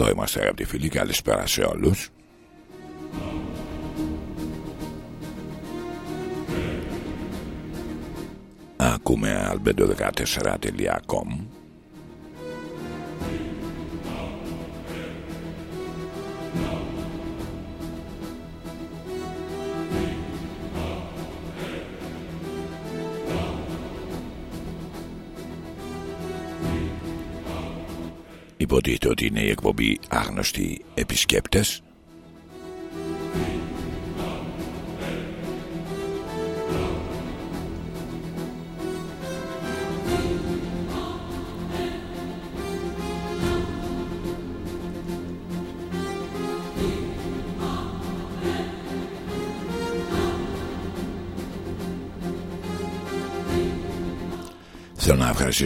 Εδώ είμαστε αγαπητοί φίλοι. Καλησπέρα σε όλους. Ακούμε albedo14.com Υποτίθεται ότι είναι η εκπομπή άγνωστοι επισκέπτες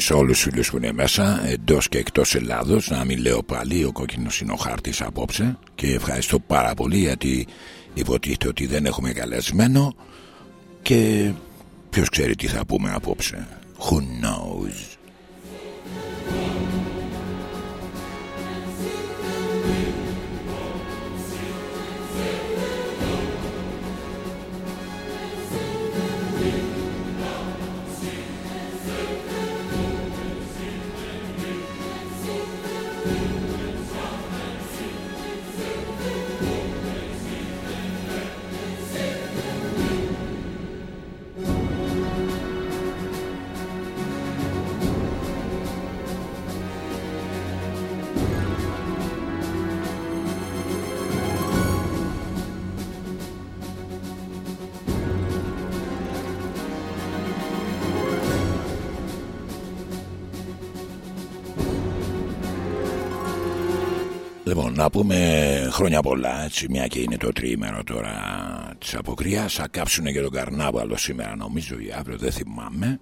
Θέλω να ευχαριστήσω όλους τους φίλους που είναι μέσα εντός και εκτός Ελλάδος να μην λέω πάλι ο κόκκινος είναι ο χάρτης απόψε. Και ευχαριστώ πάρα πολύ γιατί υποτίθεται ότι δεν έχουμε καλεσμένο. Και ποιος ξέρει τι θα πούμε απόψε. Who knows; Πούμε χρόνια πολλά, έτσι, μια και είναι το τριήμερο τώρα της αποκριάς. Θα κάψουνε και τον καρνάβαλο σήμερα νομίζω ή αύριο, δεν θυμάμαι.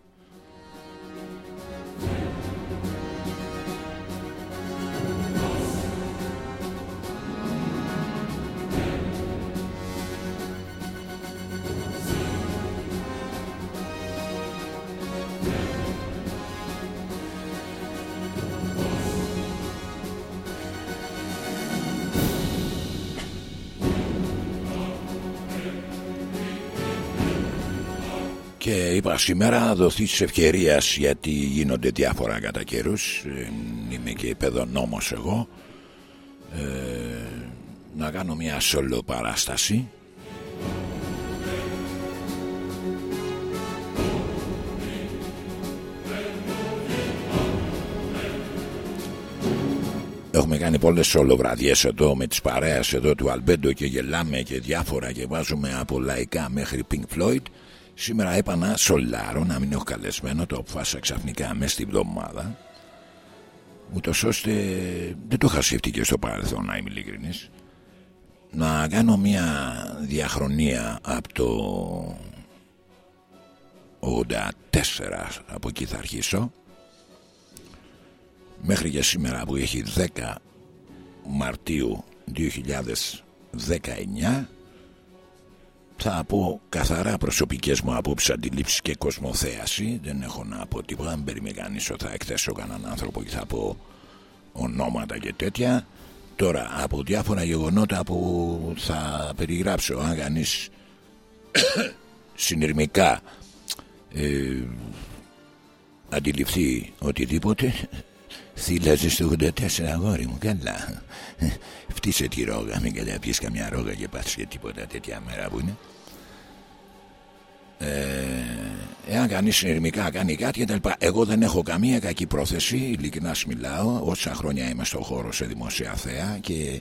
Σήμερα δοθείς τη ευκαιρίας γιατί γίνονται διάφορα κατά καιρούς. Είμαι και παιδονόμος εγώ. Ε, να κάνω μια σολο παράσταση. Έχουμε κάνει πολλές σόλο βραδιές εδώ με τις παρέας εδώ του Αλμπέντο και γελάμε και διάφορα και βάζουμε από λαϊκά μέχρι Pink Floyd Σήμερα είπα να σολάρω, να μην έχω καλεσμένο, το αποφάσισα ξαφνικά μέσα στη βδομάδα. Ούτως ώστε δεν το είχα σκεφτεί και στο παρελθόν, να είμαι ειλικρινής. Να κάνω μια διαχρονία από το 84, από εκεί θα αρχίσω. Μέχρι και σήμερα που έχει 10 Μαρτίου 2019 θα πω καθαρά προσωπικές μου απόψεις αντιλήψεις και κοσμοθέαση δεν έχω να πω τίποτα αν περιμένει κανείς ότι θα εκθέσω κανέναν άνθρωπο και θα πω ονόματα και τέτοια τώρα από διάφορα γεγονότα που θα περιγράψω αν κανείς συνειρμικά ε, αντιληφθεί οτιδήποτε Θύλαζε στο 84 αγόρι μου, καλά. Φτύσε τη ρόγα, μην καταπιείς καμιά ρόγα και πάθεις και τίποτα τέτοια μέρα που είναι. Ε, εάν κανείς συνειρμικά κάνει κάτι κτλ. Εγώ δεν έχω καμία κακή πρόθεση, ειλικρινά μιλάω. Όσα χρόνια είμαι στο χώρο σε δημόσια θέα και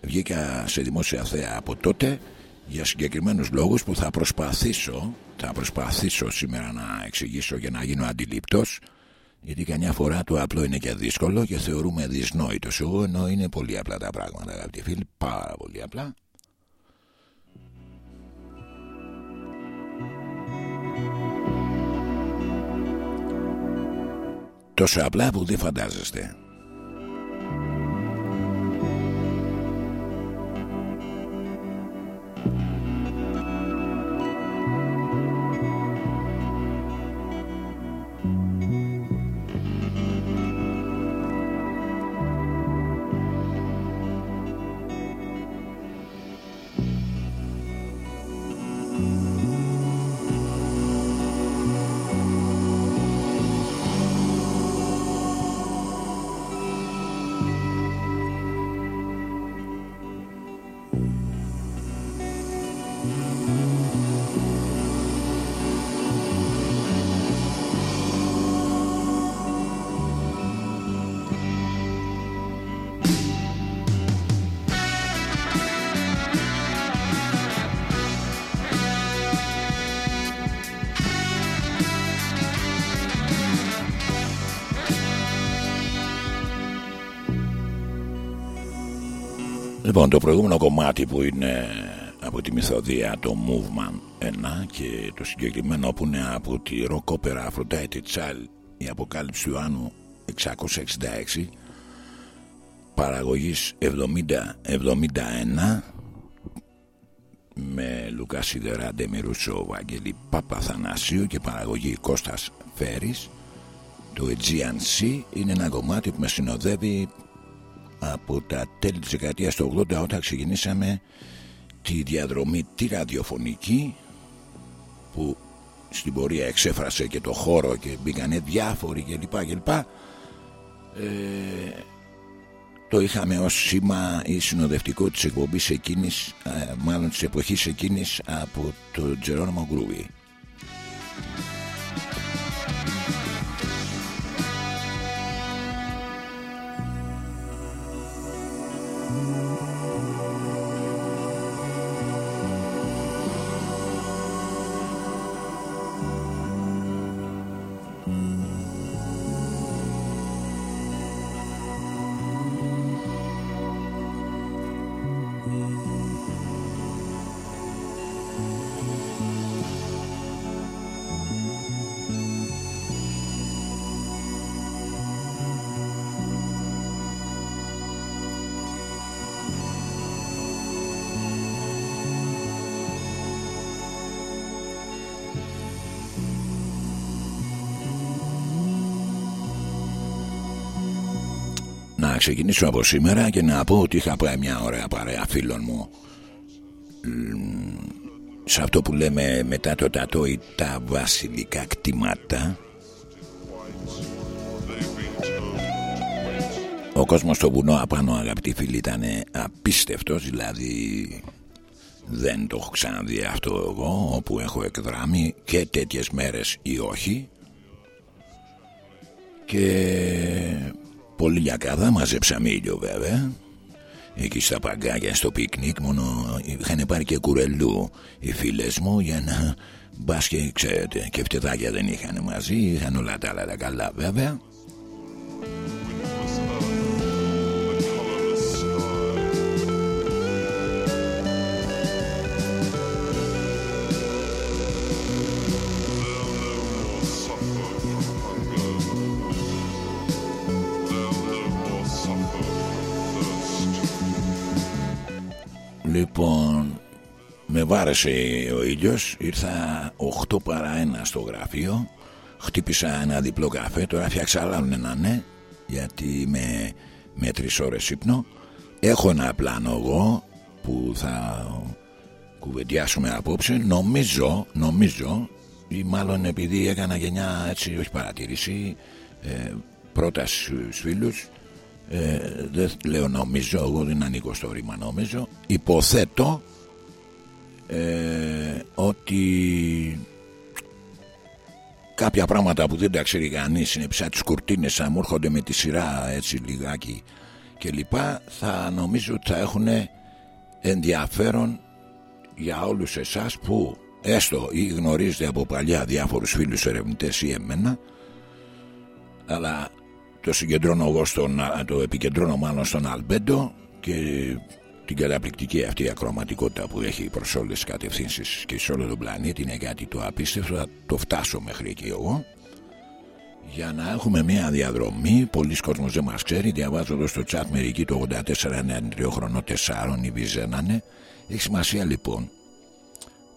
βγήκα σε δημόσια θέα από τότε για συγκεκριμένους λόγους που θα προσπαθήσω, θα προσπαθήσω σήμερα να εξηγήσω και να γίνω αντιλήπτος γιατί καμιά φορά το απλό είναι και δύσκολο και θεωρούμε δυσνόητος εγώ ενώ είναι πολύ απλά τα πράγματα αγαπητοί φίλοι, πάρα πολύ απλά. Τόσο απλά που δεν φαντάζεστε. Λοιπόν, το προηγούμενο κομμάτι που είναι από τη μυθοδία το Movement 1 και το συγκεκριμένο που είναι από τη ροκόπερα Aphrodite Child η αποκάλυψη του Ιωάννου 666 παραγωγής 70-71 με Λουκάς Σιδεράντε Μυρούσο Βαγγέλη Παπαθανασίου και παραγωγή Κώστας Φέρης. Το Aegean Sea είναι ένα κομμάτι που με συνοδεύει από τα τέλη της δεκαετίας του 80 όταν ξεκινήσαμε τη διαδρομή τη ραδιοφωνική που στην πορεία εξέφρασε και το χώρο και μπήκανε διάφοροι κλπ κλπ ε, το είχαμε ως σήμα ή συνοδευτικό της εκπομπής εκείνης ε, μάλλον της εποχής εκείνης από το Τζερόνιμο Γκρούβι ξεκινήσω από σήμερα και να πω ότι είχα πάει μια ωραία παρέα φίλων μου. Σε αυτό που λέμε μετά το τατόι τα βασιλικά κτήματα. Ο κόσμος στο βουνό απάνω αγαπητοί φίλοι ήταν απίστευτος δηλαδή δεν το έχω ξαναδεί αυτό εγώ όπου έχω εκδράμει και τέτοιες μέρες ή όχι. Και πολύ λιακάδα, μαζέψαμε ήλιο βέβαια. Εκεί στα παγκάκια στο πικνίκ μόνο είχαν πάρει και κουρελού οι φίλες μου για να μπας και ξέρετε και φτεδάκια δεν είχαν μαζί, είχαν όλα τα άλλα τα καλά βέβαια. Λοιπόν, με βάρεσε ο ήλιος, ήρθα 8 παρά 1 στο γραφείο, χτύπησα ένα διπλό καφέ, τώρα φτιάξα άλλο ένα ναι, γιατί με, με τρεις ώρες ύπνο. Έχω ένα πλάνο εγώ που θα κουβεντιάσουμε απόψε, νομίζω, νομίζω, ή μάλλον επειδή έκανα γενιά έτσι, όχι παρατήρηση, ε, πρόταση στους φίλους, ε, δεν λέω νομίζω εγώ δεν ανήκω στο ρήμα νομίζω. Υποθέτω ε, ότι κάποια πράγματα που δεν τα ξέρει κανείς είναι ψά τις κουρτίνες θα μου έρχονται με τη σειρά έτσι λιγάκι και λοιπά θα νομίζω ότι θα έχουν ενδιαφέρον για όλους εσάς που έστω ή γνωρίζετε από παλιά διάφορους φίλους ερευνητές ή εμένα αλλά το συγκεντρώνω εγώ στον, το επικεντρώνω μάλλον στον Αλμπέντο και την καταπληκτική αυτή ακροματικότητα που έχει προς όλες τις κατευθύνσεις και σε όλο τον πλανήτη είναι κάτι το απίστευτο. Θα το φτάσω μέχρι εκεί εγώ. Για να έχουμε μια διαδρομή πολλοί κόσμος δεν μας ξέρει διαβάζω εδώ στο chat μερικοί το 84 είναι χρονό 4 η βίζενανε έχει σημασία λοιπόν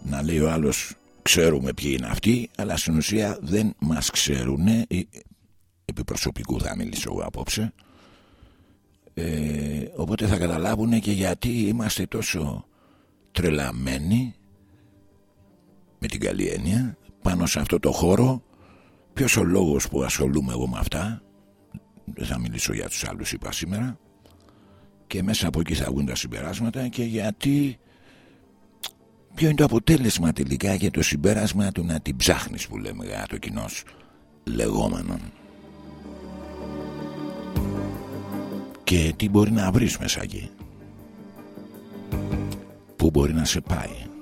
να λέει ο άλλος ξέρουμε ποιοι είναι αυτοί αλλά στην ουσία δεν μας ξέρουν επί προσωπικού θα μιλήσω εγώ απόψε. Ε, οπότε θα καταλάβουν και γιατί είμαστε τόσο τρελαμένοι με την καλή έννοια πάνω σε αυτό το χώρο. Ποιος ο λόγος που ασχολούμαι εγώ με αυτά δεν θα μιλήσω για τους άλλους είπα σήμερα. Και μέσα από εκεί θα βγουν τα συμπεράσματα και γιατί ποιο είναι το αποτέλεσμα τελικά και το συμπέρασμα του να την ψάχνεις που λέμε για το κοινός λεγόμενον και τι μπορεί να βρεις μέσα εκεί; Πού μπορεί να σε πάει;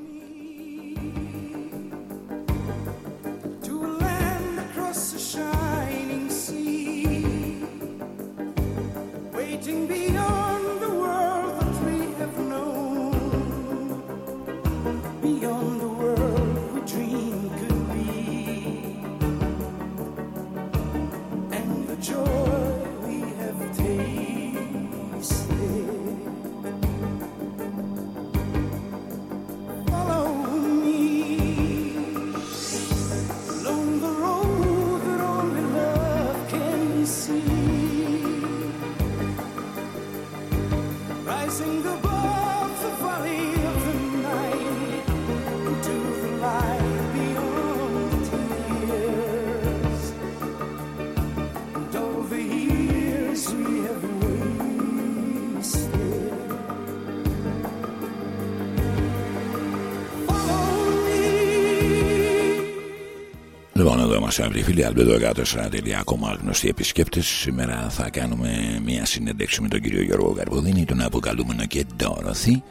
Μας αγαπητοί φίλοι ακόμα γνωστοί επισκέπτες Σήμερα θα κάνουμε μια συνέντευξη με τον κύριο Γιώργο Καρποδίνη Τον αποκαλούμενο και Ντόροθι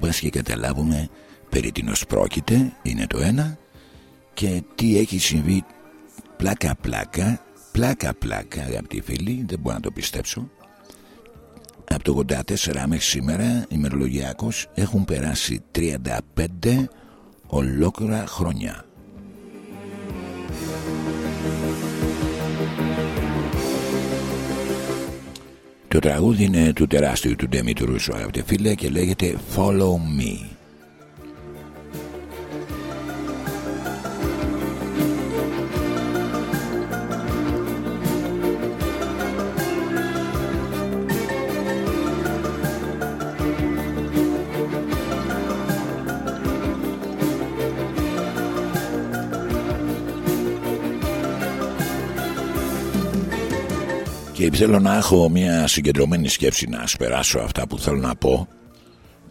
Μπας και καταλάβουμε περί τίνος πρόκειται Είναι το ένα Και τι έχει συμβεί. Πλάκα πλάκα Πλάκα πλάκα αγαπητοί φίλοι Δεν μπορώ να το πιστέψω. Από το 84 μέχρι σήμερα ημερολογιακός έχουν περάσει 35 ολόκληρα χρόνια Το τραγούδι είναι του τεράστιου του Ντέμι του Ρούσου αγαπητέ φίλε και λέγεται Follow Me θέλω να έχω μια συγκεντρωμένη σκέψη να σπεράσω αυτά που θέλω να πω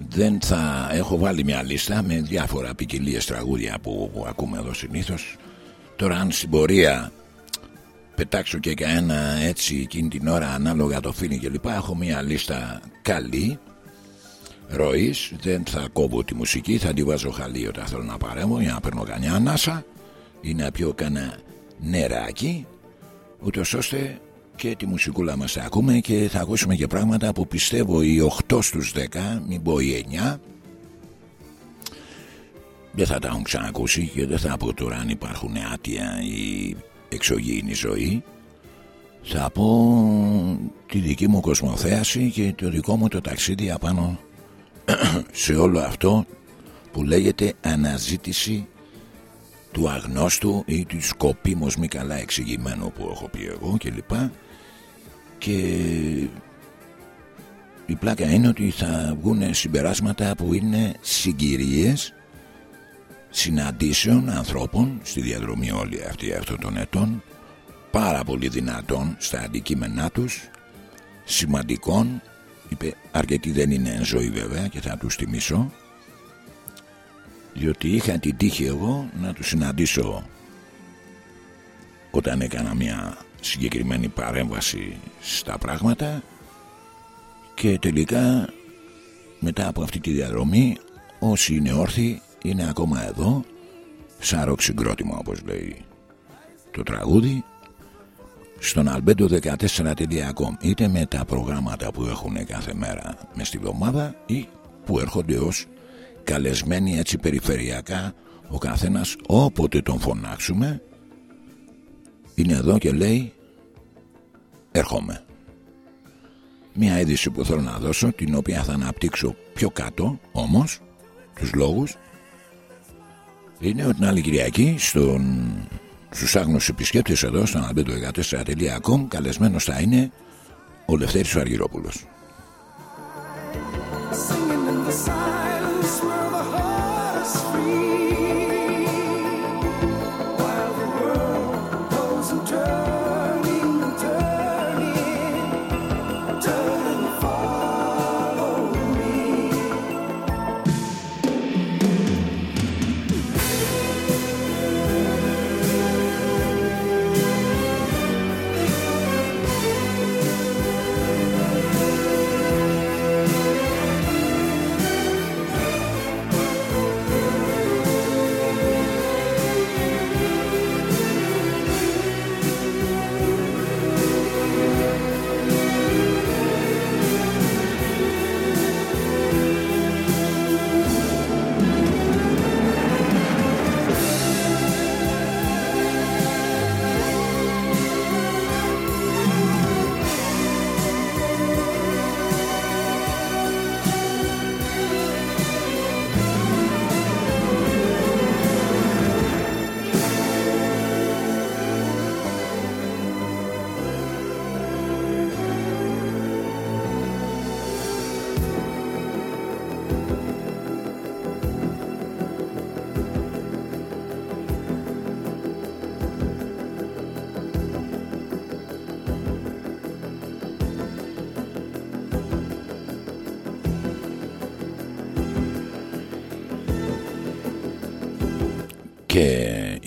δεν θα έχω βάλει μια λίστα με διάφορα ποικιλίε τραγούδια που, που ακούμε εδώ συνήθως. Τώρα αν στην πορεία πετάξω και κανένα έτσι εκείνη την ώρα ανάλογα το φίλι και λοιπά έχω μια λίστα καλή ροής δεν θα κόβω τη μουσική θα τη βάζω χαλή όταν θέλω να παρέμβω για να παίρνω κανένα ανάσα ή να πιω κανένα νεράκι ούτως ώστε και τη μουσικούλα μας θα ακούμε και θα ακούσουμε και πράγματα που πιστεύω οι 8 στους 10 μην πω οι 9 δεν θα τα έχουν ξανακούσει και δεν θα πω τώρα αν υπάρχουν άτια ή εξωγήινη ζωή. Θα πω τη δική μου κοσμοθέαση και το δικό μου το ταξίδι απάνω σε όλο αυτό που λέγεται αναζήτηση του αγνώστου ή του σκοπίμως μη καλά εξηγημένου που έχω πει εγώ κλπ και η πλάκα είναι ότι θα βγουν συμπεράσματα που είναι συγκυρίες συναντήσεων ανθρώπων στη διαδρομή όλη αυτή αυτών των ετών πάρα πολύ δυνατών στα αντικείμενά τους σημαντικών είπε αρκετοί δεν είναι εν ζωή βέβαια και θα τους τιμήσω διότι είχα την τύχη εγώ να τους συναντήσω όταν έκανα μια συγκεκριμένη παρέμβαση στα πράγματα και τελικά μετά από αυτή τη διαδρομή όσοι είναι όρθιοι είναι ακόμα εδώ σαν ροκ συγκρότημα όπως λέει το τραγούδι στον albedo14.com είτε με τα προγράμματα που έχουν κάθε μέρα μες στη βδομάδα ή που έρχονται ως καλεσμένοι έτσι περιφερειακά ο καθένας όποτε τον φωνάξουμε είναι εδώ και λέει έρχομαι μια είδηση που θέλω να δώσω την οποία θα αναπτύξω πιο κάτω όμως τους λόγους είναι ότι την άλλη Κυριακή στον, στους άγνωσους επισκέπτες εδώ στον albedo14.com καλεσμένος θα είναι ο Λευτέρης Αργυρόπουλος. Και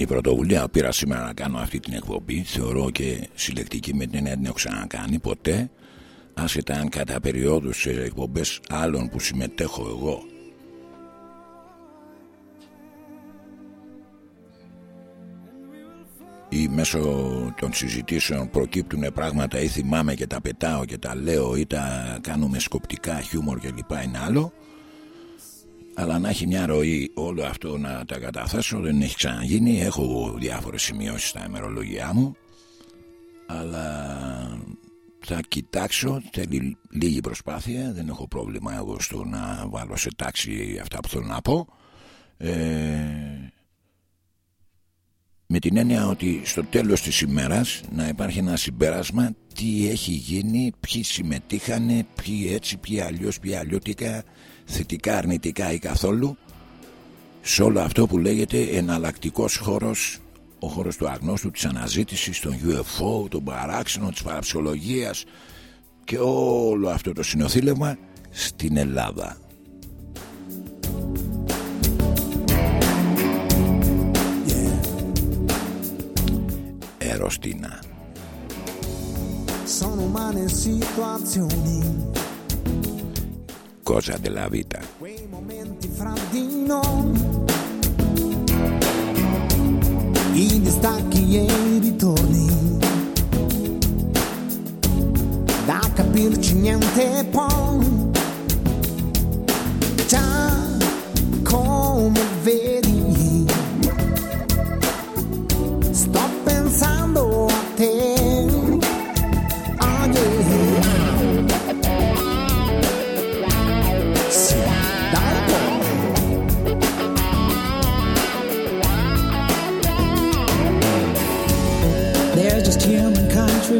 η πρωτοβουλία. Που πήρα σήμερα να κάνω αυτή την εκπομπή. Θεωρώ και συλλεκτική με την έννοια την έχω ξανακάνει ποτέ. Άσχετα αν κατά περιόδους σε εκπομπές άλλων που συμμετέχω εγώ. Ή μέσω των συζητήσεων προκύπτουν πράγματα ή θυμάμαι και τα πετάω και τα λέω ή τα κάνουμε σκοπτικά χιούμορ και λοιπά είναι άλλο αλλά να έχει μια ροή όλο αυτό να τα καταθέσω δεν έχει ξαναγίνει. Έχω διάφορες σημειώσεις στα ημερολογιά μου. Αλλά θα κοιτάξω θέλει λίγη προσπάθεια. Δεν έχω πρόβλημα εγώ στο να βάλω σε τάξη αυτά που θέλω να πω. Ε, με την έννοια ότι στο τέλος της ημέρας να υπάρχει ένα συμπέρασμα τι έχει γίνει, ποιοι συμμετείχανε, ποιοι έτσι, ποιοι αλλιώς, ποιοι αλλιώτικα, θετικά, αρνητικά ή καθόλου σε όλο αυτό που λέγεται εναλλακτικός χώρος ο χώρος του αγνώστου, της αναζήτησης, των UFO, των παράξενων, της παραψυχολογίας και όλο αυτό το συνοθήλευμα στην Ελλάδα. Εροστίνα. Sono umane situazioni Cosa della vita. Quei momenti fra di noi. I distacchi e i ritorni. Da capirci niente poi. Già come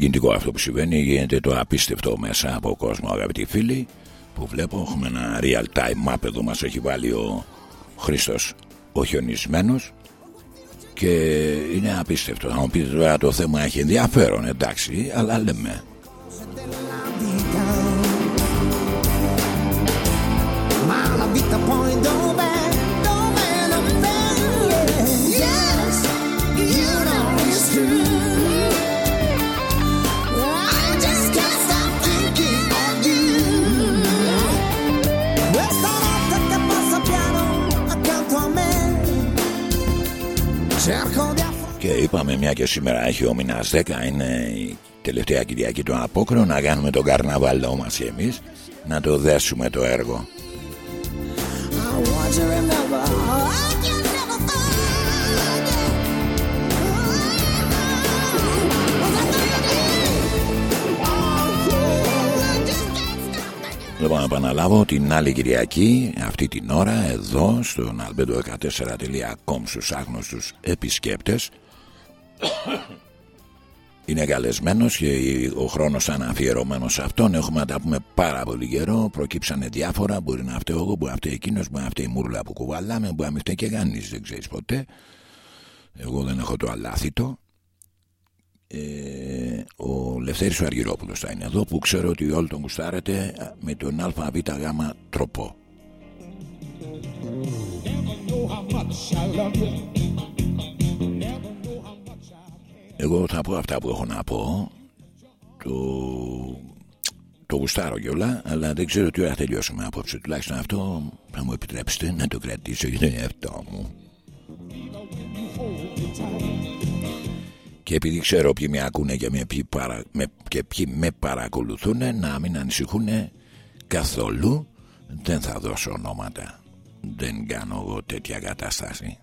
συγκινητικό αυτό που συμβαίνει. Γίνεται το απίστευτο μέσα από κόσμο, αγαπητοί φίλοι. Που βλέπω, έχουμε ένα real time map εδώ. Μας έχει βάλει ο Χρήστος ο χιονισμένος. Και είναι απίστευτο. Θα μου πείτε τώρα το θέμα έχει ενδιαφέρον, εντάξει, αλλά λέμε. Μια και σήμερα έχει ο μήνας 10 Είναι η τελευταία Κυριακή του Απόκρου. Να κάνουμε τον καρναβαλό μας εμείς Να το δέσουμε το έργο. Λοιπόν, να επαναλάβω την άλλη Κυριακή, αυτή την ώρα, εδώ στον albedo14.com στους άγνωστους επισκέπτες είναι καλεσμένος και ο χρόνος θα είναι αφιερωμένος σε αυτόν. Έχουμε να τα πούμε πάρα πολύ καιρό. Προκύψανε διάφορα. Μπορεί να φταίω εγώ, μπορεί να φταίει εκείνος, μπορεί να φταίει η μούρλα που κουβαλάμε, μπορεί να μην φταίει και κανείς. Δεν ξέρεις ποτέ. Εγώ δεν έχω το αλάθητο. Ε, ο Λευτέρης ο Αργυρόπουλος θα είναι εδώ που ξέρω ότι όλοι τον γουστάρετε με τον ΑΒΓ τρόπο. Εγώ θα πω αυτά που έχω να πω. Το, το γουστάρω κιόλα Αλλά δεν ξέρω τι ώρα θα τελειώσουμε απόψε. Τουλάχιστον αυτό θα μου επιτρέψετε να το κρατήσω για τον εαυτό μου. Και επειδή ξέρω ποιοι με ακούνε και, με ποιοι, παρα, με, και ποιοι με παρακολουθούν να μην ανησυχούν καθόλου. Δεν θα δώσω ονόματα. Δεν κάνω εγώ τέτοια κατάσταση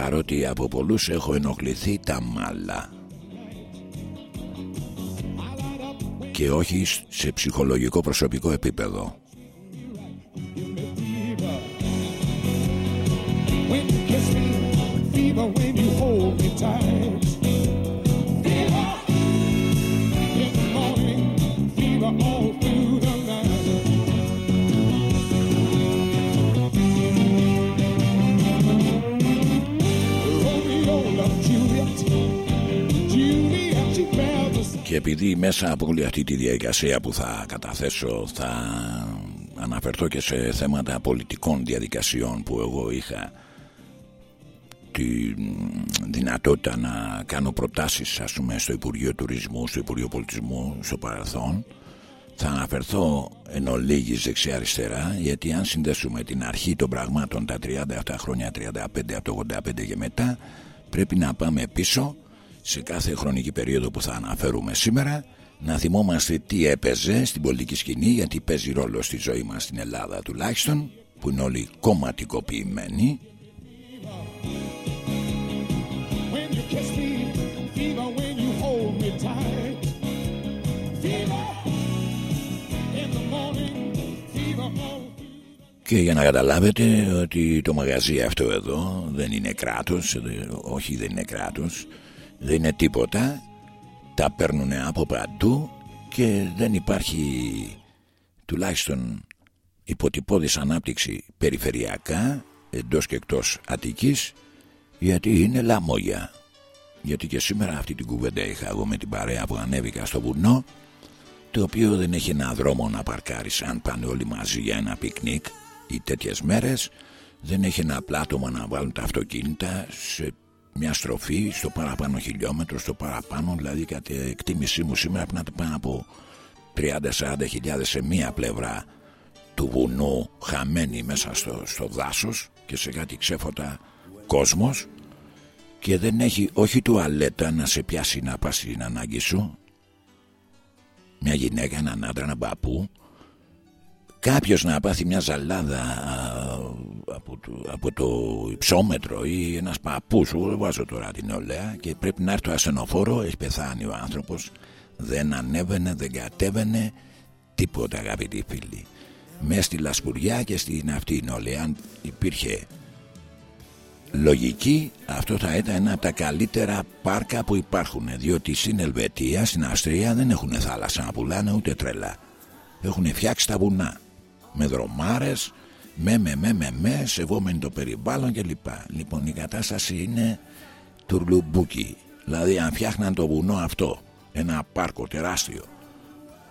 παρότι από πολλούς έχω ενοχληθεί τα μάλα. Και όχι σε ψυχολογικό προσωπικό επίπεδο επειδή μέσα από όλη αυτή τη διαδικασία που θα καταθέσω θα αναφερθώ και σε θέματα πολιτικών διαδικασιών που εγώ είχα τη δυνατότητα να κάνω προτάσεις ας πούμε στο Υπουργείο Τουρισμού, στο Υπουργείο Πολιτισμού στο παρελθόν. Θα αναφερθώ εν ολίγης δεξιά αριστερά γιατί αν συνδέσουμε την αρχή των πραγμάτων τα 37 χρόνια 35 από το 85 και μετά πρέπει να πάμε πίσω σε κάθε χρονική περίοδο που θα αναφέρουμε σήμερα να θυμόμαστε τι έπαιζε στην πολιτική σκηνή γιατί παίζει ρόλο στη ζωή μας στην Ελλάδα τουλάχιστον που είναι όλοι κομματικοποιημένοι. Και για να καταλάβετε ότι το μαγαζί αυτό εδώ δεν είναι κράτος, όχι δεν είναι κράτος, δεν είναι τίποτα, τα παίρνουν από παντού και δεν υπάρχει τουλάχιστον υποτυπώδης ανάπτυξη περιφερειακά εντός και εκτός Αττικής γιατί είναι λαμόγια. Γιατί και σήμερα αυτή την κουβέντα είχα εγώ με την παρέα που ανέβηκα στο βουνό το οποίο δεν έχει ένα δρόμο να παρκάρεις αν πάνε όλοι μαζί για ένα πικνίκ ή τέτοιες μέρες δεν έχει ένα πλάτωμα να βάλουν τα αυτοκίνητα σε μια στροφή στο παραπάνω χιλιόμετρο στο παραπάνω δηλαδή κατά εκτίμησή μου σήμερα πρέπει να πάνε από 30-40 χιλιάδες σε μία πλευρά του βουνού χαμένοι μέσα στο, στο δάσος και σε κάτι ξέφωτα κόσμος και δεν έχει όχι τουαλέτα να σε πιάσει να πας στην ανάγκη σου μια γυναίκα, έναν άντρα, έναν παππού κάποιος να πάθει μια ζαλάδα από το, από το υψόμετρο ή ένας παππούς. Δεν βάζω τώρα την ολέα και πρέπει να έρθει το ασθενοφόρο έχει πεθάνει ο άνθρωπος δεν ανέβαινε, δεν κατέβαινε τίποτα αγαπητοί φίλοι. Μέσα στη Λασπουριά και στην αυτή ολέα αν υπήρχε λογική αυτό θα ήταν ένα από τα καλύτερα πάρκα που υπάρχουν διότι στην Ελβετία, στην Αυστρία δεν έχουν θάλασσα να πουλάνε ούτε τρελά. Έχουν φτιάξει τα βουνά με δρομάρες με με με με με σεβόμενοι το περιβάλλον κλπ. Λοιπόν η κατάσταση είναι τουρλουμπούκι. Δηλαδή αν φτιάχναν το βουνό αυτό ένα πάρκο τεράστιο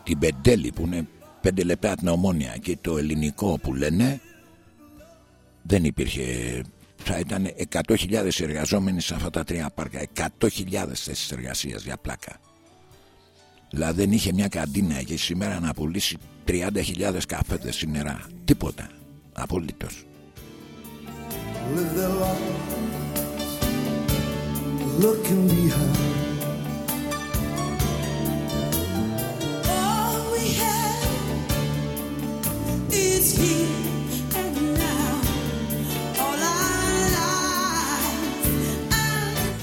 την Πεντέλη που είναι πέντε λεπτά την ομόνια και το ελληνικό που λένε δεν υπήρχε. Θα ήταν 100.000 εργαζόμενοι σε αυτά τα τρία πάρκα. 100.000 θέσεις εργασίας για πλάκα. Δηλαδή δεν είχε μια καντίνα και σήμερα να πουλήσει 30.000 καφέδες στη νερά. Τίποτα. Απολύτως.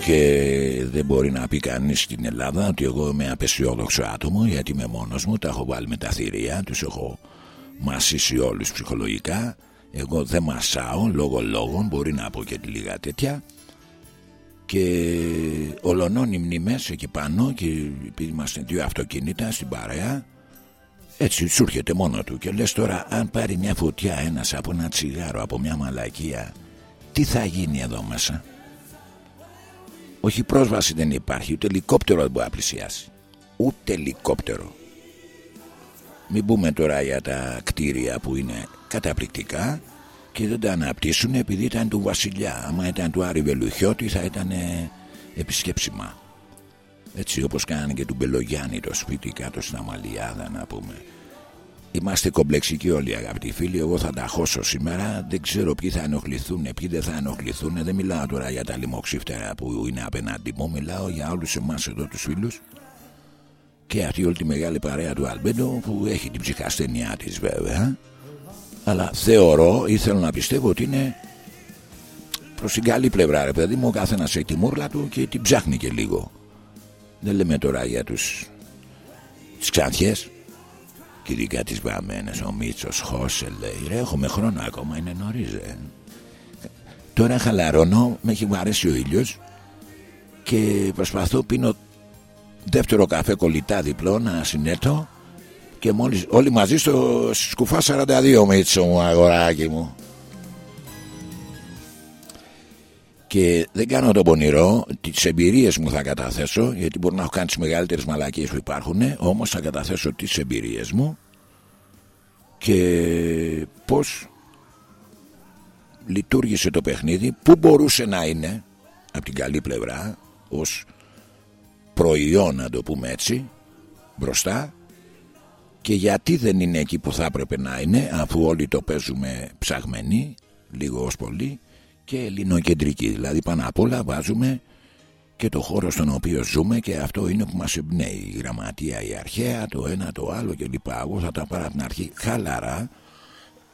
Και δεν μπορεί να πει κανείς στην Ελλάδα ότι εγώ είμαι απεσιόδοξο άτομο γιατί είμαι μόνος μου, τα έχω βάλει με τα θηρία, τους έχω μασίσει όλους ψυχολογικά. Εγώ δεν μασάω λόγω λόγων μπορεί να πω και λίγα τέτοια. Και ολονών μνημές εκεί πάνω και επειδή είμαστε δύο αυτοκίνητα στην παρέα έτσι σου έρχεται μόνο του και λες τώρα αν πάρει μια φωτιά ένας από ένα τσιγάρο από μια μαλακία τι θα γίνει εδώ μέσα; Όχι πρόσβαση δεν υπάρχει ούτε ελικόπτερο δεν μπορεί να πλησιάσει ούτε ελικόπτερο μην πούμε τώρα για τα κτίρια που είναι καταπληκτικά και δεν τα αναπτύσσουν επειδή ήταν του βασιλιά. Άμα ήταν του Άρη Βελουχιώτη θα ήταν επισκέψιμα. Έτσι όπως κάνανε και του Μπελογιάννη το σπίτι κάτω στην Αμαλιάδα να πούμε. Είμαστε κομπλεξικοί όλοι αγαπητοί φίλοι. Εγώ θα τα χώσω σήμερα. Δεν ξέρω ποιοι θα ενοχληθούν, ποιοι δεν θα ενοχληθούν. Δεν μιλάω τώρα για τα λιμοξύφτερα που είναι απέναντί μου. Μιλάω για όλους εμάς εδώ τους φίλους. Και αυτή όλη τη μεγάλη παρέα του Αλμπέντο που έχει την ψυχασθένειά της βέβαια αλλά θεωρώ ή θέλω να πιστεύω ότι είναι προς την καλή πλευρά ρε παιδί μου ο καθένας έχει τη μούρλα του και την ψάχνει και λίγο δεν λέμε τώρα για τους τις ξανθιές και ειδικά τις βαμμένες ο Μίτσος Χώσε λέει ρε έχουμε χρόνο ακόμα είναι νωρίς ρε. τώρα χαλαρώνω με έχει αρέσει ο ήλιος και προσπαθώ πίνω δεύτερο καφέ κολλητά διπλό να συνέλθω και μόλις όλοι μαζί στο σκουφά 42 Μίτσο μου αγοράκι μου και δεν κάνω τον πονηρό τις εμπειρίες μου θα καταθέσω γιατί μπορεί να έχω κάνει τις μεγαλύτερες μαλακίες που υπάρχουν όμως θα καταθέσω τις εμπειρίες μου. Και πως λειτουργήσε το παιχνίδι που μπορούσε να είναι από την καλή πλευρά ως προϊόν να το πούμε έτσι μπροστά και γιατί δεν είναι εκεί που θα έπρεπε να είναι αφού όλοι το παίζουμε ψαγμένοι λίγο ως πολύ και ελληνοκεντρική. Δηλαδή πάνω απ' όλα βάζουμε και το χώρο στον οποίο ζούμε και αυτό είναι που μας εμπνέει. Η γραμματεία η αρχαία το ένα το άλλο και λοιπά εγώ θα τα πάρω από την αρχή. Χαλαρά.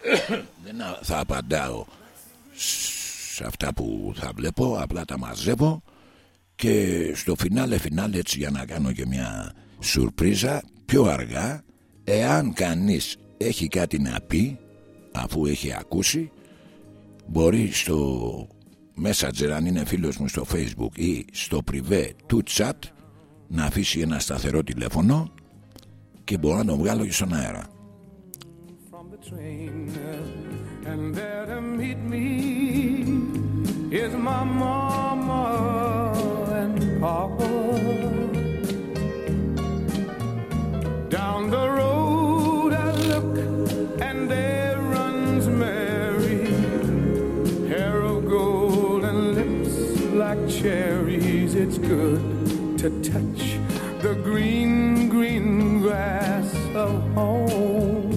Δεν θα απαντάω σε αυτά που θα βλέπω. Απλά τα μαζεύω. Και στο φινάλε φινάλε έτσι για να κάνω και μια σουρπρίζα πιο αργά. Εάν κανείς έχει κάτι να πει αφού έχει ακούσει μπορεί στο messenger αν είναι φίλος μου στο facebook ή στο privé του chat να αφήσει ένα σταθερό τηλέφωνο και μπορώ να το βγάλω και στον αέρα. Down the road cherries. It's good to touch the green, green grass of home.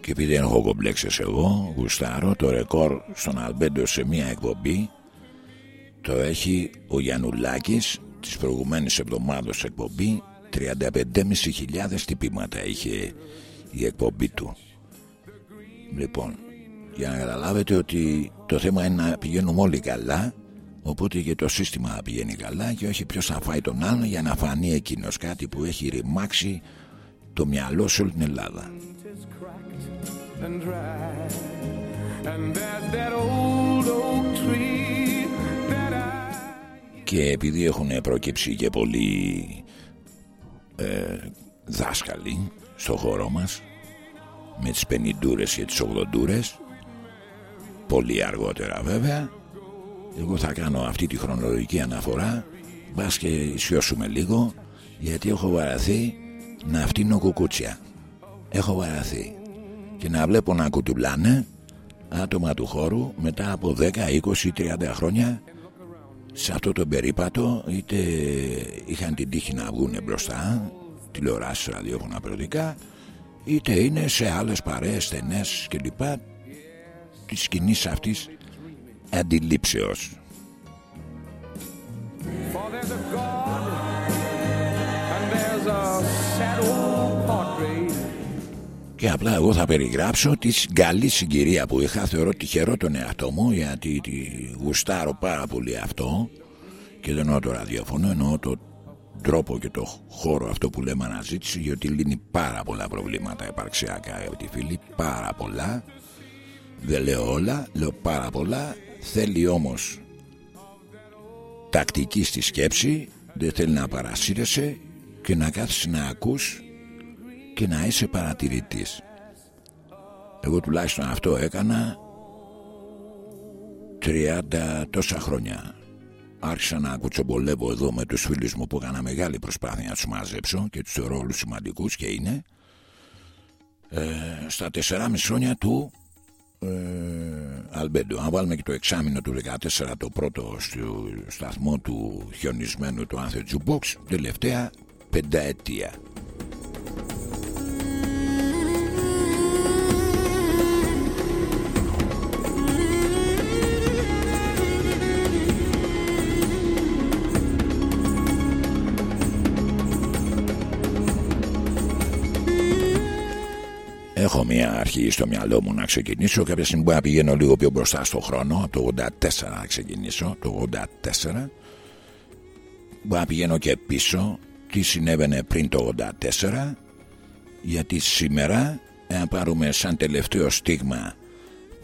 Και επειδή δεν έχω κομπλέξεις εγώ, γουστάρω το ρεκόρ στον Αλμπέντο σε μια εκπομπή το έχει ο Γιαννουλάκης της προηγουμένης εβδομάδος εκπομπή 35.500 τυπήματα είχε η εκπομπή του λοιπόν για να καταλάβετε ότι το θέμα είναι να πηγαίνουμε όλοι καλά οπότε και το σύστημα πηγαίνει καλά και όχι ποιος θα φάει τον άλλο για να φανεί εκείνος κάτι που έχει ρημάξει το μυαλό σε όλη την Ελλάδα. Και επειδή έχουν προκύψει και πολλοί ε, δάσκαλοι στο χώρο μας με τις πενιντούρες και τις ογδοντούρες πολύ αργότερα βέβαια εγώ θα κάνω αυτή τη χρονολογική αναφορά. Μπας και ισιώσουμε λίγο γιατί έχω βαραθεί να φτύνω κουκούτσια. Έχω βαραθεί και να βλέπω να κουτουλάνε άτομα του χώρου μετά από 10, 20, 30 χρόνια σε αυτό το περίπατο είτε είχαν την τύχη να βγουν μπροστά τηλεοράσεις ραδιόφωνα περιοδικά είτε είναι σε άλλες παρέες στενές κλπ. της σκηνής αυτής αντιλήψεως. Και απλά εγώ θα περιγράψω τη καλή συγκυρία που είχα. Θεωρώ τυχερό τον εαυτό μου γιατί τη γουστάρω πάρα πολύ αυτό. Και δεν εννοώ το ραδιόφωνο εννοώ το τρόπο και το χώρο αυτό που λέμε αναζήτηση γιατί λύνει πάρα πολλά προβλήματα υπαρξιακά αγαπητοί φίλοι πάρα πολλά. Δεν λέω όλα λέω πάρα πολλά θέλει όμως τακτική στη σκέψη δεν θέλει να παρασύρεσαι και να κάθεσαι να ακούς και να είσαι παρατηρητής. Εγώ τουλάχιστον αυτό έκανα 30 τόσα χρόνια. Άρχισα να κουτσομπολεύω εδώ με τους φίλους μου που έκανα μεγάλη προσπάθεια να τους μαζέψω και τους θεωρώ όλους σημαντικούς και είναι. Ε, στα 4,5 χρόνια του ε, Αλμπέντο αν βάλουμε και το εξάμεινο του 14 το πρώτο στο σταθμό του χιονισμένου του Άνθε Τζουμπόξ τελευταία πενταετία Έχω μια αρχή στο μυαλό μου να ξεκινήσω. Κάποια στιγμή μπορεί να πηγαίνω λίγο πιο μπροστά στο χρόνο. Το 84 να ξεκινήσω. Το 84. Μπορεί να πηγαίνω και πίσω. Τι συνέβαινε πριν το 84. Γιατί σήμερα, εάν πάρουμε σαν τελευταίο στίγμα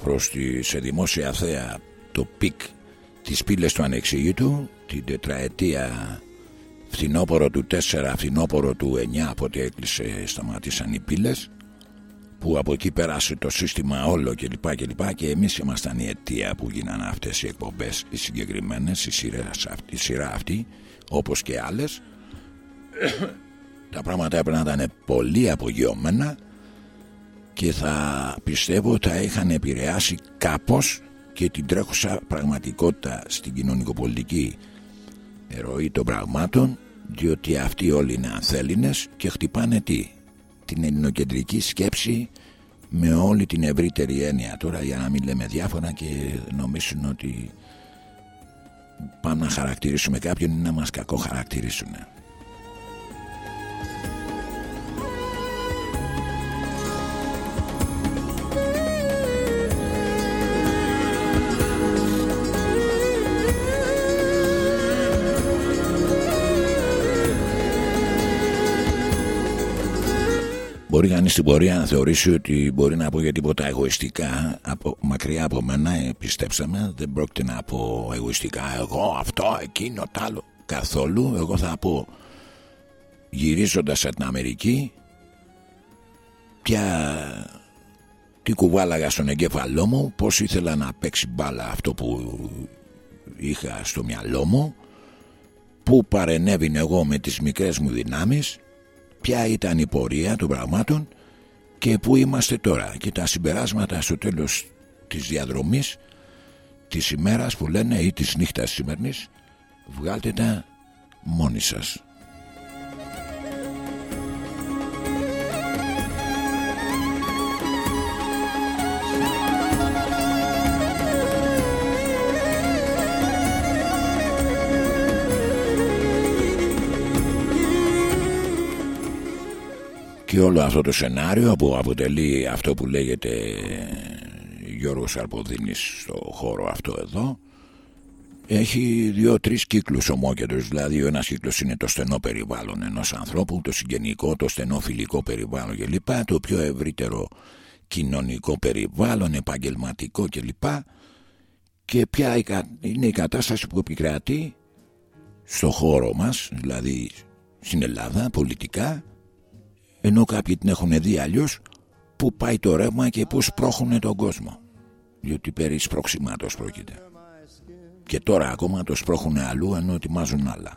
προς τη, σε δημόσια θέα το peak τις πύλες του ανεξήγητου, την τετραετία φθινόπορο του 4, φθινόπορο του 9, από ό,τι έκλεισε, σταματήσαν οι πύλες που από εκεί πέρασε το σύστημα όλο και λοιπά και λοιπά και εμείς ήμασταν η αιτία που γίνανε αυτές οι εκπομπές οι συγκεκριμένες, η σειρά, αυτή, η σειρά αυτή όπως και άλλες. Τα πράγματα έπρεπε να ήταν πολύ απογειωμένα και θα πιστεύω θα είχαν επηρεάσει κάπως και την τρέχουσα πραγματικότητα στην κοινωνικοπολιτική ροή των πραγμάτων διότι αυτοί όλοι είναι ανθέλινες και χτυπάνε τι; Την ελληνοκεντρική σκέψη με όλη την ευρύτερη έννοια. Τώρα για να μην λέμε διάφορα και νομίσουν ότι πάμε να χαρακτηρίσουμε κάποιον ή να μας κακό χαρακτηρίσουν Μπορεί κανείς στην πορεία να θεωρήσει ότι μπορεί να πω για τίποτα εγωιστικά από, μακριά από μένα, ε, πιστέψτε με, δεν πρόκειται να πω εγωιστικά εγώ αυτό, εκείνο, τ' άλλο. Καθόλου, εγώ θα πω γυρίζοντας σε την Αμερική πια τι κουβάλαγα στον εγκέφαλό μου, πώς ήθελα να παίξει μπάλα αυτό που είχα στο μυαλό μου, που παρενέβην εγώ με τις μικρές μου δυνάμεις ποια ήταν η πορεία των πραγμάτων και πού είμαστε τώρα. Και τα συμπεράσματα στο τέλος της διαδρομής της ημέρας που λένε ή της νύχτας σημερινής βγάλτε τα μόνοι σας και όλο αυτό το σενάριο που αποτελεί αυτό που λέγεται Γιώργος Αρποδίνης στο χώρο αυτό εδώ έχει δύο-τρεις κύκλους ομόκεντρους. Δηλαδή ο ένας κύκλος είναι το στενό περιβάλλον ενός ανθρώπου το συγγενικό, το στενό φιλικό περιβάλλον κλπ το πιο ευρύτερο κοινωνικό περιβάλλον, επαγγελματικό κλπ. Και ποια είναι η κατάσταση που επικρατεί στο χώρο μας δηλαδή στην Ελλάδα πολιτικά ενώ κάποιοι την έχουν δει αλλιώς που πάει το ρεύμα και πώς σπρώχουν τον κόσμο. Διότι περί σπροξημάτος πρόκειται. Και τώρα ακόμα το σπρώχουν αλλού ενώ ετοιμάζουν άλλα.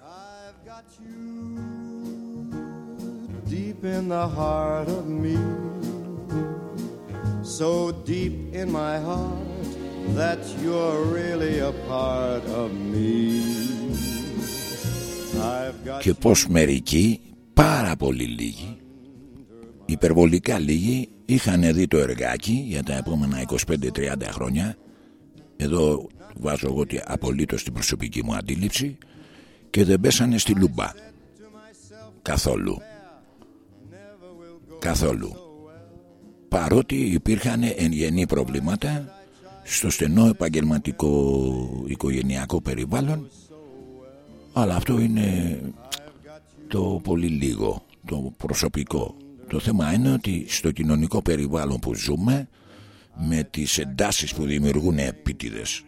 Deep in the heart of me So deep in my heart That you're really a part of me. Και πως μερικοί πάρα πολύ λίγοι υπερβολικά λίγοι είχαν δει το εργάκι για τα επόμενα 25-30 χρόνια. Εδώ βάζω εγώ απολύτως την προσωπική μου αντίληψη και δεν πέσανε στη λούμπα. Καθόλου. Καθόλου. Παρότι υπήρχαν εν προβλήματα στο στενό επαγγελματικό οικογενειακό περιβάλλον αλλά αυτό είναι το πολύ λίγο το προσωπικό το θέμα είναι ότι στο κοινωνικό περιβάλλον που ζούμε με τις εντάσεις που δημιουργούν επίτηδες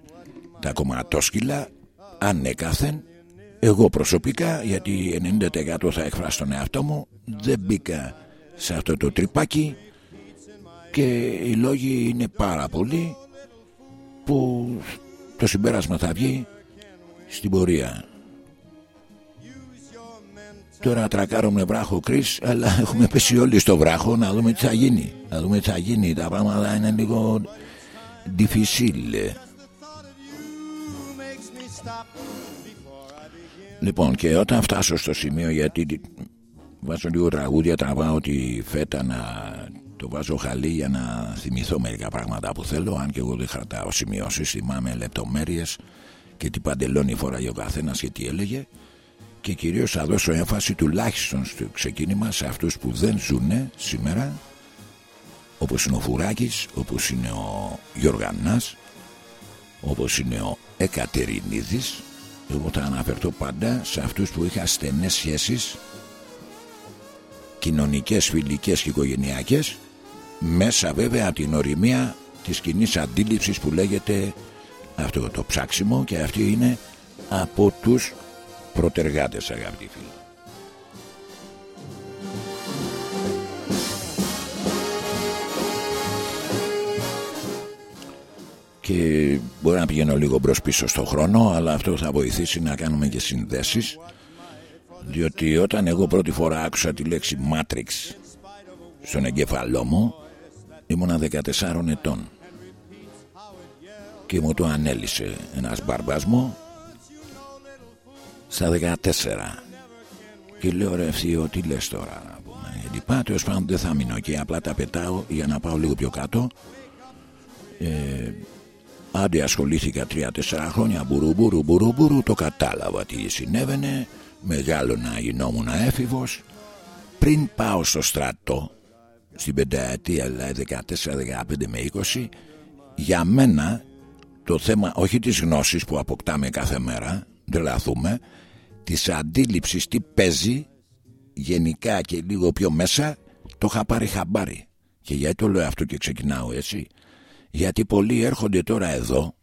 τα κομματόσκυλα ανέκαθεν. Εγώ προσωπικά γιατί 90% θα εκφράσω τον εαυτό μου δεν μπήκα σε αυτό το τρυπάκι και οι λόγοι είναι πάρα πολλοί που το συμπέρασμα θα βγει στην πορεία Τώρα τρακάρουμε βράχο Κρίς Αλλά έχουμε πέσει όλοι στο βράχο Να δούμε τι θα γίνει. Να δούμε τι θα γίνει. Τα πράγματα είναι λίγο Difficile. Λοιπόν και όταν φτάσω στο σημείο Γιατί Βάζω λίγο τραγούδια Τραβάω τη φέτα να το βάζω χαλί για να θυμηθώ μερικά πράγματα που θέλω. Αν και εγώ δεν κρατάω σημειώσεις Θυμάμαι λεπτομέρειες Και τι παντελόνι φοράει ο καθένας και τι έλεγε και κυρίως θα δώσω έμφαση τουλάχιστον στο ξεκίνημα σε αυτούς που δεν ζουν σήμερα όπως είναι ο Φουράκης, όπως είναι ο Γιωργανάς όπως είναι ο Εκατερινίδης. Εγώ θα αναφερθώ πάντα σε αυτούς που είχαν στενές σχέσεις κοινωνικές, φιλικές και οικογενειακές μέσα βέβαια την οριμία της κοινής αντίληψης που λέγεται αυτό το ψάξιμο και αυτή είναι από τους προτεργάτες αγαπητοί φίλοι. Και μπορεί να πηγαίνω λίγο μπρος πίσω στο χρόνο αλλά αυτό θα βοηθήσει να κάνουμε και συνδέσεις διότι όταν εγώ πρώτη φορά άκουσα τη λέξη Matrix στον εγκέφαλό μου ήμουνα 14 ετών και μου το ανέλησε ένας μπαρμπάς μου στα 14 και λέω ρε ευθύο τι λες τώρα να πούμε γιατί πάω τέλος πάντων δεν θα μείνω και απλά τα πετάω για να πάω λίγο πιο κάτω ε, άντε ασχολήθηκα 3-4 χρόνια μπουρου μπουρου μπουρου μπουρου το κατάλαβα τι συνέβαινε μεγάλο να γινόμουν έφηβος. Πριν πάω στο στρατό στην πενταετία δηλαδή 14, 15 με 20 για μένα το θέμα όχι της γνώσης που αποκτάμε κάθε μέρα τρελαθούμε της αντίληψης τι παίζει γενικά και λίγο πιο μέσα το είχα πάρει χαμπάρι. Και γιατί το λέω αυτό και ξεκινάω έτσι; Γιατί πολλοί έρχονται τώρα εδώ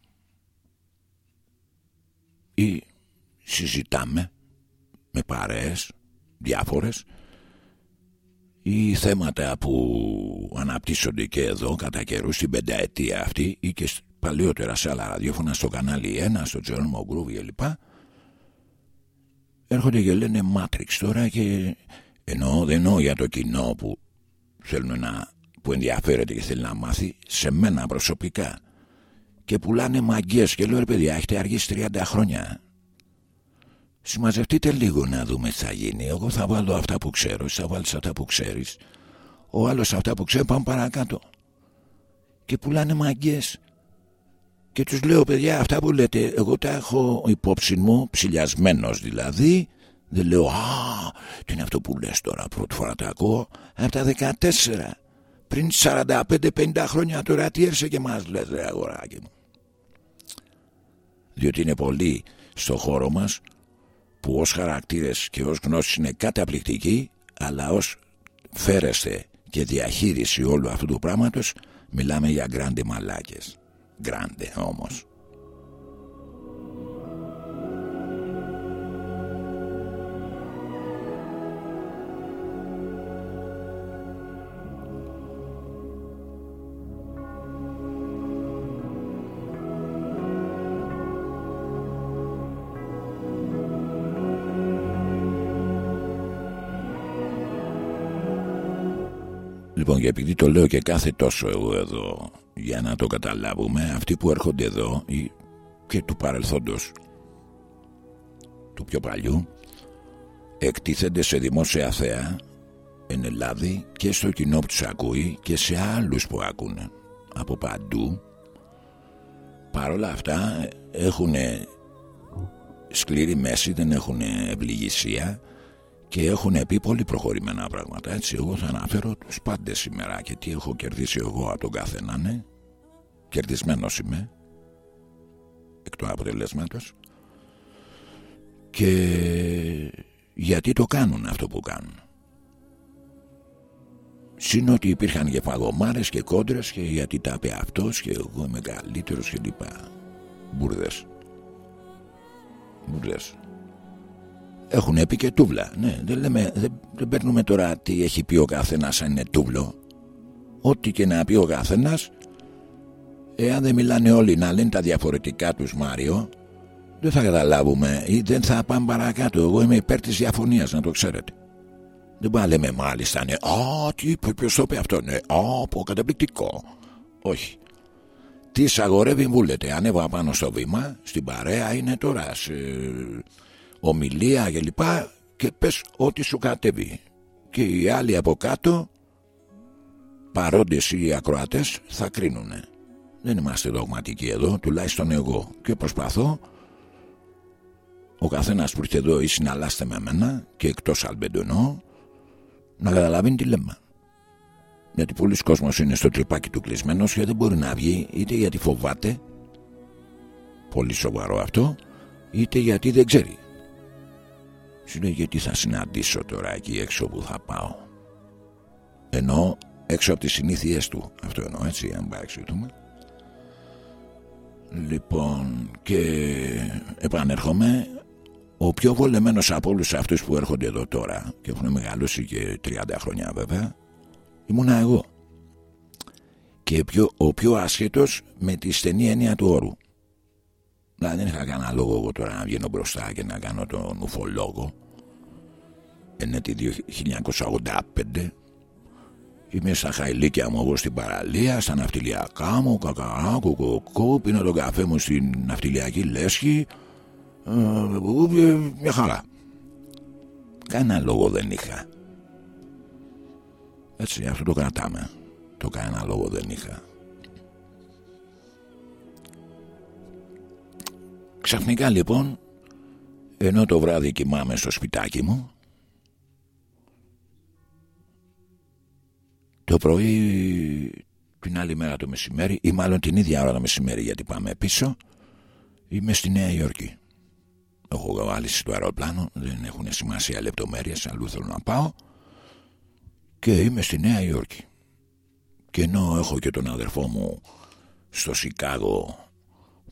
ή συζητάμε με παρέες διάφορες ή θέματα που αναπτύσσονται και εδώ κατά καιρού στην πενταετία αυτή ή και παλιότερα σε άλλα ραδιόφωνα στο κανάλι 1, στο Τζέρνομο Groove κλπ έρχονται και λένε Matrix τώρα και εννοώ, δεν εννοώ για το κοινό που θέλουν να που ενδιαφέρεται και θέλει να μάθει σε μένα προσωπικά. Και πουλάνε μαγκές και λέω ρε παιδιά έχετε αργήσει 30 χρόνια. Συμμαζευτείτε λίγο να δούμε τι θα γίνει. Εγώ θα βάλω αυτά που ξέρω εσύ θα βάλεις αυτά που ξέρεις. Ο άλλος αυτά που ξέρει πάμε παρακάτω και πουλάνε μαγκές και τους λέω παιδιά αυτά που λέτε εγώ τα έχω υπόψη μου ψηλιασμένος δηλαδή. Δεν λέω α τι είναι αυτό που λες τώρα πρώτη φορά τα ακούω από τα 14 πριν 45-50 χρόνια τώρα τι έρθει και μας λες ρε αγοράκι μου. Διότι είναι πολλοί στο χώρο μας που ως χαρακτήρες και ως γνώσεις είναι καταπληκτικοί αλλά ως φέρεστε και διαχείριση όλου αυτού του πράγματος μιλάμε για γκράντε μαλάκες grande όμως. Λοιπόν και επειδή το λέω και κάθε τόσο εγώ εδώ για να το καταλάβουμε αυτοί που έρχονται εδώ και του παρελθόντος του πιο παλιού εκτίθενται σε δημόσια θέα εν Ελλάδη και στο κοινό που τους ακούει και σε άλλους που ακούνε από παντού. Παρόλα αυτά έχουν σκληρή μέση δεν έχουν ευληγησία και έχουν πει πολύ προχωρημένα πράγματα έτσι εγώ θα αναφέρω τους πάντες σήμερα και τι έχω κερδίσει εγώ από τον καθένα ναι κερδισμένος είμαι εκ του αποτελέσματος και γιατί το κάνουν αυτό που κάνουν; Συν ότι υπήρχαν και φαγωμάρες και κόντρες και γιατί τα είπε αυτός και εγώ είμαι καλύτερος και λοιπά. Μπουρδες. Μπουρδες. Έχουν πει και τούβλα. Ναι, δεν, λέμε, δεν, δεν παίρνουμε τώρα τι έχει πει ο καθένας αν είναι τούβλο. Ό,τι και να πει ο καθένας εάν δεν μιλάνε όλοι να λένε τα διαφορετικά τους Μάριο δεν θα καταλάβουμε ή δεν θα πάμε παρακάτω. Εγώ είμαι υπέρ της διαφωνίας να το ξέρετε. Δεν μπορεί να λέμε μάλιστα, ναι, α, τι, ποιος το είπε αυτό, ναι, α, πω καταπληκτικό. Όχι. Τις αγορεύει βούλετε. Ανέβα πάνω στο βήμα, στην παρέα είναι τώρα, σε ομιλία και λοιπά και πες ό,τι σου κατέβει. Και οι άλλοι από κάτω, παρόντες ή ακροατές, θα κρίνουνε. Δεν είμαστε δογματικοί εδώ, τουλάχιστον εγώ. Και προσπαθώ ο καθένας που ήρθε εδώ ή συναλλάστε με μένα και εκτός αλμπεντονό να καταλαβαίνει τι λέμε. Γιατί πολλοί κόσμος είναι στο τρυπάκι του κλεισμένος και δεν μπορεί να βγει είτε γιατί φοβάται, πολύ σοβαρό αυτό, είτε γιατί δεν ξέρει. Σου λέει γιατί θα συναντήσω τώρα εκεί έξω που θα πάω. Ενώ έξω από τις συνήθειές του. Αυτό εννοώ έτσι αν παρεξηγηθούμε. Λοιπόν και επανέρχομαι ο πιο βολεμένος από όλους αυτούς που έρχονται εδώ τώρα και έχουν μεγαλώσει και 30 χρόνια βέβαια ήμουνα εγώ και πιο, ο πιο άσχετος με τη στενή έννοια του όρου δηλαδή δεν είχα κανένα λόγο εγώ τώρα να βγαίνω μπροστά και να κάνω τον ουφολόγο είναι τη 1985 Είμαι στα χαϊλίκια μου εγώ στην παραλία, στα ναυτιλιακά μου, κακαρά, κουκουκού, πίνω τον καφέ μου στην ναυτιλιακή λέσχη ε, μια χαρά. Κανένα λόγο δεν είχα. Έτσι, αυτό το κρατάμε. Το κανένα λόγο δεν είχα. Ξαφνικά λοιπόν, ενώ το βράδυ κοιμάμαι στο σπιτάκι μου, το πρωί την άλλη μέρα το μεσημέρι, ή μάλλον την ίδια ώρα το μεσημέρι γιατί πάμε πίσω, είμαι στη Νέα Υόρκη. Έχω βάλει στο αεροπλάνο, δεν έχουν σημασία λεπτομέρειες, αλλού θέλω να πάω και είμαι στη Νέα Υόρκη. Και ενώ έχω και τον αδερφό μου στο Σικάγο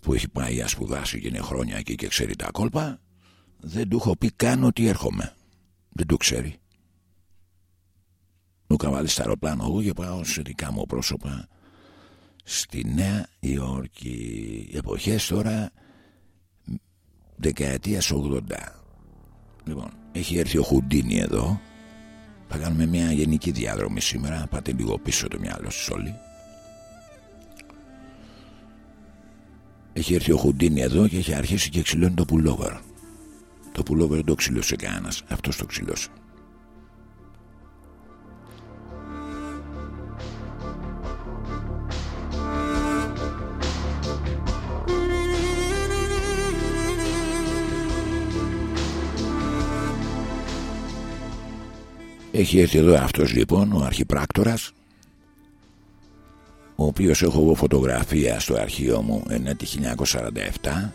που έχει πάει να σπουδάσει και είναι χρόνια εκεί και ξέρει τα κόλπα, δεν του έχω πει καν ότι έρχομαι. Δεν το ξέρει. Μου είχα βάλει στο αεροπλάνο εγώ και πάω σε δικά μου πρόσωπα στη Νέα Υόρκη. Εποχές τώρα δεκαετία 80. Λοιπόν, έχει έρθει ο Χουντίνι εδώ. Θα κάνουμε μια γενική διάδρομη σήμερα. Πάτε λίγο πίσω το μυαλό σας όλοι. Έχει έρθει ο Χουντίνι εδώ και έχει αρχίσει και ξυλώνει το πουλόβερ. Το πουλόβερ δεν το ξυλώσε κανένας. Αυτός το ξυλώσε. Έχει έρθει εδώ αυτός λοιπόν ο αρχιπράκτορας ο οποίος έχω εγώ φωτογραφία στο αρχείο μου είναι τη 1947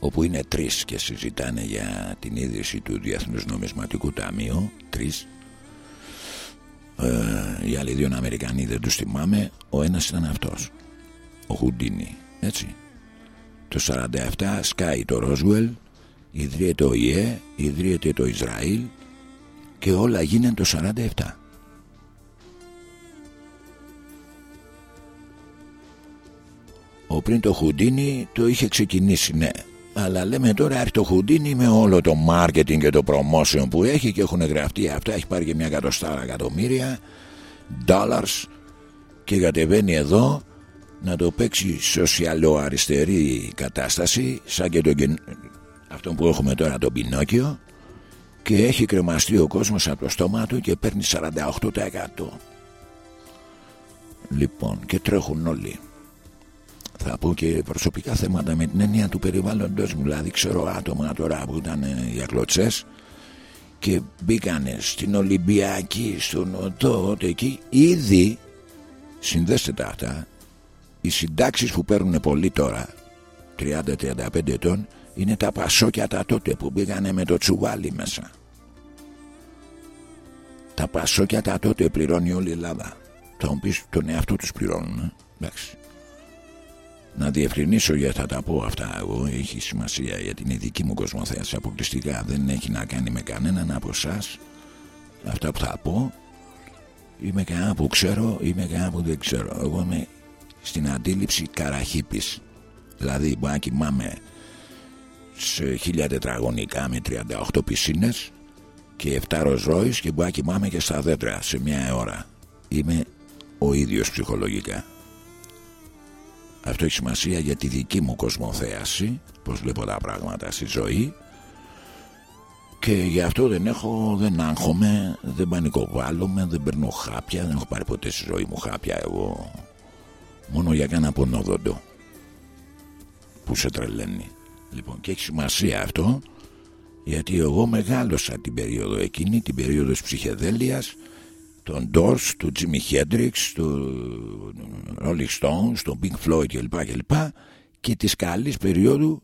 όπου είναι τρεις και συζητάνε για την ίδρυση του Διεθνούς Νομισματικού Ταμείου τρεις. Ε, οι άλλοι δύο Αμερικανοί δεν τους θυμάμαι. Ο ένας ήταν αυτός ο Χουντίνι έτσι. Το 47 σκάει το Ρόσουελ ιδρύεται ο ΙΕ ιδρύεται το Ισραήλ και όλα γίνανε το 47 Ο πριν το Χουντίνι το είχε ξεκινήσει ναι. Αλλά λέμε τώρα έρχεται το Χουντίνι με όλο το marketing και το promotion που έχει και έχουν γραφτεί αυτά. Έχει πάρει και μια εκατοστάρα εκατομμύρια dollars και κατεβαίνει εδώ να το παίξει σοσιαλοαριστερή κατάσταση σαν και τον, αυτό που έχουμε τώρα τον Πινόκιο και έχει κρεμαστεί ο κόσμος από το στόμα του και παίρνει 48% λοιπόν και τρέχουν όλοι θα πω και προσωπικά θέματα με την έννοια του περιβάλλοντος μου. Δηλαδή ξέρω άτομα τώρα που ήταν για κλωτσές και μπήκανε στην Ολυμπιακή στον Οτό εκεί. Ήδη συνδέστε τα αυτά οι συντάξεις που παίρνουν πολλοί τώρα 30-35 ετών είναι τα πασόκια τα τότε που μπήκανε με το τσουβάλι μέσα. Τα πασόκια τα τότε πληρώνει όλη η Ελλάδα. Θα μου πεις τον εαυτό τους πληρώνουν ε; εντάξει να διευκρινίσω γιατί θα τα πω αυτά. Εγώ έχει σημασία γιατί είναι δική μου κοσμοθέαση αποκλειστικά. Δεν έχει να κάνει με κανέναν από εσάς. αυτά που θα πω είμαι κανένα που ξέρω είμαι κανένα που δεν ξέρω. Εγώ είμαι στην αντίληψη καραχύπης. Δηλαδή μπορεί να κοιμάμαι σε χίλια τετραγωνικά με 38 πισίνες και 7 ροζόις και μπορεί να κοιμάμαι και στα δέντρα σε μια ώρα. Είμαι ο ίδιος ψυχολογικά αυτό έχει σημασία για τη δική μου κοσμοθέαση πως βλέπω τα πράγματα στη ζωή και γι' αυτό δεν έχω, δεν άγχομαι, δεν πανικοβάλλομαι, δεν παίρνω χάπια, δεν έχω πάρει ποτέ στη ζωή μου χάπια εγώ μόνο για κανένα πονόδοντο που σε τρελαίνει. Λοιπόν και έχει σημασία αυτό γιατί εγώ μεγάλωσα την περίοδο εκείνη, την περίοδο της ψυχεδέλειας τον Doors, του Jimmy Hendrix, του Rolling Stones, του Pink Floyd κλπ. κλπ. και της καλής περίοδου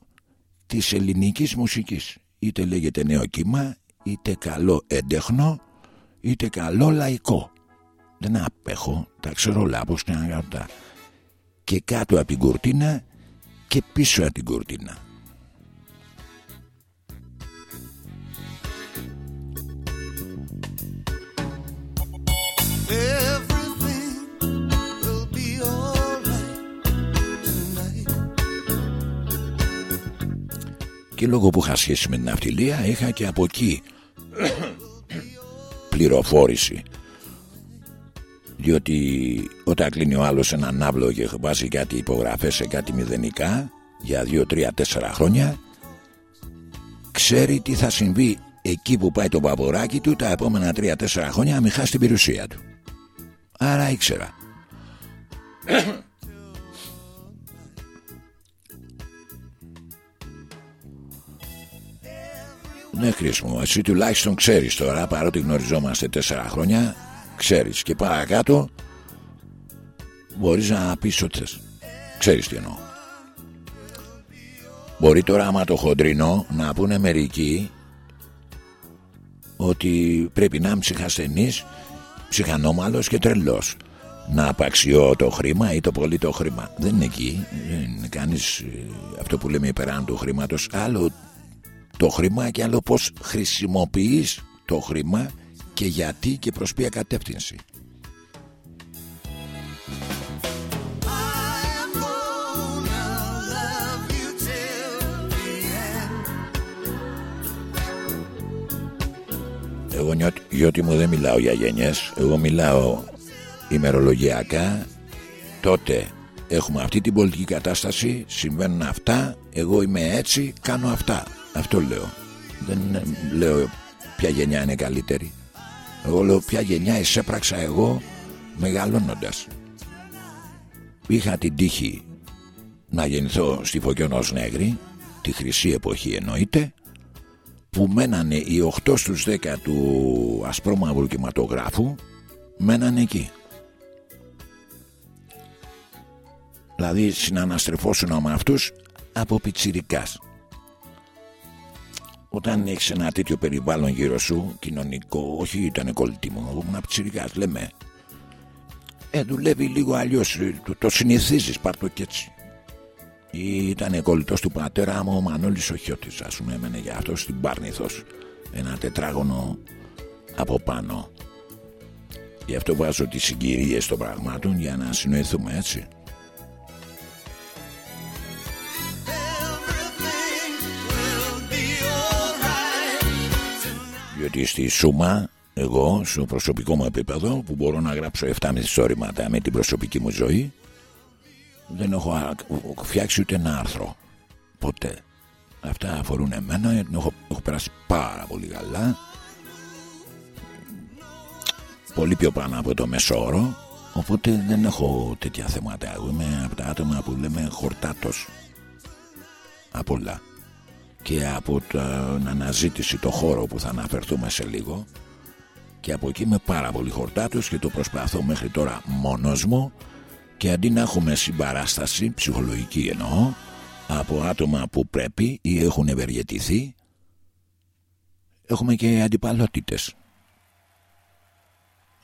της ελληνικής μουσικής. Είτε λέγεται νέο κύμα, είτε καλό έντεχνο, είτε καλό λαϊκό. Δεν απέχω, τα ξέρω όλα πώς και να Και κάτω από την κουρτίνα και πίσω από την κουρτίνα. Και λόγω που είχα σχέση με την αυτιλία είχα και από εκεί πληροφόρηση. Διότι όταν κλείνει ο άλλος έναν άβλο και βάζει κάτι υπογραφές σε κάτι μηδενικά για 2, 3, 4 χρόνια ξέρει τι θα συμβεί εκεί που πάει το παποράκι του τα επόμενα 3-4 χρόνια να μην χάσει την περιουσία του. Άρα ήξερα Ναι χρήσιμο Εσύ τουλάχιστον ξέρεις τώρα Παρότι γνωριζόμαστε τέσσερα χρόνια Ξέρεις και παρακάτω Μπορείς να πεις ό,τι θες Ξέρεις τι εννοώ Μπορεί τώρα άμα το χοντρινό Να πούνε μερικοί Ότι πρέπει να είμαι ψυχασθενής Ψυχανόμαλος και τρελός να απαξιώ το χρήμα ή το πολύ το χρήμα. Δεν είναι εκεί. Δεν είναι κανείς ε, αυτό που λέμε υπεράνω του χρήματος. Άλλο το χρήμα και άλλο πως χρησιμοποιείς το χρήμα και γιατί και προς ποια κατεύθυνση. Εγώ νιώτη μου δεν μιλάω για γενιές. Εγώ μιλάω ημερολογιακά. Τότε έχουμε αυτή την πολιτική κατάσταση. Συμβαίνουν αυτά. Εγώ είμαι έτσι, κάνω αυτά αυτό λέω. Δεν λέω ποια γενιά είναι καλύτερη. Εγώ λέω ποια γενιά εισέπραξα εγώ μεγαλώνοντας. Είχα την τύχη να γεννηθώ στη Φωκιονός Νέγρη, τη χρυσή εποχή εννοείται, που μένανε οι 8 στους 10 του ασπρόμαυρου κινηματογράφου, μένανε εκεί. Δηλαδή συναναστρεφόσουν με αυτούς από πιτσιρικάς όταν έχεις ένα τέτοιο περιβάλλον γύρω σου, κοινωνικό, όχι ήταν κολλητή εγώ ήμουν ψηρικά, λέμε. Ε, δουλεύει λίγο αλλιώς, το, το συνηθίζεις, πάρ το και έτσι. Ήταν κολλητό του πατέρα μου ο Μανώλης Οχιώτη, ας πούμε, έμενε για αυτό στην Πάρνηθος. Ένα τετράγωνο από πάνω. Γι' αυτό βάζω τις συγκυρίες των πραγμάτων για να συνοηθούμε έτσι. Διότι στη Σούμα εγώ στο προσωπικό μου επίπεδο που μπορώ να γράψω 7 μισθόρυματα με την προσωπική μου ζωή δεν έχω φτιάξει ούτε ένα άρθρο. Ποτέ. Αυτά αφορούν εμένα έχω, έχω περάσει πάρα πολύ καλά. Πολύ πιο πάνω από το μεσόωρο. Οπότε δεν έχω τέτοια θέματα. Εγώ είμαι από τα άτομα που λέμε χορτάτος. Απ' όλα και από την αναζήτηση το χώρο που θα αναφερθούμε σε λίγο. Και από εκεί είμαι πάρα πολύ χορτάτος και το προσπαθώ μέχρι τώρα μόνος μου. Και αντί να έχουμε συμπαράσταση, ψυχολογική εννοώ από άτομα που πρέπει ή έχουν ευεργετηθεί έχουμε και αντιπαλότητες.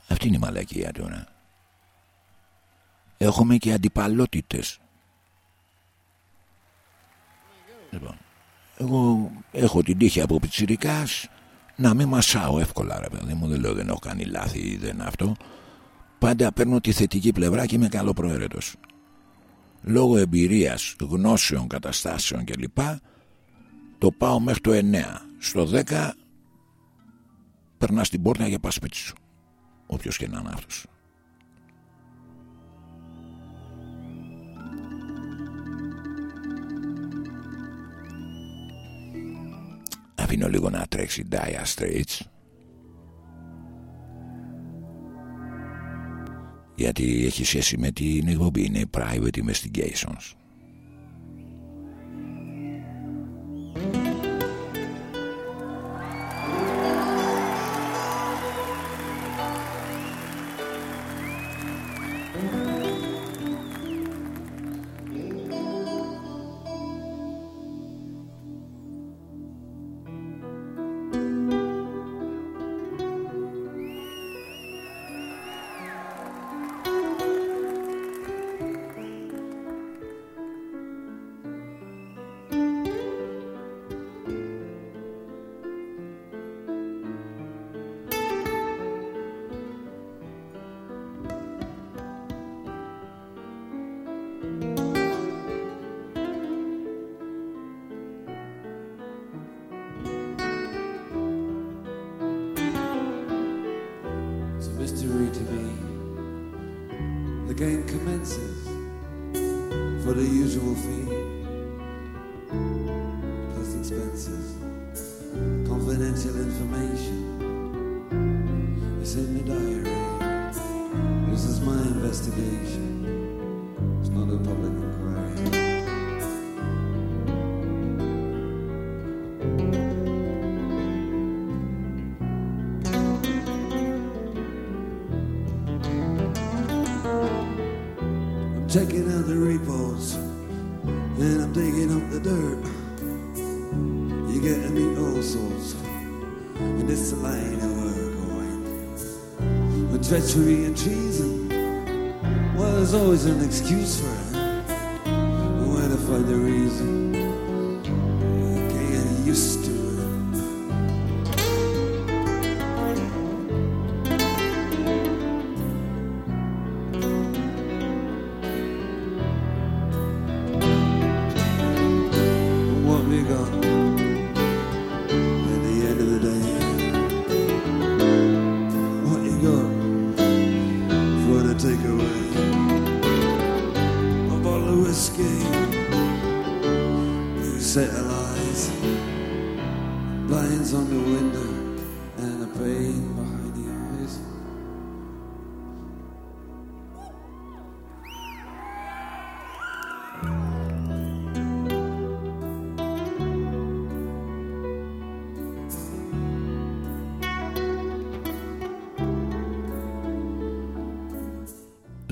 Αυτή είναι η μαλακία τώρα έχουμε και αντιπαλότητες. Λοιπόν εγώ έχω την τύχη από πιτσιρικάς. Να μην μασάω εύκολα ρε παιδί μου δεν λέω δεν έχω κάνει λάθη ή δεν αυτό. Πάντα παίρνω τη θετική πλευρά και είμαι καλό προαίρετος λόγω εμπειρίας, γνώσεων, καταστάσεων κλπ το πάω μέχρι το 9 στο 10 περνάς στην πόρτα για πας σπίτι σου. Όποιος και να είναι αυτός αφήνω λίγο να τρέξει Dire Straits. Γιατί έχει σχέση με την εκπομπή είναι private investigations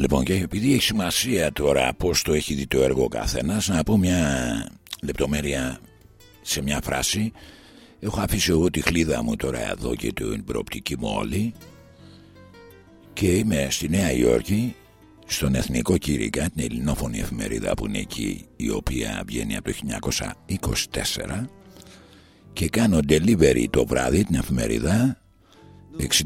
Λοιπόν και επειδή έχει σημασία τώρα πώς το έχει δει το έργο ο καθένας Να πω μια λεπτομέρεια σε μια φράση. Έχω αφήσει εγώ τη χλίδα μου τώρα εδώ και την προοπτική μου όλη Και είμαι στη Νέα Υόρκη στον Εθνικό Κήρυκα, την ελληνόφωνη εφημερίδα που είναι εκεί η οποία βγαίνει από το 1924 και κάνω delivery το βράδυ την εφημερίδα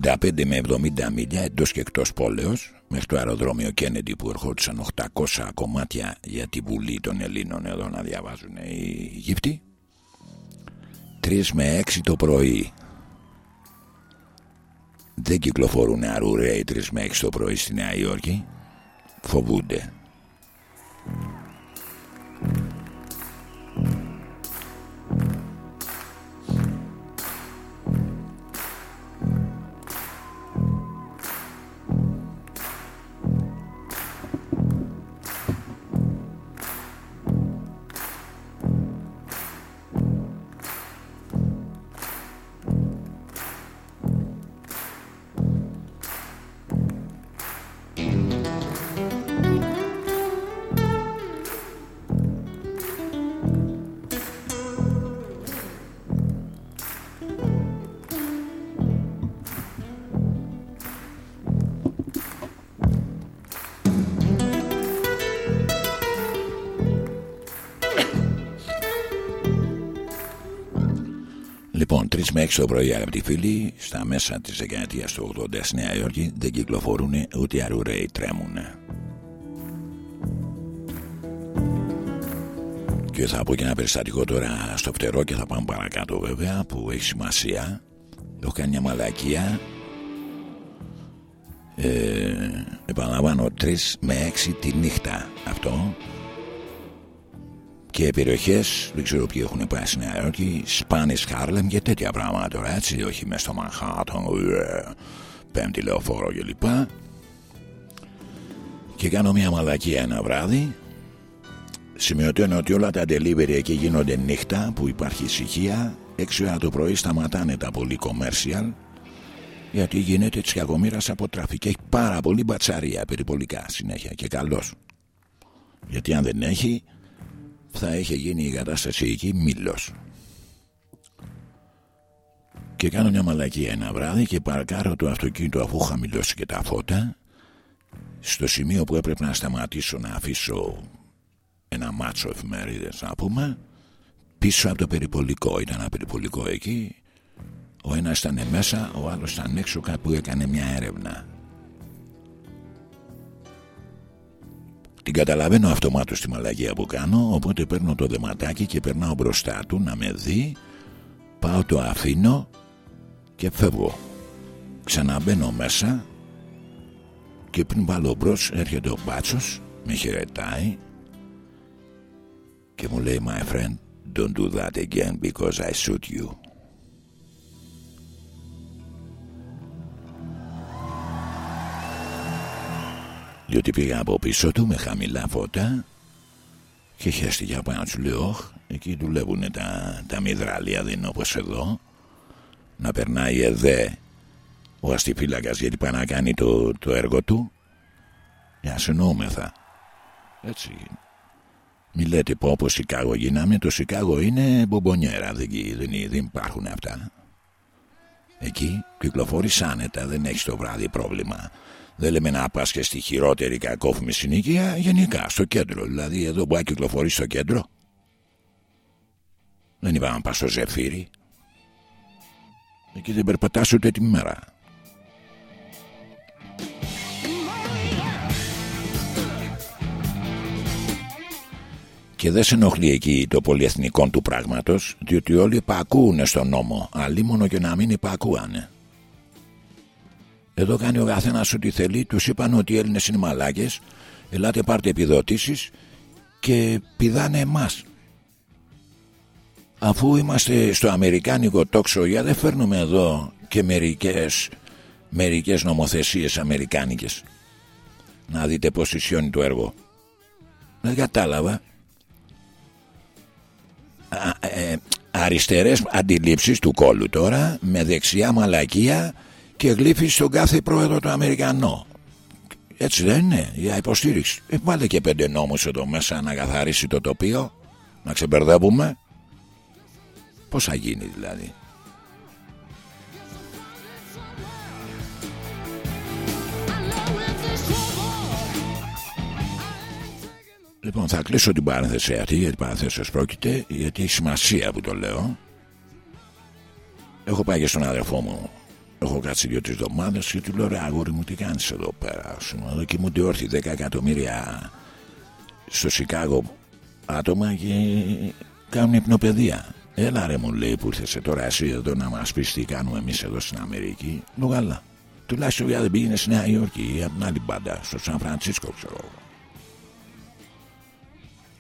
65 με 70 μίλια εντός και εκτός πόλεως μέχρι το αεροδρόμιο Κέννεντι που ερχόντουσαν 800 κομμάτια για τη Βουλή των Ελλήνων. Εδώ να διαβάζουν οι γύπτοι 3 με 6 το πρωί. Δεν κυκλοφορούν αρουραίοι 3 με 6 το πρωί στη Νέα Υόρκη. Φοβούνται με 6 το πρωί, αγαπητοί φίλοι, στα μέσα της δεκαετίας του 80 στη Νέα Υόρκη δεν κυκλοφορούν ούτε οι αρουραίοι τρέμουν. Και θα πω και ένα περιστατικό τώρα στο φτερό και θα πάμε παρακάτω βέβαια που έχει σημασία. Έχω κάνει μια μαλακία. Ε, επαναλαμβάνω 3 με 6 τη νύχτα αυτό και περιοχές, δεν ξέρω ποιοι έχουν πάει στη Νέα Υόρκη, Σπάνι Χάρλεμ και τέτοια πράγματα τώρα, έτσι, όχι μέσα στο Μανχάτον, πέμπτη λεωφόρο κλπ. Και, και κάνω μια μαλακία ένα βράδυ. Σημειωτέω ότι όλα τα delivery εκεί γίνονται νύχτα που υπάρχει ησυχία. 6 ώρα το πρωί σταματάνε τα πολύ commercial γιατί γίνεται της κακομοίρας από τραφική. Έχει πάρα πολύ μπατσαρία περιπολικά συνέχεια και καλώ. Γιατί αν δεν έχει, θα είχε γίνει η κατάσταση εκεί μήλος. Και κάνω μια μαλακία ένα βράδυ και παρκάρω το αυτοκίνητο αφού χαμηλώσει και τα φώτα στο σημείο που έπρεπε να σταματήσω να αφήσω ένα μάτσο εφημερίδες να πούμε πίσω από το περιπολικό. Ήταν ένα περιπολικό εκεί. Ο ένας ήταν μέσα ο άλλος ήταν έξω κάπου έκανε μια έρευνα Την καταλαβαίνω αυτομάτως τη μαλαγία που κάνω Οπότε παίρνω το δεματάκι και περνάω μπροστά του να με δει Πάω το αφήνω και φεύγω. Ξαναμπαίνω μέσα Και πριν βάλω μπρος έρχεται ο μπάτσος Με χαιρετάει Και μου λέει my friend Don't do that again because I shoot you διότι πήγα από πίσω του με χαμηλά φώτα και χαίστηκε από πάνω του λέω εκεί δουλεύουν τα, τα μυδράλια δεν είναι όπως εδώ. Να περνάει εδέ ο αστιφύλακας γιατί πάει να κάνει το, το έργο του. Για συνόμεθα έτσι μη λέτε πω όπως Σικάγο γίναμε. Το Σικάγο είναι μπομπονιέρα. Δεν, δεν, δεν υπάρχουν αυτά. Εκεί κυκλοφορείς άνετα. Δεν έχεις το βράδυ πρόβλημα δεν λέμε να πα και στη χειρότερη κακόφημη συνοικία, γενικά στο κέντρο. Δηλαδή, εδώ μπορεί να κυκλοφορεί στο κέντρο. Δεν είπαμε να πας στο ζεφύρι. Εκεί δεν περπατάς ούτε τη μέρα. Και δεν σε ενοχλεί εκεί το πολυεθνικό του πράγματος Διότι όλοι υπακούουν στον νόμο Αλλή μόνο και να μην υπακούανε εδώ κάνει ο καθένας ό,τι θέλει. Τους είπαν ότι οι Έλληνες είναι μαλάκες. Ελάτε πάρτε επιδοτήσεις και πηδάνε εμάς. Αφού είμαστε στο αμερικάνικο τόξο, για δεν φέρνουμε εδώ και μερικές, μερικές νομοθεσίες αμερικάνικες. Να δείτε πώς ισιώνει το έργο. Δεν κατάλαβα. Α, ε, αριστερές αντιλήψεις του κόλου τώρα με δεξιά μαλακία και γλύφει στον κάθε πρόεδρο του Αμερικανό. Έτσι δεν είναι, για υποστήριξη. Ε, βάλε και πέντε νόμους εδώ μέσα να καθαρίσει το τοπίο, να ξεμπερδεύουμε. Πώς θα γίνει δηλαδή. Λοιπόν, θα κλείσω την παρένθεση αυτή, γιατί παρένθεση πρόκειται, γιατί έχει σημασία που το λέω. Έχω πάει και στον αδερφό μου Έχω κάτσει δύο-τρει εβδομάδες και του λέω ρε αγόρι μου τι κάνεις εδώ πέρα. Εδώ και μου όρθι 10 εκατομμύρια στο Σικάγο άτομα και κάνουν υπνοπαιδεία. Έλα ρε μου λέει που ήρθες τώρα εσύ εδώ να μας πεις τι κάνουμε εμείς εδώ στην Αμερική. Λέω Τουλάχιστον για δεν πήγαινε στη Νέα Υόρκη ή από την άλλη μπάντα, στο Σαν Φρανσίσκο ξέρω εγώ.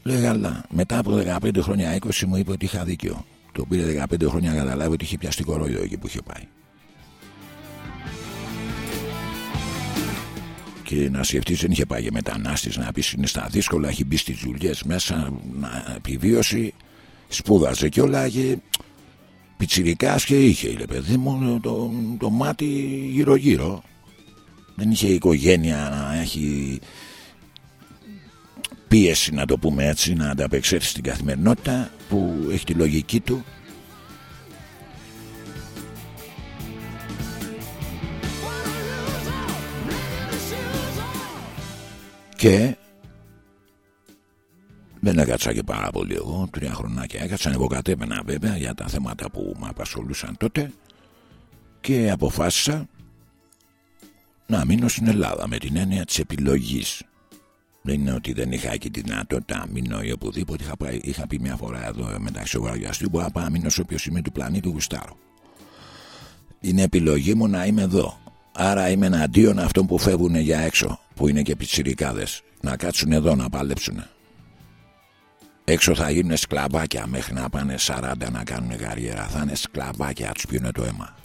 Λέει καλά. Μετά από 15 χρόνια 20 μου είπε ότι είχα δίκιο. Το πήρε 15 χρόνια να καταλάβει ότι είχε πιαστεί κορόιδο εκεί που είχε πάει. Και να σκεφτείς δεν είχε πάει για μετανάστη να πει είναι στα δύσκολα, έχει μπει στις δουλειές μέσα να επιβίωση. Σπούδαζε και όλα και πιτσιρικά και είχε, λέει παιδί μου, το, το μάτι γύρω-γύρω. Δεν είχε οικογένεια να έχει πίεση, να το πούμε έτσι, να ανταπεξέλθει στην καθημερινότητα που έχει τη λογική του και Δεν έκατσα και πάρα πολύ εγώ, τρία χρονάκια έκατσα, εγώ κατέβαινα βέβαια για τα θέματα που με απασχολούσαν τότε και αποφάσισα να μείνω στην Ελλάδα με την έννοια της επιλογής. Δεν είναι ότι δεν είχα εκεί τη δυνατότητα να μείνω ή οπουδήποτε. Είχα, είχα πει μια φορά εδώ μεταξύ βαριαστή που να πάω να μείνω σε όποιος σημείο του πλανήτη γουστάρω. Είναι επιλογή μου να είμαι εδώ. Άρα είμαι εναντίον αυτών που φεύγουν για έξω, που είναι και πιτσιρικάδες, να κάτσουν εδώ να παλέψουν. Έξω θα γίνουν σκλαβάκια μέχρι να πάνε 40 να κάνουν καριέρα. Θα είναι σκλαβάκια, τους πιούνε το αίμα.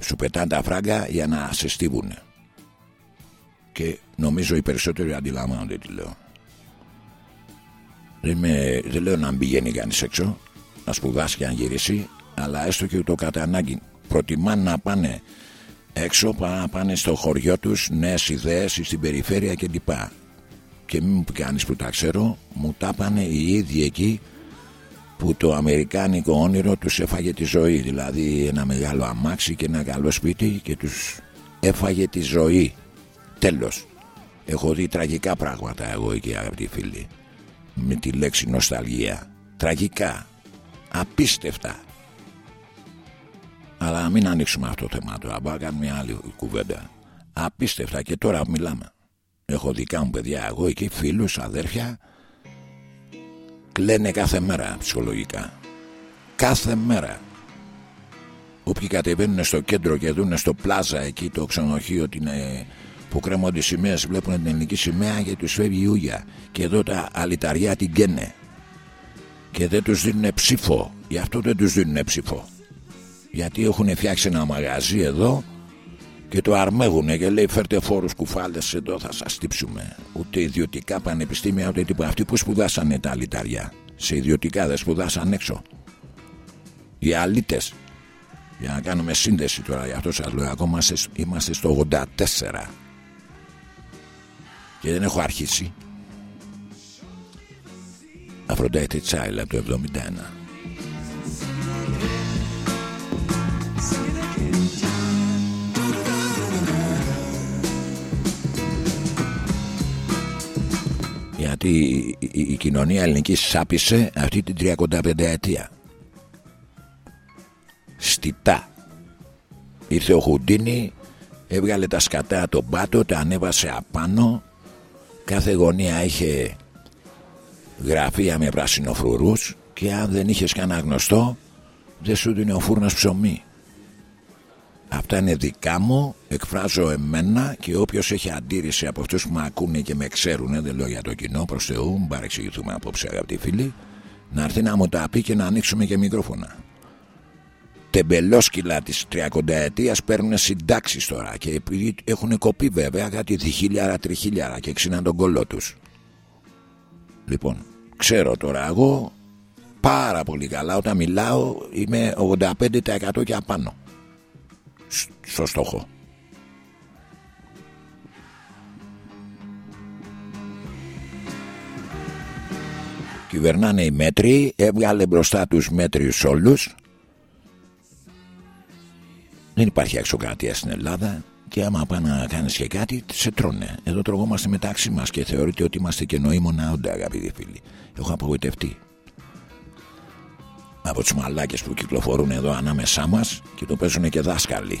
Σου πετάνε τα φράγκα για να σε στίβουν. Και νομίζω οι περισσότεροι αντιλαμβάνονται τι λέω. Δεν, με, δεν λέω να μην πηγαίνει κανείς έξω, να σπουδάσει και να γυρίσει, αλλά έστω και το κατά ανάγκη. Προτιμάνε να πάνε έξω, να πάνε στο χωριό τους, νέες ιδέες στην περιφέρεια κλπ. Και μην μου πει κανείς που τα ξέρω μου τα πάνε οι ίδιοι εκεί που το αμερικάνικο όνειρο τους έφαγε τη ζωή. Δηλαδή ένα μεγάλο αμάξι και ένα καλό σπίτι και τους έφαγε τη ζωή. Τέλος. Έχω δει τραγικά πράγματα εγώ εκεί αγαπητοί φίλοι. Με τη λέξη νοσταλγία. Τραγικά. Απίστευτα αλλά μην ανοίξουμε αυτό το θέμα τώρα. Μπορούμε να κάνουμε μια άλλη κουβέντα. Απίστευτα και τώρα μιλάμε. Έχω δικά μου παιδιά εγώ εκεί φίλους, αδέρφια Κλαίνε κάθε μέρα ψυχολογικά Κάθε μέρα Όποιοι κατεβαίνουν στο κέντρο και δουν στο πλάζα εκεί το ξενοδοχείο την, που κρέμονται οι σημαίες βλέπουν την ελληνική σημαία και τους φεύγει η ούγια και εδώ τα αλυταριά την καίνε και δεν τους δίνουν ψήφο γι' αυτό δεν τους δίνουν ψήφο γιατί έχουν φτιάξει ένα μαγαζί εδώ και το αρμέγουνε και λέει φέρτε φόρους κουφάλες εδώ θα σας τύψουμε ούτε ιδιωτικά πανεπιστήμια ούτε τίποτα. Αυτοί που σπουδάσανε τα αλυταριά σε ιδιωτικά δεν σπουδάσαν έξω. Οι αλήτες. Για να κάνουμε σύνδεση τώρα για αυτό σας λέω ακόμα είμαστε στο 84 και δεν έχω αρχίσει. Αφροντέτη Τσάιλα το 71 γιατί η, κοινωνία ελληνικής σάπισε αυτή την 35 ετία στιτά. Ήρθε ο Χουντίνη έβγαλε τα σκατά τον πάτο τα ανέβασε απάνω. Κάθε γωνία είχε γραφεία με πρασινοφρουρούς και αν δεν είχες κανένα γνωστό δεν σου δίνει ο φούρνος ψωμί Αυτά είναι δικά μου, εκφράζω εμένα και όποιος έχει αντίρρηση από αυτούς που με ακούνε και με ξέρουν, δεν λέω για το κοινό προς Θεού, μην παρεξηγηθούμε απόψε αγαπητοί φίλοι, να έρθει να μου τα πει και να ανοίξουμε και μικρόφωνα. Τεμπελόσκυλα της 30 ετίας παίρνουν συντάξεις τώρα και επειδή έχουν κοπεί βέβαια κάτι διχίλιαρα, τριχίλιαρα και ξύναν τον κόλλο τους. Λοιπόν, ξέρω τώρα εγώ πάρα πολύ καλά όταν μιλάω είμαι 85% και απάνω στο στόχο. Κυβερνάνε οι μέτροι, έβγαλε μπροστά τους μέτριους όλους. Δεν υπάρχει αξιοκρατία στην Ελλάδα και άμα πάνε να κάνεις και κάτι, σε τρώνε. Εδώ τρογόμαστε μεταξύ μας και θεωρείται ότι είμαστε και νοήμονα όντα, αγαπητοί φίλοι. Έχω απογοητευτεί από τους μαλάκες που κυκλοφορούν εδώ ανάμεσά μας και το παίζουν και δάσκαλοι.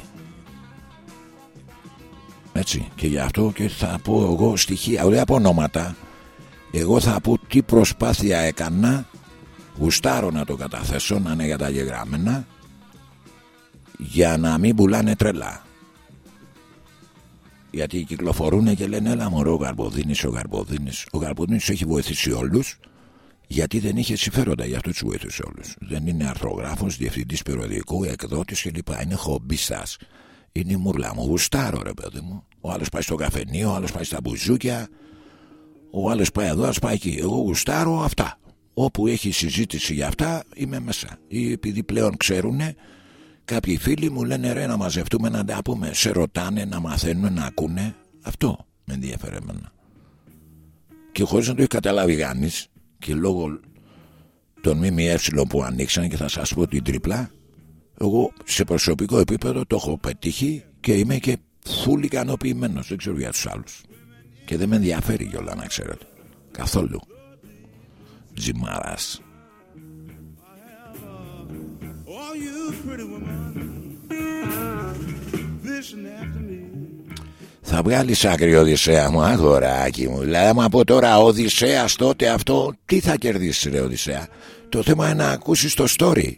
Έτσι και γι' αυτό και θα πω εγώ στοιχεία δεν από ονόματα. Εγώ θα πω τι προσπάθεια έκανα γουστάρω να το καταθέσω να είναι για τα γεγραμμένα για να μην πουλάνε τρελά γιατί κυκλοφορούν και λένε έλα μωρό ο Γαρμποδίνης ο Γαρμποδίνης ο Γαρμποδίνης έχει βοηθήσει όλους γιατί δεν είχε συμφέροντα για αυτό τους βοήθησε όλους. Δεν είναι αρθρογράφος, διευθυντής περιοδικού, εκδότης κλπ. Είναι χομπιστάς. Είναι η μουρλά μου. Γουστάρω, ρε παιδί μου. Ο άλλος πάει στο καφενείο, ο άλλος πάει στα μπουζούκια. Ο άλλος πάει εδώ, α πάει εκεί. Εγώ γουστάρω αυτά. Όπου έχει συζήτηση για αυτά, είμαι μέσα. Ή επειδή πλέον ξέρουν, κάποιοι φίλοι μου λένε ρε να μαζευτούμε να τα πούμε. Σε ρωτάνε, να μαθαίνουν, να ακούνε. Αυτό με ενδιαφέρει εμένα. Και χωρίς να το έχει καταλάβει κανείς, και λόγω των ΜΜΕ που ανοίξαν και θα σας πω την τρίπλα εγώ σε προσωπικό επίπεδο το έχω πετύχει και είμαι και φουλ ικανοποιημένος. Δεν ξέρω για τους άλλους. Και δεν με ενδιαφέρει κιόλα να ξέρετε. Καθόλου. Τζιμάρας Θα βγάλεις άκρη Οδυσσέα μου, αγοράκι μου. Δηλαδή, από τώρα Οδυσσέας τότε αυτό, τι θα κερδίσεις, ρε Οδυσσέα; Το θέμα είναι να ακούσεις το story.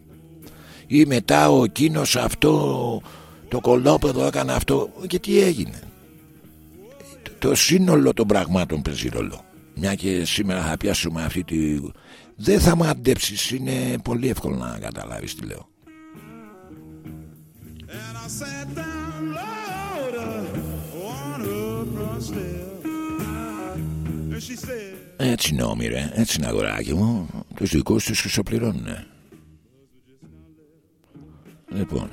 Ή μετά ο εκείνος αυτό, το κολόπεδο έκανε αυτό. Και τι έγινε. Το σύνολο των πραγμάτων παίζει ρόλο. Μια και σήμερα θα πιάσουμε αυτή τη. Δεν θα μαντέψει, είναι πολύ εύκολο να καταλάβεις τι λέω. Έτσι είναι όμοιρε, έτσι είναι αγοράκι μου. Τους δικούς τους χρυσοπληρώνουν Λοιπόν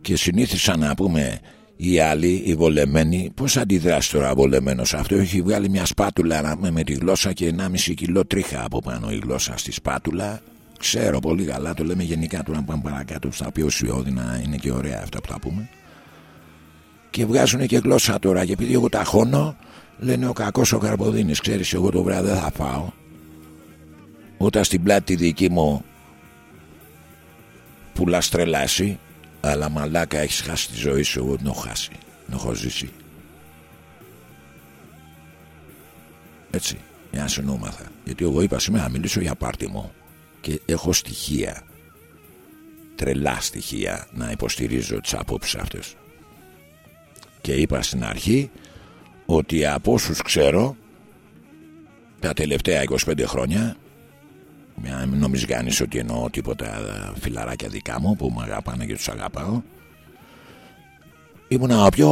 Και συνήθισαν να πούμε Οι άλλοι, οι βολεμένοι Πώς αντιδράσει τώρα ο βολεμένος Αυτός; Έχει βγάλει μια σπάτουλα με, με τη γλώσσα Και 1,5 κιλό τρίχα από πάνω η γλώσσα στη σπάτουλα. Ξέρω πολύ καλά, το λέμε γενικά του να πάμε παρακάτω στα πιο ουσιώδη είναι και ωραία αυτά που θα πούμε. Και βγάζουν και γλώσσα τώρα και επειδή εγώ τα χώνω λένε ο κακός ο Καρποδίνης ξέρεις εγώ το βράδυ δεν θα φάω ούτε στην πλάτη δική μου που λαστρελάσει αλλά μαλάκα έχεις χάσει τη ζωή σου εγώ την έχω χάσει την έχω ζήσει έτσι μια συνόμαθα. Γιατί εγώ είπα σήμερα να μιλήσω για πάρτι μου και έχω στοιχεία τρελά στοιχεία να υποστηρίζω τις απόψεις αυτές και είπα στην αρχή ότι από όσους ξέρω τα τελευταία 25 χρόνια μην νομίζει κανείς ότι εννοώ τίποτα φιλαράκια δικά μου που με αγαπάνε και τους αγαπάω ήμουνα ο πιο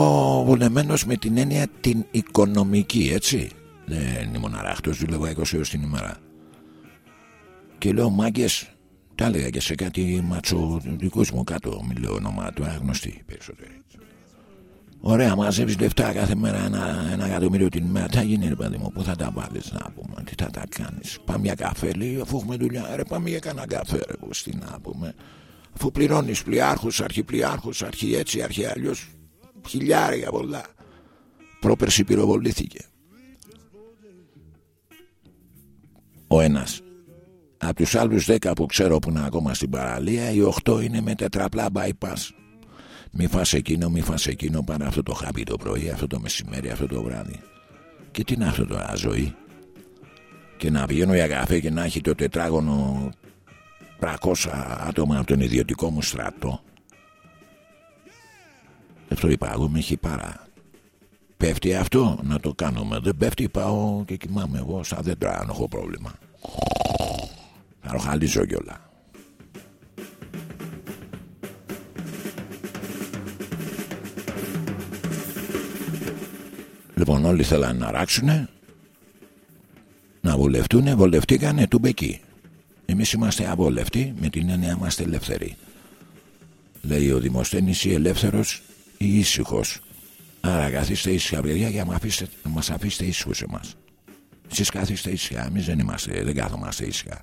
βολεμένος με την έννοια την οικονομική έτσι. Δεν ήμουν αράχτος δούλευα 20 ώρες την ημέρα. Και λέω μάγκες τα έλεγα και σε κάτι μάτσο δικούς μου κάτω μην λέω όνομά του άγνωστοι περισσότεροι Ωραία, μαζεύεις λεφτά κάθε μέρα ένα, ένα εκατομμύριο την ημέρα. Τι θα γίνει, ρε παιδί μου, πού θα τα βάλεις να πούμε, τι θα τα κάνεις. Πάμε για καφέ, λέει, αφού έχουμε δουλειά. Ρε, πάμε για κανένα καφέ, ρε, πώς, τι να πούμε. Αφού πληρώνεις πλοιάρχους, αρχιπλοιάρχους, αρχι έτσι, αρχι αλλιώς. Χιλιάρια πολλά. Πρόπερση πυροβολήθηκε. Ο ένας. Από τους άλλους 10 που ξέρω που είναι ακόμα στην παραλία, οι 8 είναι με τετραπλά bypass. Μη φας εκείνο, μη φας εκείνο Πάνω αυτό το χάπι το πρωί, αυτό το μεσημέρι, αυτό το βράδυ. Και τι είναι αυτό το ζωή; Και να πηγαίνω για καφέ και να έχει το τετράγωνο 300 άτομα από τον ιδιωτικό μου στρατό. Αυτό είπα εγώ με έχει πάρα Πέφτει αυτό να το κάνουμε Δεν πέφτει πάω και κοιμάμαι εγώ Σαν δέντρα αν έχω πρόβλημα. Θα ροχαλίζω κιόλα Λοιπόν όλοι θέλανε να ράξουνε Να βολευτούνε Βολευτήκανε του μπεκί Εμείς είμαστε αβόλευτοι Με την έννοια είμαστε ελεύθεροι. Λέει ο Δημοσθένης ή ελεύθερος ή ήσυχος. Άρα καθίστε ήσυχα παιδιά Για να μας αφήσετε ήσυχους εμάς. Εσείς καθίστε ήσυχα Εμείς δεν είμαστε Δεν κάθομαστε ήσυχα.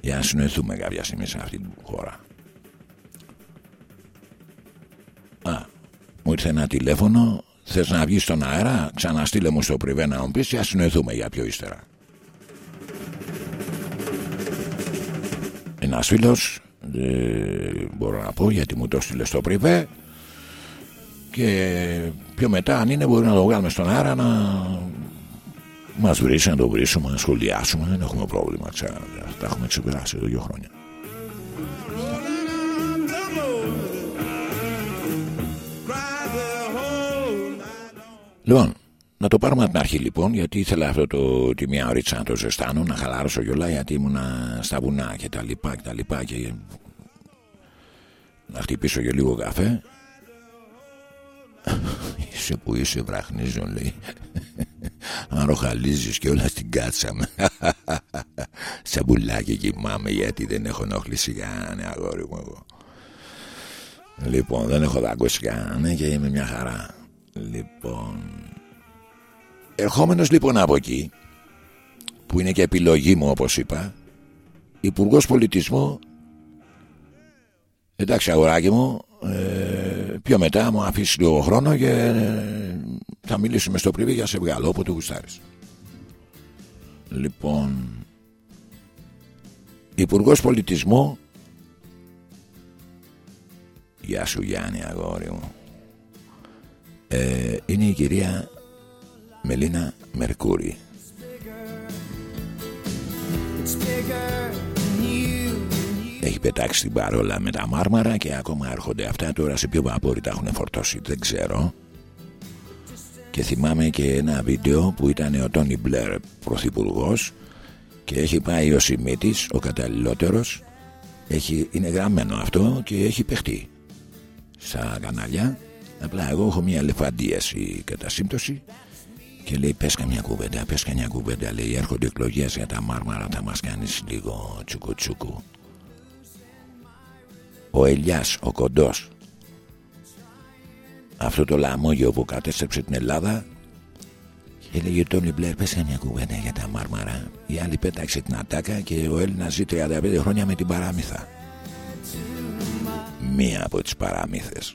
Για να συνοηθούμε κάποια στιγμή σε αυτή την χώρα Α, μου ήρθε ένα τηλέφωνο Θες να βγεις στον αέρα Ξαναστείλε μου στο πριβέ να μου πεις Και συνοηθούμε για πιο ύστερα. Ένας φίλος ε, Μπορώ να πω γιατί μου το στείλε στο πριβέ Και πιο μετά αν είναι μπορεί να το βγάλουμε στον αέρα Να μας βρεις να το βρίσουμε Να σχολιάσουμε Δεν έχουμε πρόβλημα Ξα... Τα έχουμε ξεπεράσει εδώ δύο χρόνια Λοιπόν, να το πάρουμε από την αρχή λοιπόν, γιατί ήθελα αυτό το, τη μία ωρίτσα να το ζεστάνω, να χαλάρωσω κιόλα, γιατί ήμουνα στα βουνά και τα λοιπά και τα λοιπά και να χτυπήσω και λίγο καφέ. είσαι που είσαι βραχνίζω λέει. Αν ροχαλίζεις και όλα στην κάτσα με. Σαν πουλάκι κοιμάμαι γιατί δεν έχω ενοχλήσει κανένα αγόρι μου εγώ. Λοιπόν δεν έχω δαγκώσει κανένα και είμαι μια χαρά Λοιπόν. Ερχόμενος λοιπόν από εκεί Που είναι και επιλογή μου όπως είπα Υπουργός Πολιτισμού Εντάξει αγοράκι μου ε, Πιο μετά μου αφήσεις λίγο χρόνο Και ε, θα μιλήσουμε στο πριβή για σε βγάλω Όποτε γουστάρεις. Λοιπόν Υπουργός Πολιτισμού Γεια σου Γιάννη αγόρι μου ε, Είναι η κυρία Μελίνα Μερκούρη. Έχει πετάξει την παρόλα με τα μάρμαρα και ακόμα έρχονται αυτά. Τώρα σε ποιο βαπόρι τα έχουν φορτώσει δεν ξέρω. Και θυμάμαι και ένα βίντεο που ήταν ο Τόνι Μπλερ πρωθυπουργός και έχει πάει ο Σιμίτης ο καταλληλότερος. Έχει, είναι γραμμένο αυτό και έχει παιχτεί. Στα κανάλια απλά εγώ έχω μια λεφαντίαση κατά σύμπτωση και λέει πες καμιά κουβέντα πες καμιά κουβέντα λέει έρχονται εκλογές για τα μάρμαρα θα μας κάνεις λίγο τσουκου ο Ελιάς ο Κοντός αυτό το λαμόγιο που κατέστρεψε την Ελλάδα και έλεγε ο Τόνι Μπλερ πες μια κουβέντα για τα μάρμαρα η άλλη πέταξε την ατάκα και ο Έλληνας ζει 35 χρόνια με την παράμυθα. Μία από τις παράμυθες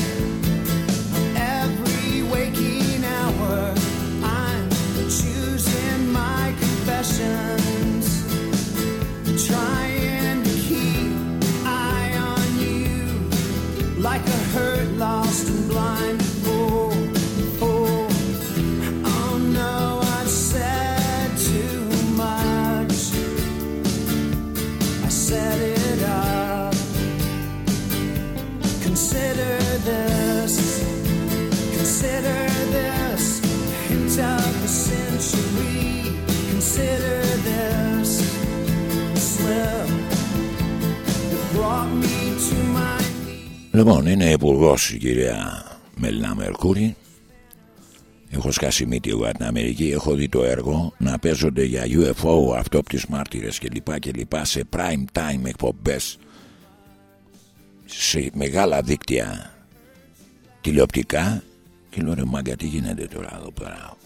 trying to keep eye on you like a hurt, Λοιπόν, είναι υπουργός η κυρία Μελίνα Μερκούρη. Έχω σκάσει μύτη εγώ από την Αμερική. Έχω δει το έργο να παίζονται για UFO, αυτόπτης μάρτυρες κλπ. κλπ. σε prime time εκπομπές σε μεγάλα δίκτυα τηλεοπτικά και λέω ρε μάγκα τι γίνεται τώρα εδώ πέρα;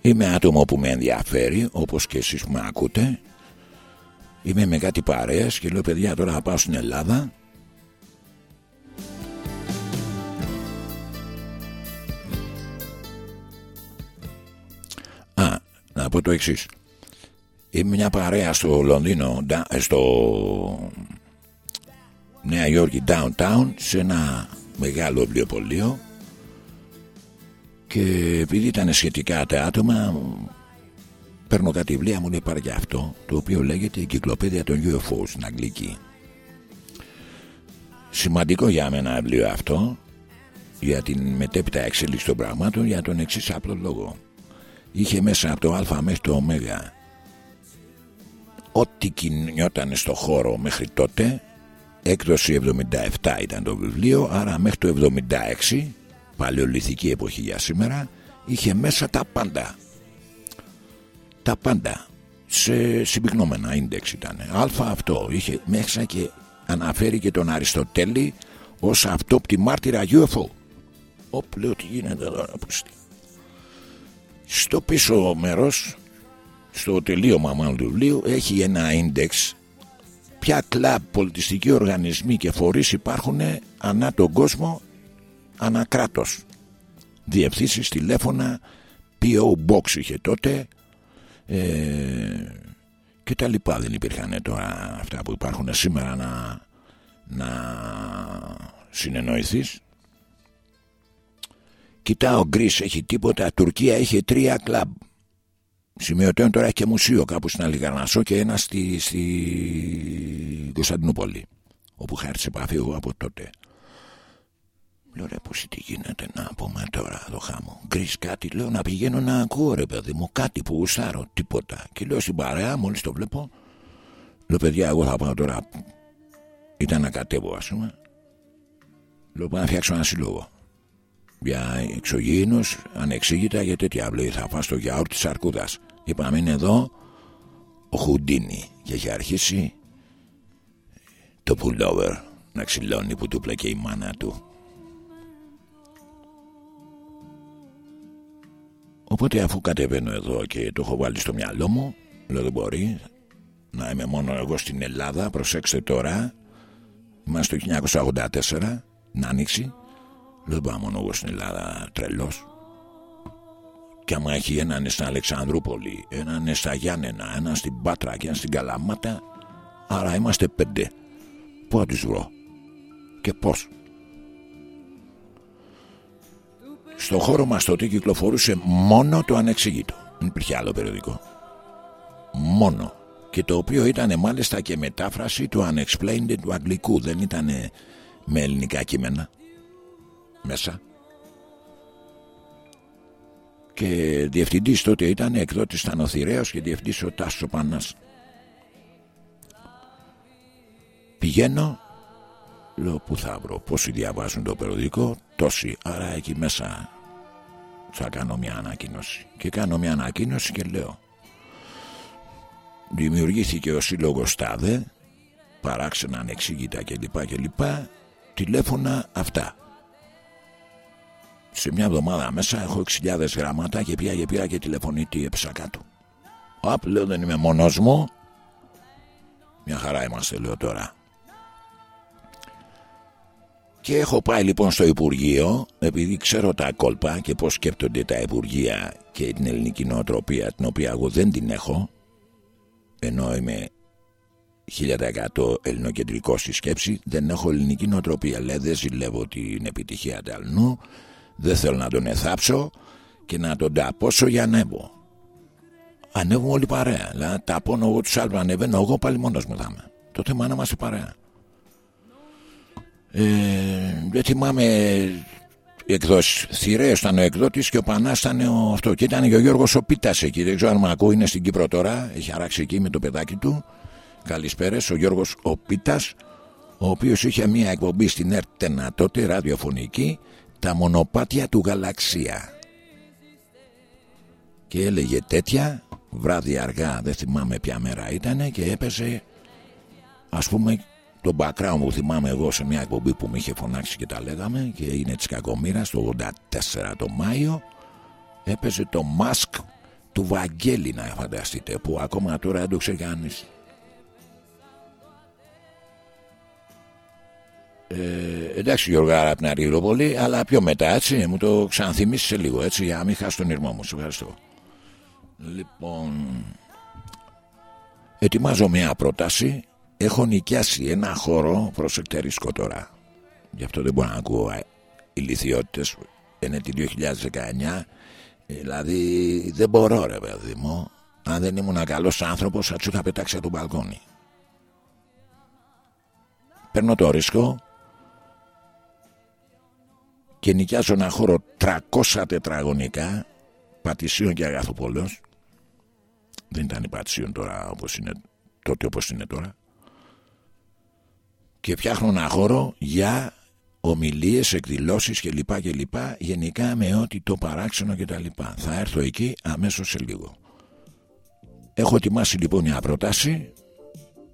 Είμαι άτομο που με ενδιαφέρει όπως και εσείς που με ακούτε Είμαι με κάτι παρέες και λέω παιδιά τώρα θα πάω στην Ελλάδα να πω το εξής. Είμαι μια παρέα στο Λονδίνο, στο Νέα Υόρκη downtown, σε ένα μεγάλο βιβλιοπωλείο. Και επειδή ήταν σχετικά τα άτομα παίρνω κάτι βιβλία μου λέει πάρε και αυτό το οποίο λέγεται Εγκυκλοπαίδεια των UFO στην Αγγλική. Σημαντικό για μένα βιβλίο αυτό για την μετέπειτα εξέλιξη των πραγμάτων για τον εξής απλό λόγο είχε μέσα από το α μέχρι το ω. Ό,τι κινιόταν στο χώρο μέχρι τότε έκδοση 77 ήταν το βιβλίο άρα μέχρι το 76 παλαιολιθική εποχή για σήμερα είχε μέσα τα πάντα. Τα πάντα. Σε συμπυκνόμενα index ήταν. Α αυτό. Είχε μέσα και αναφέρει και τον Αριστοτέλη ως αυτόπτη μάρτυρα UFO Ωπ λέω τι γίνεται εδώ στο πίσω μέρος στο τελείωμα μάλλον του βιβλίου έχει ένα index. Ποια κλαμπ πολιτιστικοί οργανισμοί και φορείς υπάρχουν ανά τον κόσμο ανακράτος διευθύνσεις τηλέφωνα PO Box είχε τότε ε, και τα λοιπά. Δεν υπήρχαν τώρα αυτά που υπάρχουν σήμερα να, να συνεννοηθείς κοιτάω Γκρίς έχει τίποτα. Τουρκία είχε τρία κλαμπ. Σημειωτέων τώρα έχει και μουσείο κάπου στην Αλιγαρνασό και ένα στη, στη Κωνσταντινούπολη όπου χάρη επαφή εγώ από τότε. Λέω ρε πως τι γίνεται να πούμε τώρα το χάμο Γκρίς κάτι λέω να πηγαίνω να ακούω ρε παιδί μου Κάτι που γουστάρω τίποτα Και λέω στην παρέα μόλις το βλέπω Λέω παιδιά εγώ θα πάω τώρα Ήταν να κατέβω ας πούμε. Λέω πάω να φτιάξω ένα συλλόγο Για εξωγήινους Ανεξήγητα για τέτοια Λέω θα φας το γιαούρ της αρκούδας. Είπαμε είναι εδώ Ο Χουντίνι Και έχει αρχίσει Το pullover να ξυλώνει που του πλέκε η μάνα του. Οπότε αφού κατεβαίνω εδώ και το έχω βάλει στο μυαλό μου Λέω δεν μπορεί να είμαι μόνο εγώ στην Ελλάδα. Προσέξτε τώρα Είμαστε το 1984 Να ανοίξει Δεν πάω μόνο εγώ στην Ελλάδα τρελός. Και άμα έχει έναν στην Αλεξανδρούπολη Έναν στα Γιάννενα Έναν στην Πάτρα και έναν στην Καλαμάτα Άρα είμαστε πέντε. Πού θα τους βρω Και πώς; Στο χώρο μας τότε κυκλοφορούσε μόνο το ανεξήγητο. Δεν υπήρχε άλλο περιοδικό. Μόνο. Και το οποίο ήταν μάλιστα και μετάφραση του Unexplained του αγγλικού. Δεν ήταν με ελληνικά κείμενα μέσα. Και διευθυντής τότε ήταν εκδότης Θανοθυραίος και διευθυντής ο Τάσος Πανάς. Πηγαίνω λέω που θα βρω πόσοι διαβάζουν το περιοδικό τόσοι άρα εκεί μέσα θα κάνω μια ανακοίνωση και κάνω μια ανακοίνωση και λέω δημιουργήθηκε ο σύλλογος ΤΑΔΕ παράξενα ανεξήγητα κλπ κλπ τηλέφωνα αυτά σε μια εβδομάδα μέσα έχω 6.000 γραμμάτα και πια και πήρα και τηλεφωνήτη έψα κάτω. Απ, λέω δεν είμαι μόνος μου Μια χαρά είμαστε λέω τώρα. Και έχω πάει λοιπόν στο Υπουργείο Επειδή ξέρω τα κόλπα και πως σκέπτονται τα Υπουργεία Και την ελληνική νοοτροπία την οποία εγώ δεν την έχω ενώ είμαι 1000% ελληνοκεντρικός στη σκέψη δεν έχω ελληνική νοοτροπία. Λέει δεν ζηλεύω την επιτυχία του αλλού δεν θέλω να τον εθάψω και να τον ταπώσω για ανέβω ανέβουμε όλοι παρέα δηλαδή ταπώνω εγώ τους άλλους ανεβαίνω εγώ πάλι μόνος μου θα είμαι το θέμα να είμαστε παρέα ε, δεν θυμάμαι εκδόσεις. Θηραίο ήταν ο εκδότης και ο Πανάς ήταν ο αυτό. Και ήταν και ο Γιώργος ο Πίτας εκεί. Δεν ξέρω αν με ακούει, είναι στην Κύπρο τώρα. Έχει αράξει εκεί με το παιδάκι του. Καλησπέρα, ο Γιώργος ο Πίτας, ο οποίος είχε μια εκπομπή στην ΕΡΤΕΝΑ τότε, ραδιοφωνική, τα μονοπάτια του Γαλαξία. Και έλεγε τέτοια, βράδυ αργά, δεν θυμάμαι ποια μέρα ήταν, και έπαιζε, ας πούμε, το background που θυμάμαι εγώ σε μια εκπομπή που με είχε φωνάξει και τα λέγαμε και είναι της κακομήρας το 84 το Μάιο έπαιζε το Mask του Βαγγέλη να φανταστείτε που ακόμα τώρα δεν το ξέρει κανείς ε, εντάξει Γιώργο από την Αργυρόπολη αλλά πιο μετά έτσι μου το ξαναθυμίσεις σε λίγο έτσι για να μην χάσει τον ήρμό μου. Σου ευχαριστώ. Λοιπόν ετοιμάζω μια πρόταση. Έχω νοικιάσει ένα χώρο προσεκτέ ρίσκο τώρα. Γι' αυτό δεν μπορώ να ακούω ηλικιότητες είναι τη 2019 δηλαδή δεν μπορώ ρε παιδί μου. Αν δεν ήμουν καλός άνθρωπος θα τους είχα πετάξει από το μπαλκόνι. Παίρνω το ρίσκο και νοικιάζω ένα χώρο 300 τετραγωνικά πατησίων και αγαθοπολών δεν ήταν η πατησίων τώρα όπως είναι τότε όπως είναι τώρα και φτιάχνω ένα χώρο για ομιλίες, εκδηλώσεις κλπ. κλπ γενικά με ό,τι το παράξενο κτλ. Θα έρθω εκεί αμέσως σε λίγο. Έχω ετοιμάσει λοιπόν μια πρόταση.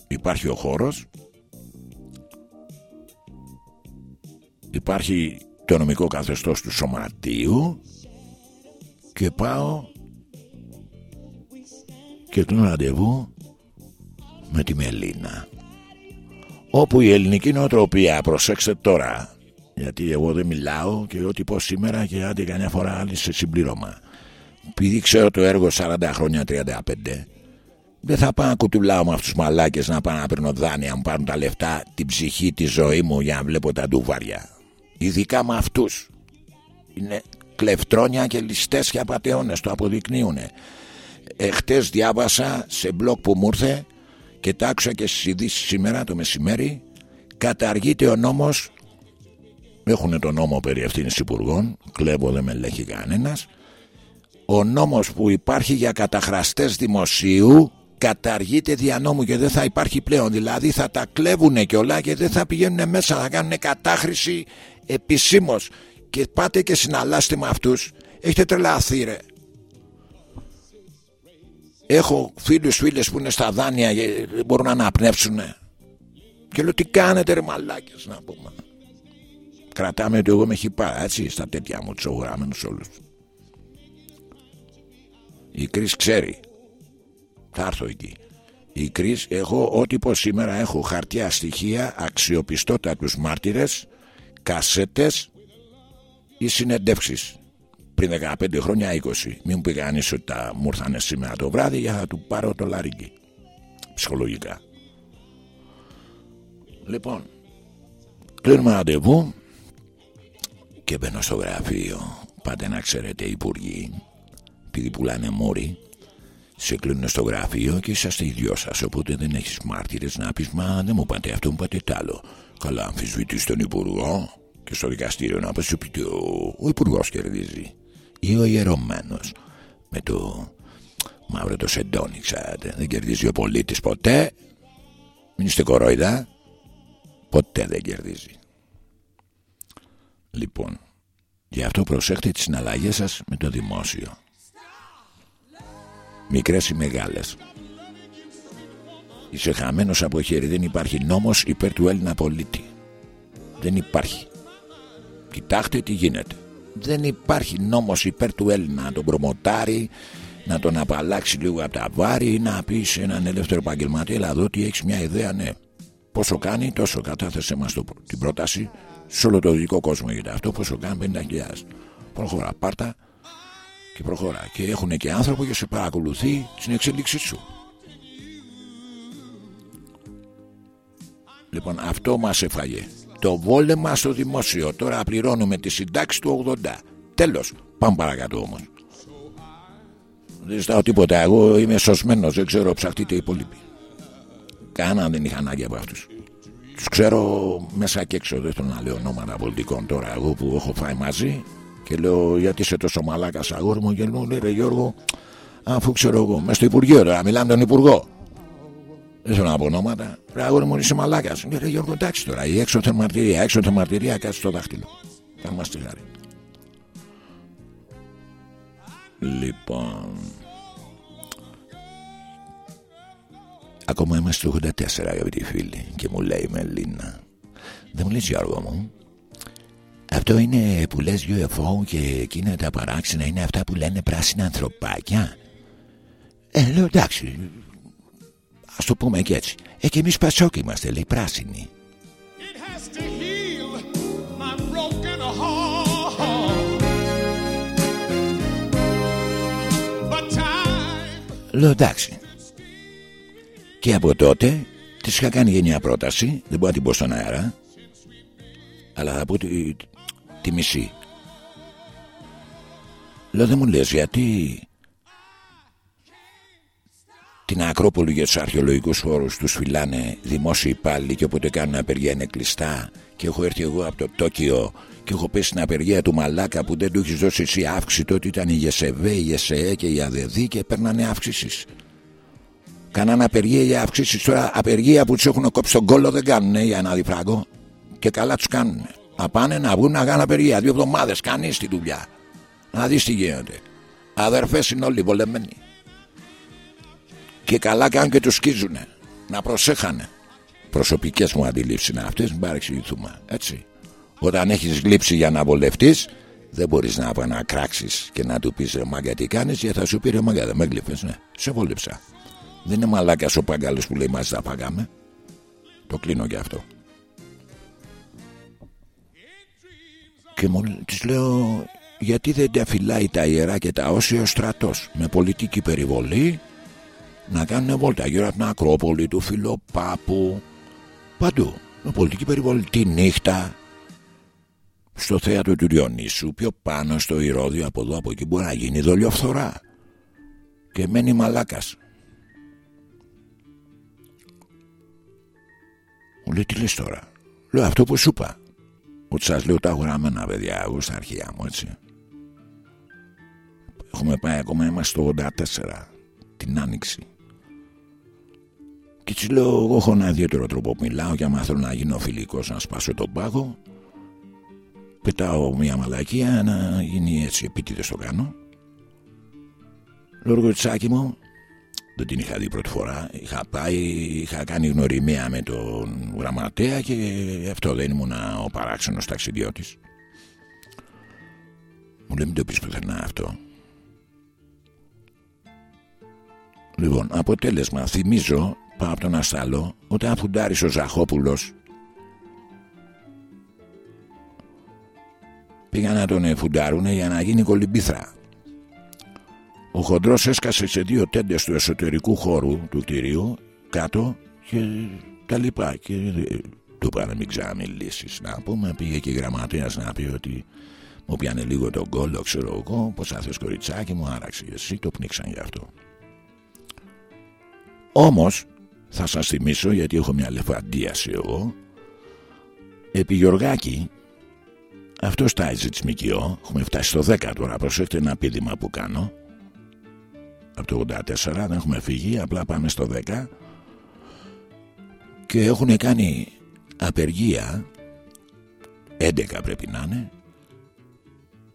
Υπάρχει ο χώρος. Υπάρχει το νομικό καθεστώς του σωματείου και πάω και κλείνω ραντεβού με τη Μελίνα όπου η ελληνική νοοτροπία προσέξτε τώρα γιατί εγώ δεν μιλάω και ό,τι πω σήμερα και άντε κανένα φορά άλλη σε συμπλήρωμα. Επειδή ξέρω το έργο 40 χρόνια 35 δεν θα πάω να κουτουλάω με αυτούς τους μαλάκες να πάω να παίρνω δάνεια μου πάρουν τα λεφτά την ψυχή τη ζωή μου για να βλέπω τα ντουβάρια ειδικά με αυτούς. Είναι κλεφτρόνια και ληστές και απαταιώνες το αποδεικνύουν εχθές διάβασα σε μπλοκ που μου ήρθε και τα άκουσα και στις ειδήσεις σήμερα το μεσημέρι. Καταργείται ο νόμος έχουν τον νόμο περί ευθύνης υπουργών κλέβω δεν με λέγει κανένας. Ο νόμος που υπάρχει για καταχραστές δημοσίου καταργείται δια νόμου και δεν θα υπάρχει πλέον δηλαδή θα τα κλέβουν και όλα και δεν θα πηγαίνουν μέσα θα κάνουν κατάχρηση επισήμως και πάτε και συναλλάστε με αυτούς έχετε τρελαθεί ρε Έχω φίλους φίλες που είναι στα δάνεια και δεν μπορούν να αναπνεύσουν. Και λέω τι κάνετε ρε μαλάκες να πούμε. Κρατάμε ότι εγώ με έχει πάει έτσι στα τέτοια μου τους ογραμμένους όλους. Η Κρίς ξέρει. Θα έρθω εκεί. Η Κρίς, εγώ ό,τι πω σήμερα έχω χαρτιά στοιχεία, αξιοπιστότατους μάρτυρες, κασέτες ή συνεντεύξεις. Πριν 15 χρόνια 20. Μην μου πει κανείς ότι τα μου ήρθαν σήμερα το βράδυ για να του πάρω το λαρίκι. Ψυχολογικά. Λοιπόν, κλείνουμε ραντεβού και μπαίνω στο γραφείο. Πάτε να ξέρετε, οι υπουργοί, επειδή πουλάνε μόρι, σε κλείνουν στο γραφείο και είσαστε οι δυο σας. Οπότε δεν έχεις μάρτυρες να πεις Μα δεν μου πάτε αυτό, μου πάτε τ' άλλο. Καλά, αμφισβητείς τον υπουργό και στο δικαστήριο να πει ότι ο, ο υπουργός κερδίζει. Ή ο ιερωμένος με το μαύρο το σεντόνι, ξέρετε. Δεν κερδίζει ο πολίτης ποτέ. Μην είστε κορόιδα. Ποτέ δεν κερδίζει. Λοιπόν, γι' αυτό προσέχτε τις συναλλαγές σας με το δημόσιο. Μικρές ή μεγάλες. Είσαι χαμένος από χέρι. Δεν υπάρχει νόμος υπέρ του Έλληνα πολίτη. Δεν υπάρχει. Κοιτάξτε τι γίνεται. Δεν υπάρχει νόμος υπέρ του Έλληνα να τον προμοτάρει, να τον απαλλάξει λίγο από τα βάρη ή να πεις σε έναν ελεύθερο επαγγελματία, αλλά εδώ ότι έχεις μια ιδέα, ναι. Πόσο κάνει, τόσο κατάθεσε μας την πρόταση σε όλο το δικό κόσμο γιατί αυτό πόσο κάνει 50.000. Προχωρά, πάρτα και προχωρά. Και έχουν και άνθρωπο και σε παρακολουθεί στην εξέλιξή σου. Λοιπόν, αυτό μας έφαγε. Το βόλεμα στο δημόσιο. Τώρα πληρώνουμε τη συντάξη του 80. Τέλος. Πάμε παρακάτω όμως. Δεν ζητάω τίποτα. Εγώ είμαι σωσμένος. Δεν ξέρω, ψαχτείτε οι υπόλοιποι. Κανένα δεν είχα ανάγκη από αυτούς. Τους ξέρω μέσα και έξω. Δεν θέλω να λέω ονόματα πολιτικών τώρα. Εγώ που έχω φάει μαζί και λέω γιατί είσαι τόσο μαλάκας αγόρι μου. Και μου λέει ρε Γιώργο, αφού ξέρω εγώ, μέσα στο Υπουργείο τώρα, μιλάμε τον Υπουργό. Δεν θέλω να πω ονόματα. Ρε αγόρι μου είσαι μαλάκας. Λέει ρε Γιώργο, εντάξει τώρα, η έξω μαρτυρία, έξω μαρτυρία, κάτσε στο δάχτυλο. Θα μας τη χάρη. Λοιπόν. Ακόμα είμαστε στο 84 αγαπητοί φίλοι και μου λέει η Μελίνα Δεν μου λες Γιώργο μου Αυτό είναι που λες UFO και εκείνα τα παράξενα είναι αυτά που λένε πράσινα ανθρωπάκια. Ε λέω εντάξει Ας το πούμε και έτσι. Ε και εμείς πασόκοι είμαστε λέει πράσινοι. Λέω εντάξει. Και από τότε της είχα κάνει γενιά πρόταση, δεν μπορώ να την πω στον αέρα, αλλά θα πω τη, τη μισή. Λέω δεν μου λες γιατί την Ακρόπολη για τους αρχαιολογικούς χώρους τους φυλάνε δημόσιοι υπάλληλοι και όποτε κάνουν απεργία είναι κλειστά και έχω έρθει εγώ από το Τόκιο και έχω πέσει στην απεργία του Μαλάκα που δεν του έχεις δώσει εσύ αύξηση τότε ήταν η ΓΕΣΕΒΕ, η ΓΕΣΕΕ και η ΑΔΕΔΗ και παίρνανε αύξησης Κάνανε απεργία για αυξήσει. Τώρα απεργία που τους έχουν κόψει τον κόλλο δεν κάνουν για να διφράγκο. Και καλά τους κάνουν. Να πάνε να βγουν να κάνουν απεργία. Δύο εβδομάδες κανείς τη δουλειά. Να δεις τι γίνεται. Αδερφές είναι όλοι βολεμένοι. Και καλά κάνουν και τους σκίζουν. Να προσέχανε. Προσωπικές μου αντιλήψεις είναι αυτές, μην παρεξηγηθούμε. Έτσι. Όταν έχεις γλύψει για να βολευτείς, δεν μπορείς να ανακράξεις και να του πεις ρε μάγκα τι κάνεις, γιατί θα σου πει ρε μάγκα δεν με γλύφες. Ναι, σε βόλεψα. Δεν είναι μαλάκας ο Παγκάλος που λέει μαζί τα παγάμε. Το κλείνω και αυτό. Και μου της λέω γιατί δεν τα φυλάει τα ιερά και τα όσια ο στρατός; Με πολιτική περιβολή να κάνουν βόλτα γύρω από την Ακρόπολη του Φιλοπάπου παντού με πολιτική περιβολή τη νύχτα στο θέατρο του Διονύσου πιο πάνω στο Ηρώδιο από εδώ από εκεί μπορεί να γίνει δολιοφθορά και μένει μαλάκας Μου λέει τι λες τώρα; Λέω αυτό που σου είπα. Ότι σας λέω τα γραμμένα παιδιά εγώ στα αρχεία μου έτσι. Έχουμε πάει ακόμα είμαστε στο 84 την άνοιξη. Και έτσι λέω εγώ έχω ένα ιδιαίτερο τρόπο που μιλάω και άμα θέλω να γίνω φιλικός να σπάσω τον πάγο πετάω μια μαλακία να γίνει έτσι επίτηδες το κάνω. Λόγω τσάκι μου δεν την είχα δει πρώτη φορά. Είχα πάει, είχα κάνει γνωριμία με τον γραμματέα και αυτό δεν ήμουν ο παράξενος ταξιδιώτης. Μου λέει μην το πεις πουθενά αυτό. Λοιπόν, αποτέλεσμα, θυμίζω, πάω από τον Αστάλο, όταν αφουντάρεις ο Ζαχόπουλος πήγαν να τον φουντάρουνε για να γίνει κολυμπήθρα. Ο χοντρός έσκασε σε δύο τέντες του εσωτερικού χώρου του κτηρίου κάτω και τα λοιπά. Και του πάνε μην ξαναμιλήσεις. Να πούμε πήγε και η γραμματέας να πει ότι μου πιάνε λίγο τον κόλλο, ξέρω εγώ, πως θα θες κοριτσάκι μου, άραξε εσύ, το πνίξαν γι' αυτό. Όμως, θα σας θυμίσω γιατί έχω μια λεφαντίαση εγώ, επί Γιωργάκη, αυτός τάιζε της ΜΚΟ, έχουμε φτάσει στο 10 τώρα, προσέξτε ένα πίδημα που κάνω, από το 84 δεν έχουμε φύγει, απλά πάμε στο 10 και έχουν κάνει απεργία 11 πρέπει να είναι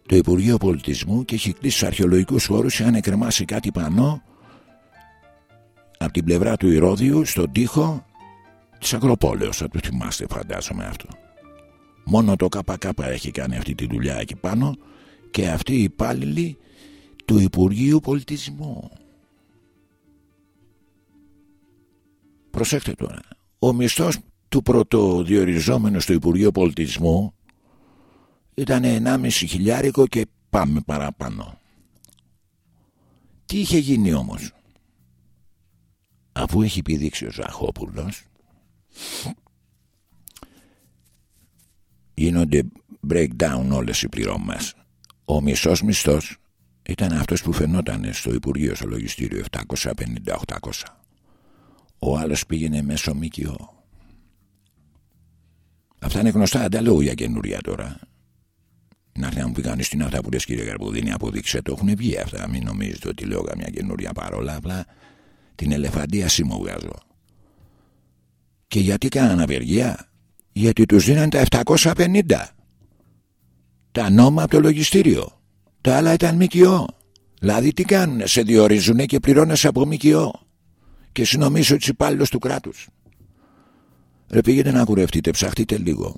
το Υπουργείο Πολιτισμού και έχει κλείσει στους αρχαιολογικούς χώρους αν εκκρεμάσει κάτι πανό από την πλευρά του Ηρώδιου στον τοίχο της Ακροπόλεως. Θα το θυμάστε φαντάζομαι αυτό. Μόνο το ΚΚ έχει κάνει αυτή τη δουλειά εκεί πάνω και αυτοί οι υπάλληλοι του Υπουργείου Πολιτισμού. Προσέξτε τώρα. Ο μισθός του πρωτοδιοριζόμενου στο Υπουργείο Πολιτισμού ήταν 1,5 χιλιάρικο και πάμε παραπάνω. Τι είχε γίνει όμως; Αφού έχει επιδείξει ο Ζαχόπουλος γίνονται breakdown όλες οι πληρώμες. Ο μισός μισθός ήταν αυτός που φαινόταν στο Υπουργείο στο λογιστήριο 750-800 ο άλλος πήγαινε μέσω ΜΚΟ Αυτά είναι γνωστά, δεν τα λέω για καινούρια τώρα. Να έρθει να μου πει κανείς τι είναι αυτά που λες, κύριε Καρπουδίνη, αποδείξε το. Έχουν βγει αυτά. Μην νομίζετε ότι λέω καμιά καινούρια παρόλα. Απλά την ελεφαντία μου βγάζω. Και γιατί κάναν απεργία, Γιατί τους δίναν τα 750. Τα νόμα από το λογιστήριο. Τα άλλα ήταν ΜΚΟ. Δηλαδή τι κάνουν, σε διορίζουν και πληρώνεσαι από ΜΚΟ. Και συνομίσω ότι υπάλληλος του κράτους. Ρε πήγαινε να κουρευτείτε, ψαχτείτε λίγο.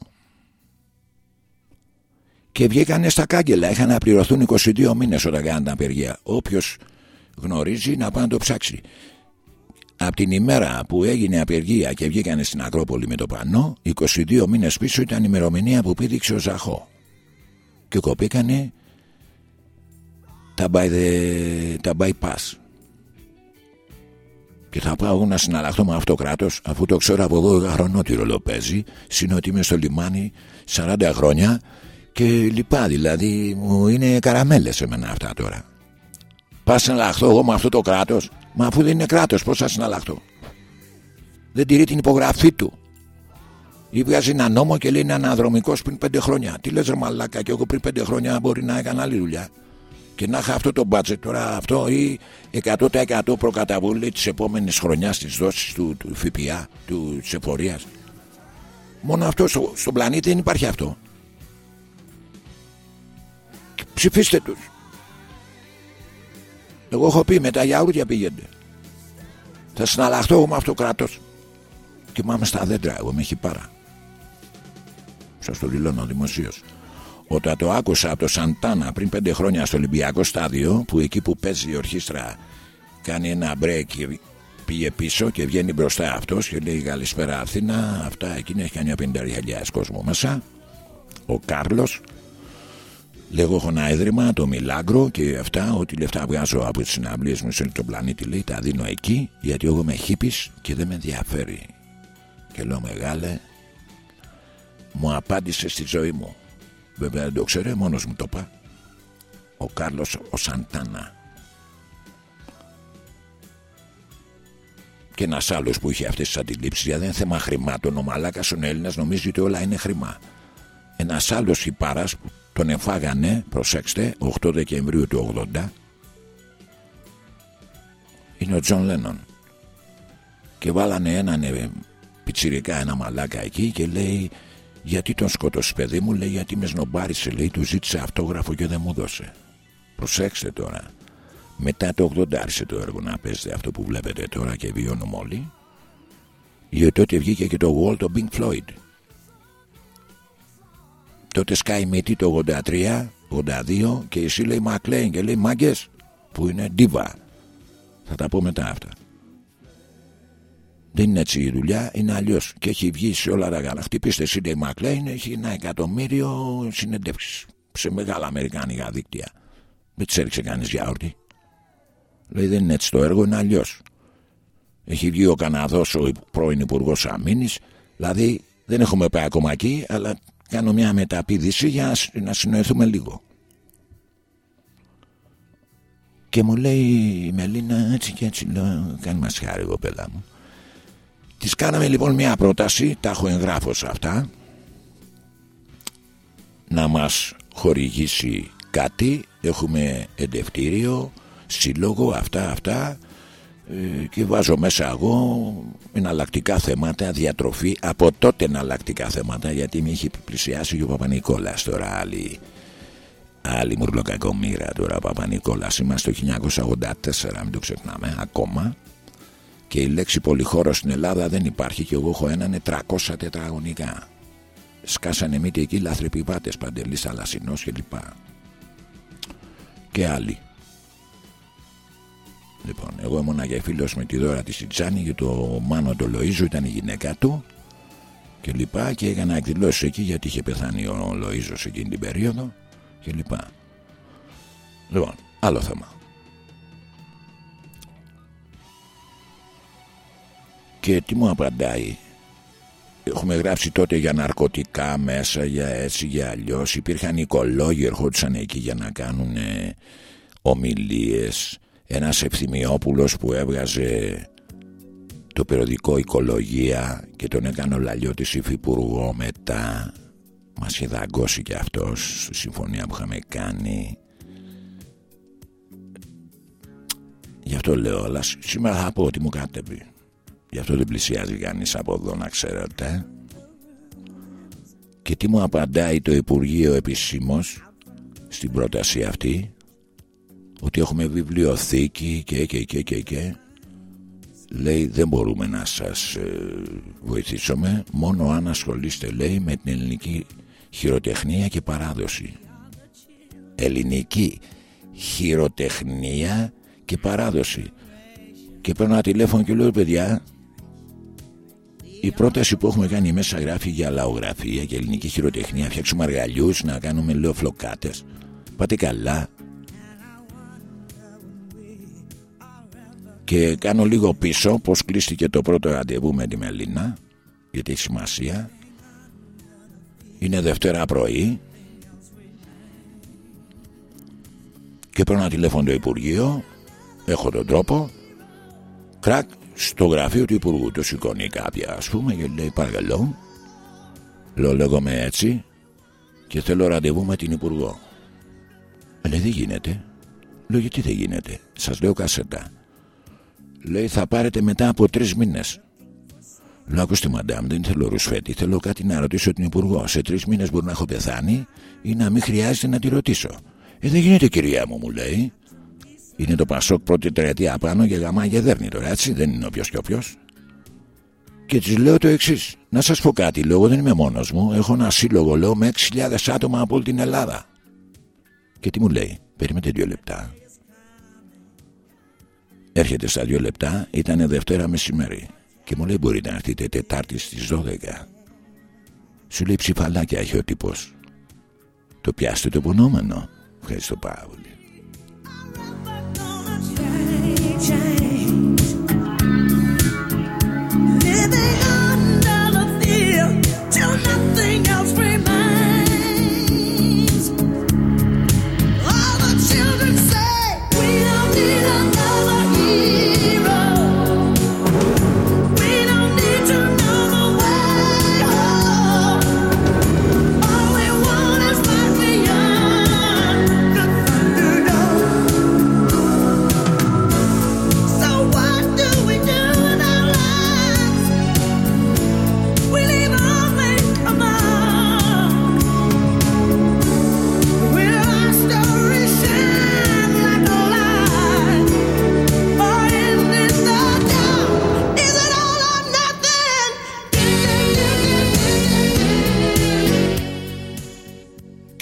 Και βγήκανε στα κάγκελα. Είχαν να πληρωθούν 22 μήνες όταν κάναν τα απεργία. Όποιος γνωρίζει να πάει να το ψάξει. Από την ημέρα που έγινε απεργία και βγήκανε στην Ακρόπολη με το πανό, 22 μήνες πίσω ήταν η ημερομηνία που πήδηξε ο Ζαχό. Και κοπήκανε τα, by the, τα bypass. Και θα πάω να συναλλαχθώ με αυτό το κράτος, αφού το ξέρω από 12 χρονών τι ρόλο παίζει. ότι είμαι στο λιμάνι 40 χρόνια και λοιπά. Δηλαδή μου είναι καραμέλες σε μένα αυτά τώρα. Πας να συναλλαχθώ εγώ με αυτό το κράτος, μα αφού δεν είναι κράτος, πώς θα συναλλαχθώ; Δεν τηρεί την υπογραφή του. Ή βγάζει ένα νόμο και λέει είναι αναδρομικός πριν 5 χρόνια. Τι λες, Μαλάκα, και εγώ πριν 5 χρόνια μπορεί να έκανα άλλη δουλειά και να είχα αυτό το budget τώρα αυτό ή 100% προκαταβολή της επόμενης χρονιάς της δόσης του, του ΦΠΑ, του, της εφορίας. Μόνο αυτό στο, στον πλανήτη δεν υπάρχει αυτό. ψηφίστε τους. Εγώ έχω πει με τα γιαούρτια πήγαινε. Θα συναλλαχθώ εγώ με αυτό το κράτος. Και μάμε στα δέντρα, εγώ με έχει πάρα. Σας το δηλώνω δημοσίως. Όταν το άκουσα από το Σαντάνα πριν πέντε χρόνια στο Ολυμπιακό στάδιο που εκεί που παίζει η ορχήστρα κάνει ένα break και πήγε πίσω και βγαίνει μπροστά αυτός και λέει καλησπέρα Αθήνα αυτά εκείνη έχει κάνει 50.000 κόσμο μέσα ο Κάρλος Λέγω έχω ένα έδρυμα, το Μιλάγκρο και αυτά, ό,τι λεφτά βγάζω από τις συναυλίες μου σε τον πλανήτη λέει, τα δίνω εκεί γιατί εγώ είμαι χίπης και δεν με ενδιαφέρει. Και λέω μεγάλε, μου απάντησε στη ζωή μου. Βέβαια δεν το ξέρε, μόνος μου το είπα. Ο Κάρλος ο Σαντάνα. Και ένας άλλος που είχε αυτές τις αντιλήψεις, γιατί δεν είναι θέμα χρημάτων. Ο Μαλάκας ο Έλληνας νομίζει ότι όλα είναι χρήμα. Ένας άλλος τυπάρα που τον εφάγανε, προσέξτε, 8 Δεκεμβρίου του 80, είναι ο Τζον Λένον. Και βάλανε έναν ε, πιτσιρικά ένα μαλάκα εκεί και λέει γιατί τον σκότωσε, παιδί μου, λέει, γιατί με σνομπάρισε, λέει, του ζήτησε αυτόγραφο και δεν μου 'δωσε. Προσέξτε τώρα. Μετά το 80 άρχισε το έργο να παίζετε αυτό που βλέπετε τώρα και βιώνουμε όλοι. Γιατί τότε βγήκε και το Wall το Pink Floyd. Τότε σκάει μύτη το 83, 82 και εσύ λέει Μακλέιν και λέει μάγκες που είναι ντίβα. Θα τα πω μετά αυτά. Δεν είναι έτσι η δουλειά, είναι αλλιώς. Και έχει βγει σε όλα τα γάλα. Χτυπήστε Σίντε Μακλέιν, έχει ένα εκατομμύριο συνεντεύξεις σε μεγάλα αμερικάνικα δίκτυα. Δεν τις έριξε κανείς γιαούρτι. Λέει δεν είναι έτσι το έργο, είναι αλλιώς. Έχει βγει ο Καναδός, ο πρώην Υπουργός Αμήνης. Δηλαδή δεν έχουμε πάει ακόμα εκεί, αλλά κάνω μια μεταπίδηση για να συνοηθούμε λίγο. Και μου λέει η Μελίνα έτσι και έτσι λέω, κάνει μας χάρη εγώ πέλα μου. Της κάναμε λοιπόν μια πρόταση, τα έχω εγγράφως σε αυτά, να μας χορηγήσει κάτι, έχουμε εντευτήριο, σύλλογο, αυτά, αυτά ε, και βάζω μέσα εγώ εναλλακτικά θέματα, διατροφή, από τότε εναλλακτικά θέματα γιατί με έχει πλησιάσει και ο Παπα-Νικόλας τώρα άλλη άλλη μουρλοκακομήρα τώρα Παπα-Νικόλας. Είμαστε το 1984 μην το ξεχνάμε ακόμα και η λέξη πολυχώρο στην Ελλάδα δεν υπάρχει και εγώ έχω έναν 300 τετραγωνικά σκάσανε μύτη εκεί λαθρεπιβάτες Παντελής Αλασινός και λοιπά και άλλοι Λοιπόν, εγώ ήμουν και φίλος με τη δώρα της Ιτσάνη και το Μάνο το Λοΐζο ήταν η γυναίκα του και λοιπά και έκανα εκδηλώσεις εκεί γιατί είχε πεθάνει ο Λοΐζος εκείνη την περίοδο και λοιπά. Λοιπόν, άλλο θέμα. Και τι μου απαντάει; Έχουμε γράψει τότε για ναρκωτικά μέσα, για έτσι, για αλλιώς. Υπήρχαν οικολόγοι, ερχόντουσαν εκεί για να κάνουν ομιλίες. Ένας ευθυμιόπουλος που έβγαζε το περιοδικό Οικολογία και τον έκανε ο Λαλιώτης υφυπουργό μετά μας είχε δαγκώσει και αυτός στη συμφωνία που είχαμε κάνει Γι' αυτό λέω, αλλά σήμερα θα πω ότι μου κάτεπει. Γι' αυτό δεν πλησιάζει κανείς από εδώ να ξέρετε. Και τι μου απαντάει το Υπουργείο επισήμως στην πρόταση αυτή ότι έχουμε βιβλιοθήκη και και και και και λέει δεν μπορούμε να σας ε, βοηθήσουμε. Μόνο αν ασχολείστε λέει με την ελληνική χειροτεχνία και παράδοση ελληνική χειροτεχνία και παράδοση. Και παίρνω ένα τηλέφωνο και λέω παιδιά η πρόταση που έχουμε κάνει μέσα γράφει για λαογραφία και ελληνική χειροτεχνία. Φτιάξουμε αργαλιούς να κάνουμε λέω φλοκάτες πάτε καλά. Και κάνω λίγο πίσω πως κλείστηκε το πρώτο ραντεβού με τη Μελίνα γιατί έχει σημασία. Είναι Δευτέρα πρωί. Και παίρνω ένα τηλέφωνο το Υπουργείο. Έχω τον τρόπο. Κρακ στο γραφείο του Υπουργού το σηκώνει κάποια ας πούμε και λέει παρακαλώ λέω λέγομαι έτσι και θέλω ραντεβού με την Υπουργό λέει δεν γίνεται λέω γιατί δεν γίνεται σας λέω κασέτα λέει θα πάρετε μετά από τρεις μήνες Λέω ακούστε μαντάμ, δεν θέλω ρουσφέτη. Θέλω κάτι να ρωτήσω την Υπουργό. Σε τρεις μήνες μπορεί να έχω πεθάνει ή να μην χρειάζεται να τη ρωτήσω. Ε, δεν γίνεται κυρία μου, μου λέει. Είναι το Πασόκ πρώτη τριετία πάνω και γαμά και δέρνει τώρα, έτσι. Δεν είναι όποιο και όποιο. Και της λέω το εξής. Να σας πω κάτι, λέω, δεν είμαι μόνος μου. Έχω ένα σύλλογο, λέω, με 6.000 άτομα από όλη την Ελλάδα. Και τι μου λέει, περίμενε δύο λεπτά. Έρχεται στα δύο λεπτά, ήταν Δευτέρα μεσημέρι. Και μου λέει μπορείτε να έρθετε Τετάρτη στις 12 Σου λέει ψηφαλάκια έχει ο τύπος Το πιάστε το πονόμενο Ευχαριστώ πάρα πολύ change.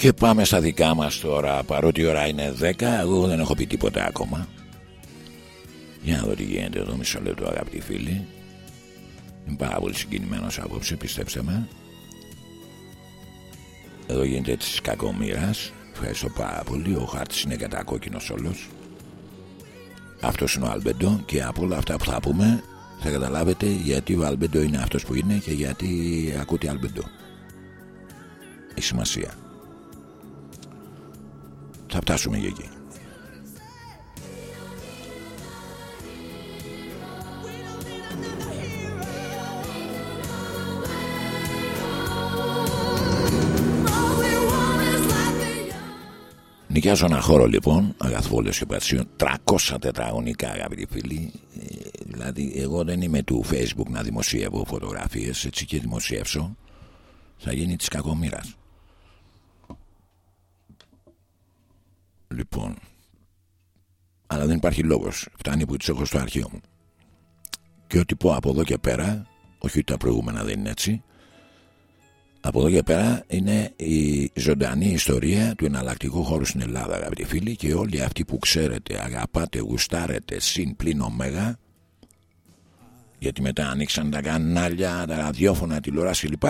Και πάμε στα δικά μας τώρα Παρότι η ώρα είναι 10 Εγώ δεν έχω πει τίποτα ακόμα. Για να δω τι γίνεται εδώ μισό λεπτό αγαπητοί φίλοι. Είμαι πάρα πολύ συγκινημένος απόψε πιστέψτε με. Εδώ γίνεται της κακομήρας Ευχαριστώ πάρα πολύ. Ο χάρτης είναι κατακόκκινος όλος. Αυτός είναι ο Αλμπεντό Και από όλα αυτά που θα πούμε Θα καταλάβετε γιατί ο Αλμπεντό είναι αυτός που είναι Και γιατί ακούτε Αλμπεντό Η σημασία Θα φτάσουμε για εκεί Νοικιάζω ένα χώρο λοιπόν, αγαθβόλιο και πατσίων, 300 τετραγωνικά αγαπητοί φίλοι. Ε, δηλαδή, εγώ δεν είμαι του Facebook να δημοσιεύω φωτογραφίες, έτσι και δημοσιεύσω. Θα γίνει της κακομοίρας. Λοιπόν, αλλά δεν υπάρχει λόγος. Φτάνει που τις έχω στο αρχείο μου. Και ό,τι πω από εδώ και πέρα, όχι ότι τα προηγούμενα δεν είναι έτσι, από εδώ και πέρα είναι η ζωντανή ιστορία του εναλλακτικού χώρου στην Ελλάδα, αγαπητοί φίλοι, και όλοι αυτοί που ξέρετε, αγαπάτε, γουστάρετε, συν πλην ωμέγα, γιατί μετά ανοίξαν τα κανάλια, τα ραδιόφωνα, τηλεόραση κλπ.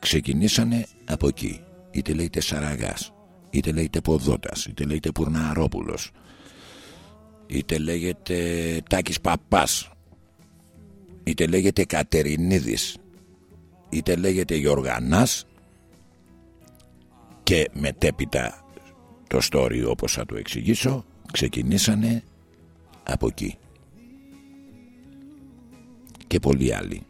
Ξεκινήσανε από εκεί. Είτε λέγεται Σαραγάς, είτε λέγεται Ποδότας, είτε λέγεται Πουρναρόπουλος, είτε λέγεται Τάκης Παπάς, είτε λέγεται Κατερινίδης, είτε λέγεται Γιοργανάς και μετέπειτα το story όπως θα το εξηγήσω ξεκινήσανε από εκεί. Και πολλοί άλλοι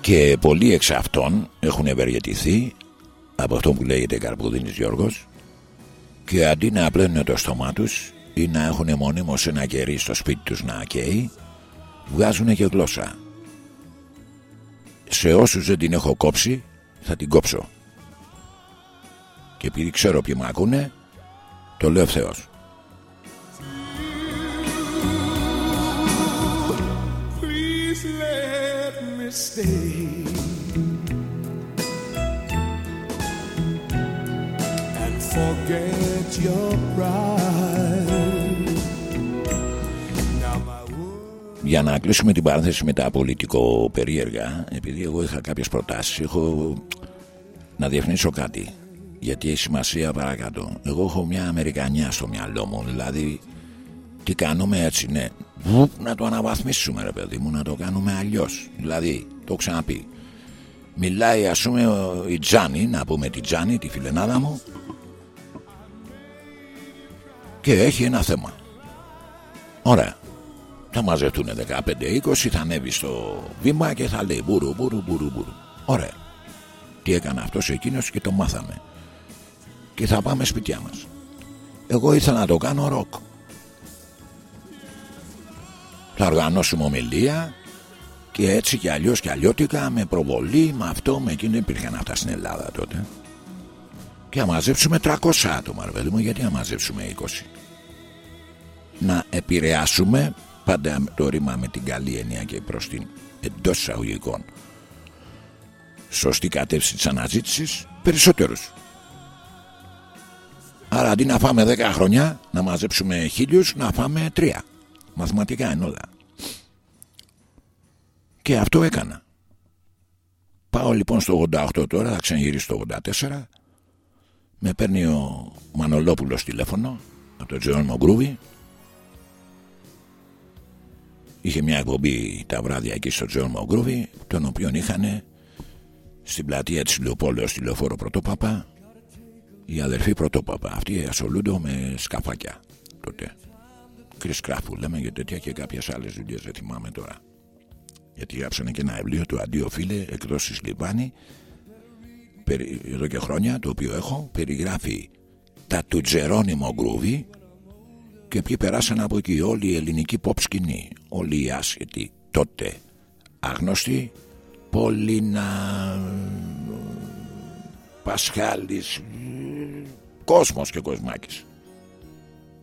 Και πολλοί εξ αυτών έχουν ευεργετηθεί από αυτό που λέγεται Καρπουδίνης Γιώργος και αντί να απλένουν το στόμα τους ή να έχουν μονίμως ένα κερί στο σπίτι τους να καίει βγάζουν και γλώσσα. Σε όσους δεν την έχω κόψει θα την κόψω. Και επειδή ξέρω ποιοι με ακούνε το λέω ευθέως. stay forget your pride. Για να κλείσουμε την παρένθεση με τα πολιτικό περίεργα, επειδή εγώ είχα κάποιες προτάσεις, έχω να διευκρινίσω κάτι. Γιατί έχει σημασία παρακάτω. Εγώ έχω μια Αμερικανιά στο μυαλό μου, δηλαδή τι κάνουμε έτσι, ναι να το αναβαθμίσουμε ρε παιδί μου να το κάνουμε αλλιώς δηλαδή το ξαναπεί μιλάει ας πούμε η Τζάνη να πούμε τη Τζάνη τη φιλενάδα μου και έχει ένα θέμα. Ωραία. Θα μαζευτούν 15-20 θα ανέβει στο βήμα και θα λέει μπουρου μπουρου μπουρου μπουρου ωραία. Τι έκανε αυτός εκείνος και το μάθαμε. Και θα πάμε σπιτιά μας. Εγώ ήθελα να το κάνω ροκ. Θα οργανώσουμε ομιλία και έτσι και αλλιώς και αλλιώτικα με προβολή, με αυτό, με εκείνο. Δεν υπήρχαν αυτά στην Ελλάδα τότε. Και να μαζέψουμε 300 άτομα, ρε παιδί μου, γιατί να μαζέψουμε 20. Να επηρεάσουμε, πάντα το ρήμα με την καλή έννοια και προς την εντός εισαγωγικών, σωστή κατεύθυνση της αναζήτησης, περισσότερους. Άρα αντί να φάμε 10 χρόνια, να μαζέψουμε χίλιους, να φάμε 3. Μαθηματικά είναι όλα. Και αυτό έκανα. Πάω λοιπόν στο 88 τώρα, θα ξαναγυρίσω στο 84. Με παίρνει ο Μανολόπουλος τηλέφωνο από τον Τζεόν Γκρούβι. Είχε μια εκπομπή τα βράδια εκεί στο Τζεόν Γκρούβι, τον οποίο είχαν στην πλατεία της Λεωπόλεως στη Λεωφόρο Πρωτόπαπα οι αδερφοί Πρωτόπαπα. Αυτοί ασχολούνται με σκαφάκια τότε. Κρυσκράφου λέμε για τέτοια και κάποιες άλλες δουλειές δεν θυμάμαι τώρα γιατί γράψανε και ένα βιβλίο του Αντίο Φίλε εκδόσεις Λιβάνη εδώ και χρόνια το οποίο έχω περιγράφει τα του Τζερόνιμο Γκρούβι και ποιοι περάσαν από εκεί όλη η ελληνική pop σκηνή όλοι οι άσχετοι τότε άγνωστη Πολύνα Πασχάλης κόσμος και κοσμάκης.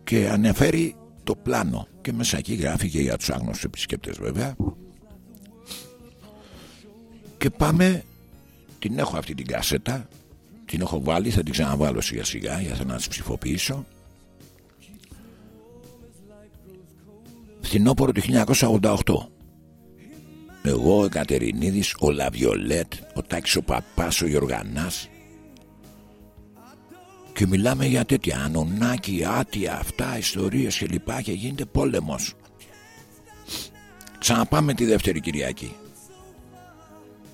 Και ανεφέρει το πλάνο και μέσα εκεί γράφει και για τους άγνωστους επισκέπτες βέβαια. Και πάμε την έχω αυτή την κασέτα. Την έχω βάλει θα την ξαναβάλω σιγά σιγά για να τις ψηφοποιήσω. Φθινόπωρο του 1988 εγώ, ο Κατερινίδης, ο Λαβιολέτ, ο Τάκης ο Παπάς, ο Γιοργανάς. Και μιλάμε για τέτοια ανωνάκι, άτια, αυτά, ιστορίες και λοιπά και γίνεται πόλεμος. Ξαναπάμε τη δεύτερη Κυριακή.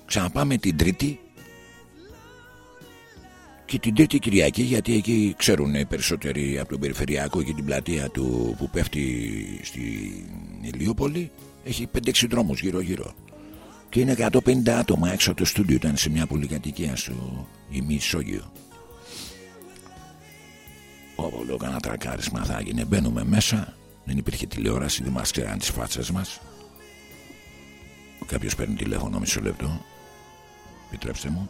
Ξαναπάμε την τρίτη και την τρίτη Κυριακή γιατί εκεί ξέρουν οι περισσότεροι από τον περιφερειακό και την πλατεία του που πέφτει στην Ηλιούπολη έχει 5-6 δρόμους γύρω γύρω και είναι 150 άτομα έξω από το στούντιο ήταν σε μια πολυκατοικία στο ημισόγειο. Όπω λέω κανένα τρακάρισμα θα έγινε. Μπαίνουμε μέσα δεν υπήρχε τηλεόραση δεν μας ξέραν τις φάτσες μας κάποιος παίρνει τηλέφωνο μισό λεπτό. Επιτρέψτε μου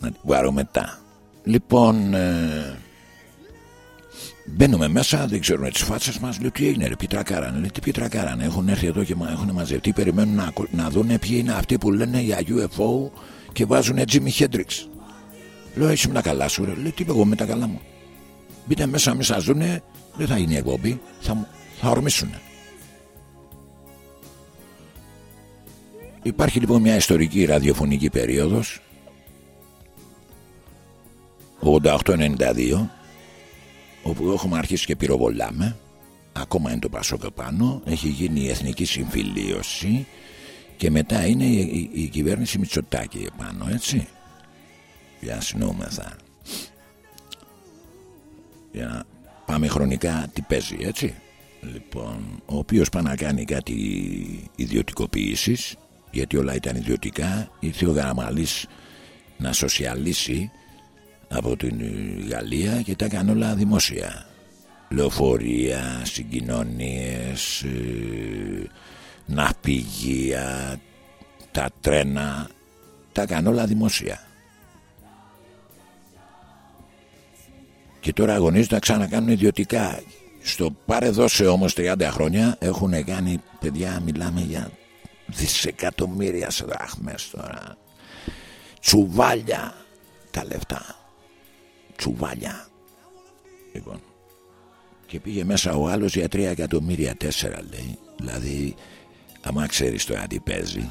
να την πάρω μετά. Λοιπόν ε, μπαίνουμε μέσα δεν ξέρουν τις φάτσες μας λέω τι έγινε ρε πιτρακάρανε λέει τι πιτρακάρανε έχουν έρθει εδώ και έχουν μαζευτεί περιμένουν να, να δουν ποιοι είναι αυτοί που λένε για UFO και βάζουν Jimmy Hendrix λέω έτσι με τα καλά σου ρε λέει τι εγώ με τα καλά μου μπείτε μέσα μην σας δούνε δεν θα γίνει εκπομπή θα, θα ορμήσουν Υπάρχει λοιπόν μια ιστορική ραδιοφωνική περίοδος 88-92 όπου έχουμε αρχίσει και πυροβολάμε. Ακόμα είναι το Πασόκ πάνω. Έχει γίνει η εθνική συμφιλίωση. Και μετά είναι η, η, κυβέρνηση Μητσοτάκη επάνω έτσι. Για συνόμεθα για να πάμε χρονικά τι παίζει έτσι. Λοιπόν ο οποίος πάει να κάνει κάτι ιδιωτικοποίησης γιατί όλα ήταν ιδιωτικά. Ήρθε ο Γαραμαλής να σοσιαλίσει από την Γαλλία και τα έκανε όλα δημόσια. Λεωφορεία, συγκοινωνίες ε, ναυπηγεία τα τρένα τα έκανε όλα δημόσια. Και τώρα αγωνίζονται να ξανακάνουν ιδιωτικά. Στο πάρε δώσε όμως 30 χρόνια έχουν κάνει παιδιά μιλάμε για δισεκατομμύρια δράχμες τώρα. Τσουβάλια τα λεφτά τσουβάλια. Λοιπόν. Και πήγε μέσα ο άλλος για τρία εκατομμύρια τέσσερα λέει. Δηλαδή, άμα ξέρεις τώρα τι παίζει,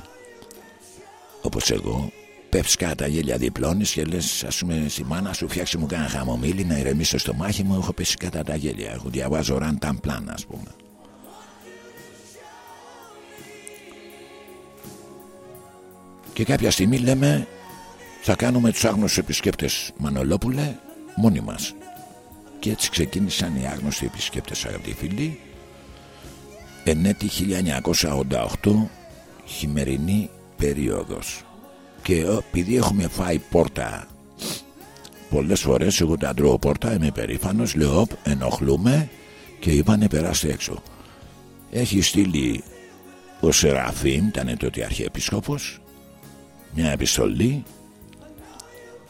όπως εγώ, πέφτεις κάτω τα γέλια διπλώνεις και λες ας πούμε στη μάνα σου φτιάξει μου κάνα χαμομήλι να ηρεμήσω στο μάχη μου έχω πέσει κατά τα γέλια έχω διαβάζω ραν ταν πλάνα ας πούμε και κάποια στιγμή λέμε θα κάνουμε τους άγνωστους επισκέπτες Μανολόπουλε μόνοι μας. Και έτσι ξεκίνησαν οι άγνωστοι επισκέπτες αγαπητοί φίλοι. Ενέτη 1988 χειμερινή περίοδος. Και επειδή έχουμε φάει πόρτα πολλές φορές εγώ τα τρώω πόρτα είμαι περήφανος λέω ενοχλούμε και είπανε περάστε έξω έχει στείλει ο Σεραφείμ ήταν τότε αρχιεπισκόπος μια επιστολή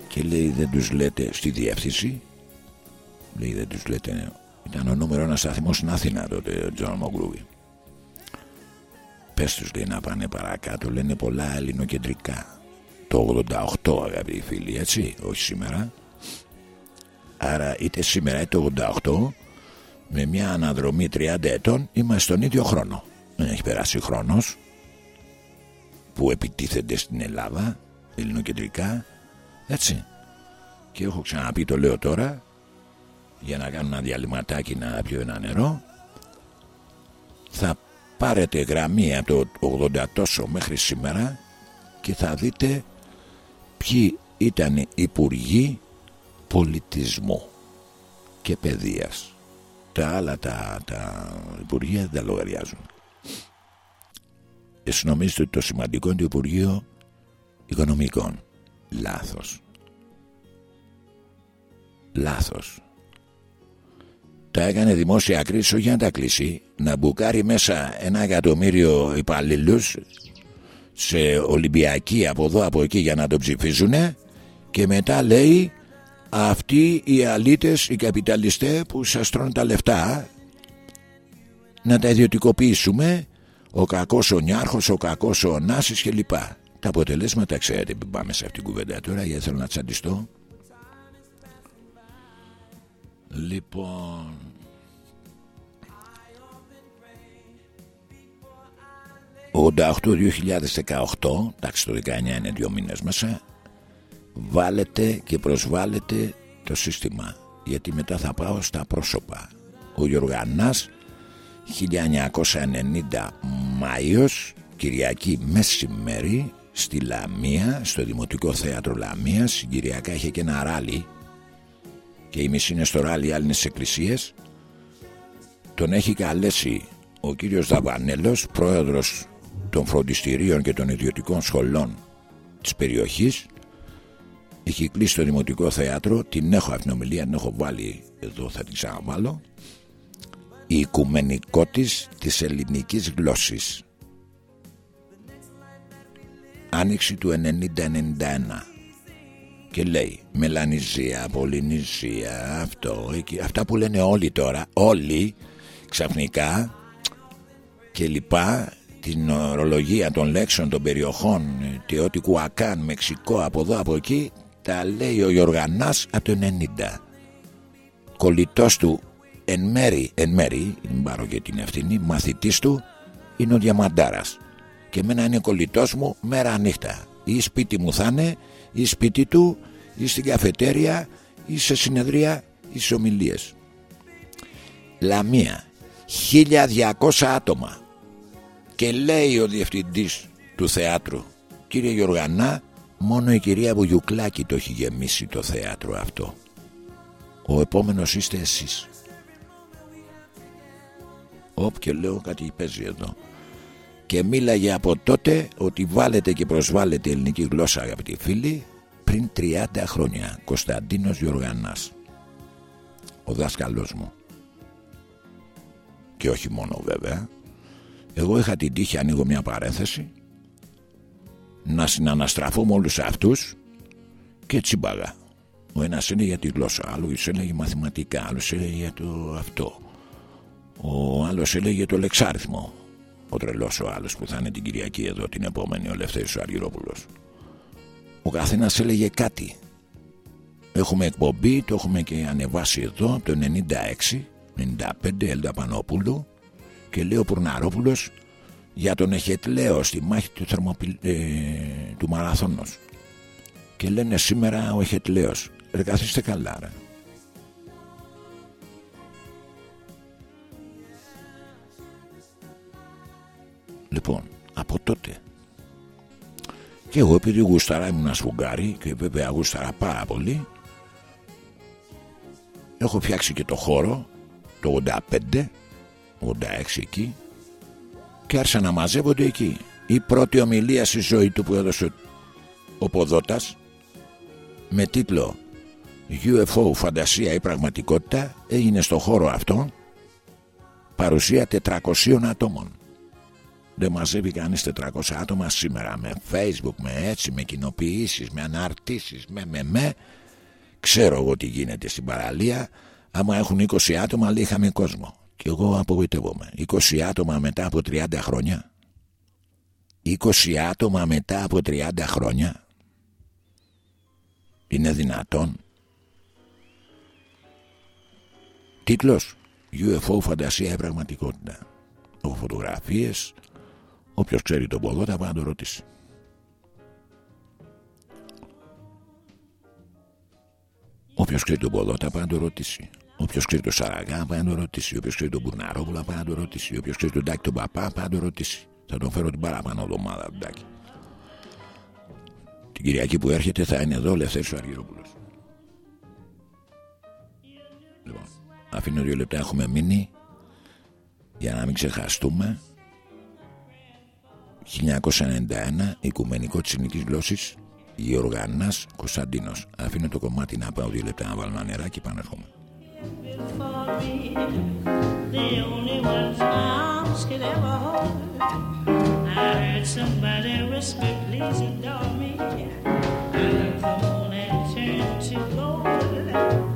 και λέει δεν τους λέτε στη διεύθυνση λέει δεν τους λέτε ήταν ο νούμερο ένας σταθμός στην Αθήνα τότε ο Jeronimo Groovy πες τους λέει να πάνε παρακάτω. Λένε πολλά ελληνοκεντρικά. Το 88 αγαπητοί φίλοι έτσι όχι σήμερα. Άρα είτε σήμερα είτε το 88 με μια αναδρομή 30 ετών είμαστε στον ίδιο χρόνο. Δεν έχει περάσει χρόνος που επιτίθενται στην Ελλάδα ελληνοκεντρικά έτσι. Και έχω ξαναπεί το λέω τώρα για να κάνω ένα διαλυματάκι να πιω ένα νερό. Θα πάρετε γραμμή από το 80 τόσο μέχρι σήμερα και θα δείτε ποιοι ήταν υπουργοί πολιτισμού και παιδείας. Τα άλλα τα, τα υπουργεία δεν τα λογαριάζουν. Εσύ νομίζετε ότι το σημαντικό είναι το Υπουργείο Οικονομικών λάθος λάθος τα έκανε δημόσια κρίση όχι να τα κλείσει να μπουκάρει μέσα ένα εκατομμύριο υπαλλήλους σε Ολυμπιακή από εδώ από εκεί για να το ψηφίζουν και μετά λέει αυτοί οι αλήτες, οι καπιταλιστές που σας τρώνε τα λεφτά να τα ιδιωτικοποιήσουμε ο κακός ο Νιάρχος, ο κακός ο Νάσης κλπ. Τα αποτελέσματα ξέρετε που πάμε σε αυτήν την κουβέντα τώρα γιατί θέλω να τσαντιστώ. Λοιπόν... Ο 88-2018, εντάξει το 19 είναι δύο μήνες μέσα, βάλετε και προσβάλλετε το σύστημα γιατί μετά θα πάω στα πρόσωπα. Ο Γιωργανάς 1990 Μάιος Κυριακή μεσημέρι στη Λαμία, στο Δημοτικό Θέατρο Λαμίας Συγκυριακά είχε και ένα ράλι. Και οι μισοί είναι στο ράλι, οι άλλοι είναι στις εκκλησίες. Τον έχει καλέσει ο κύριος Δαβανέλος πρόεδρος των φροντιστηρίων και των ιδιωτικών σχολών της περιοχής. Έχει κλείσει το Δημοτικό Θέατρο. Την έχω αυτήν ομιλία, την έχω βάλει εδώ θα την ξαναβάλω. Η οικουμενικό της της ελληνικής γλώσσης άνοιξη του 90-91 και λέει Μελανιζία, Πολυνιζία αυτό, εκεί, αυτά που λένε όλοι τώρα όλοι ξαφνικά και λοιπά την ορολογία των λέξεων των περιοχών τι Κουακάν, Μεξικό από εδώ από εκεί τα λέει ο Γιωργανάς από το 90 κολλητός του εν μέρη, εν μέρη, μην πάρω και την ευθύνη, μαθητής του είναι ο Διαμαντάρας. Και εμένα είναι κολλητός μου μέρα νύχτα. Ή σπίτι μου θα είναι, ή σπίτι του, ή στην καφετέρια, ή σε συνεδρία, ή σε ομιλίες. Λαμία, 1200 άτομα. Και λέει ο διευθυντής του θεάτρου, κύριε Γιωργανά, μόνο η κυρία Βουγιουκλάκη το έχει γεμίσει το θέατρο αυτό. Ο επόμενος είστε εσείς. Όπ και λέω κάτι παίζει εδώ. Και μίλαγε από τότε ότι βάλετε και προσβάλλετε ελληνική γλώσσα αγαπητοί φίλοι πριν 30 χρόνια. Κωνσταντίνος Γιωργανάς. Ο δάσκαλός μου. Και όχι μόνο βέβαια. Εγώ είχα την τύχη, ανοίγω μια παρένθεση, να συναναστραφώ με όλους αυτούς και τσιμπάγα. Ο ένας είναι για τη γλώσσα, άλλος έλεγε μαθηματικά, άλλος έλεγε για το αυτό. Ο άλλος έλεγε το λεξάριθμο. Ο τρελός ο άλλος που θα είναι την Κυριακή εδώ την επόμενη, ο Λευτέρης ο Αργυρόπουλος. Ο καθένας έλεγε κάτι. Έχουμε εκπομπή, το έχουμε και ανεβάσει εδώ το 96, 95, Έλτα Πανόπουλου και λέει ο Πουρναρόπουλος για τον Εχετλέο στη μάχη του, θερμοπυλ... ε, του Μαραθώνος. Και λένε σήμερα ο Εχετλέος. Ρε καλά ρε. Λοιπόν, από τότε. Και εγώ επειδή γούσταρα ήμουν σφουγγάρι και βέβαια γούσταρα πάρα πολύ έχω φτιάξει και το χώρο το 85 86 εκεί και άρχισα να μαζεύονται εκεί η πρώτη ομιλία στη ζωή του που έδωσε ο Ποδότας με τίτλο UFO φαντασία ή πραγματικότητα έγινε στο χώρο αυτό παρουσία 400 ατόμων δεν μαζεύει κανείς 400 άτομα σήμερα με facebook, με έτσι, με κοινοποιήσεις, με αναρτήσεις, με με με. Ξέρω εγώ τι γίνεται στην παραλία. Άμα έχουν 20 άτομα, λέει είχαμε κόσμο. Και εγώ απογοητεύομαι. 20 άτομα μετά από 30 χρόνια. 20 άτομα μετά από 30 χρόνια. Είναι δυνατόν. Τίτλος UFO φαντασία ή πραγματικότητα. Έχω φωτογραφίες, Όποιος ξέρει τον Ποδότα πάει να το ρωτήσει. Όποιος ξέρει τον Ποδότα πάει να το ρωτήσει. Όποιος ξέρει τον Σαραγά πάει να το ρωτήσει. οποίο ξέρει τον Μπουρναρόβουλα πάει να το ρωτήσει. Όποιος ξέρει τον Τάκη τον Παπά πάει να το ρωτήσει. Θα τον φέρω την παραπάνω εβδομάδα τον Τάκη. Την Κυριακή που έρχεται θα είναι εδώ ο Λευθέρης ο Αργυρόπουλος. Λοιπόν, αφήνω δύο λεπτά έχουμε μείνει για να μην ξεχαστούμε. 1991 Οικουμενικό της Ελληνικής Γλώσσης Γεωργανάς Κωνσταντίνος. Αφήνω το κομμάτι να πάω δύο λεπτά να βάλω ένα νεράκι πάνω έρχομαι. The only ones my arms could ever hold I heard somebody whisper please adore me. I looked the moon and turned to gold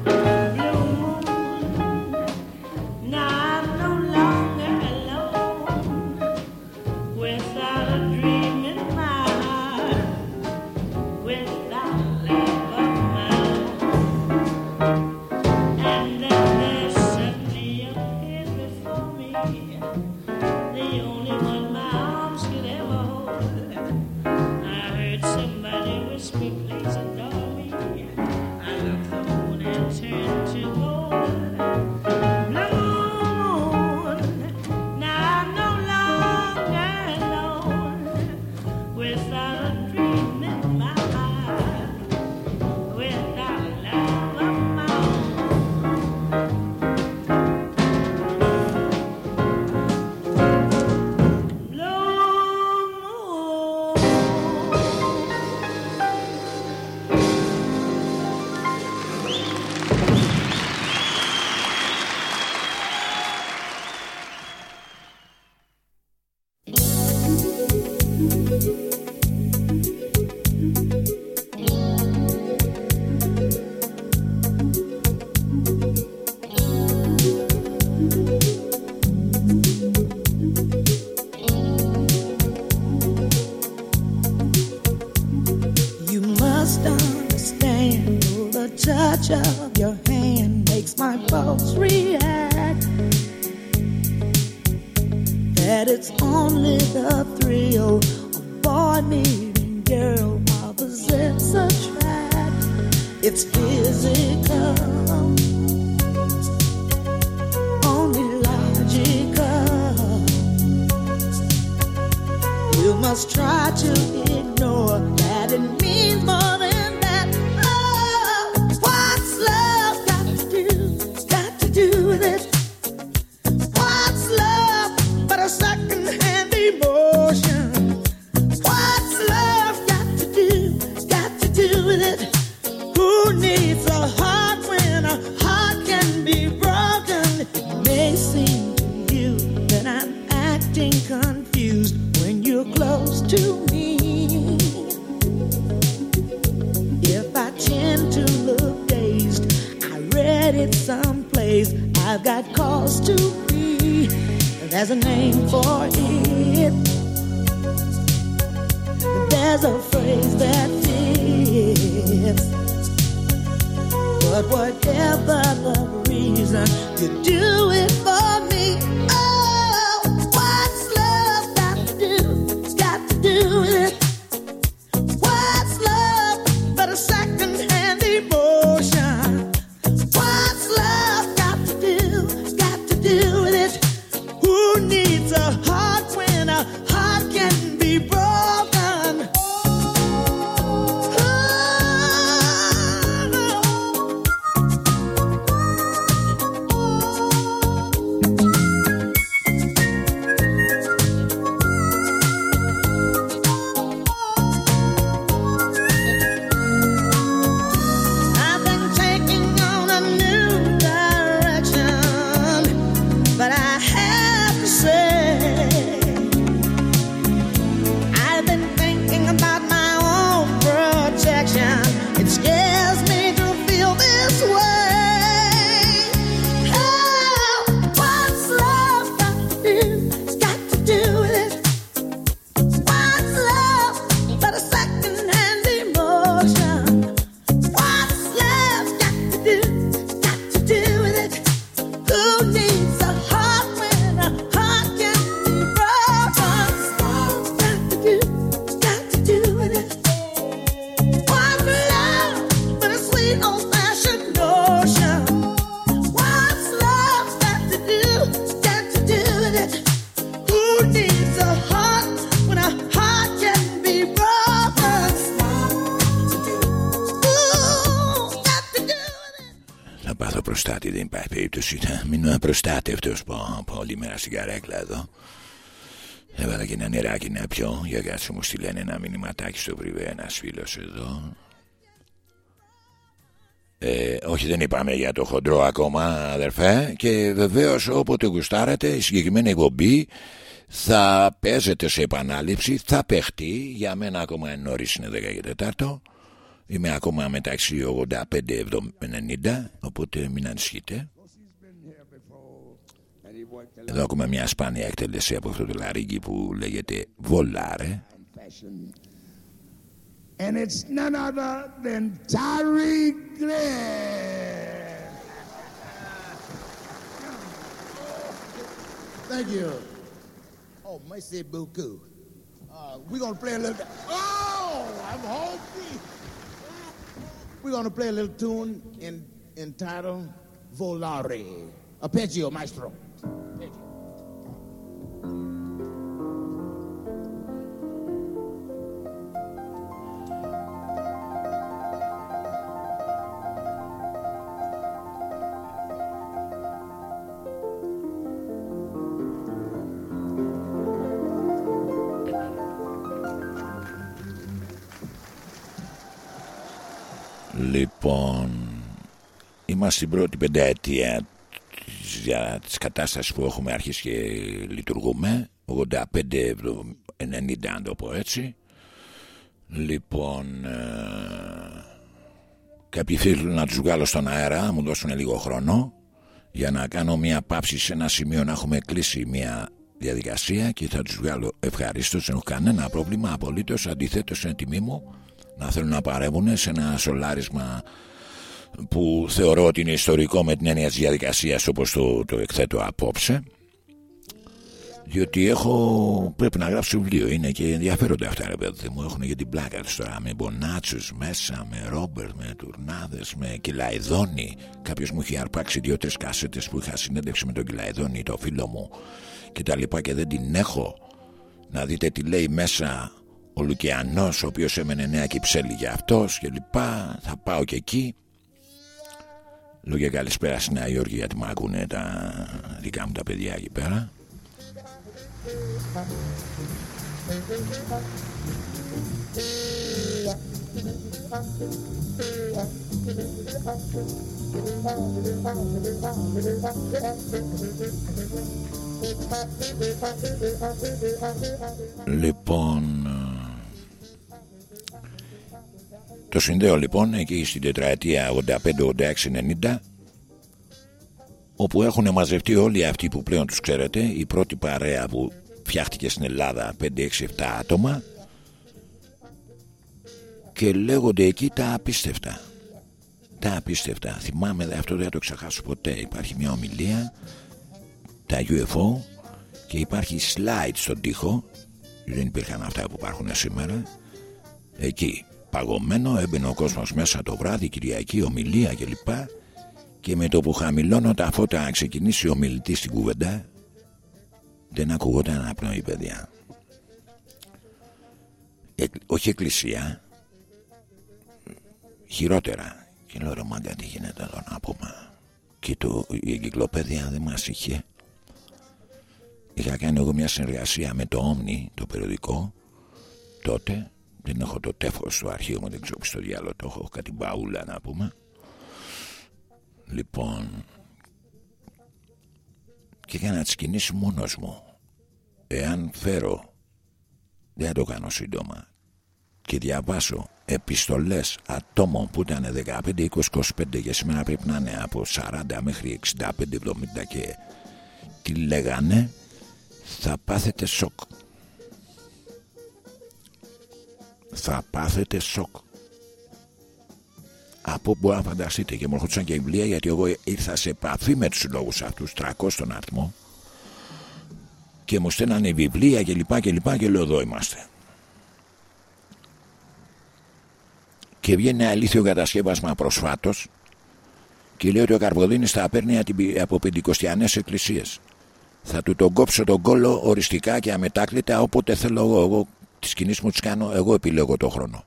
υπάρχει περίπτωση να μείνω απροστάτευτος όλη μέρα στην καρέκλα εδώ. Έβαλα και ένα νεράκι να πιω Για κάτσε μου στείλανε ένα μηνυματάκι στο πριβέ Ένας φίλος εδώ. Ε, όχι δεν είπαμε για το χοντρό ακόμα αδερφέ Και βεβαίως όποτε γουστάρετε Η συγκεκριμένη εκπομπή θα παίζεται σε επανάληψη Θα παιχτεί. Για μένα ακόμα είναι νωρίς είναι 10 και 4 Είμαι ακόμα μεταξύ 85-90 Οπότε μην ανησυχείτε Εδώ έχουμε μια σπάνια εκτέλεση από αυτό το λαρίκι που λέγεται Βολάρε And it's none other than Tyree Glenn. Thank you. Oh, merci beaucoup. Uh, we're going to play a little... Oh, I'm home free. We're going to play a little tune in, entitled Volare. Arpeggio, maestro. Arpeggio. Λοιπόν, είμαστε στην πρώτη πενταετία για τις κατάσταση που έχουμε αρχίσει και λειτουργούμε. 85-90 αν το πω έτσι. Λοιπόν ε, κάποιοι θέλουν να τους βγάλω στον αέρα μου δώσουν λίγο χρόνο για να κάνω μια πάυση σε ένα σημείο να έχουμε κλείσει μια διαδικασία και θα τους βγάλω ευχαρίστως δεν έχω κανένα πρόβλημα απολύτως. Αντιθέτως είναι τιμή μου να θέλουν να παρέμβουν σε ένα σολάρισμα που θεωρώ ότι είναι ιστορικό με την έννοια της διαδικασίας όπως το, το εκθέτω απόψε διότι έχω πρέπει να γράψω βιβλίο είναι και ενδιαφέροντα αυτά ρε παιδί μου. Έχουν για την πλάκα τους τώρα με μπονάτσους μέσα με ρόμπερ, με τουρνάδες με κυλαϊδόνι κάποιος μου είχε αρπάξει δύο-τρεις κάσετες που είχα συνέντευξη με τον κυλαϊδόνι το φίλο μου και τα λοιπά και δεν την έχω. Να δείτε τι λέει μέσα ο Λουκιανός ο οποίος έμενε νέα κυψέλη για αυτός και λοιπά. Θα πάω και εκεί Λόγια καλησπέρα στην Νέα Υόρκη γιατί μου ακούνε τα δικά μου τα παιδιά εκεί πέρα. Λοιπόν Το συνδέω λοιπόν εκεί στην τετραετία 85-86-90 όπου έχουν μαζευτεί όλοι αυτοί που πλέον τους ξέρετε η πρώτη παρέα που φτιάχτηκε στην Ελλάδα 5-6-7 άτομα και λέγονται εκεί τα απίστευτα. Τα απίστευτα. Θυμάμαι αυτό δεν θα το ξεχάσω ποτέ. Υπάρχει μια ομιλία τα UFO και υπάρχει slide στον τοίχο. Δεν υπήρχαν αυτά που υπάρχουν σήμερα. Εκεί παγωμένο έμπαινε ο κόσμος μέσα το βράδυ Κυριακή ομιλία κλπ. Και, και με το που χαμηλώνω τα φώτα να ξεκινήσει ο μιλητής στην κουβεντά δεν ακουγόταν αναπνοή παιδιά. Ε, όχι εκκλησία. Χειρότερα. Και λέω ρε μάγκα τι γίνεται εδώ να πούμε και το, η εγκυκλοπαίδεια δεν μας είχε. Είχα κάνει εγώ μια συνεργασία με το Όμνη το περιοδικό τότε δεν έχω το τέφος στο αρχείο μου, δεν ξέρω στο διάλογο το έχω, κάτι μπαούλα να πούμε. Λοιπόν, και για να τις κινήσεις μόνος μου. Εάν φέρω, δεν θα το κάνω σύντομα, και διαβάσω επιστολές ατόμων που ήταν 15, 20, 25 και σήμερα πρέπει να είναι από 40 μέχρι 65, 70 και τι λέγανε, θα πάθετε σοκ. Θα πάθετε σοκ. Από μπορεί να φανταστείτε και μου έρχονταν και βιβλία γιατί εγώ ήρθα σε επαφή με τους συλλόγους αυτούς 300 στον αριθμό και μου στέλνανε βιβλία και λοιπά και λοιπά και λέω εδώ είμαστε. Και βγαίνει ένα αλήθιο κατασκεύασμα προσφάτως και λέει ότι ο Καρποδίνης θα παίρνει από πεντηκοστιανές εκκλησίες. Θα του τον κόψω τον κόλο οριστικά και αμετάκλητα όποτε θέλω εγώ. Εγώ τις κινήσεις μου τις κάνω εγώ επιλέγω το χρόνο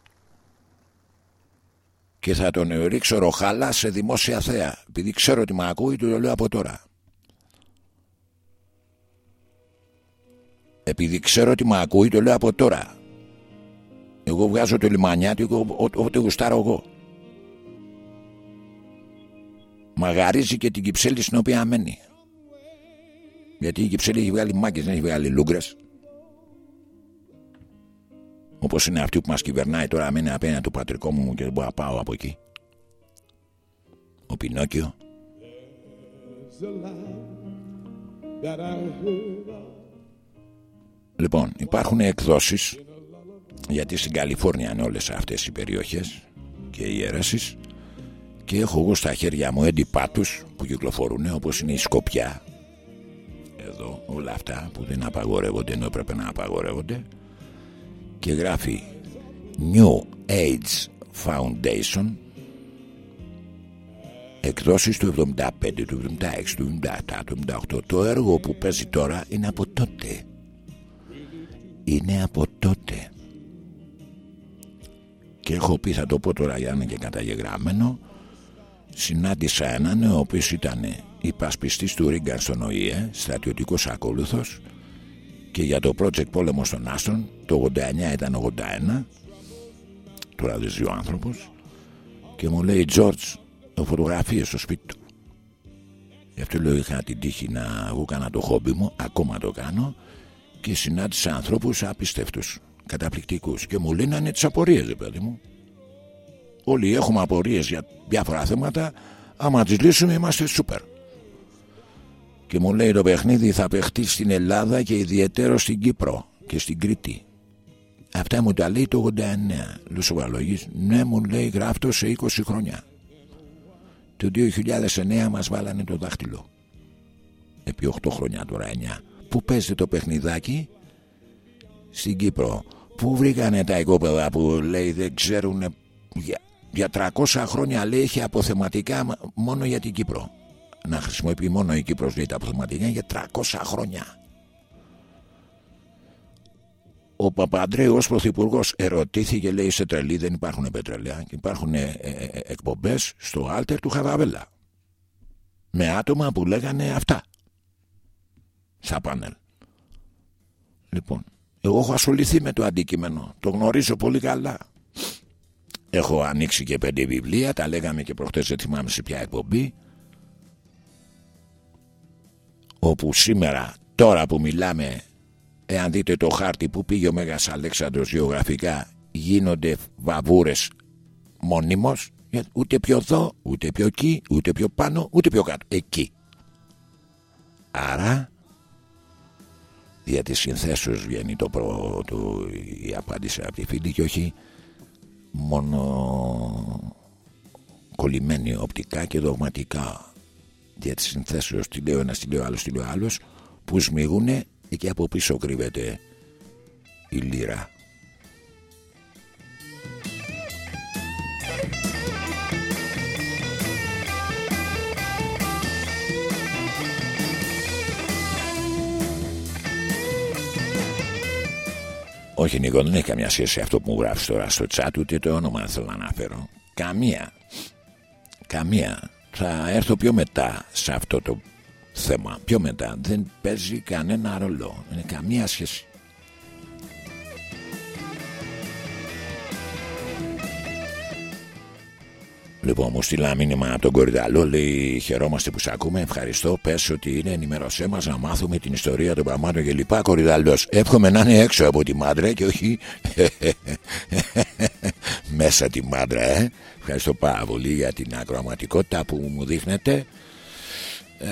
και θα τον ρίξω ροχάλα σε δημόσια θέα. Επειδή ξέρω ότι με ακούει, του το λέω από τώρα. Επειδή ξέρω ότι με ακούει, το λέω από τώρα. Εγώ βγάζω το λιμανιάτικο ό,τι γουστάρω εγώ. Μαγαρίζει και την κυψέλη στην οποία μένει. Γιατί η κυψέλη έχει βγάλει μάγκες, δεν έχει βγάλει λούγκρες. Όπως είναι αυτή που μας κυβερνάει τώρα μένει απέναντι του πατρικό μου και δεν μπορώ να πάω από εκεί. Ο Πινόκιο. Λοιπόν, υπάρχουν εκδόσεις γιατί στην Καλιφόρνια είναι όλες αυτές οι περιοχές και οι αίρεσεις και έχω εγώ στα χέρια μου έντυπάτους που κυκλοφορούν όπως είναι η Σκοπιά εδώ όλα αυτά που δεν απαγορεύονται ενώ πρέπει να απαγορεύονται και γράφει New Age Foundation εκδόσεις του 75, του 76, του 77, του 78 το έργο που παίζει τώρα είναι από τότε. Είναι από τότε. Και έχω πει θα το πω τώρα για να είναι και καταγεγραμμένο συνάντησα έναν ο οποίος ήταν υπασπιστής του Ρίγκαν στον ΟΗΕ στρατιωτικός ακόλουθος και για το project πόλεμο των άστρων το 89 ήταν 81 τώρα δεν ζει ο άνθρωπος και μου λέει George το φωτογραφίες στο σπίτι του γι' αυτό λέω είχα την τύχη να εγώ κάνα το χόμπι μου ακόμα το κάνω και συνάντησα ανθρώπους απίστευτους καταπληκτικούς και μου λύνανε τις απορίες παιδί μου. Όλοι έχουμε απορίες για διάφορα θέματα. Άμα τις λύσουμε είμαστε σούπερ και μου λέει το παιχνίδι θα παιχτεί στην Ελλάδα και ιδιαίτερο στην Κύπρο και στην Κρήτη. Αυτά μου τα λέει το 89 Λουσοβαλογής ναι μου λέει γράφτο σε 20 χρόνια το 2009 μας βάλανε το δάχτυλο. Επί 8 χρόνια τώρα 9 που παίζεται το παιχνιδάκι; Στην Κύπρο. Πού βρήκανε τα οικόπεδα που λέει δεν ξέρουν για, για 300 χρόνια λέει έχει αποθεματικά μόνο για την Κύπρο. Να χρησιμοποιεί μόνο η Κύπρος λέει τα αποθεματικά για 300 χρόνια. Ο Παπαντρέου ως πρωθυπουργός ερωτήθηκε λέει σε τρελή δεν υπάρχουν πετρελαία και υπάρχουν ε, ε, ε, εκπομπές στο άλτερ του Χαραβέλα με άτομα που λέγανε αυτά στα πάνελ. Λοιπόν, εγώ έχω ασχοληθεί με το αντικείμενο. Το γνωρίζω πολύ καλά. Έχω ανοίξει και πέντε βιβλία. Τα λέγαμε και προχτές δεν θυμάμαι σε ποια εκπομπή. Όπου σήμερα, τώρα που μιλάμε, εάν δείτε το χάρτη που πήγε ο Μέγας Αλέξανδρος γεωγραφικά, γίνονται βαβούρες μόνιμος. Ούτε πιο εδώ, ούτε πιο εκεί, ούτε πιο πάνω, ούτε πιο κάτω. Εκεί. Άρα δια της συνθέσεως βγαίνει το πρώτο, η απάντηση από τη φίλη και όχι μόνο κολλημένη οπτικά και δογματικά δια της συνθέσεως τι λέω ένας, τι λέω άλλος, τι λέω άλλος που σμίγουνε εκεί από πίσω κρύβεται η λύρα. Όχι Νίκο δεν έχει καμία σχέση αυτό που μου γράφεις τώρα στο chat ούτε το όνομα δεν θέλω να αναφέρω. Καμία. Καμία Θα έρθω πιο μετά σε αυτό το θέμα. Πιο μετά. Δεν παίζει κανένα ρόλο. Είναι καμία σχέση Λοιπόν, μου στείλα μήνυμα από τον Κορυδαλό. Λέει: Χαιρόμαστε που σε ακούμε. Ευχαριστώ. Πες ότι είναι ενημερωσέ μας να μάθουμε την ιστορία των πραγμάτων κλπ. Κορυδαλός. Εύχομαι να είναι έξω από τη μάντρα και όχι μέσα τη μάντρα, ε. Ευχαριστώ πάρα πολύ για την ακροαματικότητα που μου δείχνετε. Ε,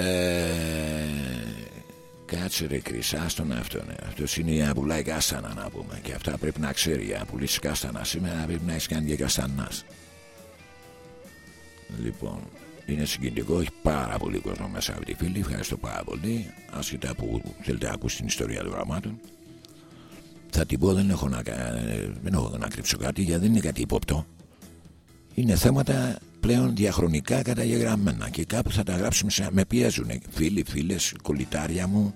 κάτσε ρε κρυσά στον αυτό. Ναι. Αυτός είναι η απουλάει κάστανα να πούμε. Και αυτά πρέπει να ξέρει. Για να πουλήσει κάστανα σήμερα πρέπει να έχεις κάνει και καστανάς. Λοιπόν, είναι συγκινητικό, έχει πάρα πολύ κόσμο μέσα από τη φίλη. Ευχαριστώ πάρα πολύ. Άσχετα που θέλετε να ακούσετε την ιστορία των πραγμάτων. Θα την πω, δεν έχω να, δεν έχω να κρύψω κάτι γιατί δεν είναι κάτι υπόπτω. Είναι θέματα πλέον διαχρονικά καταγεγραμμένα και κάπου θα τα γράψουμε. Σε, με πιέζουν φίλοι, φίλες, κολλητάρια μου,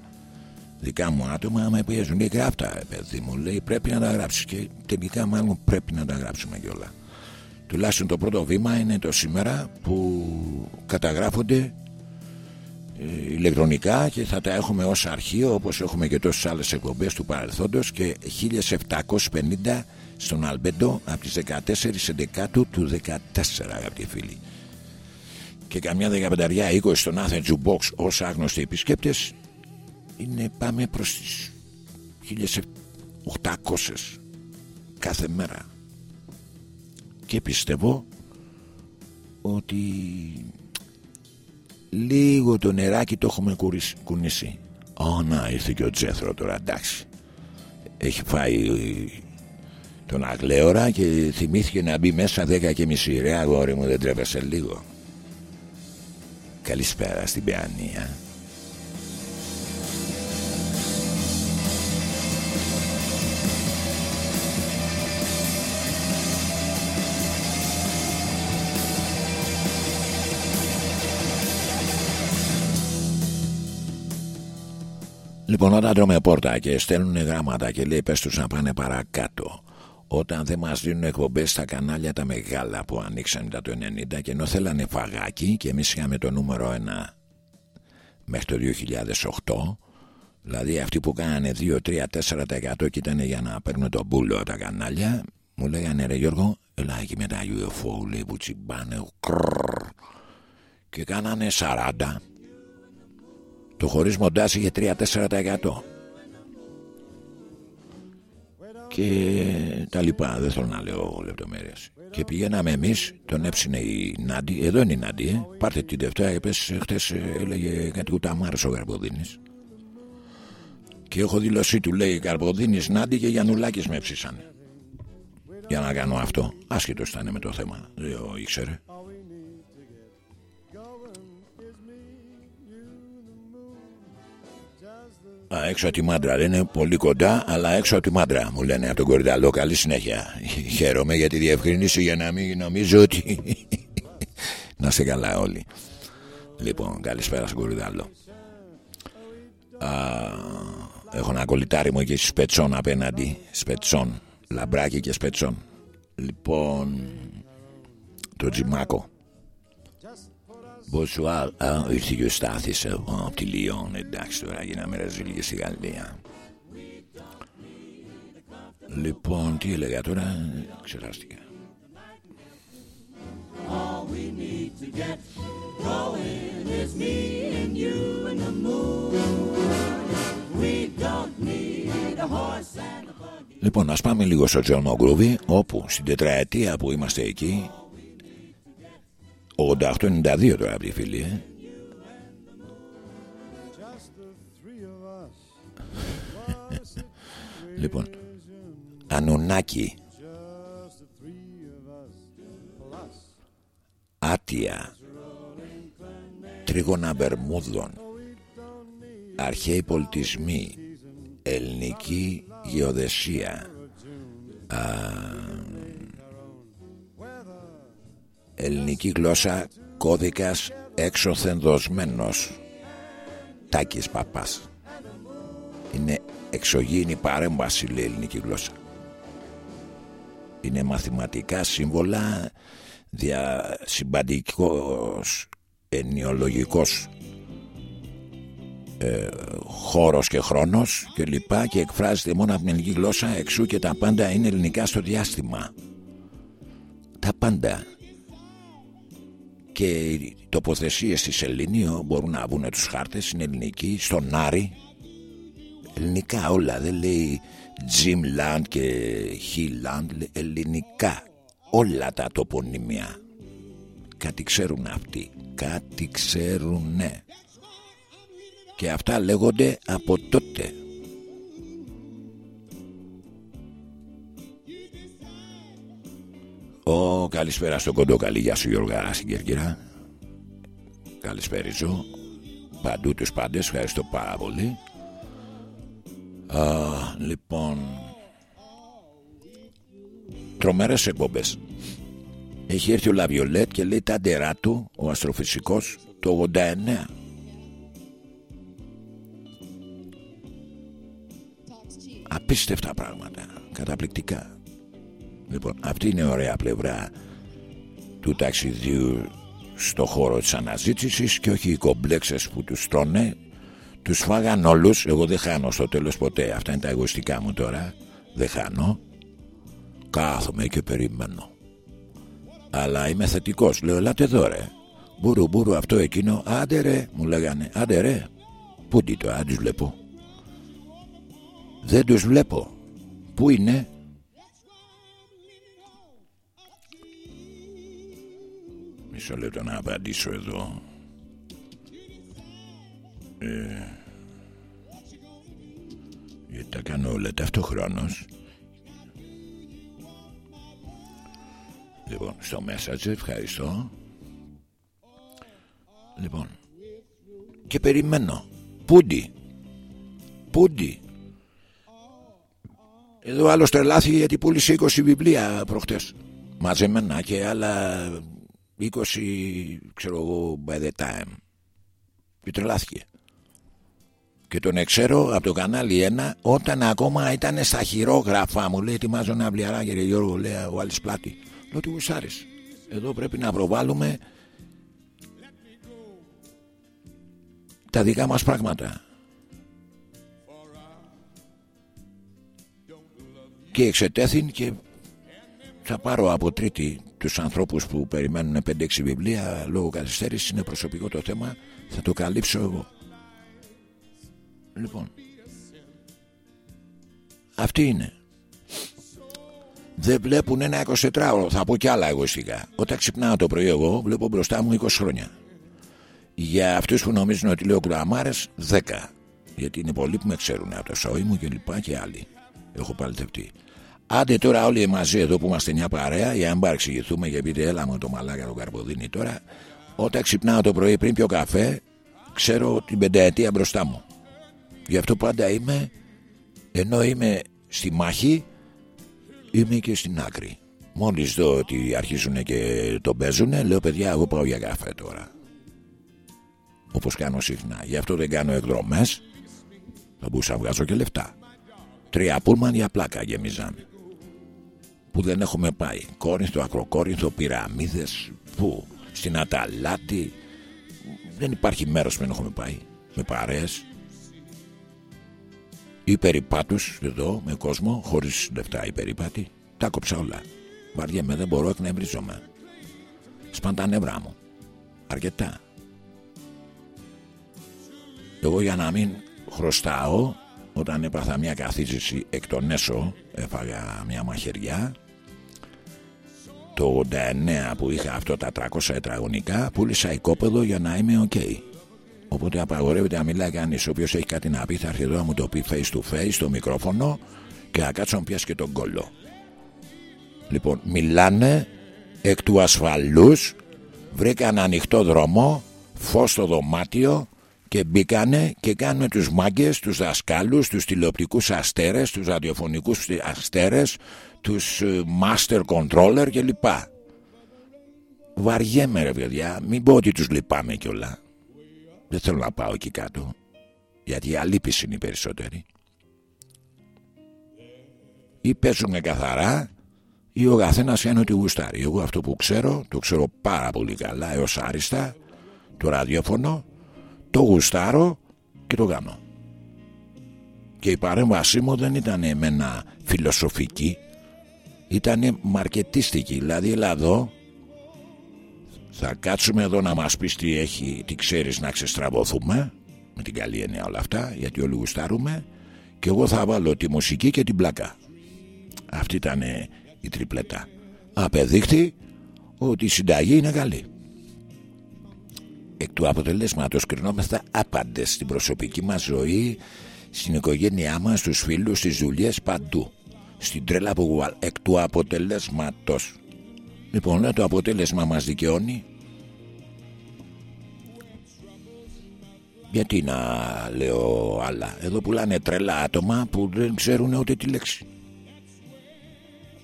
δικά μου άτομα, με πιέζουν. Λέει γράφτα, παιδί μου, λέει πρέπει να τα γράψεις. Και τελικά, μάλλον πρέπει να τα γράψουμε κιόλα. Τουλάχιστον το πρώτο βήμα είναι το σήμερα που καταγράφονται ε, ηλεκτρονικά και θα τα έχουμε ως αρχείο όπως έχουμε και τόσες άλλες εκπομπές του παρελθόντος και 1750 στον Αλμπέντο από τις 14 Δεκάτου του 14 αγαπητοί φίλοι. Και καμιά δεκαπενταριά 20 στον Athens Jukebox ως άγνωστοι επισκέπτες είναι πάμε προς τις 1800 κάθε μέρα και πιστεύω ότι λίγο το νεράκι το έχουμε κουνήσει. Ω να ήρθε και ο Τζέθρο τώρα εντάξει. Έχει φάει τον Αγλέωρα και θυμήθηκε να μπει μέσα 10 και μισή. Ρε αγόρι μου δεν τρέπεσαι λίγο. Καλησπέρα στην Παιανία Λοιπόν, όταν τρώμε πόρτα και στέλνουν γράμματα και λέει πες τους να πάνε παρακάτω όταν δεν μας δίνουν εκπομπές στα κανάλια τα μεγάλα που ανοίξαν μετά το 90 και ενώ θέλανε φαγάκι και εμείς είχαμε το νούμερο 1 μέχρι το 2008 δηλαδή αυτοί που κάνανε 2, 3, 4% και ήταν για να παίρνουν το μπούλο τα κανάλια μου λέγανε ρε Γιώργο έλα εκεί με τα UFO λέει που τσιμπάνε και κάνανε 40 το χωρίς μοντάζ είχε 3-4% και τα λοιπά δεν θέλω να λέω λεπτομέρειες. Και πηγαίναμε εμείς τον έψινε η Νάντι. Εδώ είναι η Νάντι ε. πάρτε την Δευτέρα και πες χτες ε, έλεγε κάτι κουταμάρες ο Καρποδίνης. Και έχω δηλωσή του λέει Καρποδίνης Νάντι και Γιαννουλάκης με ψήσανε για να κάνω αυτό. Άσχετος ήταν με το θέμα δεν ήξερε Α, έξω από τη μάντρα λένε πολύ κοντά, αλλά έξω από τη μάντρα μου λένε από τον κορυδαλό. Καλή συνέχεια. Χαίρομαι για τη διευκρίνηση για να μην νομίζω ότι. να σε καλά όλοι. Λοιπόν, καλησπέρα στον κορυδαλό. έχω ένα κολλητάρι μου εκεί σπετσόν απέναντι. Σπετσόν. Λαμπράκι και σπετσόν. Λοιπόν, το τζιμάκο. Bonsoir. Α, ήρθε και ο Στάθης από τη Λιόν. Εντάξει τώρα γίναμε ρεζίλ στη Γαλλία. Λοιπόν, τι έλεγα τώρα, ξεχάστηκα. All we need to get going is me and you and the moon. We don't need a horse and a buggy. Λοιπόν, ας πάμε λίγο στο Jeronimo Groovy, όπου στην τετραετία που είμαστε εκεί 88-92 τώρα από τη φίλη ε. λοιπόν Ανουνάκι Άτια Τρίγωνα Μπερμούδων Αρχαίοι πολιτισμοί Ελληνική γεωδεσία Α, ελληνική γλώσσα κώδικας έξωθεν δοσμένος Τάκης Παπάς. Είναι εξωγήινη παρέμβαση λέει ελληνική γλώσσα. Είναι μαθηματικά σύμβολα διασυμπαντικός ενιολογικός ε, χώρος και χρόνος και λοιπά και εκφράζεται μόνο από την ελληνική γλώσσα εξού και τα πάντα είναι ελληνικά στο διάστημα. Τα πάντα και οι τοποθεσίες της Ελληνίου μπορούν να βγουν τους χάρτες είναι ελληνική, στον Άρη. Ελληνικά όλα δεν λέει Jim Land και He Land ελληνικά όλα τα τοπονίμια κάτι ξέρουν αυτοί κάτι ξέρουνε. Και αυτά λέγονται από τότε Ω, καλησπέρα στο κοντόκαλι. Γεια σου Γιώργα στην Κερκυρά. Καλησπέριζω. Παντού τους πάντες. Ευχαριστώ πάρα πολύ. Α, λοιπόν... Τρομερές εκπομπές. Έχει έρθει ο Λαβιολέτ και λέει τα ντερά του, ο αστροφυσικός, το 89. Απίστευτα πράγματα. Καταπληκτικά. Λοιπόν, αυτή είναι ωραία πλευρά του ταξιδιού στο χώρο της αναζήτησης και όχι οι κομπλέξες που τους τρώνε. Τους φάγαν όλους. Εγώ δεν χάνω στο τέλος ποτέ. Αυτά είναι τα εγωιστικά μου τώρα. Δεν χάνω. Κάθομαι και περιμένω. Αλλά είμαι θετικός. Λέω ελάτε εδώ ρε Μπούρου μπούρου αυτό εκείνο Άντε ρε μου λέγανε. Άντε ρε Πού τι το αν τους βλέπω Δεν τους βλέπω Πού είναι; Μισό λεπτό να απαντήσω εδώ. Ε, Γιατί τα κάνω όλα ταυτόχρονος Λοιπόν στο message ευχαριστώ. Λοιπόν Και περιμένω. Πούντι. Πούντι. Εδώ άλλος τρελάθηκε γιατί πούλησε 20 βιβλία προχτές. Μαζεμένα και άλλα 20 ξέρω εγώ by the time. Και τρελάθηκε. Και τον εξέρω από το κανάλι 1 όταν ακόμα ήταν στα χειρόγραφα μου λέει ετοιμάζω ένα αυλιαράκι κύριε Γιώργο λέει ο άλλης πλάτη. Λέω ότι γουσάρεις εδώ πρέπει να προβάλλουμε τα δικά μας πράγματα. Και εξετέθην και θα πάρω από τρίτη τους ανθρώπους που περιμένουν 5-6 βιβλία λόγω καθυστέρησης είναι προσωπικό το θέμα. Θα το καλύψω εγώ. Λοιπόν αυτή είναι. Δεν βλέπουν ένα 24ωρο θα πω κι άλλα εγωιστικά. Όταν ξυπνάω το πρωί εγώ βλέπω μπροστά μου 20 χρόνια. Για αυτούς που νομίζουν ότι λέω κουραμάρες 10 γιατί είναι πολλοί που με ξέρουν από το σόι μου και λοιπά και άλλοι. Έχω παλτευτεί Άντε τώρα όλοι μαζί εδώ που είμαστε μια παρέα για να μην παρεξηγηθούμε και πείτε έλα με το μαλάκα το καρποδίνη τώρα όταν ξυπνάω το πρωί πριν πιω καφέ ξέρω την πενταετία μπροστά μου γι' αυτό πάντα είμαι ενώ είμαι στη μάχη είμαι και στην άκρη μόλις δω ότι αρχίζουν και το παίζουν λέω παιδιά εγώ πάω για καφέ τώρα όπως κάνω συχνά. Γι' αυτό δεν κάνω εκδρομές. Θα μπορούσα να βγάζω και λεφτά. Τρία πούλμαν για πλάκα γεμίζαμε. Που δεν έχουμε πάει. Κόρινθο, Ακροκόρινθο, πυραμίδες. Πού, στην Αταλάτη. Δεν υπάρχει μέρος που δεν έχουμε πάει. Με παρέες. Ή περιπάτους εδώ με κόσμο, χωρίς λεφτά ή περιπάτη. Τα κόψα όλα. Βαριέμαι, δεν μπορώ, εκνευριζόμαι. Σπαν τα νευρά μου. Αρκετά. Εγώ για να μην χρωστάω όταν έπαθα μια καθίζηση εκ των έσω έφαγα μια μαχαιριά το 89 που είχα αυτό τα 300 τετραγωνικά πούλησα οικόπεδο για να είμαι ok. Οπότε απαγορεύεται να μιλάει κανείς όποιος έχει κάτι να πει θα έρθει εδώ να μου το πει face to face στο μικρόφωνο και να κάτσω να πιάσει και τον κόλλο. Λοιπόν μιλάνε εκ του ασφαλούς βρήκαν ανοιχτό δρόμο φως στο δωμάτιο και μπήκανε και κάνουν τους μάγκες, τους δασκάλους, τους τηλεοπτικούς αστέρες, τους ραδιοφωνικούς αστέρες, τους ε, master controller κλπ. Βαριέμαι ρε παιδιά, μην πω ότι τους λυπάμαι κιόλα. Δεν θέλω να πάω εκεί κάτω, γιατί οι αλήπεις είναι οι περισσότεροι. Ή παίζουν καθαρά, ή ο καθένας κάνει ό,τι γουστάρει. Εγώ αυτό που ξέρω, το ξέρω πάρα πολύ καλά έως άριστα, το ραδιόφωνο, το γουστάρω και το κάνω. Και η παρέμβασή μου δεν ήταν εμένα φιλοσοφική, ήταν μαρκετίστικη. Δηλαδή, έλα εδώ, θα κάτσουμε εδώ να μας πεις τι έχει, τι ξέρεις να ξεστραβωθούμε, με την καλή έννοια όλα αυτά, γιατί όλοι γουστάρουμε, και εγώ θα βάλω τη μουσική και την πλάκα. Αυτή ήταν η τριπλέτα. Απεδείχθη ότι η συνταγή είναι καλή. Εκ του αποτελέσματος κρινόμεθα άπαντες στην προσωπική μας ζωή, στην οικογένειά μας, στους φίλους, στις δουλειές, παντού. Στην τρέλα που εκ του αποτελέσματος. Λοιπόν, το αποτέλεσμα μας δικαιώνει. Γιατί να λέω άλλα; Εδώ πουλάνε τρελά άτομα που δεν ξέρουν ούτε τη λέξη.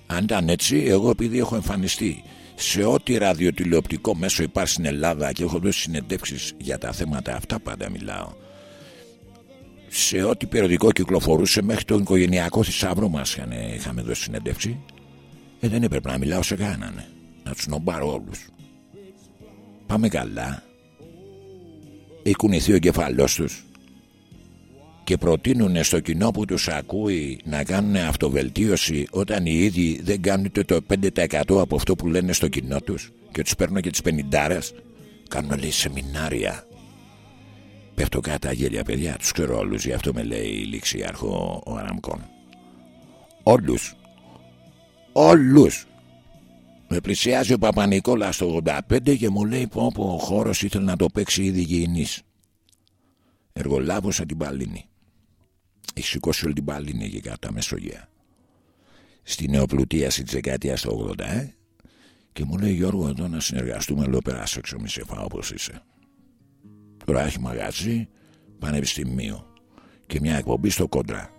Αν ήταν έτσι, εγώ επειδή έχω εμφανιστεί σε ό,τι ραδιοτηλεοπτικό μέσο υπάρχει στην Ελλάδα και έχω δώσει συνεντεύξεις για τα θέματα αυτά πάντα μιλάω σε ό,τι περιοδικό κυκλοφορούσε μέχρι τον οικογενειακό θησαυρό μας είχαμε δώσει συνεντεύξη ε, δεν έπρεπε να μιλάω σε κανέναν να τους νομπάρω όλους. Πάμε καλά. Έχει κουνηθεί ο κεφαλός τους. Και προτείνουν στο κοινό που τους ακούει να κάνουν αυτοβελτίωση όταν οι ίδιοι δεν κάνουν το 5% από αυτό που λένε στο κοινό τους. Και τους παίρνουν και τις πενιντάρες. Κάνουν λέει σεμινάρια πέφτω κάτω γέλια παιδιά. Τους ξέρω όλους γι' αυτό με λέει η ληξιάρχο ο Αραμκόν. Όλους. Όλους. Με πλησιάζει ο Παπα-Νικόλας στο 85 και μου λέει πω, πω ο χώρος ήθελε να το παίξει ήδη γηινής εργολάβος την Παλίνη. Έχει σηκώσει όλη την Παλίνη εκεί κάτω Μεσογεία. Στη νεοπλουτίαση της δεκαετίας του 80 ε; και μου λέει Γιώργο εδώ να συνεργαστούμε. Λέω περάσω έξω μη σε φάω όπως είσαι τώρα έχει μαγαζί πανεπιστημίο και μια εκπομπή στο κόντρα.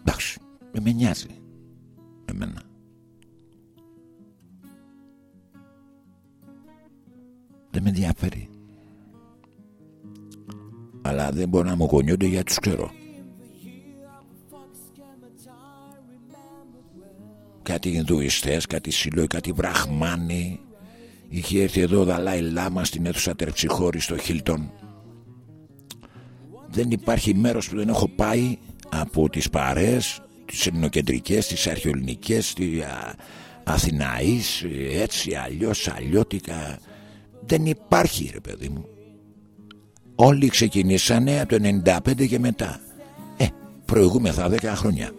Εντάξει δεν με νοιάζει εμένα. Δεν με ενδιαφέρει. Αλλά δεν μπορώ να μου γονιούνται γιατί τους ξέρω κάτι Ινδουιστές, κάτι Σιλόι, κάτι Βραχμάνοι είχε έρθει εδώ ο Δαλάη Λάμα στην αίθουσα Τερψιχώρη στο Χίλτον. Δεν υπάρχει μέρος που δεν έχω πάει από τις παρέες τις ελληνοκεντρικές, τις αρχαιολινικές τις Αθηναείς έτσι αλλιώς αλλιώτικα. Δεν υπάρχει ρε παιδί μου. Όλοι ξεκινήσανε από το 95 και μετά. Ε, προηγούμεθα 10 χρόνια.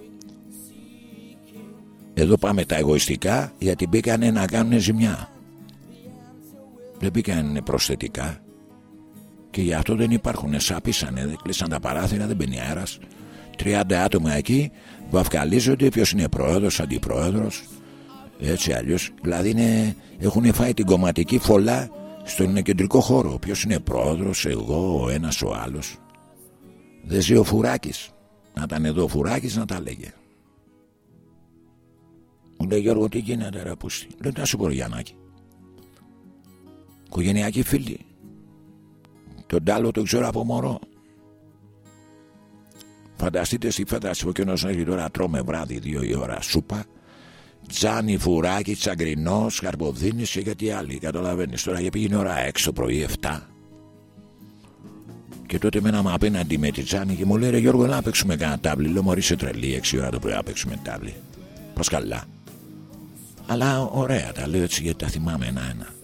Εδώ πάμε τα εγωιστικά γιατί μπήκανε να κάνουν ζημιά δεν μπήκανε προσθετικά. Και γι' αυτό δεν υπάρχουν σάπισανε δεν κλείσαν τα παράθυρα δεν μπαίνει αέρας. 30 άτομα εκεί βαφκαλίζονται ποιος είναι πρόεδρος, αντιπρόεδρος. Έτσι αλλιώς. Δηλαδή είναι, έχουν φάει την κομματική φωλά στον κεντρικό χώρο. Ποιος είναι πρόεδρος, εγώ, ο ένας ο άλλος. Δεν ζει ο Φουράκης. Να ήταν εδώ ο Φουράκης να τα λέγε. Μου λέει Γιώργο τι γίνεται ρε πούστη Λέω να σου πω Γιαννάκη Οικογενειακή φίλη Τον τάλο το ξέρω από μωρό Φανταστείτε στη φέταση που κοινός έχει τώρα τρώμε βράδυ δύο η ώρα σούπα Τζάνι, φουράκι, τσαγκρινό, καρποδίνη και κάτι άλλο. Καταλαβαίνεις τώρα γιατί πήγαινε ώρα έξω το πρωί 7. Και τότε μέναμε απέναντι με τη Τζάνι και μου λέει: Ρε Γιώργο, να παίξουμε κανένα τάβλι. Λέω: Μωρή σε τρελή, 6 ώρα το πρωί να παίξουμε τάβλι. Πώ καλά. Αλλά ωραία τα λέω έτσι γιατί τα θυμάμαι ένα-ένα.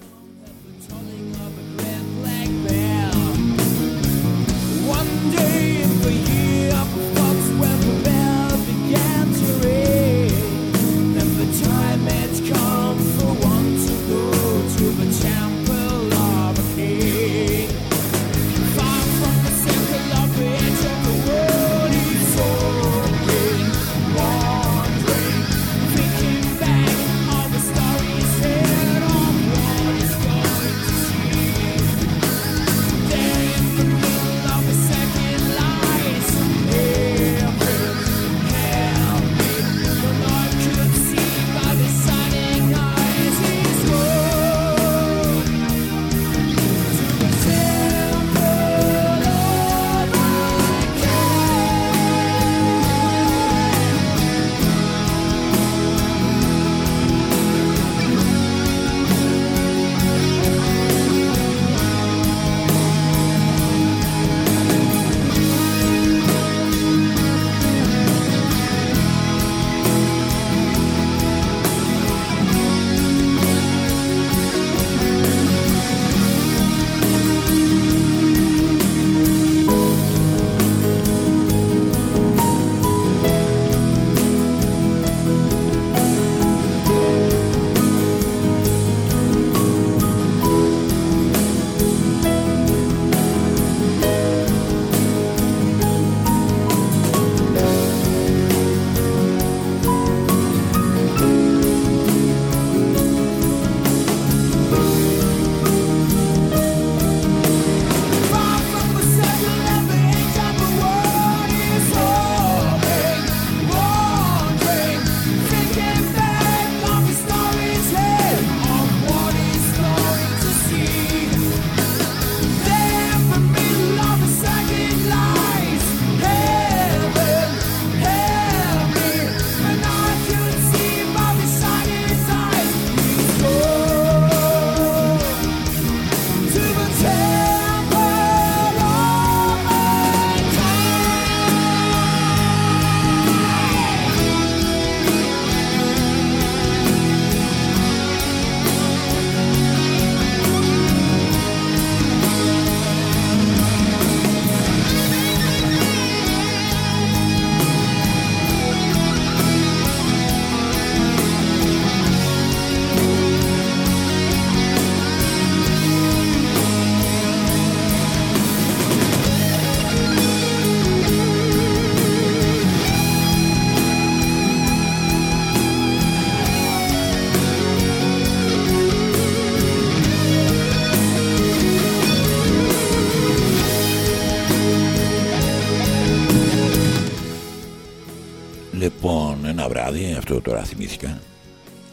Αυτό τώρα θυμήθηκα.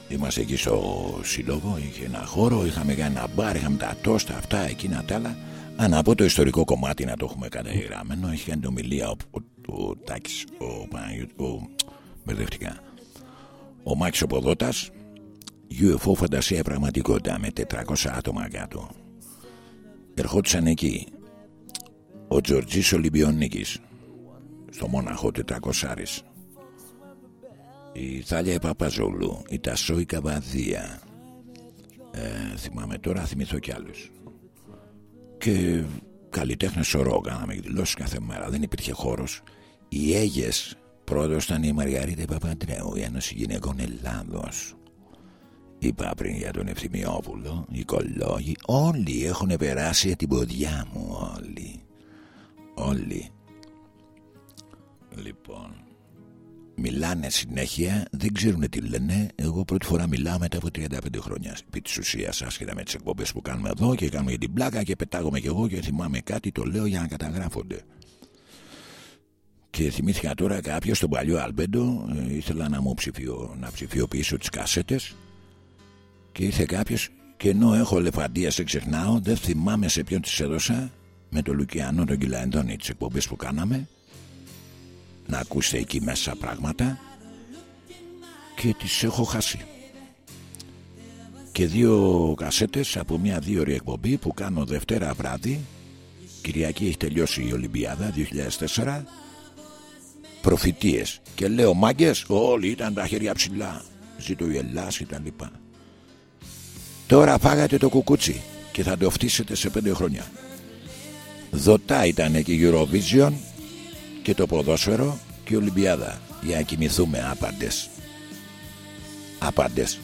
Είμαστε εκεί στο σύλλογο, είχε ένα χώρο, είχαμε κάνει ένα μπαρ, είχαμε τα τόστα, αυτά, εκείνα τα άλλα. Αν από το ιστορικό κομμάτι να το έχουμε καταγεγραμμένο, έχει κάνει ομιλία ο, ο, ο Τάκης, ο, ο, ο, μπερδευτικά. Ο Μάκης ο Ποδότας, UFO φαντασία πραγματικότητα με 400 άτομα κάτω. Ερχόντουσαν εκεί ο Τζορτζής Ολυμπιονίκης στο Μόναχο 400 η Θάλια Παπαζόλου, η Τασό η Καβαδία. Ε, θυμάμαι τώρα, θυμηθώ κι άλλους. Και καλλιτέχνες σωρό κάναμε εκδηλώσεις κάθε μέρα. Δεν υπήρχε χώρος. Οι Αίγες πρόεδρος ήταν η Μαργαρίτα Παπαντρέου, η Ένωση Γυναικών Ελλάδος. Είπα πριν για τον Ευθυμιόπουλο, οι κολόγοι, όλοι έχουν περάσει την ποδιά μου, όλοι. Όλοι. Λοιπόν, μιλάνε συνέχεια, δεν ξέρουν τι λένε. Εγώ πρώτη φορά μιλάω μετά από 35 χρόνια. Επί της ουσίας, άσχετα με τις εκπομπές που κάνουμε εδώ και κάνουμε την πλάκα και πετάγομαι κι εγώ και θυμάμαι κάτι, το λέω για να καταγράφονται. Και θυμήθηκα τώρα κάποιος στον παλιό Αλμπέντο, ε, ήθελα να μου ψηφιο, να ψηφιοποιήσω τις κασέτες και ήρθε κάποιος και ενώ έχω λεφαντία, σε ξεχνάω, δεν θυμάμαι σε ποιον τις έδωσα με τον Λουκιανό τον Κυλαϊντώνη τις εκπομπές που κάναμε να ακούσετε εκεί μέσα πράγματα και τις έχω χάσει. Και δύο κασέτες από μια δύο ώρη εκπομπή που κάνω Δευτέρα βράδυ. Κυριακή έχει τελειώσει η Ολυμπιάδα 2004 προφητείες. Και λέω μάγκες όλοι ήταν τα χέρια ψηλά ζήτω η Ελλάς και τα λοιπά. Τώρα φάγατε το κουκούτσι και θα το φτύσετε σε πέντε χρόνια. Δοτά ήταν και η Eurovision και το ποδόσφαιρο και η Ολυμπιάδα. Για να κοιμηθούμε άπαντες. Άπαντες.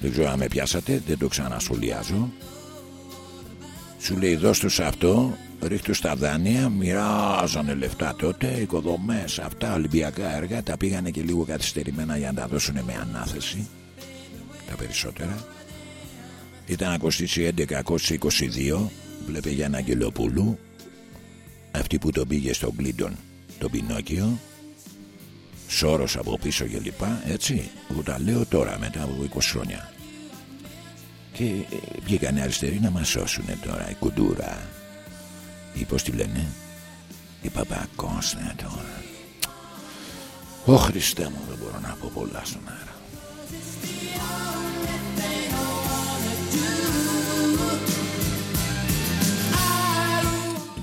Δεν ξέρω αν με πιάσατε δεν το ξανασχολιάζω. Σου λέει δώσ' τους αυτό ρίχτου στα δάνεια μοιράζανε λεφτά τότε οικοδομές αυτά ολυμπιακά έργα τα πήγανε και λίγο καθυστερημένα για να τα δώσουν με ανάθεση τα περισσότερα. Ήταν ακοστήσει 1122 βλέπε για ένα Αγγελοπούλου αυτή που τον πήγε στον Κλίντον τον Πινόκιο Σόρος από πίσω και λοιπά έτσι εγώ τα λέω τώρα μετά από 20 χρόνια. Και ε, βγήκανε αριστεροί να μας σώσουν τώρα η κουντούρα. Ή πως τη λένε η Παπακώστα τώρα. Ω Χριστέ μου δεν μπορώ να πω πολλά στον αέρα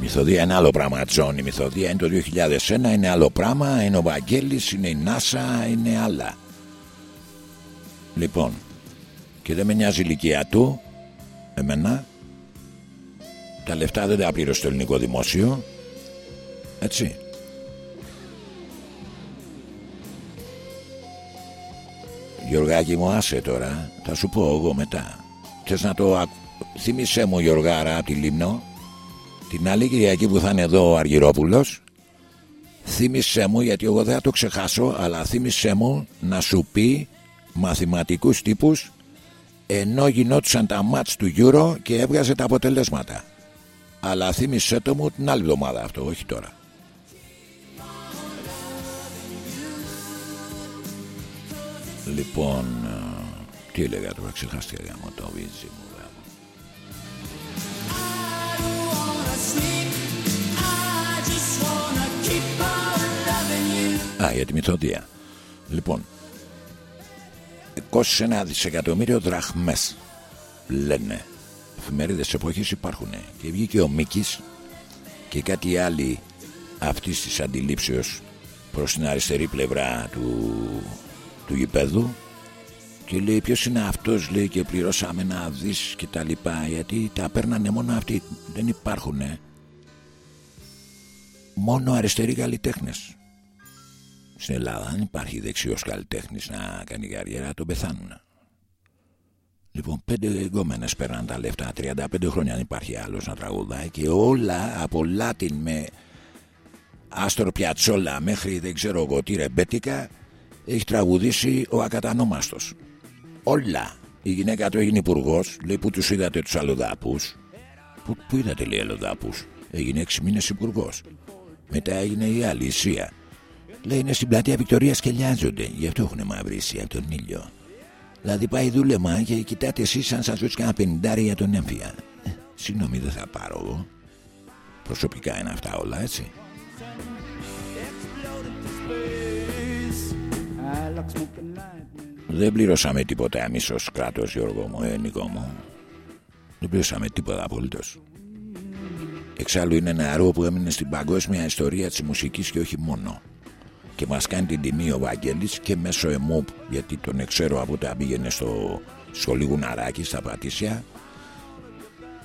μυθοδία είναι άλλο πράγμα, Τζον. Η μυθοδία είναι το 2001, είναι άλλο πράγμα. Είναι ο Βαγγέλης, είναι η NASA, είναι άλλα. Λοιπόν, και δεν με νοιάζει η ηλικία του, εμένα. Τα λεφτά δεν τα πλήρωσε το ελληνικό δημόσιο. Έτσι. Γιωργάκη μου άσε τώρα Θα σου πω εγώ μετά Θες να το Θύμησέ μου Γιωργάρα τη Λίμνο την άλλη Κυριακή που θα είναι εδώ ο Αργυρόπουλος θύμισέ μου γιατί εγώ δεν θα το ξεχάσω αλλά θύμισέ μου να σου πει μαθηματικούς τύπους ενώ γινόντουσαν τα μάτς του Euro και έβγαζε τα αποτελέσματα αλλά θύμισέ το μου την άλλη εβδομάδα αυτό όχι τώρα Λοιπόν, ε, τι έλεγα τώρα, ξεχάστηκα για το βίζι μου. Α, για τη μυθοδία. Λοιπόν, κόστησε ένα δισεκατομμύριο δραχμές, λένε. Εφημερίδες εποχής υπάρχουν. Και βγήκε ο Μίκης και κάτι άλλοι αυτής της αντιλήψεως προς την αριστερή πλευρά του, του γηπέδου και λέει ποιος είναι αυτός λέει και πληρώσαμε να δεις και τα λοιπά γιατί τα παίρνανε μόνο αυτοί δεν υπάρχουν μόνο αριστεροί καλλιτέχνε. Στην Ελλάδα δεν υπάρχει δεξιός καλλιτέχνης να κάνει καριέρα, τον πεθάνουν. Λοιπόν, πέντε εγκόμενε παίρναν τα λεφτά. 35 χρόνια αν υπάρχει άλλος να τραγουδάει και όλα από Λάτιν με Άστρο Πιατσόλα μέχρι δεν ξέρω εγώ τι ρεμπέτικα έχει τραγουδήσει ο ακατανόμαστος. Όλα. Η γυναίκα του έγινε υπουργός, λέει που τους είδατε τους αλλοδάπου. Πού, πού είδατε λέει αλλοδάπου. Έγινε 6 μήνες υπουργός. Μετά έγινε η άλλη, η Σία. Λέει είναι στην πλατεία Βικτωρίας και λιάζονται. Γι' αυτό έχουν μαυρίσει από τον ήλιο. Δηλαδή πάει δούλεμα και κοιτάτε εσείς σαν σας δώσει κανένα πενιντάρι για τον έμφυα. Ε, συγγνώμη, δεν θα πάρω εγώ. Προσωπικά είναι αυτά όλα, έτσι. Δεν πλήρωσαμε τίποτα εμείς ως κράτος, Γιώργο μου, ε, Νικό μου. Δεν πλήρωσαμε τίποτα απολύτως. Εξάλλου είναι ένα νεαρό που έμεινε στην παγκόσμια ιστορία της μουσικής και όχι μόνο. Και μας κάνει την τιμή ο Βαγγέλης και μέσω ΕΜΟΠ, γιατί τον ξέρω από τα πήγαινε στο σχολείο Γουναράκι στα Πατήσια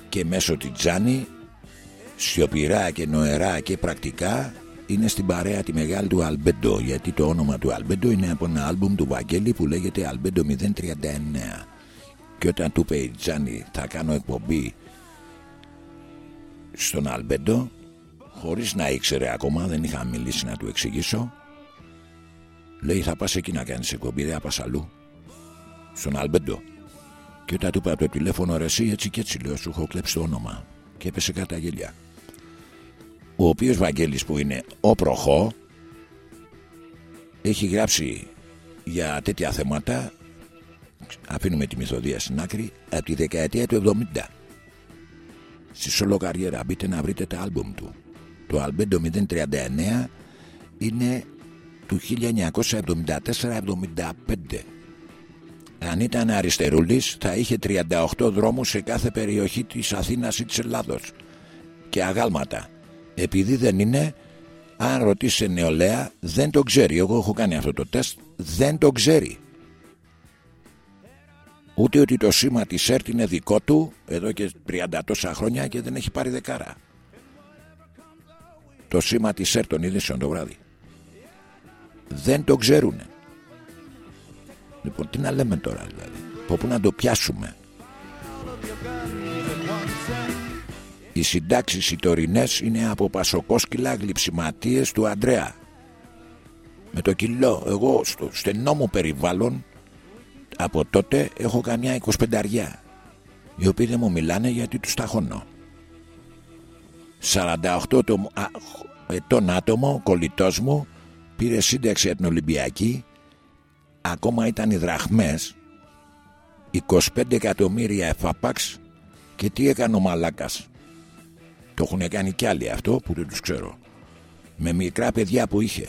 και μέσω τη Τζάνη σιωπηρά και νοερά και πρακτικά είναι στην παρέα τη μεγάλη του Αλμπέντο γιατί το όνομα του Αλμπέντο είναι από ένα άλμπουμ του Βαγγέλη που λέγεται Αλμπέντο 039 και όταν του είπε η Τζάνη θα κάνω εκπομπή στον Αλμπέντο χωρίς να ήξερε ακόμα δεν είχα μιλήσει να του εξηγήσω λέει θα πας εκεί να κάνεις εκπομπή δεν θα πας αλλού. Στον Αλμπέντο και όταν του είπα από το τηλέφωνο ρε εσύ έτσι και έτσι λέω σου έχω κλέψει το όνομα. Και έπεσε κατά γέλια. Ο οποίος Βαγγέλης που είναι ο προχώ έχει γράψει για τέτοια θέματα. Αφήνουμε τη μυθοδία στην άκρη. Από τη δεκαετία του 70 στη σολο καριέρα μπείτε να βρείτε τα άλμπουμ του. Το Αλμπέντο 039 είναι του 1974-75 αν ήταν αριστερούλης θα είχε 38 δρόμους σε κάθε περιοχή της Αθήνας ή της Ελλάδος. Και αγάλματα. Επειδή δεν είναι αν ρωτήσει νεολαία δεν το ξέρει. Εγώ έχω κάνει αυτό το τεστ δεν το ξέρει. Ούτε ότι το σήμα της ΕΡΤ είναι δικό του εδώ και 30 τόσα χρόνια και δεν έχει πάρει δεκάρα. Το σήμα της ΕΡΤ των ειδήσεων το βράδυ δεν το ξέρουν λοιπόν τι να λέμε τώρα δηλαδή. Από πού να το πιάσουμε; Οι συντάξεις οι τωρινές είναι από πασοκόσκυλα γλυψιματίε του Αντρέα. Με το κιλό, εγώ στο στενό μου περιβάλλον από τότε έχω καμιά 25 αριά οι οποίοι δεν μου μιλάνε γιατί τους ταχώνω 48 το, α, ετών άτομο κολλητός μου πήρε σύνταξη για την Ολυμπιακή ακόμα ήταν οι δραχμές 25 εκατομμύρια εφάπαξ και τι έκανε ο Μαλάκας το έχουν κάνει κι άλλοι αυτό που δεν τους ξέρω. Με μικρά παιδιά που είχε.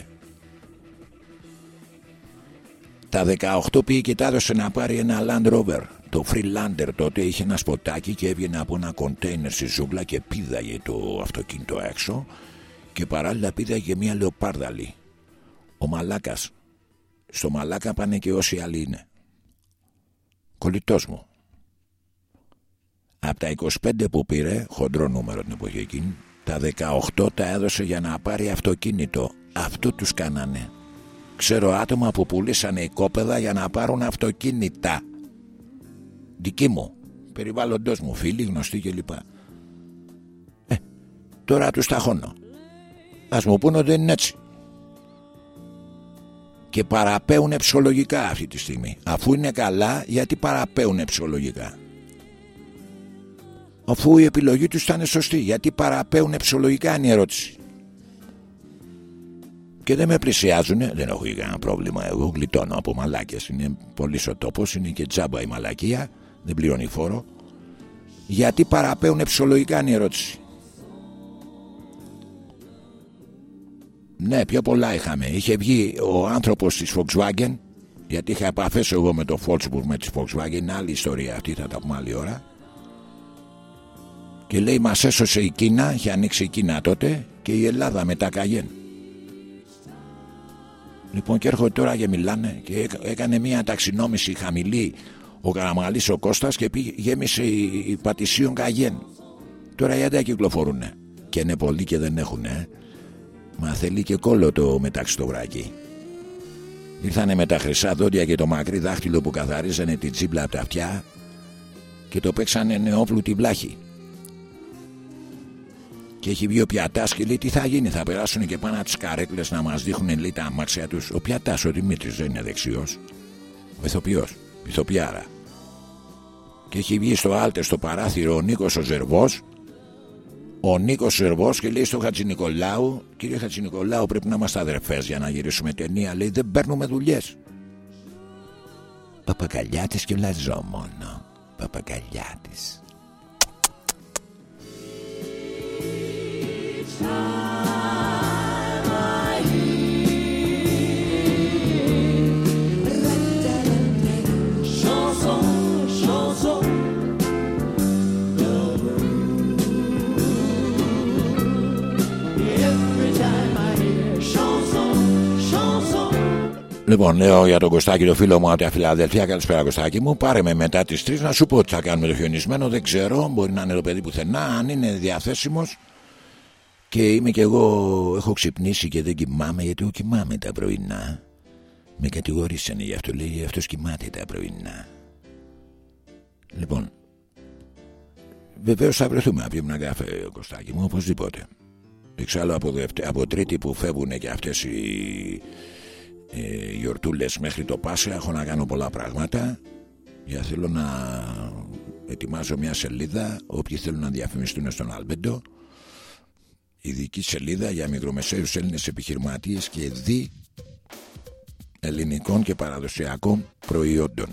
Τα 18 πήγε και τα έδωσε να πάρει ένα Land Rover. Το Freelander τότε είχε ένα σποτάκι και έβγαινε από ένα κοντέινερ στη ζούγκλα και πήδαγε το αυτοκίνητο έξω και παράλληλα πήδαγε μια λεοπάρδαλη. Ο Μαλάκας. Στο Μαλάκα πάνε και όσοι άλλοι είναι. Κολλητός μου. Από τα 25 που πήρε, χοντρό νούμερο την εποχή εκείνη, τα 18 τα έδωσε για να πάρει αυτοκίνητο. Αυτό τους κάνανε. Ξέρω άτομα που πουλήσανε οικόπεδα για να πάρουν αυτοκίνητα. Δική μου, περιβάλλοντός μου, φίλοι, γνωστοί κλπ. Ε, τώρα τους ταχώνω. Ας μου πούνε ότι δεν είναι έτσι. Και παραπέουν ψυχολογικά αυτή τη στιγμή. Αφού είναι καλά, γιατί παραπέουν ψυχολογικά; Αφού η επιλογή τους ήταν σωστή γιατί παραπέουν ψυχολογικά είναι η ερώτηση. Και δεν με πλησιάζουν δεν έχω κανένα πρόβλημα. Εγώ γλιτώνω από μαλάκες. Είναι πολύ ο τόπος. Είναι και τζάμπα η μαλακία. Δεν πληρώνει φόρο. Γιατί παραπέουν ψυχολογικά είναι η ερώτηση Ναι, πιο πολλά είχαμε. Είχε βγει ο άνθρωπος της Volkswagen, γιατί είχα επαφές εγώ με το Volkswagen με τη Volkswagen, είναι άλλη ιστορία αυτή, θα τα πούμε άλλη ώρα. Και λέει μας έσωσε η Κίνα είχε ανοίξει η Κίνα τότε και η Ελλάδα με τα Καγέν λοιπόν και έρχονται τώρα και μιλάνε και έκανε μια ταξινόμηση χαμηλή ο Καραμαλής ο Κώστας και πήγε, γέμισε η, η Πατησίων Καγέν τώρα οι κυκλοφορούν και είναι πολλοί και δεν έχουν μα θέλει και κόλλο το μεταξύ το βράκι Ήρθανε με τα χρυσά δόντια και το μακρύ δάχτυλο που καθαρίζανε την τσίμπλα από τα αυτιά και το παίξανε νεόπλου βλάχη και έχει βγει ο πιατάς και λέει τι θα γίνει, θα περάσουν και πάνω τις καρέκλες να μας δείχνουν λέει τα αμάξια τους. Ο πιατάς, ο Δημήτρης δεν είναι δεξιός. Ο ηθοποιός, ηθοποιάρα. Και έχει βγει στο Άλτε στο παράθυρο ο Νίκος ο Ζερβός, ο Νίκος Σερβός και λέει στο Χατζη Νικολάου Κύριε Χατζη Νικολάου πρέπει να είμαστε αδερφές για να γυρίσουμε ταινία Λέει δεν παίρνουμε δουλειές Παπακαλιάτης και λαζό μόνο Παπακαλιάτης Λοιπόν, λέω για τον Κωστάκη, το φίλο μου από τη Φιλαδελφία. Καλησπέρα, Κωστάκη μου. Πάρε με μετά τις 3 να σου πω τι θα κάνουμε το χιονισμένο. Δεν ξέρω, μπορεί να είναι το παιδί πουθενά. Αν είναι διαθέσιμος και είμαι κι εγώ, έχω ξυπνήσει και δεν κοιμάμαι γιατί εγώ κοιμάμαι τα πρωινά. Με κατηγορήσανε γι' αυτό, λέει αυτός κοιμάται τα πρωινά. Λοιπόν, βεβαίως θα βρεθούμε να πιούμε ένα καφέ, Κωστάκη μου, οπωσδήποτε. Εξάλλου από, από τρίτη που φεύγουν και αυτές οι ε, γιορτούλες μέχρι το Πάσχα έχω να κάνω πολλά πράγματα. Για θέλω να ετοιμάζω μια σελίδα όποιοι θέλουν να διαφημιστούν στον Αλμπέντο ειδική σελίδα για μικρομεσαίους Έλληνες επιχειρηματίες και δι ελληνικών και παραδοσιακών προϊόντων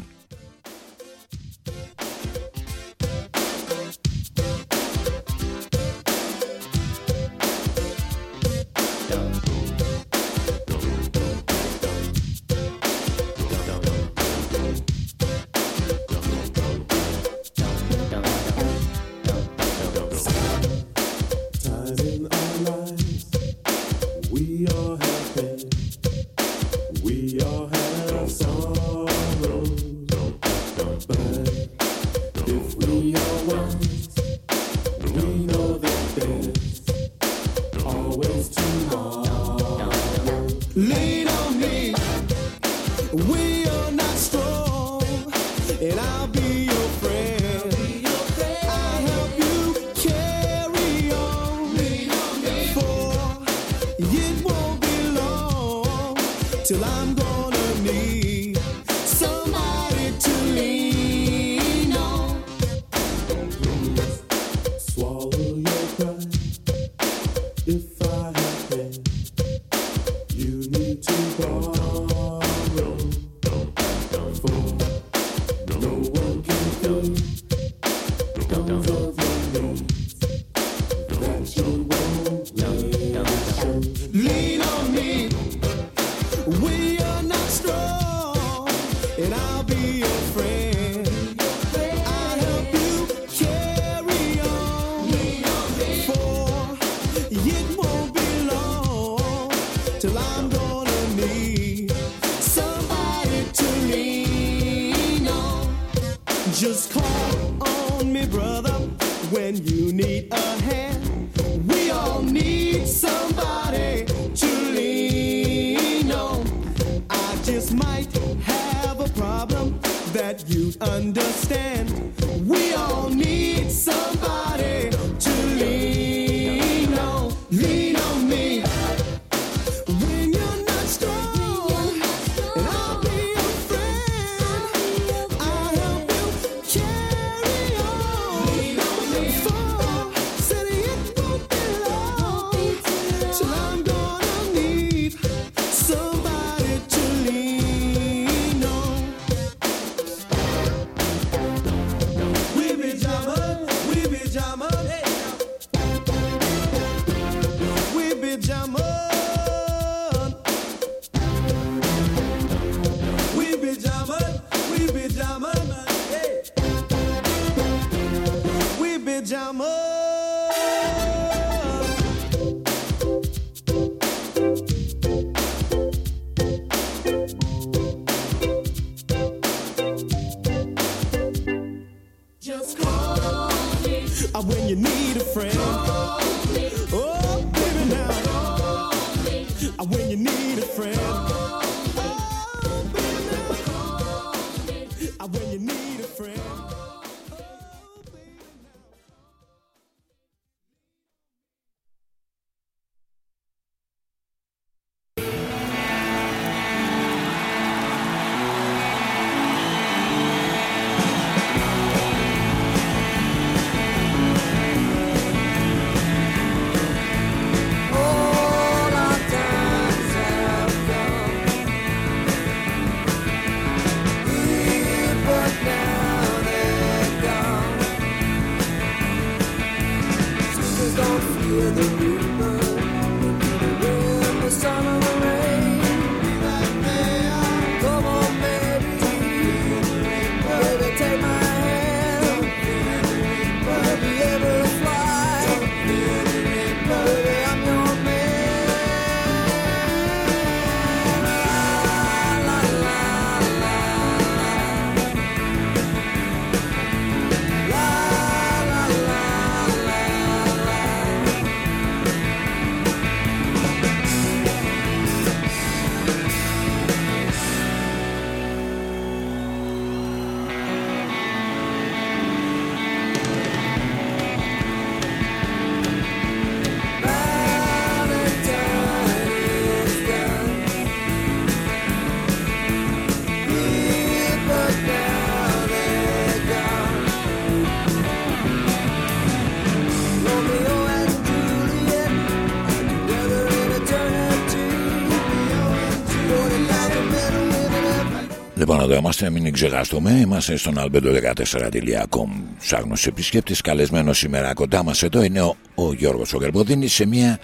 είμαστε, μην ξεχαστούμε. Είμαστε στον albedo14.com. Ψάχνω σε επισκέπτη. Καλεσμένος σήμερα κοντά μας εδώ είναι ο, ο Γιώργος Ογερμποδίνη σε μια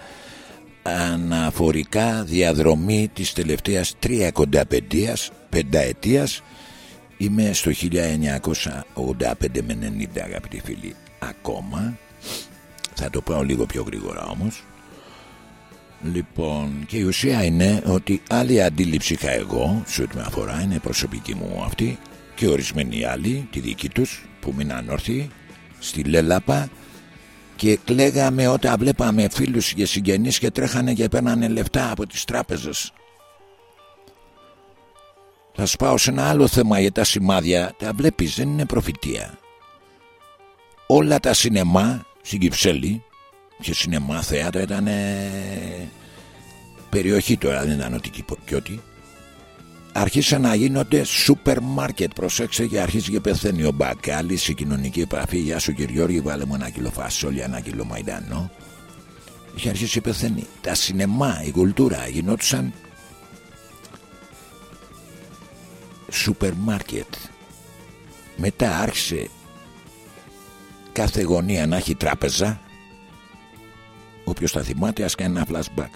αναφορικά διαδρομή της τελευταίας τριακονταπεντίας πενταετίας είμαι στο 1985 με 90 αγαπητοί φίλοι ακόμα θα το πάω λίγο πιο γρήγορα όμως Λοιπόν, και η ουσία είναι ότι άλλη αντίληψη είχα εγώ, σε ό,τι με αφορά, είναι προσωπική μου αυτή, και ορισμένοι άλλοι, τη δική τους, που μείναν όρθιοι, στη Λέλαπα, και κλαίγαμε όταν βλέπαμε φίλους και συγγενείς και τρέχανε και παίρνανε λεφτά από τις τράπεζες. Θα σου πάω σε ένα άλλο θέμα για τα σημάδια, τα βλέπεις, δεν είναι προφητεία. Όλα τα σινεμά στην Κυψέλη και σινεμά θέατρα ήταν περιοχή τώρα δεν ήταν ότι και ότι. Άρχισαν να γίνονται σούπερ μάρκετ προσέξτε και αρχίζει και πεθαίνει ο Μπακάλης η κοινωνική επαφή. Γεια σου κύριε Γιώργη βάλε μου ένα κιλό φασόλια ένα κιλό μαϊντανό είχε αρχίσει και πεθαίνει. Τα σινεμά η κουλτούρα γινόντουσαν σούπερ μάρκετ. Μετά άρχισε κάθε γωνία να έχει τράπεζα Όποιος θα θυμάται, ας κάνει ένα flashback.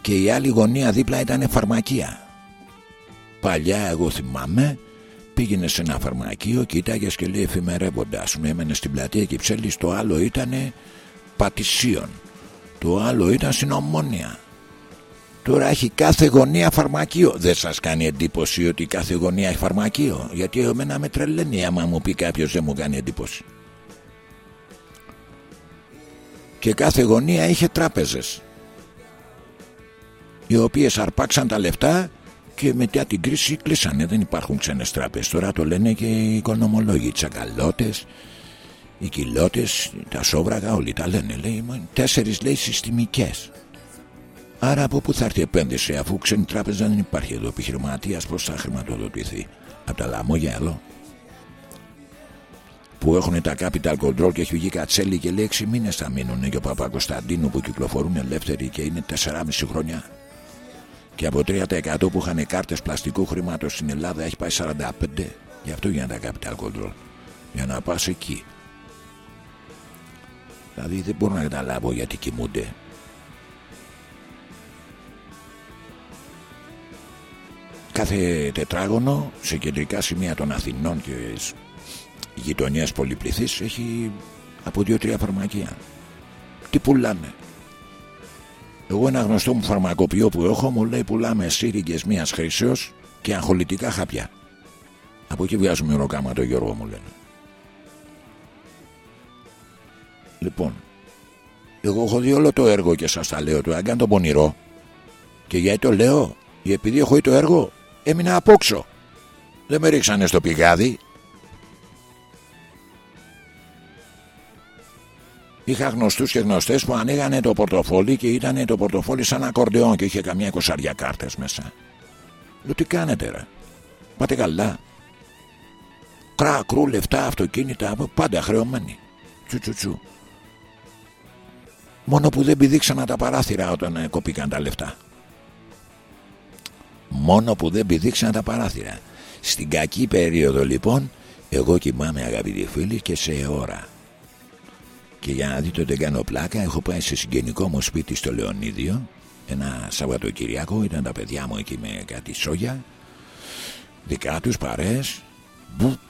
Και η άλλη γωνία δίπλα ήταν φαρμακεία. Παλιά, εγώ θυμάμαι, πήγαινε σε ένα φαρμακείο, κοίταγες και λέει εφημερεύοντα. Σου έμενες στην πλατεία και ψέλη. Το άλλο ήταν πατησίων. Το άλλο ήταν στην ομόνια. Τώρα έχει κάθε γωνία φαρμακείο. Δεν σας κάνει εντύπωση ότι κάθε γωνία έχει φαρμακείο; Γιατί εμένα με τρελαίνει άμα μου πει κάποιος δεν μου κάνει εντύπωση και κάθε γωνία είχε τράπεζες οι οποίες αρπάξαν τα λεφτά και μετά την κρίση κλείσανε. Δεν υπάρχουν ξένες τράπεζες. Τώρα το λένε και οι οικονομολόγοι οι τσακαλώτες οι κιλότες τα σόβραγα όλοι τα λένε. Λέει, τέσσερις λέει συστημικές άρα από πού θα έρθει η επένδυση αφού ξένη τράπεζα δεν υπάρχει εδώ επιχειρηματίας πως θα χρηματοδοτηθεί; Από τα λαμόγια εδώ που έχουν τα capital control και έχει βγει κατσέλη και λέει 6 μήνες θα μείνουν και ο Παπα-Κωνσταντίνου που κυκλοφορούν ελεύθεροι και είναι 4,5 χρόνια. Και από 3% που είχαν κάρτες πλαστικού χρήματος στην Ελλάδα έχει πάει 45 γι' αυτό για τα capital control. Για να πας εκεί. Δηλαδή δεν μπορώ να καταλάβω γιατί κοιμούνται. Κάθε τετράγωνο σε κεντρικά σημεία των Αθηνών και γειτονιά πολυπληθή έχει από δύο-τρία φαρμακεία. Τι πουλάνε. Εγώ ένα γνωστό μου φαρμακοποιό που έχω μου λέει πουλάμε σύριγγες μίας χρήσεως και αγχολητικά χαπιά. Από εκεί βγάζουμε ροκάμα το Γιώργο μου λένε. Λοιπόν, εγώ έχω δει όλο το έργο και σας τα λέω το έγκαν τον πονηρό. Και γιατί το λέω, επειδή έχω το έργο, έμεινα απόξω. Δεν με ρίξανε στο πηγάδι, Είχα γνωστούς και γνωστές που ανοίγανε το πορτοφόλι και ήταν το πορτοφόλι σαν ακορντεόν και είχε καμιά εικοσαριά κάρτες μέσα. Λέω τι κάνετε ρε; Πάτε καλά. Κρά, κρού, λεφτά, αυτοκίνητα, πάντα χρεωμένοι. Τσου, τσου, τσου. Μόνο που δεν πηδήξανα τα παράθυρα όταν ε, κοπήκαν τα λεφτά. Μόνο που δεν πηδήξαν τα παράθυρα. Στην κακή περίοδο λοιπόν, εγώ κοιμάμαι αγαπητοί φίλοι και σε ώρα. Και για να δείτε ότι δεν κάνω πλάκα, έχω πάει σε συγγενικό μου σπίτι στο Λεωνίδιο. Ένα Σαββατοκυριακό ήταν τα παιδιά μου εκεί με κάτι σόγια. Δικά τους παρέ.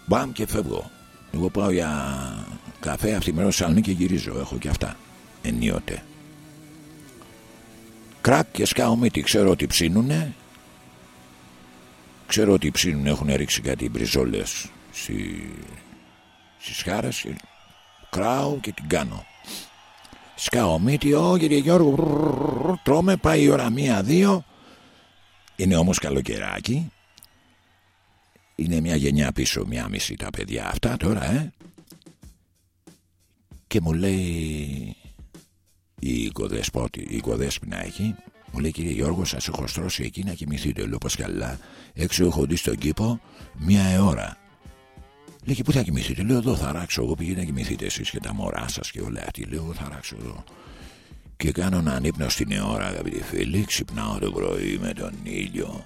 Μπαμ και φεύγω. Εγώ πάω για καφέ αυτή σαλονί και γυρίζω. Έχω και αυτά. Ενίοτε. Κράκ και σκάω μύτη. Ξέρω ότι ψήνουνε. Ξέρω ότι ψήνουν έχουν ρίξει κάτι μπριζόλες στι... στις χάρες Κράω και την κάνω. Σκάω μύτη, ω κύριε Γιώργο, τρώμε, πάει η ώρα μία-δύο. Είναι όμως καλοκαιράκι. Είναι μια γενιά πίσω, μια μισή τα παιδιά αυτά τώρα, ε. Και μου λέει η οικοδεσπότη, η οικοδέσποινα έχει, μου λέει κύριε Γιώργο, σας έχω στρώσει εκεί να κοιμηθείτε. Λέω πω καλά. Έξω έχω δει στον κήπο μία ώρα. Λέει και πού θα κοιμηθείτε; Λέω εδώ θα ράξω. Εγώ πήγαινε να κοιμηθείτε εσείς και τα μωρά σας και όλα αυτή. Λέω θα ράξω εδώ. Και κάνω έναν ύπνο στην ώρα, αγαπητοί φίλοι. Ξυπνάω το πρωί με τον ήλιο.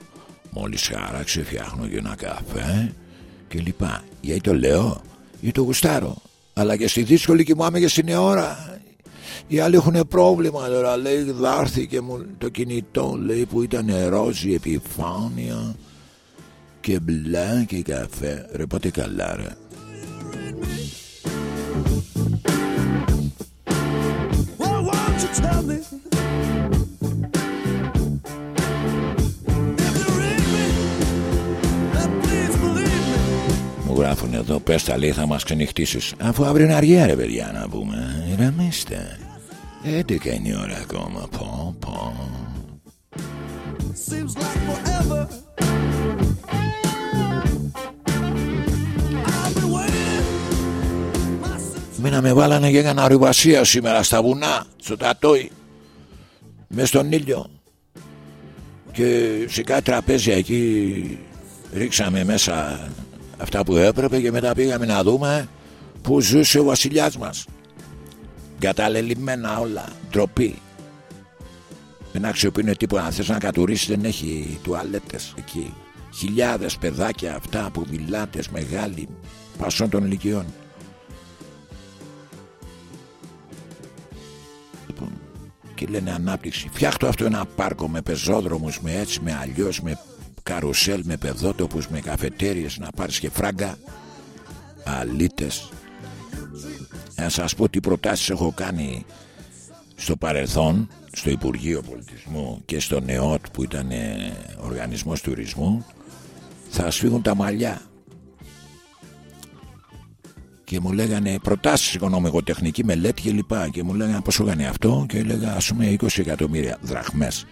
Μόλις χάραξε φτιάχνω και ένα καφέ και λοιπά. Γιατί το λέω, γιατί το γουστάρω. Αλλά και στη δύσκολη κοιμάμαι και στην ώρα. Οι άλλοι έχουν πρόβλημα τώρα. Λέει, δάρθηκε μου το κινητό, λέει που ήταν ρόζι επιφάνεια και μπλε και καφέ. Ρε πάτε καλά ρε. Μου γράφουν εδώ, πες τα λέει θα μας ξενυχτήσεις. Αφού αύριο είναι αργία ρε παιδιά να πούμε. Ηρεμήστε. 11 είναι η ώρα ακόμα. Πω πω. Seems like forever Μήνα με βάλανε και έκανα ορειβασία σήμερα στα βουνά, στο τατόι, μες στον ήλιο. Και σε κάτι τραπέζια εκεί ρίξαμε μέσα αυτά που έπρεπε και μετά πήγαμε να δούμε που ζούσε ο βασιλιάς μας. Καταλελειμμένα όλα, ντροπή. Δεν αξιοποιούν τίποτα. Αν θες να κατουρίσεις δεν έχει τουαλέτες εκεί. Χιλιάδες παιδάκια αυτά που μιλάτες μεγάλοι πασών των ηλικιών. Και λένε ανάπτυξη. Φτιάχτω αυτό ένα πάρκο με πεζόδρομους, με έτσι, με αλλιώς, με καρουσέλ, με παιδότοπους, με καφετέριες, να πάρεις και φράγκα. Αλίτες. Να σας πω τι προτάσεις έχω κάνει στο παρελθόν, στο Υπουργείο Πολιτισμού και στο ΝΕΟΤ που ήταν οργανισμός τουρισμού, θα σφίγουν τα μαλλιά και μου λέγανε προτάσεις οικονομικοτεχνική μελέτη και λοιπά. Και μου λέγανε πόσο έκανε αυτό, και έλεγα ας πούμε 20 εκατομμύρια δραχμές.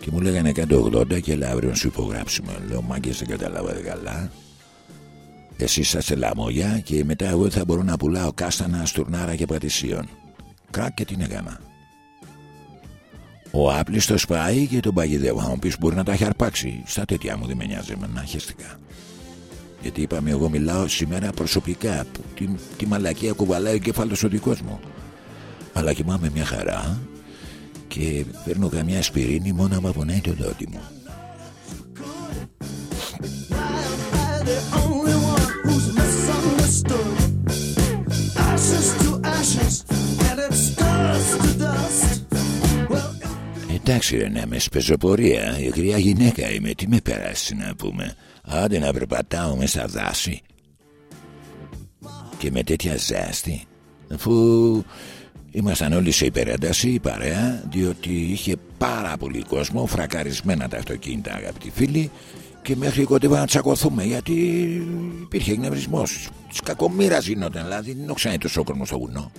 Και μου λέγανε 180 και λέει αύριο να σου υπογράψουμε. Λέω μάγκε δεν καταλάβατε καλά. Εσεί είσαστε λαμόγια και μετά εγώ θα μπορώ να πουλάω κάστανα, στουρνάρα και πατησίων. Κράκ και την έκανα. Ο άπλιστος πάει και τον παγιδεύω. Θα μου πεις μπορεί να τα έχει αρπάξει. Στα τέτοια μου δεν με νοιάζει, να χαίστηκα. Γιατί είπαμε εγώ μιλάω σήμερα προσωπικά Τι, τι μαλακία κουβαλάει ο κέφαλος ο δικός μου. Αλλά κοιμάμαι μια χαρά Και παίρνω καμιά ασπιρίνη μόνο άμα πονάει το δότη μου. Εντάξει ρε να είμαι σπεζοπορία Η γριά γυναίκα είμαι Τι με περάσει να πούμε Άντε να περπατάω μέσα στα δάση. Και με τέτοια ζέστη Αφού ήμασταν όλοι σε υπερένταση η παρέα Διότι είχε πάρα πολύ κόσμο Φρακαρισμένα τα αυτοκίνητα αγαπητοί φίλοι Και μέχρι κοντεύα να τσακωθούμε Γιατί υπήρχε εκνευρισμός. Της κακομήρας γινόταν Δηλαδή δεν ξανά τόσο κόσμο στο βουνό.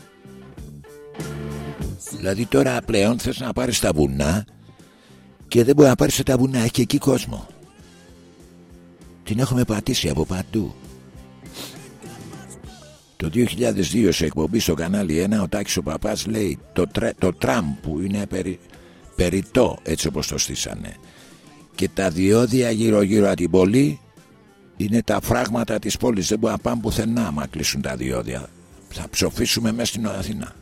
Δηλαδή τώρα πλέον θες να πάρεις τα βουνά Και δεν μπορεί να πάρεις τα βουνά Έχει και εκεί κόσμο την έχουμε πατήσει από παντού. Το 2002 σε εκπομπή στο κανάλι 1 ο Τάκης ο Παπάς λέει το, το τραμ που είναι περι, περιττό έτσι όπως το στήσανε. Και τα διόδια γύρω γύρω από την πόλη είναι τα φράγματα της πόλης. Δεν μπορεί να πάνε πουθενά άμα κλείσουν τα διόδια. Θα ψοφήσουμε μέσα στην Αθήνα.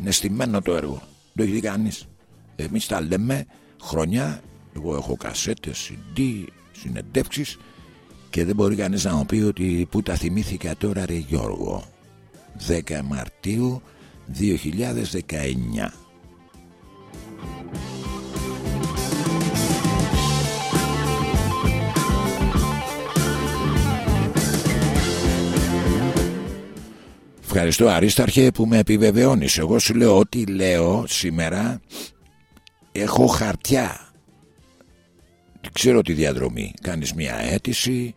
Είναι στημένο το έργο. Το έχει δει κανείς. Εμείς τα λέμε χρονιά εγώ έχω κασέτες, CD, συνεντεύξεις και δεν μπορεί κανείς να μου πει ότι που τα θυμήθηκα τώρα ρε Γιώργο. 10 Μαρτίου 2019 Ευχαριστώ Αρίσταρχε που με επιβεβαιώνεις. Εγώ σου λέω ότι λέω σήμερα. Έχω χαρτιά ξέρω τη διαδρομή. Κάνεις μια αίτηση,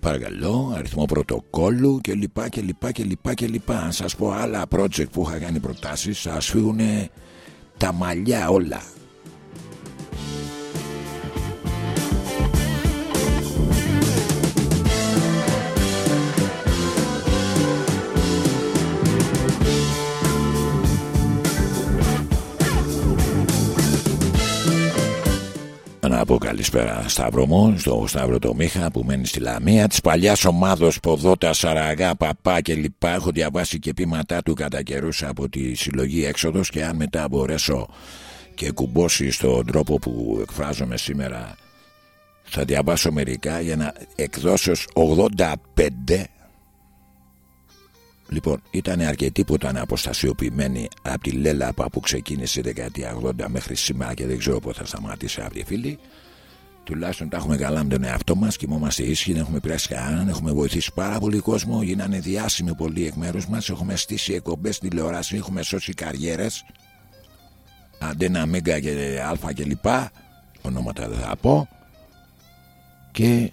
παρακαλώ, αριθμό πρωτοκόλλου και λοιπά και λοιπά και λοιπά και λοιπά. Αν σας πω άλλα project που είχα κάνει προτάσεις, σας φύγουν τα μαλλιά όλα. Να πω καλησπέρα Σταύρο μου, στο Σταύρο το Μίχα που μένει στη Λαμία. Της παλιάς ομάδος Ποδότα, Σαραγά, Παπά και λοιπά. Έχω διαβάσει και πείματά του κατά καιρούς από τη συλλογή έξοδος και αν μετά μπορέσω και κουμπώσει στον τρόπο που εκφράζομαι σήμερα θα διαβάσω μερικά για να εκδόσω 85 Λοιπόν, ήταν αρκετοί που ήταν αποστασιοποιημένοι από τη Λέλαπα που ξεκίνησε η δεκαετία 80 μέχρι σήμερα και δεν ξέρω πότε θα σταματήσει αυτή φίλη. Τουλάχιστον τα έχουμε καλά με τον εαυτό μας, κοιμόμαστε ήσυχοι, δεν έχουμε πειράσει κανέναν, έχουμε βοηθήσει πάρα πολύ κόσμο, γίνανε διάσημοι πολλοί εκ μέρους μας, έχουμε στήσει εκπομπές τηλεόραση, έχουμε σώσει καριέρες. Αντένα, Μέγκα και Αλφα και λοιπά. Ονόματα δεν θα πω. Και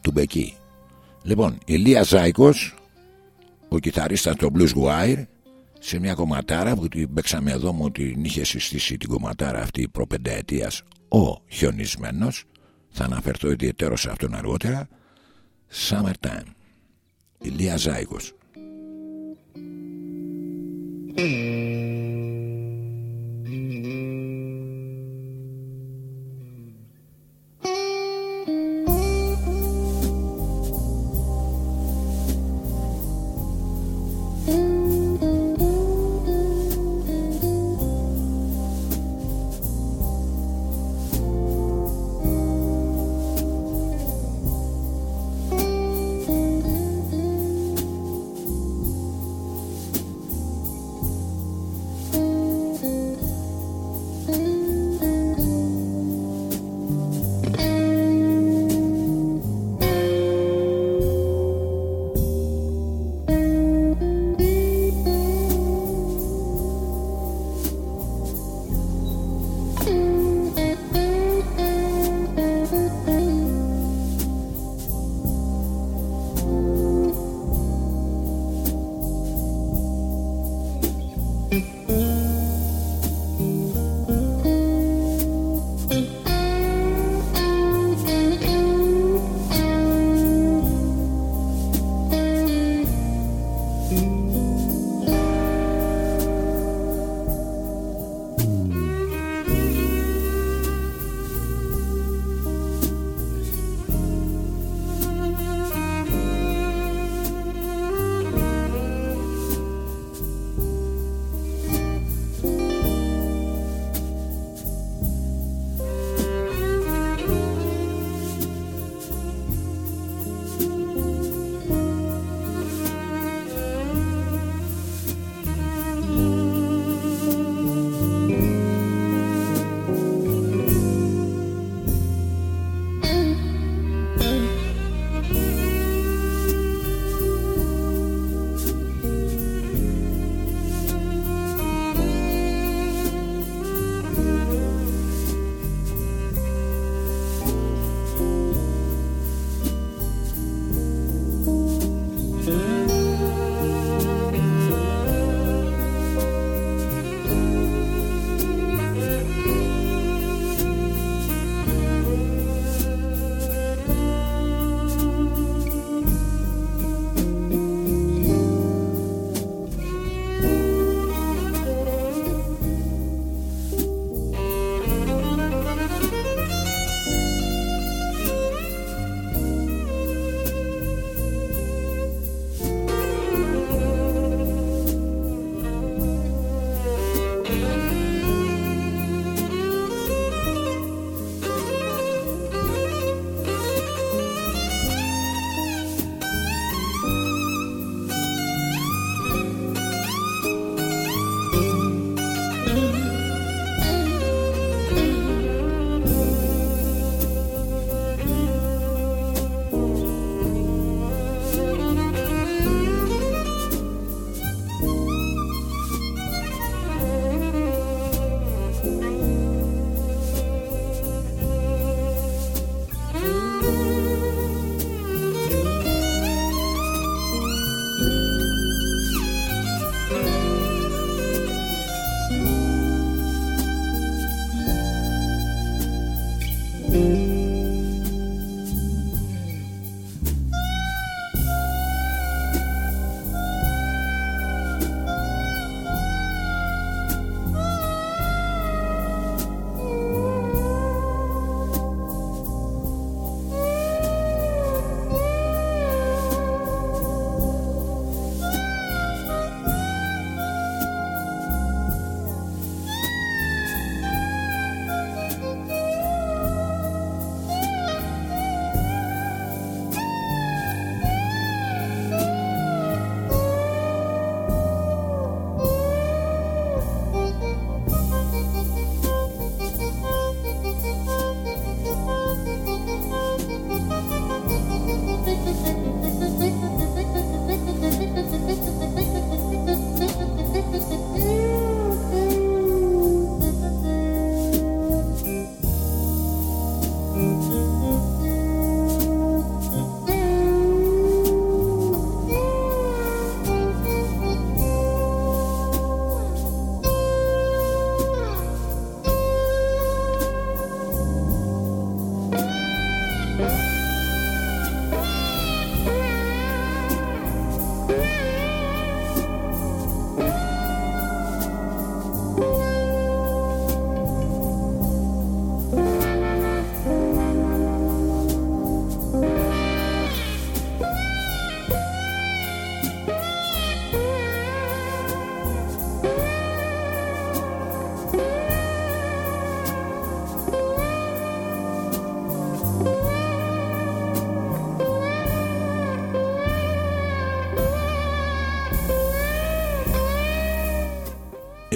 του Μπεκί. Λοιπόν, Ηλίας Ζάικος ο κιθαρίστας του Blues Wire σε μια κομματάρα που την παίξαμε εδώ μου την είχε συστήσει την κομματάρα αυτή προπενταετίας ο χιονισμένος θα αναφερθώ ιδιαίτερο σε αυτόν αργότερα Summertime Ηλία Ζάικος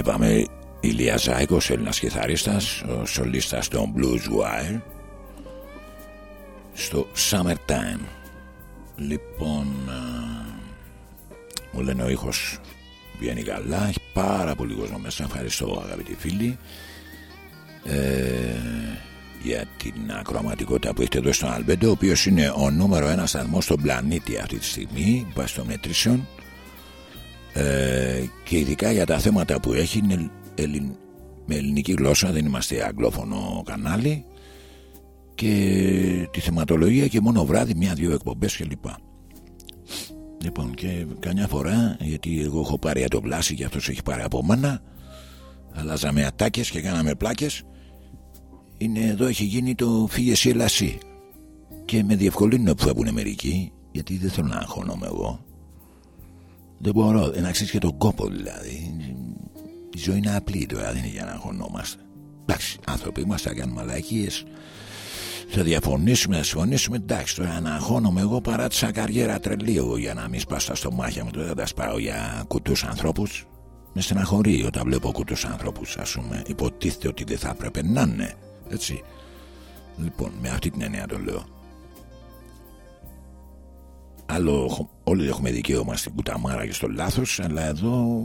Είπαμε Ηλία Ζάικος, Έλληνας κιθαρίστας, ο σολίστας των Blues Wire στο Summertime. Λοιπόν, μου λένε ο ήχος βγαίνει καλά, έχει πάρα πολύ κόσμο μέσα, ευχαριστώ αγαπητοί φίλοι. Ε, για την ακροαματικότητα που έχετε εδώ στον Αλμπέντο, ο οποίος είναι ο νούμερο ένας σταθμός στον πλανήτη αυτή τη στιγμή, βάσει των μετρήσεων. Ε, και ειδικά για τα θέματα που έχει είναι με ελληνική γλώσσα, δεν είμαστε αγγλόφωνο κανάλι. Και τη θεματολογία και μόνο βράδυ μια-δυο εκπομπές κλπ. Λοιπόν και καμιά φορά γιατί εγώ έχω πάρει ατοβλάση και αυτός έχει πάρει από μάνα αλλάζαμε ατάκες και κάναμε πλάκες. Είναι εδώ έχει γίνει το φύγε εσύ ελασί και με διευκολύνουν που φεύγουν μερικοί γιατί δεν θέλω να αγχώνομαι εγώ δεν μπορώ να ξέρεις και τον κόπο δηλαδή η ζωή είναι απλή τώρα δεν είναι για να αγχωνόμαστε εντάξει άνθρωποι είμαστε θα κάνουμε μαλακίες θα διαφωνήσουμε, θα συμφωνήσουμε. Εντάξει, τώρα να αγχώνομαι εγώ παράτησα καριέρα τρελή εγώ για να μην σπάσω στα μάχια μου. Τώρα δεν τα σπάω για κουτούς ανθρώπους. Με στεναχωρεί όταν βλέπω κουτούς ανθρώπους, ας πούμε. Υποτίθεται ότι δεν θα έπρεπε να είναι. Έτσι. Λοιπόν, με αυτή την έννοια το λέω. Άλλο, όλοι έχουμε δικαίωμα στην κουταμάρα και στο λάθος αλλά εδώ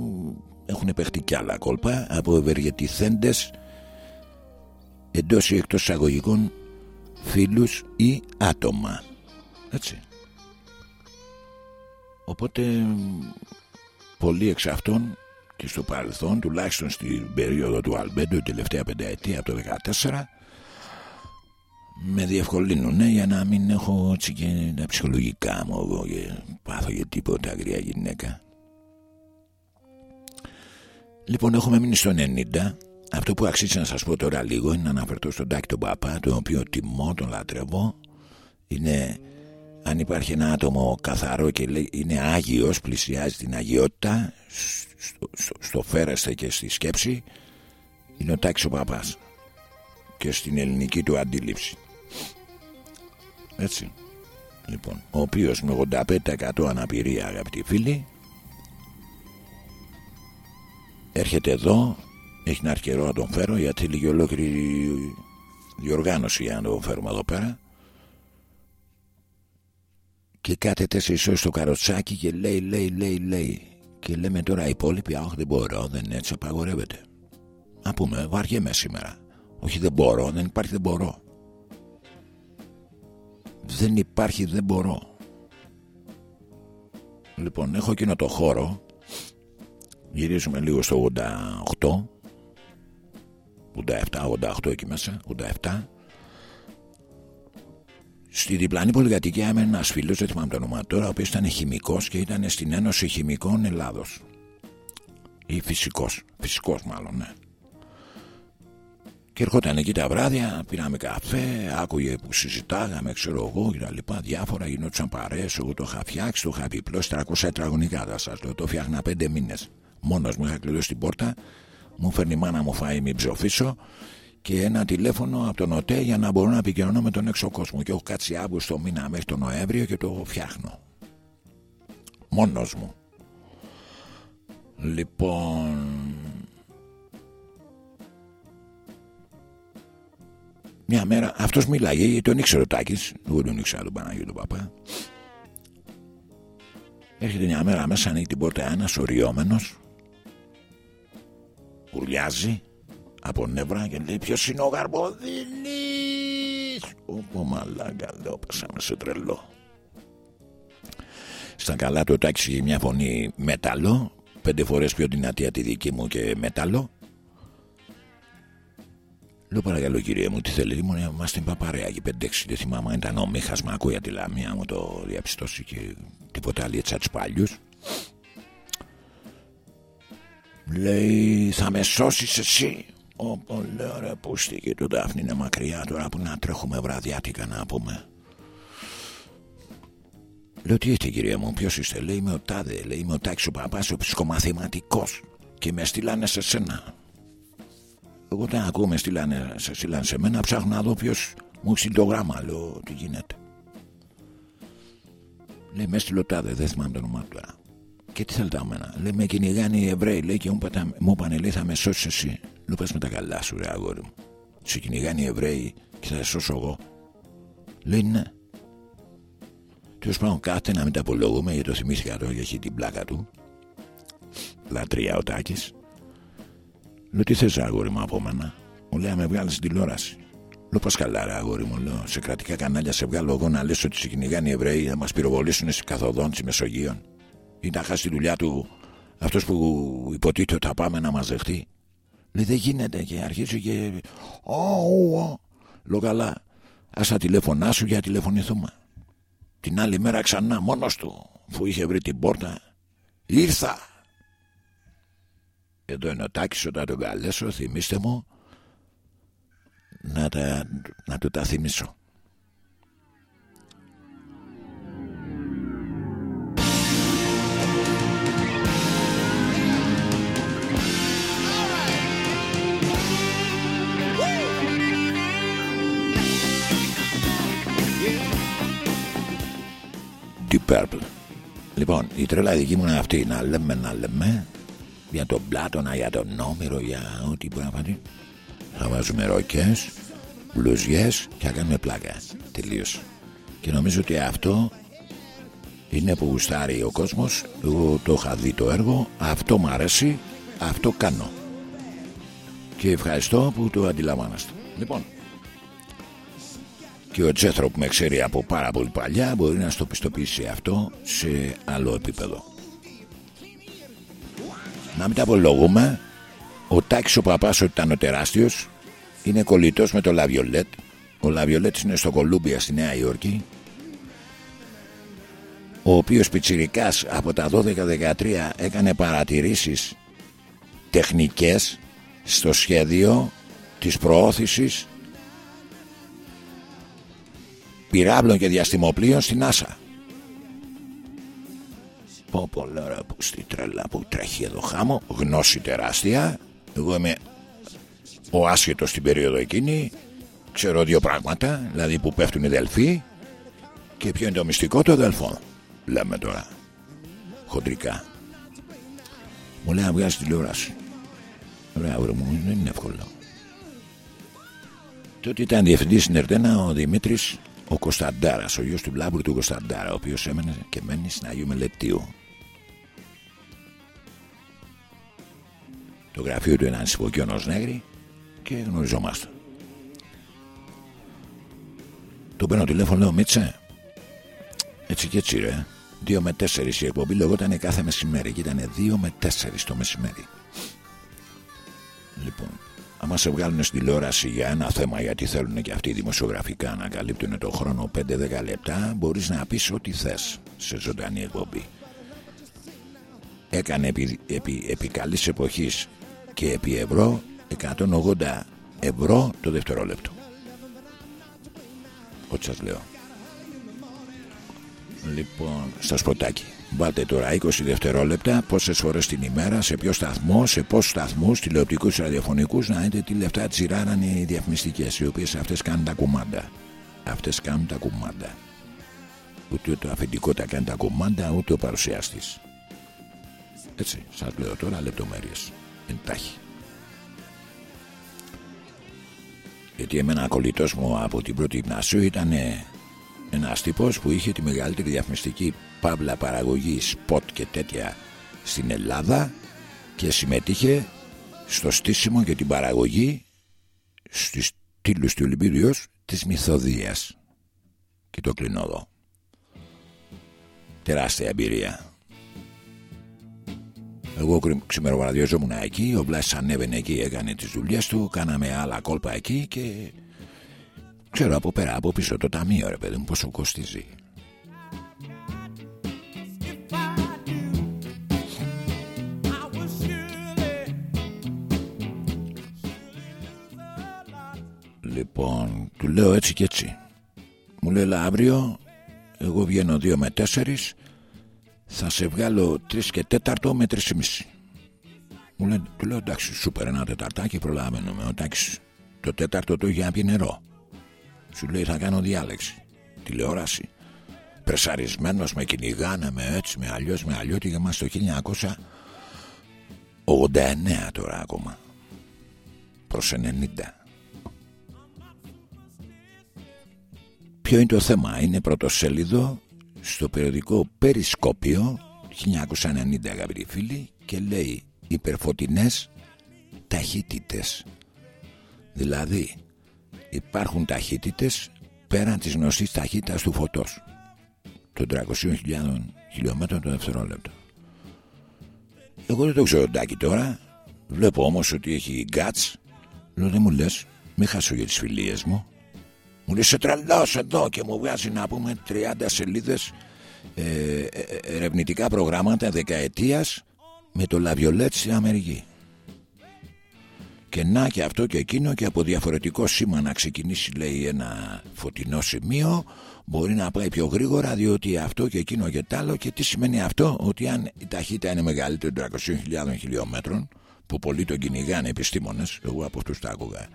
έχουν παιχτεί κι άλλα κόλπα από ευεργετηθέντες εντός ή εκτός εισαγωγικών φίλους ή άτομα. Έτσι. Οπότε πολλοί εξ αυτών και στο παρελθόν τουλάχιστον στην περίοδο του Αλμπέντο η τελευταία πενταετία από το 2014 με διευκολύνουν για να μην έχω έτσι και τα ψυχολογικά μου εγώ και πάθω για τίποτα αγρία γυναίκα. Λοιπόν έχουμε μείνει στο 90 αυτό που αξίζει να σας πω τώρα λίγο είναι να αναφερθώ στον Τάκη τον Παπά τον οποίο τιμώ, τον λατρεύω. Είναι αν υπάρχει ένα άτομο καθαρό και λέει, είναι άγιος πλησιάζει την αγιότητα στο, στο, στο φέρεστε και στη σκέψη είναι ο Τάκης ο Παπάς και στην ελληνική του αντίληψη έτσι. Λοιπόν ο οποίος με 85% αναπηρία αγαπητοί φίλοι έρχεται εδώ έχει ένα καιρό να τον φέρω γιατί λίγη ολόκληρη διοργάνωση για να τον φέρουμε εδώ πέρα. Και κάθεται σε ίσως στο καροτσάκι και λέει λέει λέει λέει. Και λέμε τώρα οι υπόλοιποι αχ δεν μπορώ δεν έτσι απαγορεύεται να πούμε βαριέμαι σήμερα. Όχι δεν μπορώ δεν υπάρχει δεν μπορώ δεν υπάρχει δεν μπορώ λοιπόν έχω εκείνο το χώρο γυρίζουμε λίγο στο 88 87-88 εκεί μέσα 87 Στη διπλανή πολυκατοικία έμενε ένας φίλος, δεν θυμάμαι το όνομα τώρα, ο οποίος ήταν χημικός και ήταν στην Ένωση Χημικών Ελλάδος. Ή φυσικός. Φυσικός, μάλλον, ναι. Και ερχόταν εκεί τα βράδια, πήραμε καφέ, άκουγε που συζητάγαμε, ξέρω εγώ και τα λοιπά. Διάφορα γινόντουσαν παρέες. Εγώ το είχα φτιάξει, το είχα επιπλώσει 300 τετραγωνικά. Θα σας το, το φτιάχνα πέντε μήνες. Μόνος μου είχα κλειδώσει την πόρτα μου φέρνει η μάνα μου φάει μη ψοφίσω και ένα τηλέφωνο από τον ΟΤΕ για να μπορώ να επικοινωνώ με τον έξω κόσμο. Και έχω κάτσει Αύγουστο μήνα μέχρι τον Νοέμβριο και το φτιάχνω. Μόνος μου. Λοιπόν... Μια μέρα, αυτός μιλάγε, γιατί τον ήξερε ο Τάκης, εγώ τον ήξερα τον Παναγιώτο τον Παπά. Έρχεται μια μέρα μέσα, ανοίγει την πόρτα ένας οριόμενος. Ουρλιάζει από νεύρα και λέει ποιος είναι ο Γαρμποδίνης; Ωπω μαλάκα λέω πέσαμε σε τρελό Στα καλά του τάξη μια φωνή μεταλλό Πέντε φορές πιο δυνατή από τη δική μου και μεταλλό Λέω παρακαλώ κύριε μου τι θέλει Μου είμαστε παπαρέα και πεντέξι Δεν θυμάμαι ήταν ο Μίχας Μα ακούει τη λαμία μου το διαπιστώσει Και τίποτα άλλη έτσι παλιούς. Λέει θα με σώσεις εσύ; Όπω λέω ρε πούστη και το Δάφνη είναι μακριά τώρα που να τρέχουμε βραδιάτικα να πούμε Λέω τι είστε κυρία μου ποιος είστε; Λέει είμαι ο Τάδε λέει είμαι ο Τάκης ο Παπάς ο ψυχομαθηματικός και με στείλανε σε σένα εγώ δεν ακούω με στείλανε, σε στείλανε σε μένα ψάχνω να δω ποιος μου έχει το γράμμα λέω τι γίνεται Λέει μες στείλω Τάδε δεν θυμάμαι το όνομά του και τι θέλετε αμένα. Λέει με κυνηγάνε οι Εβραίοι. Λέει και μου, πατά, μου είπανε λέει θα με σώσεις εσύ. Λέω πες με τα καλά σου ρε αγόρι μου. Σε κυνηγάνε οι Εβραίοι και θα σε σώσω εγώ. Λέει ναι. Τέλος πάντων κάθε να μην τα απολογούμε γιατί το θυμήθηκα τώρα γιατί έχει την πλάκα του. Λατρεία ο Τάκης. Λέω τι θες αγόρι μου από μένα. Μου λέει με βγάλεις στην τηλεόραση. Λέω πώ καλά, ρε αγόρι μου, λέω. Σε κρατικά κανάλια σε βγάλω εγώ να λε ότι σε κυνηγάνε οι Εβραίοι να μας πυροβολήσουν στις καθοδόν της Μεσογείων. Ή να χάσει τη δουλειά του αυτός που υποτίθεται ότι θα πάμε να μα δεχτεί. Λέει δεν γίνεται και αρχίζει και. Ω, Λέω καλά, ας τα τηλεφωνά σου για να τηλεφωνηθούμε. Την άλλη μέρα ξανά μόνος του, που είχε βρει την πόρτα, ήρθα. Εδώ είναι ο Τάκης όταν τον καλέσω, θυμίστε μου, να, τα, να του τα θυμίσω. Deep Purple. Λοιπόν, η τρέλα δική μου είναι αυτή να λέμε, να λέμε για τον Πλάτωνα, για τον Νόμηρο, για ό,τι μπορεί να φανεί. Θα βάζουμε ροκές, μπλουζιές και θα κάνουμε πλάκα. Τελείως. Και νομίζω ότι αυτό είναι που γουστάρει ο κόσμος. Εγώ το είχα δει το έργο, αυτό μου αρέσει, αυτό κάνω. Και ευχαριστώ που το αντιλαμβάνεστε. Λοιπόν, και ο Τζέθρο που με ξέρει από πάρα πολύ παλιά μπορεί να στο πιστοποιήσει αυτό σε άλλο επίπεδο. Να μην τα απολογούμε, ο Τάκης ο Παπάς ότι ήταν ο τεράστιος είναι κολλητός με το Λαβιολέτ. Ο Λαβιολέτ είναι στο Κολούμπια στη Νέα Υόρκη ο οποίος πιτσιρικάς από τα 12-13 έκανε παρατηρήσεις τεχνικές στο σχέδιο της προώθησης πυράβλων και διαστημοπλοίων στην Άσα. Πω πω λέω που στη τρέλα που τρέχει εδώ χάμω Γνώση τεράστια. Εγώ είμαι ο άσχετος στην περίοδο εκείνη. Ξέρω δύο πράγματα Δηλαδή που πέφτουν οι δελφοί. Και ποιο είναι το μυστικό των δελφών Λέμε τώρα Χοντρικά. Μου λέει να βγάζει τηλεόραση Ωραία βρε μου δεν είναι εύκολο. Τότε ήταν διευθυντής στην Ερτένα ο Δημήτρης ο Κωνσταντάρας, ο γιος του Βλάμπρου του Κωνσταντάρα, ο οποίος έμενε και μένει στην Αγίου Μελετίου. Το γραφείο του είναι ανησυχοκιόνο Νέγρη και γνωριζόμαστε. Το παίρνω τηλέφωνο, λέω Μίτσε. Έτσι και έτσι, ρε. Δύο με τέσσερις η εκπομπή λεγόταν κάθε μεσημέρι και ήταν δύο με τέσσερις το μεσημέρι. Λοιπόν, άμα σε βγάλουν στην τηλεόραση για ένα θέμα γιατί θέλουν και αυτοί δημοσιογραφικά να καλύπτουν το χρόνο 5-10 λεπτά μπορείς να πεις ό,τι θες σε ζωντανή εκπομπή έκανε επί, επί, επί καλής εποχής και επί ευρώ 180 ευρώ το δευτερόλεπτο ό,τι σας λέω λοιπόν στα σποτάκι Βάλτε τώρα 20 δευτερόλεπτα πόσες φορές την ημέρα, σε ποιο σταθμό, σε πόσους σταθμούς, τηλεοπτικούς και ραδιοφωνικούς, να δείτε τι λεφτά τσιράρανε οι διαφημιστικές, οι οποίες αυτές κάνουν τα κουμάντα. Αυτές κάνουν τα κουμάντα. Ούτε το αφεντικό τα κάνει τα κουμάντα, ούτε ο παρουσιαστής. Έτσι, σας λέω τώρα λεπτομέρειες. Εντάχει. Γιατί εμένα κολλητό μου από την πρώτη γυμνασίου ήταν ένας τύπος που είχε τη μεγαλύτερη διαφημιστική παύλα παραγωγή σποτ και τέτοια στην Ελλάδα και συμμετείχε στο στήσιμο και την παραγωγή στις τίλους του Ολυμπίδιους της μυθοδίας. Και το κλείνω εδώ. Τεράστια εμπειρία εγώ ξημεροβραδιόζομουν εκεί ο Βλάσης ανέβαινε εκεί έκανε τις δουλειές του κάναμε άλλα κόλπα εκεί και ξέρω από πέρα από πίσω το ταμείο ρε παιδί μου πόσο κοστίζει Λοιπόν, του λέω έτσι και έτσι. Μου λέει αύριο, εγώ βγαίνω 2 με 4, θα σε βγάλω 3 και 4 με 3,5. Μου λέει, του λέω εντάξει, σούπερ ένα τεταρτάκι προλαβαίνουμε. Ο το τέταρτο το είχε να πει νερό. Σου λέει θα κάνω διάλεξη. Τηλεόραση. πρεσαρισμένος με κυνηγάνε με έτσι με αλλιώς με αλλιώτη για μας το 1989 τώρα ακόμα προς 90 Ποιο είναι το θέμα Είναι πρωτοσέλιδο στο περιοδικό Περισκόπιο 1990 αγαπητοί φίλοι και λέει υπερφωτεινές ταχύτητες δηλαδή υπάρχουν ταχύτητες πέραν της γνωστής ταχύτητας του φωτός των 300.000 χιλιόμετρων το δευτερόλεπτο. Εγώ δεν το ξέρω Ντάκη τώρα. Βλέπω όμως ότι έχει γκάτς. Λέω δεν μου λες μην χάσω για τις φιλίες μου μου λέει σε τρελός εδώ και μου βγάζει να πούμε 30 σελίδες ε, ε, ερευνητικά προγράμματα δεκαετίας με το Λαβιολέτ στην Αμερική. Και να και αυτό και εκείνο και από διαφορετικό σήμα να ξεκινήσει λέει ένα φωτεινό σημείο μπορεί να πάει πιο γρήγορα διότι αυτό και εκείνο και τ' άλλο και τι σημαίνει αυτό; Ότι αν η ταχύτητα είναι μεγαλύτερη των 300.000 χιλιόμετρων που πολλοί τον κυνηγάνε επιστήμονες εγώ από αυτούς τα άκουγα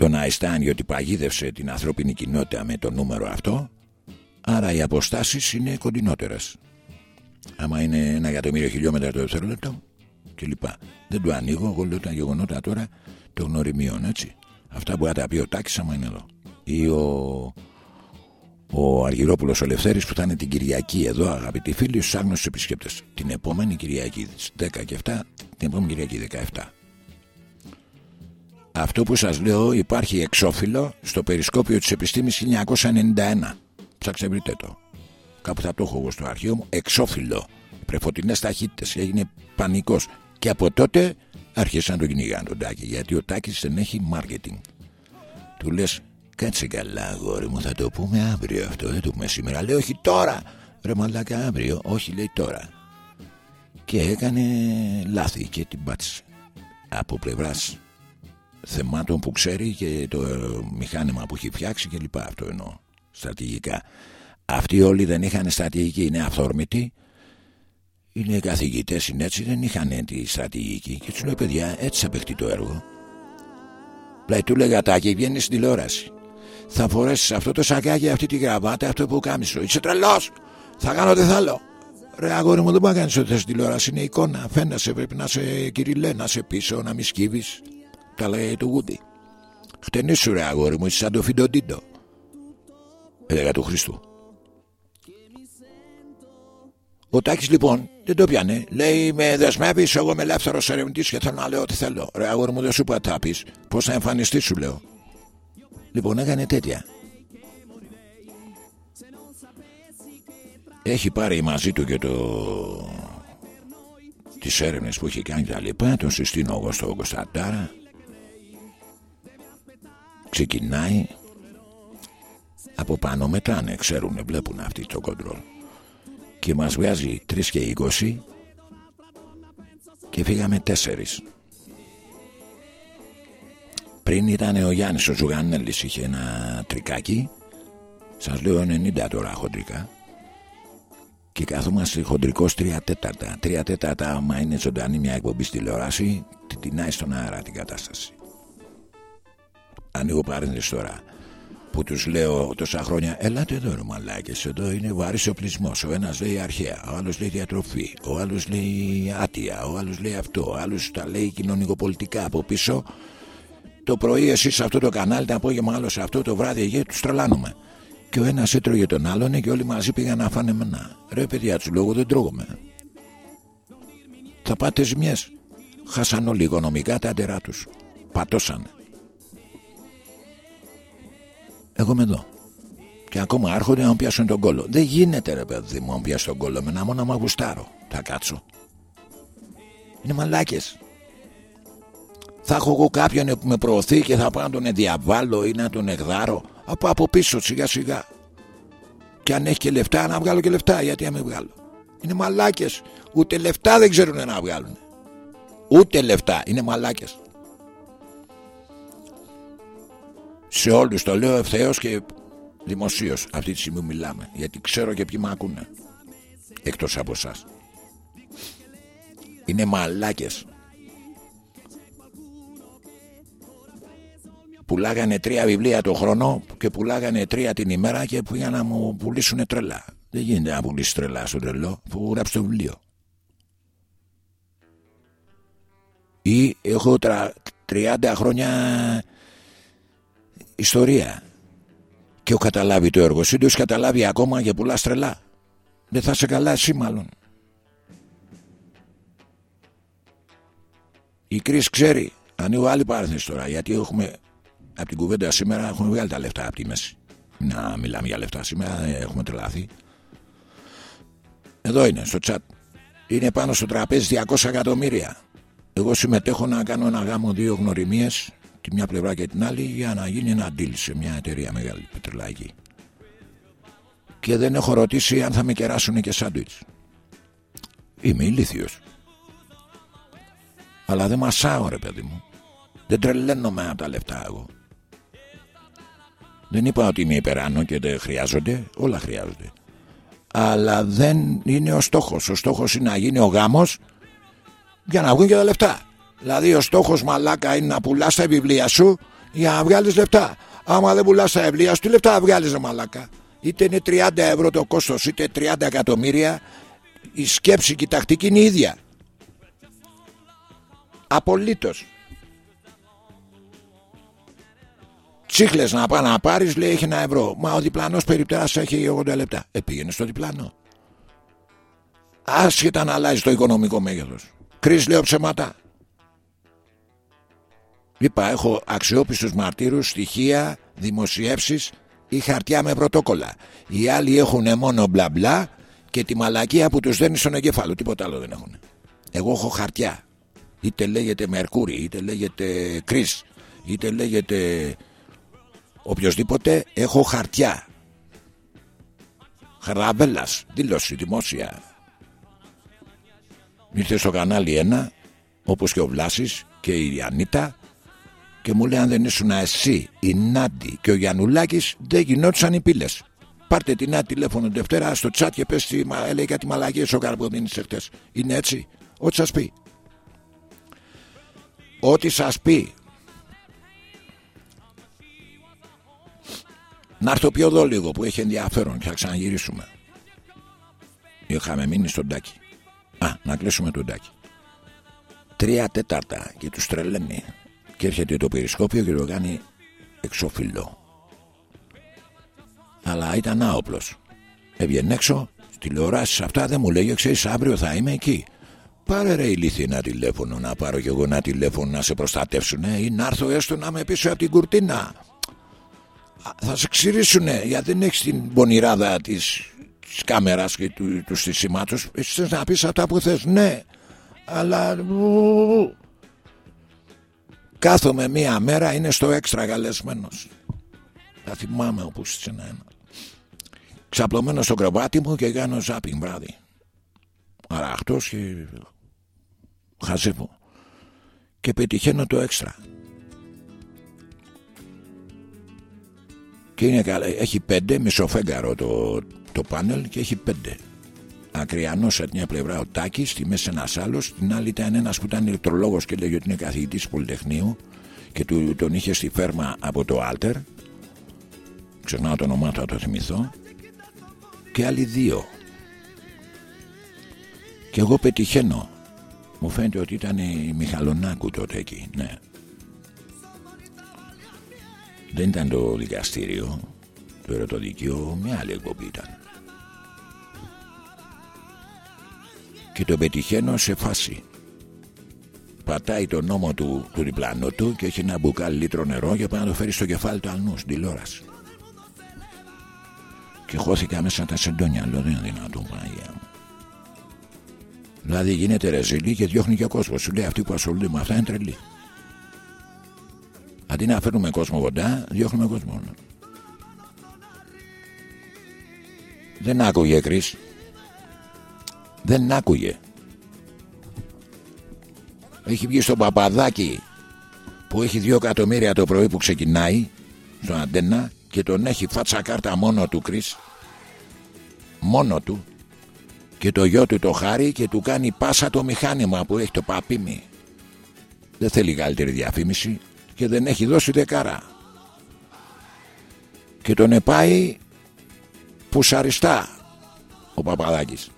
τον Αϊστάν ότι παγίδευσε την ανθρώπινη κοινότητα με το νούμερο αυτό άρα οι αποστάσεις είναι κοντινότερες. Άμα είναι ένα εκατομμύριο χιλιόμετρα το δευτερόλεπτο και λοιπά δεν το ανοίγω εγώ λέω τα γεγονότα τώρα των γνωριμίων έτσι. Αυτά που θα τα πει ο Τάκης άμα είναι εδώ. Ή ο, ο Αργυρόπουλος ο Λευθέρης που θα είναι την Κυριακή εδώ αγαπητοί φίλοι στους άγνωστους επισκέπτες. Την επόμενη Κυριακή 10 και 7 την επόμενη Κυριακή 17 αυτό που σας λέω υπάρχει εξώφυλλο στο περισκόπιο της επιστήμης 1991. Ψάξτε βρείτε το. Κάπου θα το έχω εγώ στο αρχείο μου. Εξώφυλλο. Πρεφωτεινές ταχύτητες. Έγινε πανικός. Και από τότε άρχισαν να τον κυνηγάνε τον Τάκη. Γιατί ο Τάκης δεν έχει marketing. Του λες κάτσε καλά αγόρι μου θα το πούμε αύριο αυτό. Δεν το πούμε σήμερα. Λέει όχι τώρα. Ρε μαλάκα αύριο. Όχι λέει τώρα. Και έκανε λάθη και την πάτησε. Από πλευράς θεμάτων που ξέρει και το μηχάνημα που έχει φτιάξει και λοιπά. Αυτό εννοώ στρατηγικά. Αυτοί όλοι δεν είχαν στρατηγική είναι αυθόρμητοι. Είναι καθηγητές είναι έτσι δεν είχαν τη στρατηγική. Και τους λέει παιδιά έτσι θα παιχτεί το έργο λέει του λέγα τάκι βγαίνεις στην τηλεόραση. Θα φορέσεις αυτό το σακάκι αυτή τη γραβάτα αυτό που κάμισο είσαι τρελός. Θα κάνω τι θέλω Ρε αγόρι μου δεν μπορεί να κάνεις ό,τι θες τηλεόραση. Είναι εικόνα. Φαίνεσαι πρέπει να σε κυριλέ Να σε πίσω να μη σκύβεις τα λέει του Γούντι. Χτενίσου ρε αγόρι μου, είσαι σαν το φιντοντίντο. Έλεγα του Χριστού. Ο Τάκης λοιπόν δεν το πιάνε. Λέει με δεσμεύεις εγώ είμαι ελεύθερος ερευνητής και θέλω να λέω ό,τι θέλω. Ρε αγόρι μου δεν σου είπα τι Πώς θα εμφανιστείς σου λέω. Λοιπόν έκανε τέτοια. Έχει πάρει μαζί του και το... τις έρευνες που έχει κάνει τα λοιπά. Τον συστήνω εγώ στο Κωνσταντάρα ξεκινάει από πάνω μετράνε ξέρουν βλέπουν αυτοί το κοντρόλ. Και μας βγάζει 3 και 20 και φύγαμε 4 πριν ήταν ο Γιάννης ο Ζουγανέλης είχε ένα τρικάκι. Σας λέω 90 τώρα χοντρικά. Και καθόμαστε χοντρικός 3 τέταρτα. 3 τέταρτα άμα είναι ζωντανή μια εκπομπή στη τηλεόραση την τεινάει στον αέρα την κατάσταση ανοίγω παρένθεση τώρα που τους λέω τόσα χρόνια ελάτε εδώ ρε μαλάκες εδώ είναι βαρύς οπλισμός ο ένας λέει αρχαία ο άλλος λέει διατροφή ο άλλος λέει άτια ο άλλος λέει αυτό ο άλλος τα λέει κοινωνικοπολιτικά από πίσω. Το πρωί εσείς σε αυτό το κανάλι το απόγευμα άλλο σε αυτό το βράδυ εκεί τους τρελάνουμε και ο ένας έτρωγε τον άλλον και όλοι μαζί πήγαν να φάνε μενά ρε παιδιά τους λόγου δεν τρώγουμε θα πάτε ζημιές χάσαν όλοι οικονομικά τα αντερά τους. Πατώσανε εγώ είμαι εδώ. Και ακόμα άρχονται να μου πιάσουν τον κόλλο. Δεν γίνεται ρε παιδί μου να μου πιάσει τον κόλλο με ένα μόνο να γουστάρω. Θα κάτσω. Είναι μαλάκες. Θα έχω εγώ κάποιον που με προωθεί και θα πάω να τον διαβάλω ή να τον εκδάρω. Από, από πίσω σιγά σιγά. Και αν έχει και λεφτά να βγάλω και λεφτά. Γιατί να μην βγάλω. Είναι μαλάκες. Ούτε λεφτά δεν ξέρουν να βγάλουν. Ούτε λεφτά. Είναι μαλάκες. Σε όλους το λέω ευθέως και δημοσίως αυτή τη στιγμή μιλάμε γιατί ξέρω και ποιοι με ακούνε εκτός από εσάς. είναι μαλάκες πουλάγανε τρία βιβλία το χρόνο και πουλάγανε τρία την ημέρα και πήγαν να μου πουλήσουν τρελά. Δεν γίνεται να πουλήσεις τρελά στο τρελό, που γράψεις το βιβλίο. Ή έχω 30 χρόνια ιστορία και έχω καταλάβει το έργο σου, το καταλάβει ακόμα και πουλά τρελά. Δεν θα σε καλά εσύ μάλλον. Η Κρίς ξέρει. Ανοίγω άλλη παράθεση τώρα γιατί έχουμε από την κουβέντα σήμερα έχουμε βγάλει τα λεφτά από τη μέση. Να μιλάμε για λεφτά σήμερα, έχουμε τρελαθεί. Εδώ είναι στο chat. Είναι πάνω στο τραπέζι 200 εκατομμύρια. Εγώ συμμετέχω να κάνω ένα γάμο δύο γνωριμίες τη μια πλευρά και την άλλη για να γίνει ένα deal σε μια εταιρεία μεγάλη πετρελαϊκή. Και δεν έχω ρωτήσει αν θα με κεράσουν και σάντουιτς. Είμαι ηλίθιος. Αλλά δεν μασάω ρε παιδί μου. Δεν τρελαίνομαι από τα λεφτά εγώ. Δεν είπα ότι είμαι υπεράνω και δεν χρειάζονται. Όλα χρειάζονται. Αλλά δεν είναι ο στόχος. Ο στόχος είναι να γίνει ο γάμος για να βγουν και τα λεφτά. Δηλαδή ο στόχος μαλάκα είναι να πουλάς τα βιβλία σου για να βγάλεις λεφτά. Άμα δεν πουλάς τα βιβλία σου, τι λεφτά θα βγάλεις μαλάκα; Είτε είναι 30 ευρώ το κόστος, είτε 30 εκατομμύρια, η σκέψη και η τακτική είναι η ίδια. Απολύτως. Τσίχλες να πάει να πάρεις, λέει έχει ένα ευρώ. Μα ο διπλανός περιπτέρα έχει 80 λεπτά. Ε, πήγαινε στο διπλανό. Άσχετα να αλλάζει το οικονομικό μέγεθος. Κρι λέω ψέματα. Είπα, έχω αξιόπιστους μαρτύρους, στοιχεία, δημοσιεύσεις ή χαρτιά με πρωτόκολλα. Οι άλλοι έχουν μόνο μπλα μπλα και τη μαλακία που τους δένει στον εγκέφαλο. Τίποτα άλλο δεν έχουν. Εγώ έχω χαρτιά. Είτε λέγεται Μερκούρι, είτε λέγεται Κρίς, είτε λέγεται οποιοδήποτε. Έχω χαρτιά. Χαραβέλας, δήλωση δημόσια. Ήρθε στο κανάλι 1, όπως και ο Βλάσης και η Ανίτα και μου λέει αν δεν ήσουν εσύ, η Νάντι και ο Γιαννουλάκης δεν γινόντουσαν οι πύλες. Πάρτε την Νάντι τηλέφωνο Δευτέρα στο τσάτ και πες τη, λέει κάτι μαλακίες ο καρποδίνης εχθές. Είναι έτσι; Ό,τι σας πει. Ό,τι σας πει. Να έρθω πιο εδώ λίγο που έχει ενδιαφέρον και θα ξαναγυρίσουμε. Είχαμε μείνει στον τάκι. Α, να κλείσουμε τον τάκι. Τρία τέταρτα και τους τρελαίνει και έρχεται το περισκόπιο και το κάνει εξώφυλλο. Αλλά ήταν άοπλος. Έβγαινε έξω, τηλεοράσει αυτά δεν μου λέγει, ξέρεις αύριο θα είμαι εκεί. Πάρε ρε ηλίθι ένα τηλέφωνο να πάρω κι εγώ ένα τηλέφωνο να σε προστατεύσουν ή να έρθω έστω να με πίσω από την κουρτίνα. Θα σε ξυρίσουνε γιατί δεν έχεις την πονηράδα της, της κάμερας και του, του στισιμάτους. Εσύ να πεις αυτά που θες, ναι. Αλλά Κάθομαι μία μέρα είναι στο έξτρα καλεσμένος. Θα θυμάμαι όπου σε ένα. Ξαπλωμένος στο κρεβάτι μου και κάνω ζάπινγκ βράδυ. Αραχτός και χαζεύω. Και πετυχαίνω το έξτρα. Και είναι καλά. Έχει πέντε, μισοφέγγαρο το, το πάνελ και έχει πέντε. Ακριανός από μια πλευρά ο Τάκης, στη μέση ένας άλλος, στην άλλη ήταν ένας που ήταν ηλεκτρολόγος και λέγει ότι είναι καθηγητής Πολυτεχνείου και του, τον είχε στη φέρμα από το Άλτερ. Ξεχνάω το όνομά του, θα το θυμηθώ. Και άλλοι δύο. Και εγώ πετυχαίνω. Μου φαίνεται ότι ήταν η Μιχαλονάκου τότε εκεί, ναι. Δεν ήταν το δικαστήριο, το ερωτοδικείο, μια άλλη εκπομπή ήταν. Και τον πετυχαίνω σε φάση. Πατάει τον νόμο του, του διπλανού του και έχει ένα μπουκάλι λίτρο νερό για να το φέρει στο κεφάλι του αλλού στην τηλεόραση. Και χώθηκα μέσα τα σεντόνια, λέω δεν είναι δυνατόν Παναγία μου. Δηλαδή γίνεται ρεζιλή και διώχνει και ο κόσμος. Σου λέει αυτοί που ασχολούνται με αυτά είναι τρελοί. Αντί να φέρνουμε κόσμο κοντά, διώχνουμε κόσμο. Δεν άκουγε Κρίς δεν άκουγε. Έχει βγει στο παπαδάκι που έχει δύο εκατομμύρια το πρωί που ξεκινάει στον αντένα και τον έχει φάτσα κάρτα μόνο του Κρίς. Μόνο του. Και το γιο του το χάρη και του κάνει πάσα το μηχάνημα που έχει το παπίμι. Δεν θέλει καλύτερη διαφήμιση και δεν έχει δώσει δεκάρα. Και τον επάει πουσαριστά ο Παπαδάκης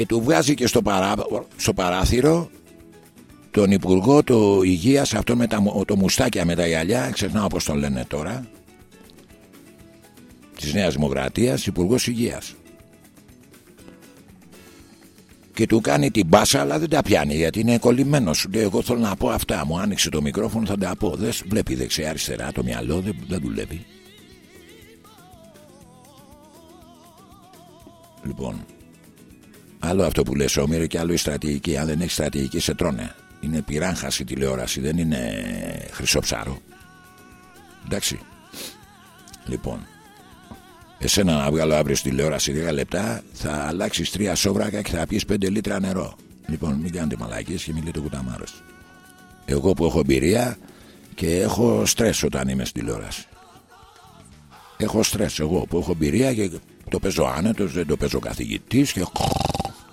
και του βγάζει και στο, παρά, στο παράθυρο τον Υπουργό του Υγείας αυτό με τα, το μουστάκια με τα γυαλιά. Ξεχνάω πως τον λένε τώρα. Της Νέας Δημοκρατίας Υπουργός Υγείας. Και του κάνει την μπάσα αλλά δεν τα πιάνει γιατί είναι κολλημένος. Σου λέει εγώ θέλω να πω αυτά μου άνοιξε το μικρόφωνο θα τα πω. Δεν βλέπει δεξιά αριστερά το μυαλό δεν, δεν δουλεύει. Λοιπόν άλλο αυτό που λες Όμηρο και άλλο η στρατηγική αν δεν έχει στρατηγική σε τρώνε είναι πυράγχαση τηλεόραση δεν είναι χρυσό ψάρο εντάξει λοιπόν Εσένα να βγάλω αύριο στη τηλεόραση 10 λεπτά θα αλλάξεις τρία σόβρακα και θα πει 5 λίτρα νερό. Λοιπόν, μην κάνετε μαλακίες και μην λέτε κουταμάρες. Εγώ που έχω εμπειρία και έχω στρες όταν είμαι στη τηλεόραση. Έχω στρες εγώ που έχω εμπειρία και το παίζω άνετος, δεν το παίζω καθηγητής και,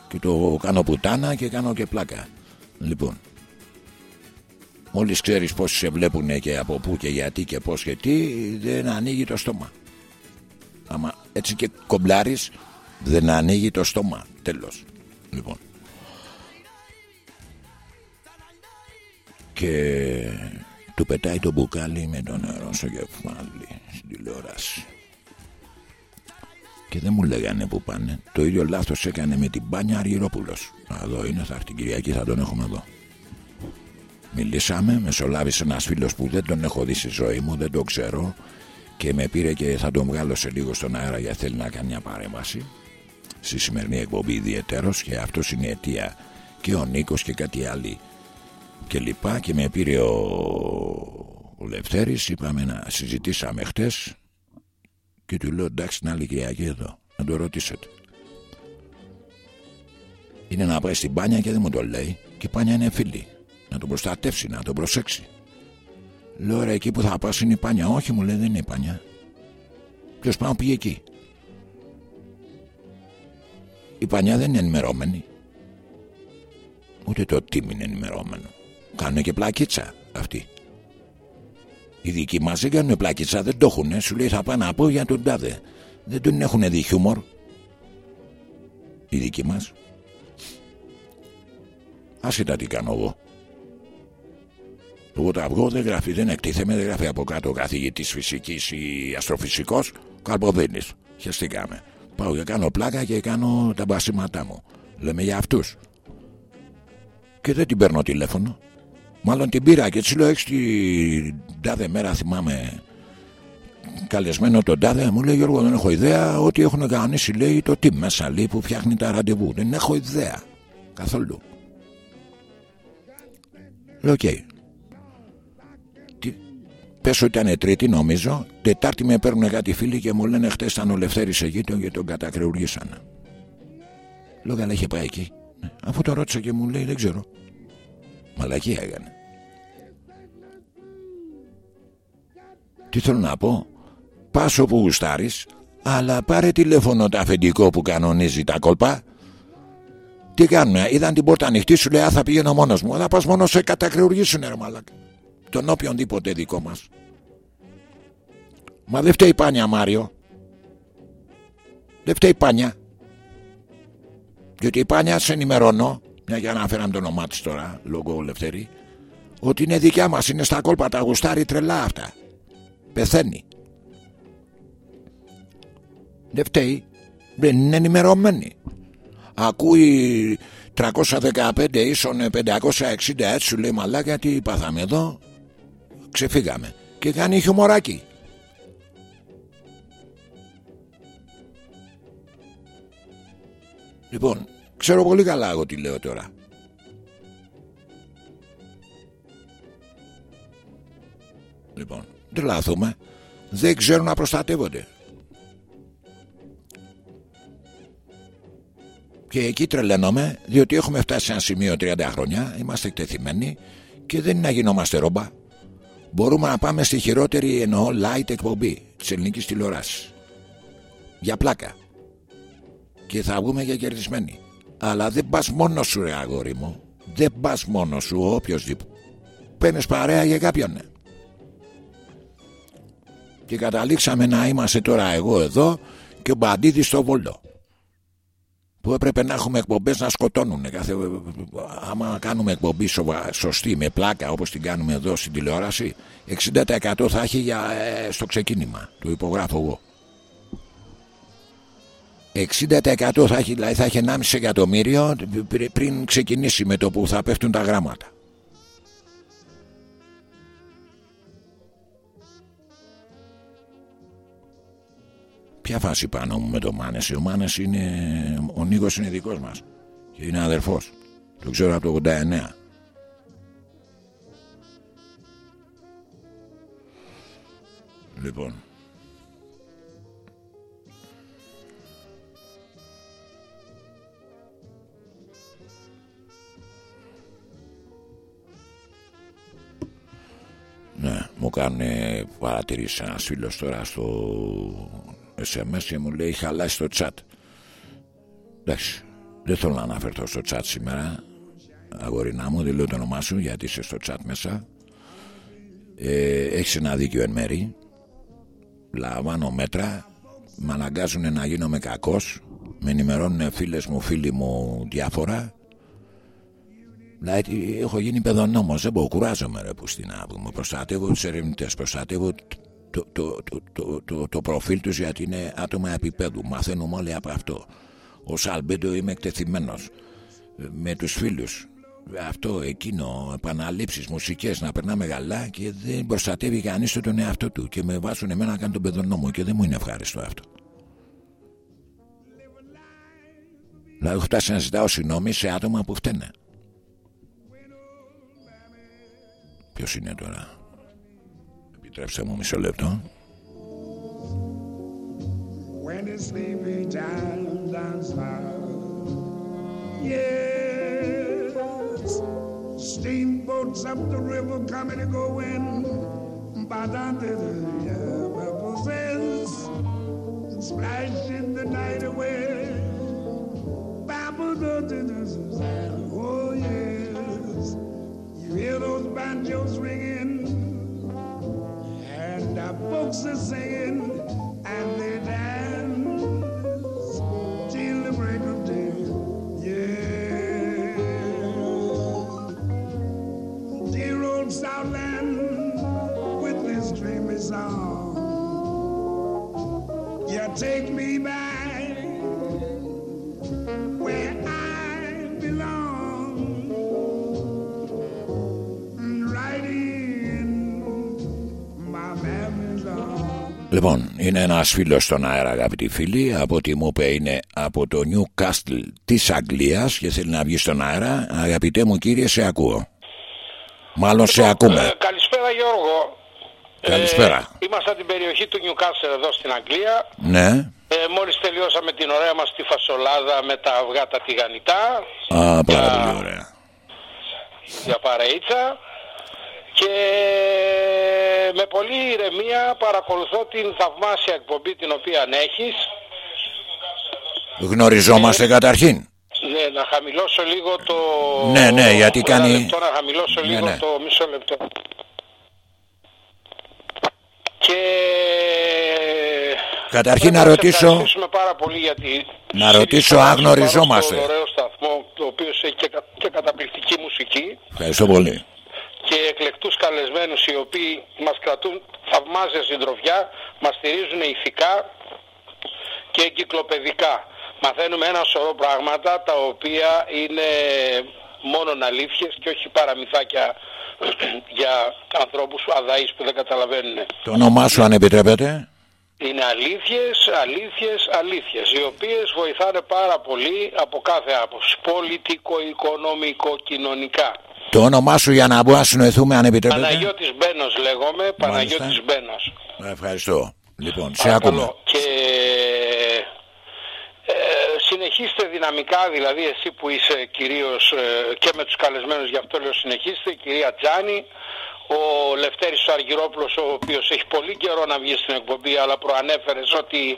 και το κάνω πουτάνα και κάνω και πλάκα. Λοιπόν, μόλις ξέρεις πώς σε βλέπουν και από πού και γιατί και πώς και τι, δεν ανοίγει το στόμα. Άμα έτσι και κομπλάρεις δεν ανοίγει το στόμα. Τέλος. Λοιπόν. Και του πετάει το μπουκάλι με το νερό στο κεφάλι στην τηλεόραση. Και δεν μου λέγανε που πάνε. Το ίδιο λάθος έκανε με την Πάνια Αργυρόπουλος. Εδώ είναι, θα έρθει την Κυριακή, θα τον έχουμε εδώ. Μιλήσαμε, μεσολάβησε ένας φίλος που δεν τον έχω δει στη ζωή μου, δεν το ξέρω και με πήρε και θα τον βγάλω σε λίγο στον αέρα γιατί θέλει να κάνει μια παρέμβαση στη σημερινή εκπομπή ιδιαίτερο και αυτός είναι η αιτία και ο Νίκος και κάτι άλλοι και λοιπά και με πήρε ο, ο Λευτέρης είπαμε να συζητήσαμε χτες και του λέω εντάξει την άλλη Κυριακή εδώ να το ρωτήσετε είναι να πάει στην πάνια και δεν μου το λέει. Και η πάνια είναι φίλη. Να τον προστατεύσει, να τον προσέξει. Λέω ρε εκεί που θα πας είναι η Πάνια Όχι μου λέει δεν είναι η Πάνια Ποιος πάνω πήγε εκεί. Η Πάνια δεν είναι ενημερώμενη Ούτε το τίμη είναι ενημερώμενο Κάνουν και πλακίτσα αυτοί Οι δικοί μας δεν κάνουν πλακίτσα Δεν το έχουν Σου λέει θα πάω να πω για τον τάδε Δεν τον έχουν δει χιούμορ Οι δικοί μας Άσυτα τι κάνω εγώ εγώ το αυγό δεν γράφει, δεν εκτίθεμαι, δεν γράφει από κάτω καθηγητής φυσικής ή αστροφυσικός. Καρποδίνη. Χαιστήκαμε. Πάω και κάνω πλάκα και κάνω τα μπασίματά μου. Λέμε για αυτούς. Και δεν την παίρνω τηλέφωνο. Μάλλον την πήρα και έτσι λέω: Έχεις την τάδε μέρα, θυμάμαι, καλεσμένο τον τάδε. Μου λέει: Γιώργο, δεν έχω ιδέα ότι έχουν κανονίσει, λέει, το τι μέσα λέει που φτιάχνει τα ραντεβού. Δεν έχω ιδέα καθόλου. Λέω: OK, okay. Πες ότι ήταν τρίτη νομίζω Τετάρτη με παίρνουν κάτι φίλοι και μου λένε χτες ήταν ο Λευτέρης εκεί και τον κατακρεουργήσανε Λέω καλά είχε πάει εκεί ναι. Αφού το ρώτησα και μου λέει δεν ξέρω Μαλακία έκανε Τι θέλω να πω; Πας όπου γουστάρεις Αλλά πάρε τηλέφωνο το αφεντικό που κανονίζει τα κόλπα. Τι κάνουνε Είδαν την πόρτα ανοιχτή σου λέει Α θα πηγαίνω μόνος μου Αλλά πας μόνος σε κατακρεουργήσουνε ρε μαλάκα τον οποιονδήποτε δικό μας. Μα δεν φταίει πάνια Μάριο. Δεν φταίει πάνια. Διότι η πάνια σε ενημερώνω Μια για να αναφέραμε το όνομά της τώρα Λόγω Λευτέρη Ότι είναι δικιά μας είναι στα κόλπα τα γουστάρι τρελά αυτά Πεθαίνει. Δεν φταίει Δεν είναι ενημερωμένη. Ακούει 315 ίσον 560 έτσι σου λέει μαλάκα τι πάθαμε εδώ. Ξεφύγαμε. Και κάνει χιουμοράκι. Λοιπόν ξέρω πολύ καλά εγώ τι λέω τώρα. Λοιπόν τρελαθούμε. Δεν ξέρουν να προστατεύονται. Και εκεί τρελαίνομαι διότι έχουμε φτάσει σε ένα σημείο 30 χρόνια είμαστε εκτεθειμένοι και δεν είναι να γινόμαστε ρόμπα. Μπορούμε να πάμε στη χειρότερη εννοώ light εκπομπή της ελληνικής τηλεοράσης για πλάκα. Και θα βγούμε για κερδισμένοι. Αλλά δεν πας μόνος σου ρε αγόρι μου. Δεν πας μόνος σου όποιος δίπου παίρνεις παρέα για κάποιον. ναι. Και καταλήξαμε να είμαστε τώρα εγώ εδώ και ο Μπαντίδης στο Βόλο που έπρεπε να έχουμε εκπομπές να σκοτώνουν. Κάθε... Άμα κάνουμε εκπομπή σωστή με πλάκα όπως την κάνουμε εδώ στην τηλεόραση, 60% θα έχει για, ε, στο ξεκίνημα. Το υπογράφω εγώ. 60% θα έχει, δηλαδή θα έχει 1,5 εκατομμύριο πριν ξεκινήσει με το που θα πέφτουν τα γράμματα. Ποια φάση πάνω μου με το Μάνεση. Ο Μάνεση είναι. Ο Νίκος είναι δικός μας. Και είναι αδερφός. Το ξέρω από το 89. Λοιπόν. Ναι, μου κάνουν παρατηρήσεις ένας φίλος τώρα στο SMS και μου λέει χαλάσει το chat. Εντάξει, δεν θέλω να αναφερθώ στο chat σήμερα. Αγορινά μου, δεν λέω το όνομά σου γιατί είσαι στο chat μέσα. Ε, έχεις ένα δίκιο εν μέρη. Λαμβάνω μέτρα. Με αναγκάζουν να γίνομαι κακός. Με ενημερώνουν φίλες μου, φίλοι μου διάφορα. Δηλαδή έχω γίνει παιδονόμος Δεν μπορώ, κουράζομαι ρε που στην άπου Προστατεύω τους ερευνητές, προστατεύω το, το, το, το, το προφίλ τους γιατί είναι άτομα επίπεδου. Μαθαίνουμε όλοι από αυτό. Ο Σαλμπέντο είμαι εκτεθειμένος με τους φίλους. Αυτό, εκείνο, επαναλήψεις, μουσικές να περνάμε γαλά και δεν προστατεύει κανείς τον εαυτό του. Και με βάζουν εμένα να κάνω τον παιδονόμο και δεν μου είναι ευχάριστο αυτό. Δηλαδή, έχω φτάσει να ζητάω συγγνώμη σε άτομα που φταίνε. Ποιος είναι τώρα; Επιτρέψτε μου μισό λεπτό. When the sleepy time down south Yes Steamboats up the river coming and going But under the purposes Splashing the night away Oh yes You hear those banjos ringing the folks are singing and they dance till the break of day. Yeah. Dear old Southland with this dreamy song. Yeah, take me back Λοιπόν, είναι ένας φίλος στον αέρα, αγαπητοί φίλοι. Από ό,τι μου είπε είναι από το Newcastle της Αγγλίας και θέλει να βγει στον αέρα. Αγαπητέ μου κύριε, σε ακούω. Μάλλον σε ακούμε. Ε, καλησπέρα, Γιώργο. Καλησπέρα. Ε, είμαστε από την περιοχή του Newcastle εδώ στην Αγγλία. Ναι. Ε, μόλις τελειώσαμε την ωραία μας τη φασολάδα με τα αυγά τα τηγανιτά. Α, πάρα πολύ ωραία. Για παρεΐτσα και με πολύ ηρεμία παρακολουθώ την θαυμάσια εκπομπή την οποία έχεις. Γνωριζόμαστε ε, καταρχήν. Ναι, να χαμηλώσω λίγο το... Ναι, ναι, γιατί κάνει... Λεπτό, να χαμηλώσω ναι, λίγο ναι. το μισό λεπτό. Και... Καταρχήν να ρωτήσω... πάρα πολύ γιατί... Να ρωτήσω αν γνωριζόμαστε. Είναι ωραίο σταθμό, το οποίο έχει και, και καταπληκτική μουσική. Ευχαριστώ πολύ και εκλεκτούς καλεσμένους οι οποίοι μας κρατούν θαυμάζια συντροφιά, μας στηρίζουν ηθικά και εγκυκλοπαιδικά. Μαθαίνουμε ένα σωρό πράγματα τα οποία είναι μόνο αλήθειες και όχι παραμυθάκια για ανθρώπους αδαείς που δεν καταλαβαίνουν. Το όνομά σου αν επιτρέπετε. Είναι αλήθειες, αλήθειες, αλήθειες, οι οποίες βοηθάνε πάρα πολύ από κάθε άποψη, πολιτικό, οικονομικό, κοινωνικά. Το όνομά σου για να μπορούμε να συνοηθούμε αν επιτρέπετε. Παναγιώτης Μπένος λέγομαι, Παναγιώτης Μπένος. Ευχαριστώ. Λοιπόν, σε ακούμε. Και ε, συνεχίστε δυναμικά, δηλαδή εσύ που είσαι κυρίως ε, και με τους καλεσμένους, γι' αυτό λέω συνεχίστε, η κυρία Τζάνη, ο Λευτέρης Αργυρόπουλος, ο οποίος έχει πολύ καιρό να βγει στην εκπομπή, αλλά προανέφερες ότι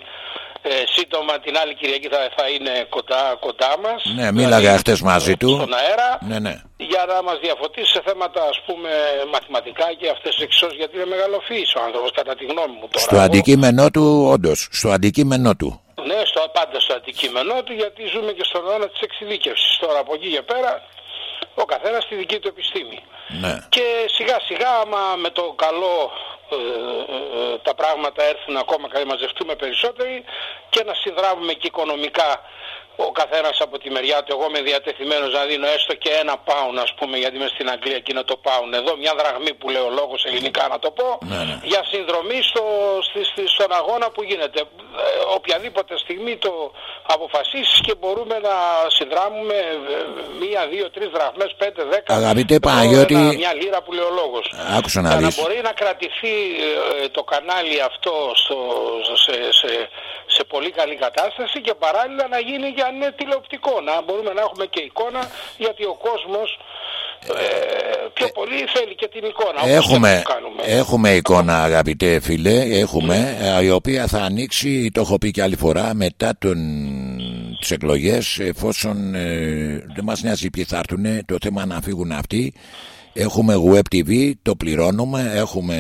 ε, σύντομα την άλλη Κυριακή θα, θα είναι κοντά, κοντά μας. Ναι, μίλαγα δηλαδή, χτες μαζί του. Στον αέρα. Ναι, ναι. για να μας διαφωτίσει σε θέματα ας πούμε μαθηματικά και αυτές τις εξώσεις γιατί είναι μεγαλοφυής ο άνθρωπος κατά τη γνώμη μου τώρα. Στο αντικείμενό του όντως, στο αντικείμενό του. Ναι, στο, πάντα στο αντικείμενό του γιατί ζούμε και στον αιώνα της εξειδίκευσης. Τώρα από εκεί και πέρα ο καθένας στη δική του επιστήμη. Ναι. Και σιγά σιγά άμα με το καλό ε, ε, τα πράγματα έρθουν ακόμα και μαζευτούμε περισσότεροι και να συνδράμουμε και οικονομικά ο καθένας από τη μεριά του. Εγώ είμαι διατεθειμένος να δίνω έστω και ένα πάουν, ας πούμε, γιατί είμαι στην Αγγλία και είναι το πάουν εδώ. Μια δραχμή που λέω λόγος ελληνικά να το πω. Ναι, ναι. Για συνδρομή στο, στη, στη, στον αγώνα που γίνεται. Ε, οποιαδήποτε στιγμή το αποφασίσεις και μπορούμε να συνδράμουμε ε, μία, δύο, τρεις δραχμές, πέντε, δέκα. Αγαπητέ Παναγιώτη. Μια λίρα που λέω λόγος. Άκουσα να Για να δεις. μπορεί να κρατηθεί ε, το κανάλι αυτό στο, σε, σε, σε πολύ καλή κατάσταση και παράλληλα να γίνει για ναι, τηλεοπτικό. Να μπορούμε να έχουμε και εικόνα γιατί ο κόσμος ε, πιο πολύ θέλει και την εικόνα. όπως Έχουμε, το κάνουμε. έχουμε εικόνα αγαπητέ φίλε Έχουμε ε, η οποία θα ανοίξει Το έχω πει και άλλη φορά Μετά τον, τις εκλογές Εφόσον ε, δεν μας νοιάζει ποιοι θα έρθουν Το θέμα να φύγουν αυτοί Έχουμε web TV Το πληρώνουμε Έχουμε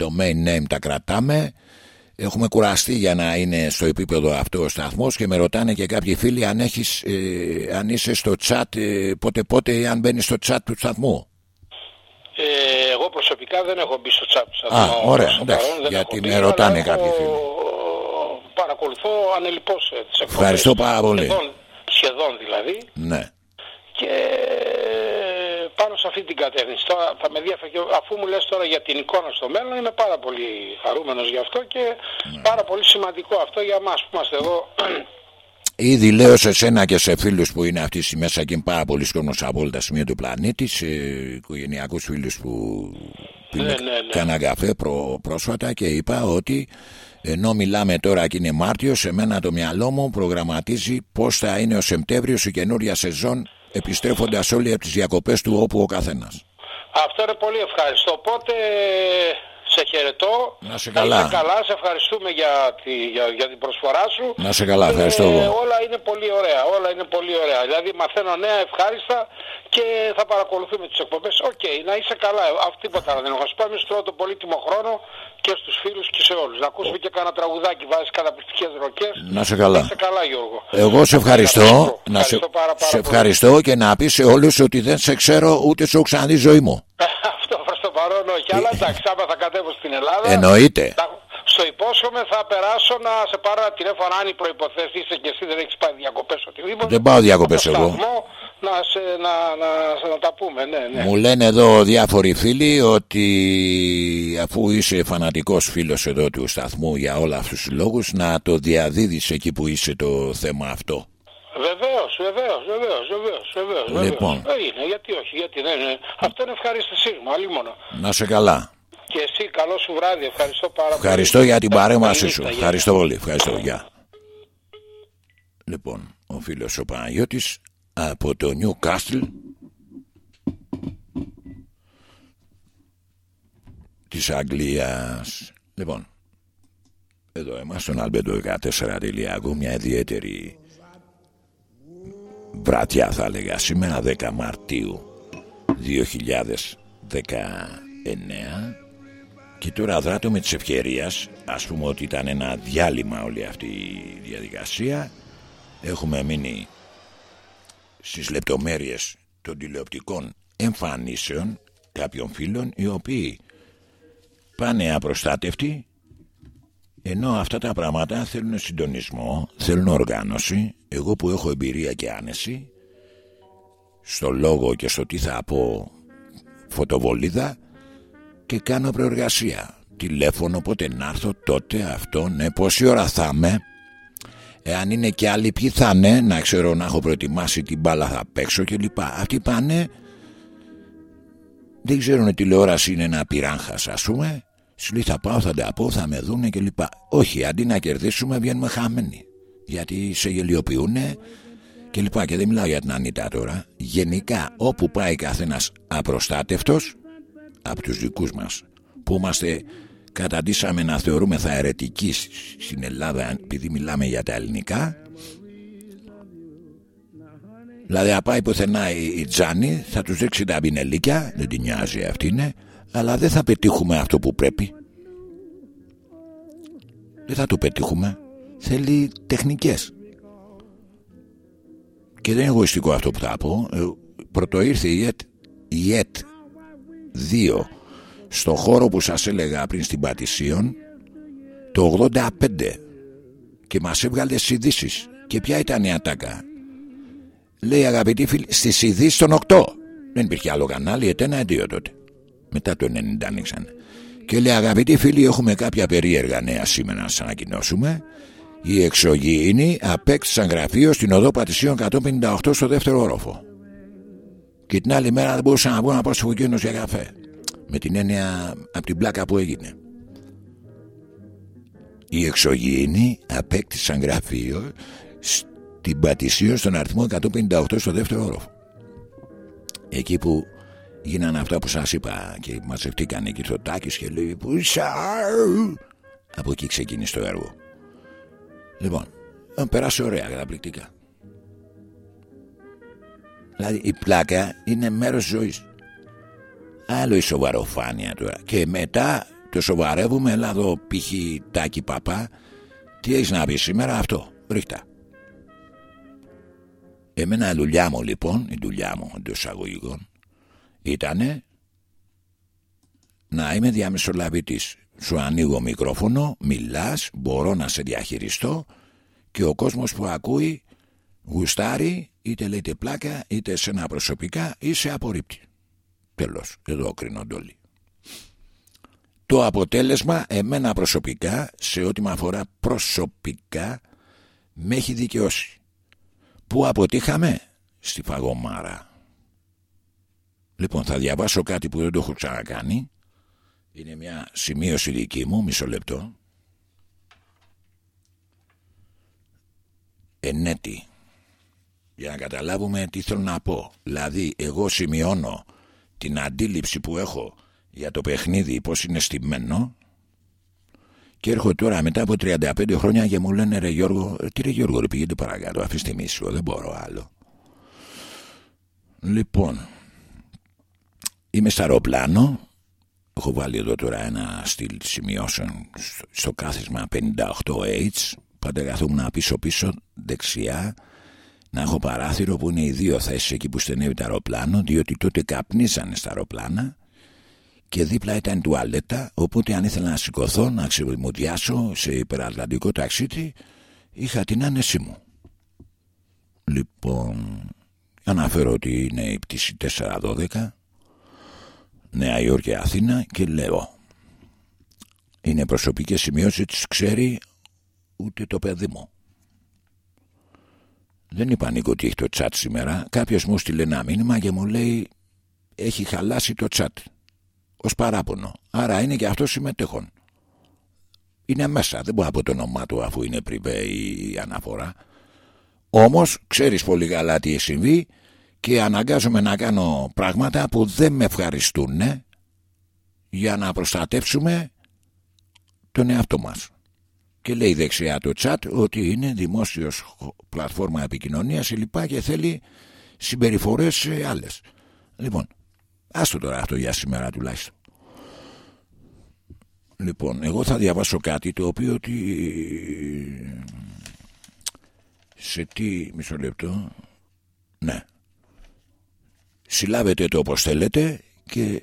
domain name τα κρατάμε Έχουμε κουραστεί για να είναι στο επίπεδο αυτό ο σταθμός και με ρωτάνε και κάποιοι φίλοι αν, έχεις, ε, αν είσαι στο chat ε, πότε πότε αν μπαίνεις στο chat του σταθμού. Ε, εγώ προσωπικά δεν έχω μπει στο chat του Α, σταθμού, ωραία, στο εντάξει, παρόν δεν γιατί έχω με μπει, ρωτάνε αλλά κάποιοι έχω- φίλοι. Παρακολουθώ ανελιπώς ε, τις εκπομπές. Ευχαριστώ πάρα πολύ. Σχεδόν, σχεδόν δηλαδή. Ναι. και πάνω σε αυτή την κατεύθυνση. Τώρα θα με διαφέρει, αφού μου λες τώρα για την εικόνα στο μέλλον, είμαι πάρα πολύ χαρούμενος γι' αυτό και Ναι. πάρα πολύ σημαντικό αυτό για μας που είμαστε εδώ. Ήδη λέω σε σένα και σε φίλους που είναι αυτή τη μέσα και είναι πάρα πολλοί κόσμος από όλα τα σημεία του πλανήτη, σε οικογενειακούς φίλους που πίνουν Ναι, ναι, ναι. κανένα καφέ προ, πρόσφατα και είπα ότι ενώ μιλάμε τώρα και είναι Μάρτιος, σε μένα το μυαλό μου προγραμματίζει πώς θα είναι ο Σεπτέμβριος η καινούρια σεζόν επιστρέφοντας όλοι από τις διακοπές του όπου ο καθένας. αυτό είναι πολύ ευχαριστώ. Οπότε σε χαιρετώ. Να 'σαι Να καλά. είσαι καλά. Σε ευχαριστούμε για, τη, για, για την προσφορά σου. Να 'σαι καλά, ευχαριστώ Ε, εγώ. όλα είναι πολύ ωραία. Όλα είναι πολύ ωραία. Δηλαδή μαθαίνω νέα ευχάριστα και θα παρακολουθούμε τις εκπομπές. Οκ, να είσαι καλά. Αυτό τίποτα άλλο δεν έχω. Σου φάγαμε το πολύτιμο χρόνο και στους φίλους και σε όλους. Να ακούσουμε και κανένα τραγουδάκι. Βάζεις καταπληκτικές ροκές. Να σε καλά. Να είσαι καλά Γιώργο. Εγώ σε ευχαριστώ, να σε, Ευχαριστώ πάρα, πάρα σε πολύ. ευχαριστώ και να πεις σε όλους ότι δεν σε ξέρω ούτε σου έχω ξαναδεί ζωή μου. Αυτό προς το παρόν όχι. Αλλά εντάξει, άμα θα κατέβω στην Ελλάδα. Εννοείται. θα- Στο υπόσχομαι θα περάσω να σε πάρω ένα τηλέφωνο αν οι προϋποθέσεις είσαι και εσύ δεν έχεις πάει διακοπές οτιδήποτε. Δεν πάω διακοπές στο εγώ. σταθμό Να, σε, να, να, να τα πούμε, ναι, ναι. Μου λένε εδώ διάφοροι φίλοι ότι αφού είσαι φανατικός φίλος εδώ του σταθμού για όλα αυτούς τους λόγους να το διαδίδεις εκεί που είσαι το θέμα αυτό. Βεβαίως, βεβαίως, βεβαίως, βεβαίως, βεβαίως. βεβαίως. Λοιπόν. Ε, είναι, γιατί όχι, γιατί δεν είναι. Αυτό είναι ευχαρίστησή μου, αλλή μόνο. Να σε καλά. Και εσύ, καλό σου βράδυ, ευχαριστώ πάρα πολύ. Ευχαριστώ για την παρέμβασή Καλή σου. νύχτα, γεια. Ευχαριστώ πολύ. Ευχαριστώ. Γεια. Λοιπόν, ο φίλος ο Παναγιώτης από το Νιου Κάστλ της Αγγλίας. Λοιπόν, εδώ είμαστε στον Αλμπέντο14.com μια ιδιαίτερη βραδιά θα έλεγα σήμερα 10 Μαρτίου 2019 και τώρα δράτω με τις ευκαιρίες ας πούμε ότι ήταν ένα διάλειμμα όλη αυτή η διαδικασία. Έχουμε μείνει στις λεπτομέρειες των τηλεοπτικών εμφανίσεων κάποιων φίλων οι οποίοι πάνε απροστάτευτοι ενώ αυτά τα πράγματα θέλουν συντονισμό, θέλουν οργάνωση εγώ που έχω εμπειρία και άνεση στο λόγο και στο τι θα πω φωτοβολίδα και κάνω προεργασία. Τηλέφωνο πότε να έρθω τότε αυτό, ναι, πόση ώρα θα είμαι. Εάν είναι και άλλοι ποιοι θα είναι, να ξέρω να έχω προετοιμάσει την μπάλα θα παίξω και λοιπά. Αυτοί πάνε, δεν ξέρουν τηλεόραση είναι ένα πυράγχας ας πούμε. Σου λέει θα πάω, θα τα πω, θα με δούνε και λοιπά. Όχι, αντί να κερδίσουμε βγαίνουμε χαμένοι. Γιατί σε γελιοποιούνε και λοιπά. Και δεν μιλάω για την Ανίτα τώρα. Γενικά όπου πάει καθένας απροστάτευτος από τους δικούς μας που είμαστε καταντήσαμε να θεωρούμε θα αιρετικοί στην Ελλάδα επειδή μιλάμε για τα ελληνικά Δηλαδή, αν πάει πουθενά η Τζάνη, θα τους ρίξει τα μπινελίκια, δεν την νοιάζει αυτή είναι, αλλά δεν θα πετύχουμε αυτό που πρέπει. Δεν θα το πετύχουμε. Θέλει τεχνικές. Και δεν είναι εγωιστικό αυτό που θα πω. Ε, πρωτοήρθε η ΕΤ, η ΕΤ 2 στο χώρο που σας έλεγα πριν στην Πατησίων το 85 και μας έβγαλε στις ειδήσει. Και ποια ήταν η ατάκα; Λέει αγαπητοί φίλοι, στις ειδήσει των 8. Δεν υπήρχε άλλο κανάλι, ετένα δύο τότε. Μετά το 90 ανοίξανε. Και λέει αγαπητοί φίλοι, έχουμε κάποια περίεργα νέα σήμερα να σας ανακοινώσουμε. Οι εξωγήινοι απέκτησαν γραφείο στην οδό Πατησίων 158 στο δεύτερο όροφο. Και την άλλη μέρα δεν μπορούσα να βγω να πάω στο για καφέ. Με την έννοια από την πλάκα που έγινε. Οι εξωγήινοι απέκτησαν γραφείο στην Πατησίων στον αριθμό 158 στο δεύτερο όροφο. Εκεί που γίνανε αυτά που σας είπα και μαζευτήκαν εκεί το Τάκης και λέει που από εκεί ξεκίνησε το έργο. Λοιπόν περάσει ωραία καταπληκτικά. Δηλαδή η πλάκα είναι μέρος ζωής. Άλλο η σοβαροφάνεια τώρα. Και μετά το σοβαρεύουμε έλα εδώ π.χ. Τάκη Παπά. Τι έχεις να πεις σήμερα αυτό ρίχτα. Εμένα η δουλειά μου λοιπόν, η δουλειά μου εντός εισαγωγικών, ήταν να είμαι διαμεσολαβητής. Σου ανοίγω μικρόφωνο, μιλάς, μπορώ να σε διαχειριστώ και ο κόσμος που ακούει γουστάρει είτε λέτε πλάκα είτε σε ένα προσωπικά ή σε απορρίπτει. Τέλος, εδώ κρίνονται όλοι. Το αποτέλεσμα εμένα προσωπικά σε ό,τι με αφορά προσωπικά με έχει δικαιώσει. Πού αποτύχαμε; Στη φαγωμάρα. Λοιπόν, θα διαβάσω κάτι που δεν το έχω ξανακάνει. Είναι μια σημείωση δική μου, μισό λεπτό. Ενέτη. Για να καταλάβουμε τι θέλω να πω. Δηλαδή, εγώ σημειώνω την αντίληψη που έχω για το παιχνίδι, πώς είναι στημένο. Και έρχομαι τώρα μετά από 35 χρόνια και μου λένε ρε Γιώργο, τι ρε Γιώργο, ρε πήγαινε παρακάτω, αφήστε μίσου, δεν μπορώ άλλο. Λοιπόν, Είμαι στο αεροπλάνο. Έχω βάλει εδώ τώρα ένα στυλ σημειώσεων στο κάθισμα 58H. Πάντα καθόμουν πίσω πίσω δεξιά να έχω παράθυρο που είναι οι δύο θέσεις εκεί που στενεύει το αεροπλάνο διότι τότε καπνίζανε στα αεροπλάνα και δίπλα ήταν τουαλέτα οπότε αν ήθελα να σηκωθώ να ξεμουδιάσω σε υπερατλαντικό ταξίδι είχα την άνεσή μου. Λοιπόν, αναφέρω ότι είναι η πτήση 412 Νέα Υόρκη Αθήνα και λέω είναι προσωπικές σημειώσεις τις ξέρει ούτε το παιδί μου. Δεν είπα Νίκο ότι έχει το τσάτ σήμερα. Κάποιος μου στείλε ένα μήνυμα και μου λέει έχει χαλάσει το τσάτ ως παράπονο. Άρα είναι και αυτό συμμετέχον είναι μέσα δεν μπορώ να πω το όνομά του αφού είναι πριβέ η αναφορά. Όμως ξέρεις πολύ καλά τι έχει συμβεί και αναγκάζομαι να κάνω πράγματα που δεν με ευχαριστούν για να προστατεύσουμε τον εαυτό μας. Και λέει δεξιά το chat ότι είναι δημόσιος πλατφόρμα επικοινωνίας και λοιπά και θέλει συμπεριφορές άλλες. Λοιπόν, άστο τώρα αυτό για σήμερα τουλάχιστον. Λοιπόν, εγώ θα διαβάσω κάτι το οποίο ότι... Σε τι μισό λεπτό... Ναι, συλλάβετε το όπως θέλετε και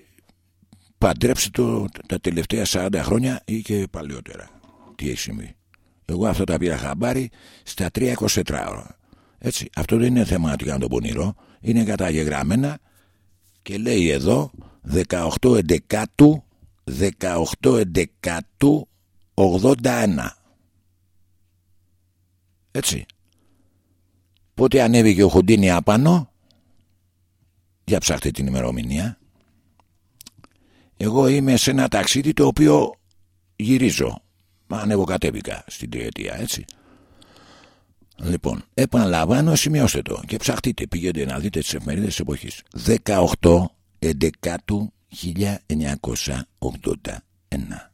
παντρέψτε το τα τελευταία 40 χρόνια ή και παλιότερα. Τι έχει συμβεί. Εγώ αυτό τα πήρα χαμπάρι στα 3-24 ώρα. Έτσι, αυτό δεν είναι θεματικά το πονηρό. Είναι καταγεγραμμένα και λέει εδώ 18 εντεκάτου 18 εντεκάτου 81. Έτσι. Πότε ανέβηκε ο Χοντίνι απάνω; Για ψάχτε την ημερομηνία. Εγώ είμαι σε ένα ταξίδι το οποίο γυρίζω. Μα ανεβοκατέβηκα στην τριετία, έτσι. Λοιπόν, επαναλαμβάνω, σημειώστε το και ψαχτείτε. Πηγαίνετε να δείτε τις εφημερίδες της εποχής. 18 11 1981.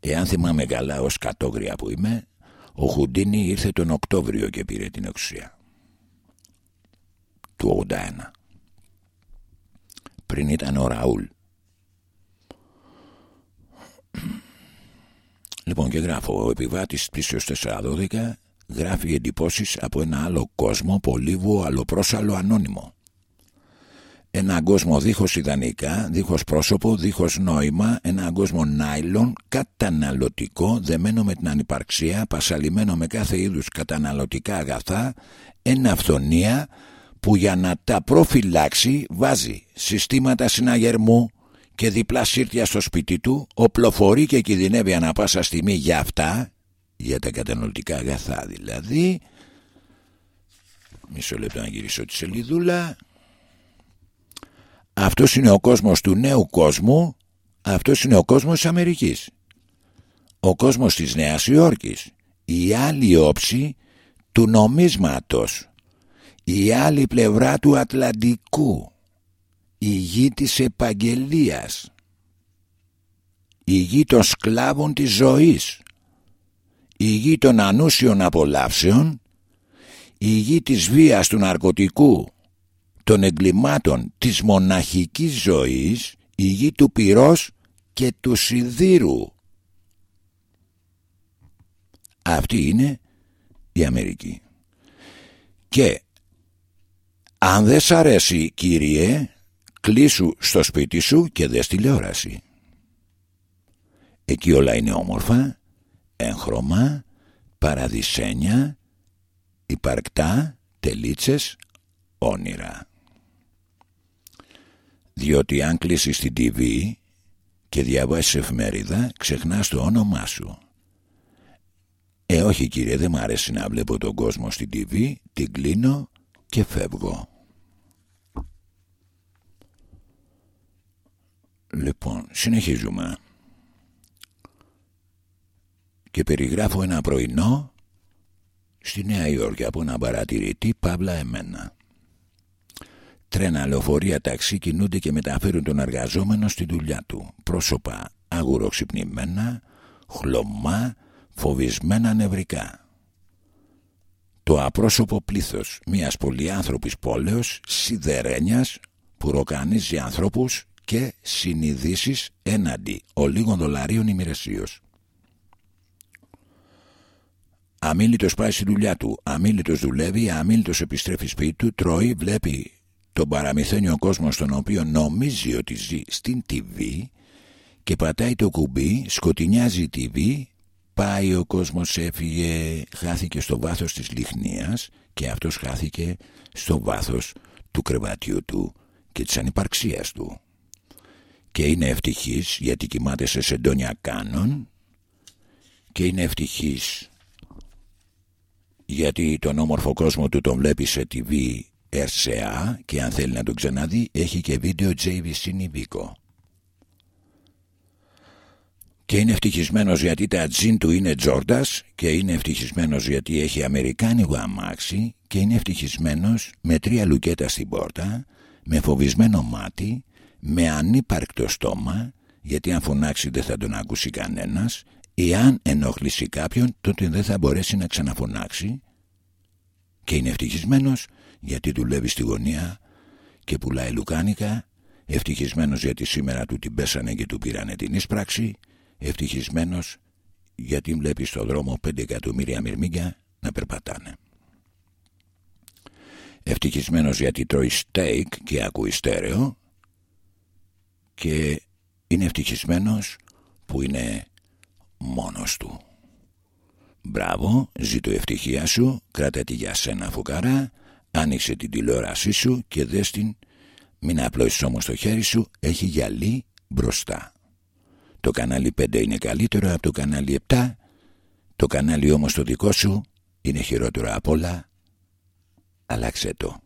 Εάν θυμάμαι καλά ως κατόγρια που είμαι, ο Χουντίνι ήρθε τον Οκτώβριο και πήρε την εξουσία. Του 81 πριν ήταν ο Ραούλ. Λοιπόν και γράφω ο επιβάτης πίσιος 412 γράφει εντυπώσεις από ένα άλλο κόσμο πολύβο αλλοπρόσαλο ανώνυμο. Ένα κόσμο δίχως ιδανικά, δίχως πρόσωπο, δίχως νόημα, ένα κόσμο νάιλον, καταναλωτικό, δεμένο με την ανυπαρξία, πασαλιμένο με κάθε είδους καταναλωτικά αγαθά, ένα αυθονία που για να τα προφυλάξει βάζει συστήματα συναγερμού και διπλά σύρτια στο σπίτι του, οπλοφορεί και κινδυνεύει ανα πάσα στιγμή για αυτά, για τα καταναλωτικά αγαθά δηλαδή. Μισό λεπτό να γυρίσω τη σελίδουλα. Αυτός είναι ο κόσμος του νέου κόσμου, αυτός είναι ο κόσμος της Αμερικής. Ο κόσμος της Νέας Υόρκης. Η άλλη όψη του νομίσματος. Η άλλη πλευρά του Ατλαντικού. Η γη της επαγγελίας. Η γη των σκλάβων της ζωής. Η γη των ανούσιων απολαύσεων. Η γη της βίας του ναρκωτικού των εγκλημάτων της μοναχικής ζωής η γη του πυρός και του σιδήρου. Αυτή είναι η Αμερική. Και αν δεν σ' αρέσει κύριε κλείσου στο σπίτι σου και δες τηλεόραση. Εκεί όλα είναι όμορφα, έγχρωμα, παραδεισένια, υπαρκτά, τελίτσες, όνειρα. Διότι αν κλείσεις την TV και διαβάσεις εφημερίδα ξεχνάς το όνομά σου. Ε όχι κύριε δεν μ' αρέσει να βλέπω τον κόσμο στην TV Την κλείνω και φεύγω Λοιπόν συνεχίζουμε Και περιγράφω ένα πρωινό Στη Νέα Υόρκη από ένα παρατηρητή Παύλα εμένα Τρένα, λεωφορεία, ταξί κινούνται και μεταφέρουν τον εργαζόμενο στη δουλειά του. Πρόσωπα αγουροξυπνημένα, χλωμά, φοβισμένα νευρικά. Το απρόσωπο πλήθος μιας πολυάνθρωπης πόλεως σιδερένιας που ροκανίζει ανθρώπους και συνειδήσεις έναντι ολίγων δολαρίων ημερεσίως. Αμήλυτος πάει στη δουλειά του, αμήλυτος δουλεύει, αμήλυτος επιστρέφει σπίτι του, τρώει, βλέπει τον παραμυθένιο κόσμο στον οποίο νομίζει ότι ζει στην TV και πατάει το κουμπί, σκοτεινιάζει η TV, πάει ο κόσμος έφυγε, χάθηκε στο βάθος της λιχνίας και αυτός χάθηκε στο βάθος του κρεβατιού του και της ανυπαρξίας του. Και είναι ευτυχής γιατί κοιμάται σε σεντόνια κάνων και είναι ευτυχής γιατί τον όμορφο κόσμο του τον βλέπει σε TV RCA και αν θέλει να το ξαναδεί έχει και βίντεο JVC Nibico. Και είναι ευτυχισμένος γιατί τα τζιν του είναι τζόρντας και είναι ευτυχισμένος γιατί έχει αμερικάνικο αμάξι και είναι ευτυχισμένος με τρία λουκέτα στην πόρτα, με φοβισμένο μάτι, με ανύπαρκτο στόμα γιατί αν φωνάξει δεν θα τον ακούσει κανένας εάν ενοχλήσει κάποιον τότε δεν θα μπορέσει να ξαναφωνάξει. Και είναι ευτυχισμένος γιατί δουλεύει στη γωνία και πουλάει λουκάνικα. Ευτυχισμένος γιατί σήμερα του την πέσανε και του πήρανε την ίσπραξη. Ευτυχισμένος γιατί βλέπει στο δρόμο 5 εκατομμύρια μυρμήγκια να περπατάνε. Ευτυχισμένος γιατί τρώει στέικ και ακούει στέρεο και είναι ευτυχισμένος που είναι μόνος του. Μπράβο, ζήτω ευτυχία σου, κράτα τη για σένα φουκαρά Άνοιξε την τηλεόρασή σου και δες την. Μην απλώσεις όμως το χέρι σου Έχει γυαλί μπροστά. Το κανάλι 5 είναι καλύτερο από το κανάλι 7 Το κανάλι όμως το δικό σου Είναι χειρότερο απ' όλα. Αλλάξε το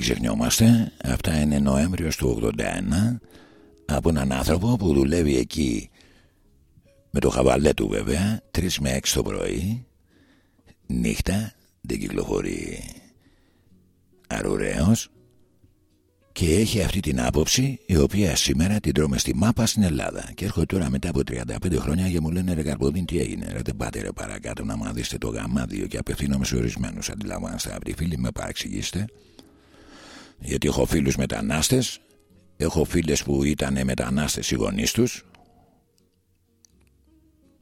ξεχνιόμαστε Αυτά είναι Νοέμβριος του 81 Από έναν άνθρωπο που δουλεύει εκεί Με το χαβαλέ του βέβαια 3 με 6 το πρωί Νύχτα Δεν κυκλοφορεί Αρουραίος και έχει αυτή την άποψη η οποία σήμερα την τρώμε στη μάπα στην Ελλάδα. Και έρχομαι τώρα μετά από 35 χρόνια και μου λένε ρε Καρποδίν τι έγινε. Ρε δεν πάτε ρε παρακάτω να μάθετε το γαμάδιο και απευθύνομαι σε ορισμένους. Αντιλαμβάνεστε από τη φίλη με παραξηγήστε γιατί έχω φίλους μετανάστες έχω φίλες που ήταν μετανάστες οι γονείς τους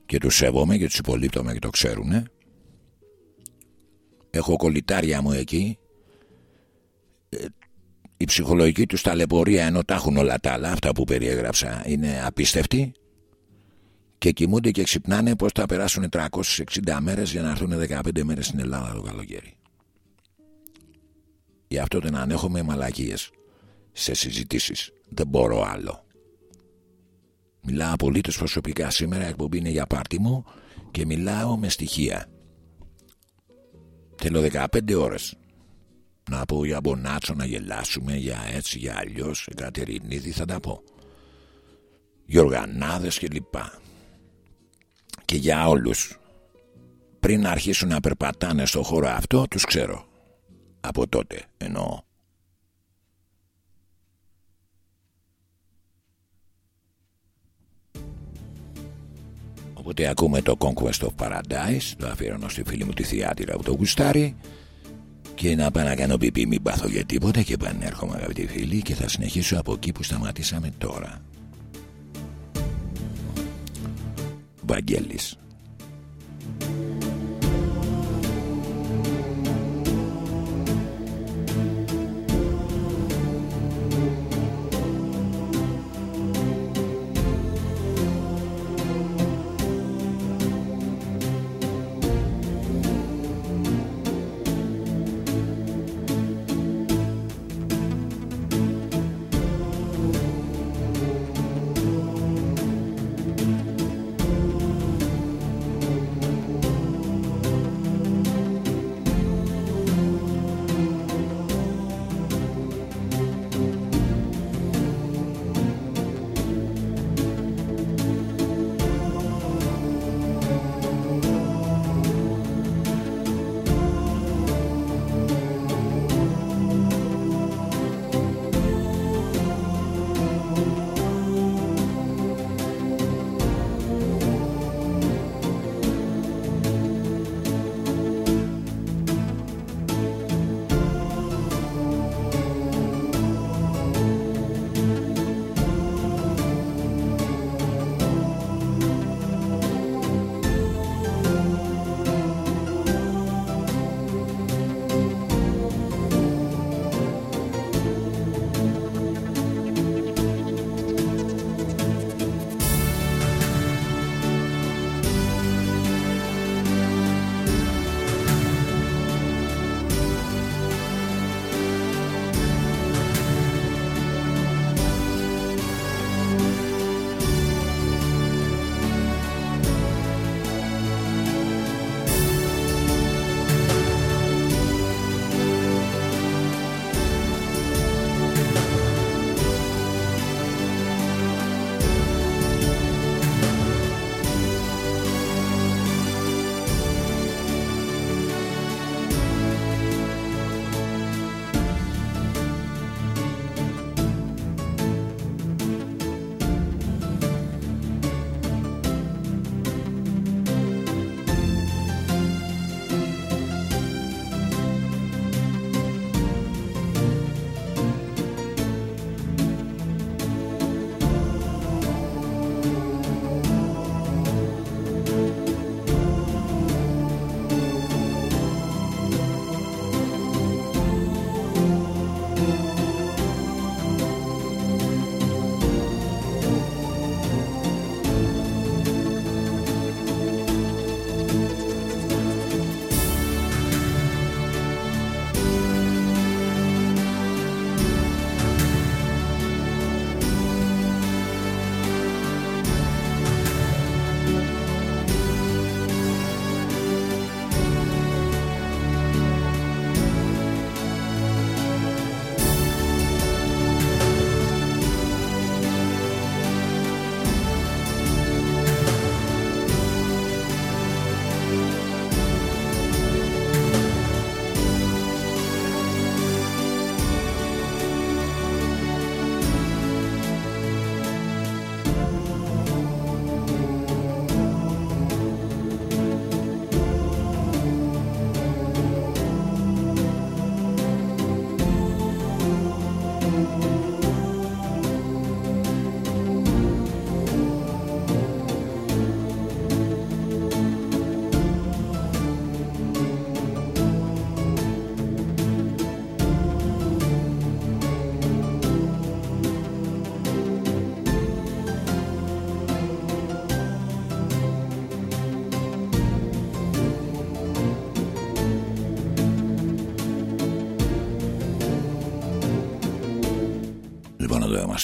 και τους σέβομαι και τους υπολείπτομαι και το ξέρουνε. Έχω κολλητάρια μου εκεί. Ε, η ψυχολογική τους ταλαιπωρία ενώ τα έχουν όλα τα άλλα αυτά που περιέγραψα είναι απίστευτη. Και κοιμούνται και ξυπνάνε πως θα περάσουν 360 μέρες για να έρθουν 15 μέρες στην Ελλάδα το καλοκαίρι Γι' αυτό δεν ανέχομαι μαλακίες σε συζητήσεις. Δεν μπορώ άλλο. Μιλάω απολύτως προσωπικά σήμερα, η εκπομπή είναι για πάρτι μου και μιλάω με στοιχεία. Θέλω 15 ώρες να πω για Μπονάτσο να γελάσουμε, για έτσι, για αλλιώς, Κατερινίδη θα τα πω. Για οργανάδες και λοιπά. Και για όλους. Πριν αρχίσουν να περπατάνε στο χώρο αυτό, τους ξέρω από τότε εννοώ. Οπότε ακούμε το Conquest of Paradise Το αφιερώνω στη φίλη μου τη Θιάτηρα που το γουστάρει. Και να πάω να κάνω πιπί μην πάθω για τίποτα Και πανέρχομαι αγαπητοί φίλοι Και θα συνεχίσω από εκεί που σταματήσαμε τώρα. Βαγγέλης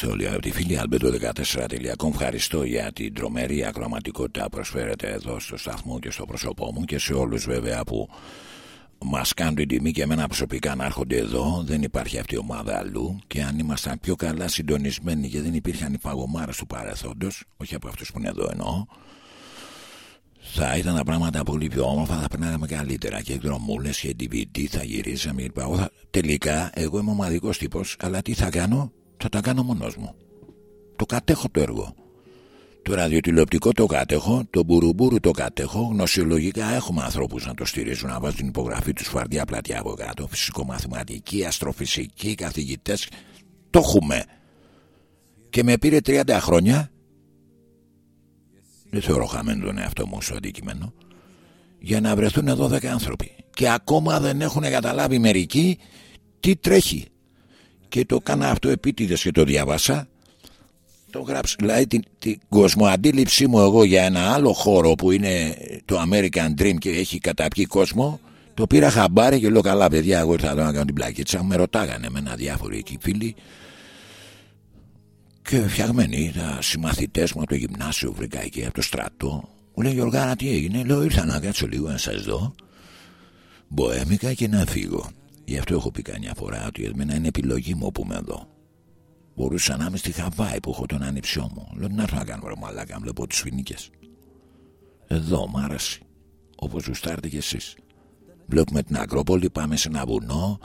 είμαστε όλοι από τη φίλη Albedo14.com Ευχαριστώ για την τρομερή ακροματικότητα που προσφέρετε εδώ στο σταθμό και στο πρόσωπό μου και σε όλους βέβαια που μας κάνουν την τιμή και εμένα προσωπικά να έρχονται εδώ δεν υπάρχει αυτή η ομάδα αλλού και αν ήμασταν πιο καλά συντονισμένοι και δεν υπήρχαν οι φαγωμάρες του παρελθόντος όχι από αυτούς που είναι εδώ εννοώ θα ήταν τα πράγματα πολύ πιο όμορφα, θα περνάγαμε καλύτερα και εκδρομούλες και DVD θα γυρίσαμε. Θα... Τελικά, εγώ είμαι ομαδικός τύπος, αλλά τι θα κάνω, θα τα κάνω μόνος μου. Το κατέχω το έργο. Το ραδιοτηλεοπτικό το κατέχω, το μπουρούμπούρου το κατέχω. Γνωσιολογικά έχουμε ανθρώπους να το στηρίζουν, να βάζουν την υπογραφή τους φαρδιά πλατιά από κάτω. Φυσικομαθηματική, αστροφυσική, καθηγητές. Το έχουμε. Και με πήρε 30 χρόνια δεν θεωρώ χαμένο τον εαυτό μου στο αντικείμενο για να βρεθούν 12 άνθρωποι και ακόμα δεν έχουν καταλάβει μερικοί τι τρέχει και το κάνα αυτό επίτηδες και το διάβασα το γράψα δηλαδή την, την κοσμοαντίληψή μου εγώ για ένα άλλο χώρο που είναι το American Dream και έχει καταπιεί κόσμο το πήρα χαμπάρι και λέω καλά παιδιά εγώ ήρθα εδώ να κάνω την πλακίτσα με ρωτάγανε με ένα διάφοροι εκεί φίλοι και φτιαγμένοι τα συμμαθητές μου από το γυμνάσιο βρήκα εκεί από το στρατό. Μου λέει Γιωργάρα τι έγινε; Λέω ήρθα να κάτσω λίγο να σας δω. Μποέμικα και να φύγω. Γι' αυτό έχω πει καμιά φορά ότι εμένα είναι επιλογή μου που είμαι εδώ. Μπορούσα να είμαι στη Χαβάη που έχω τον άνυψιό μου. Λέω να έρθω να κάνω ρε μαλάκα, βλέπω τις φοινίκες. Εδώ μ' άρεσε. Όπως ζουστάρτε κι εσείς. Βλέπουμε την Ακρόπολη, πάμε σε ένα βουνό,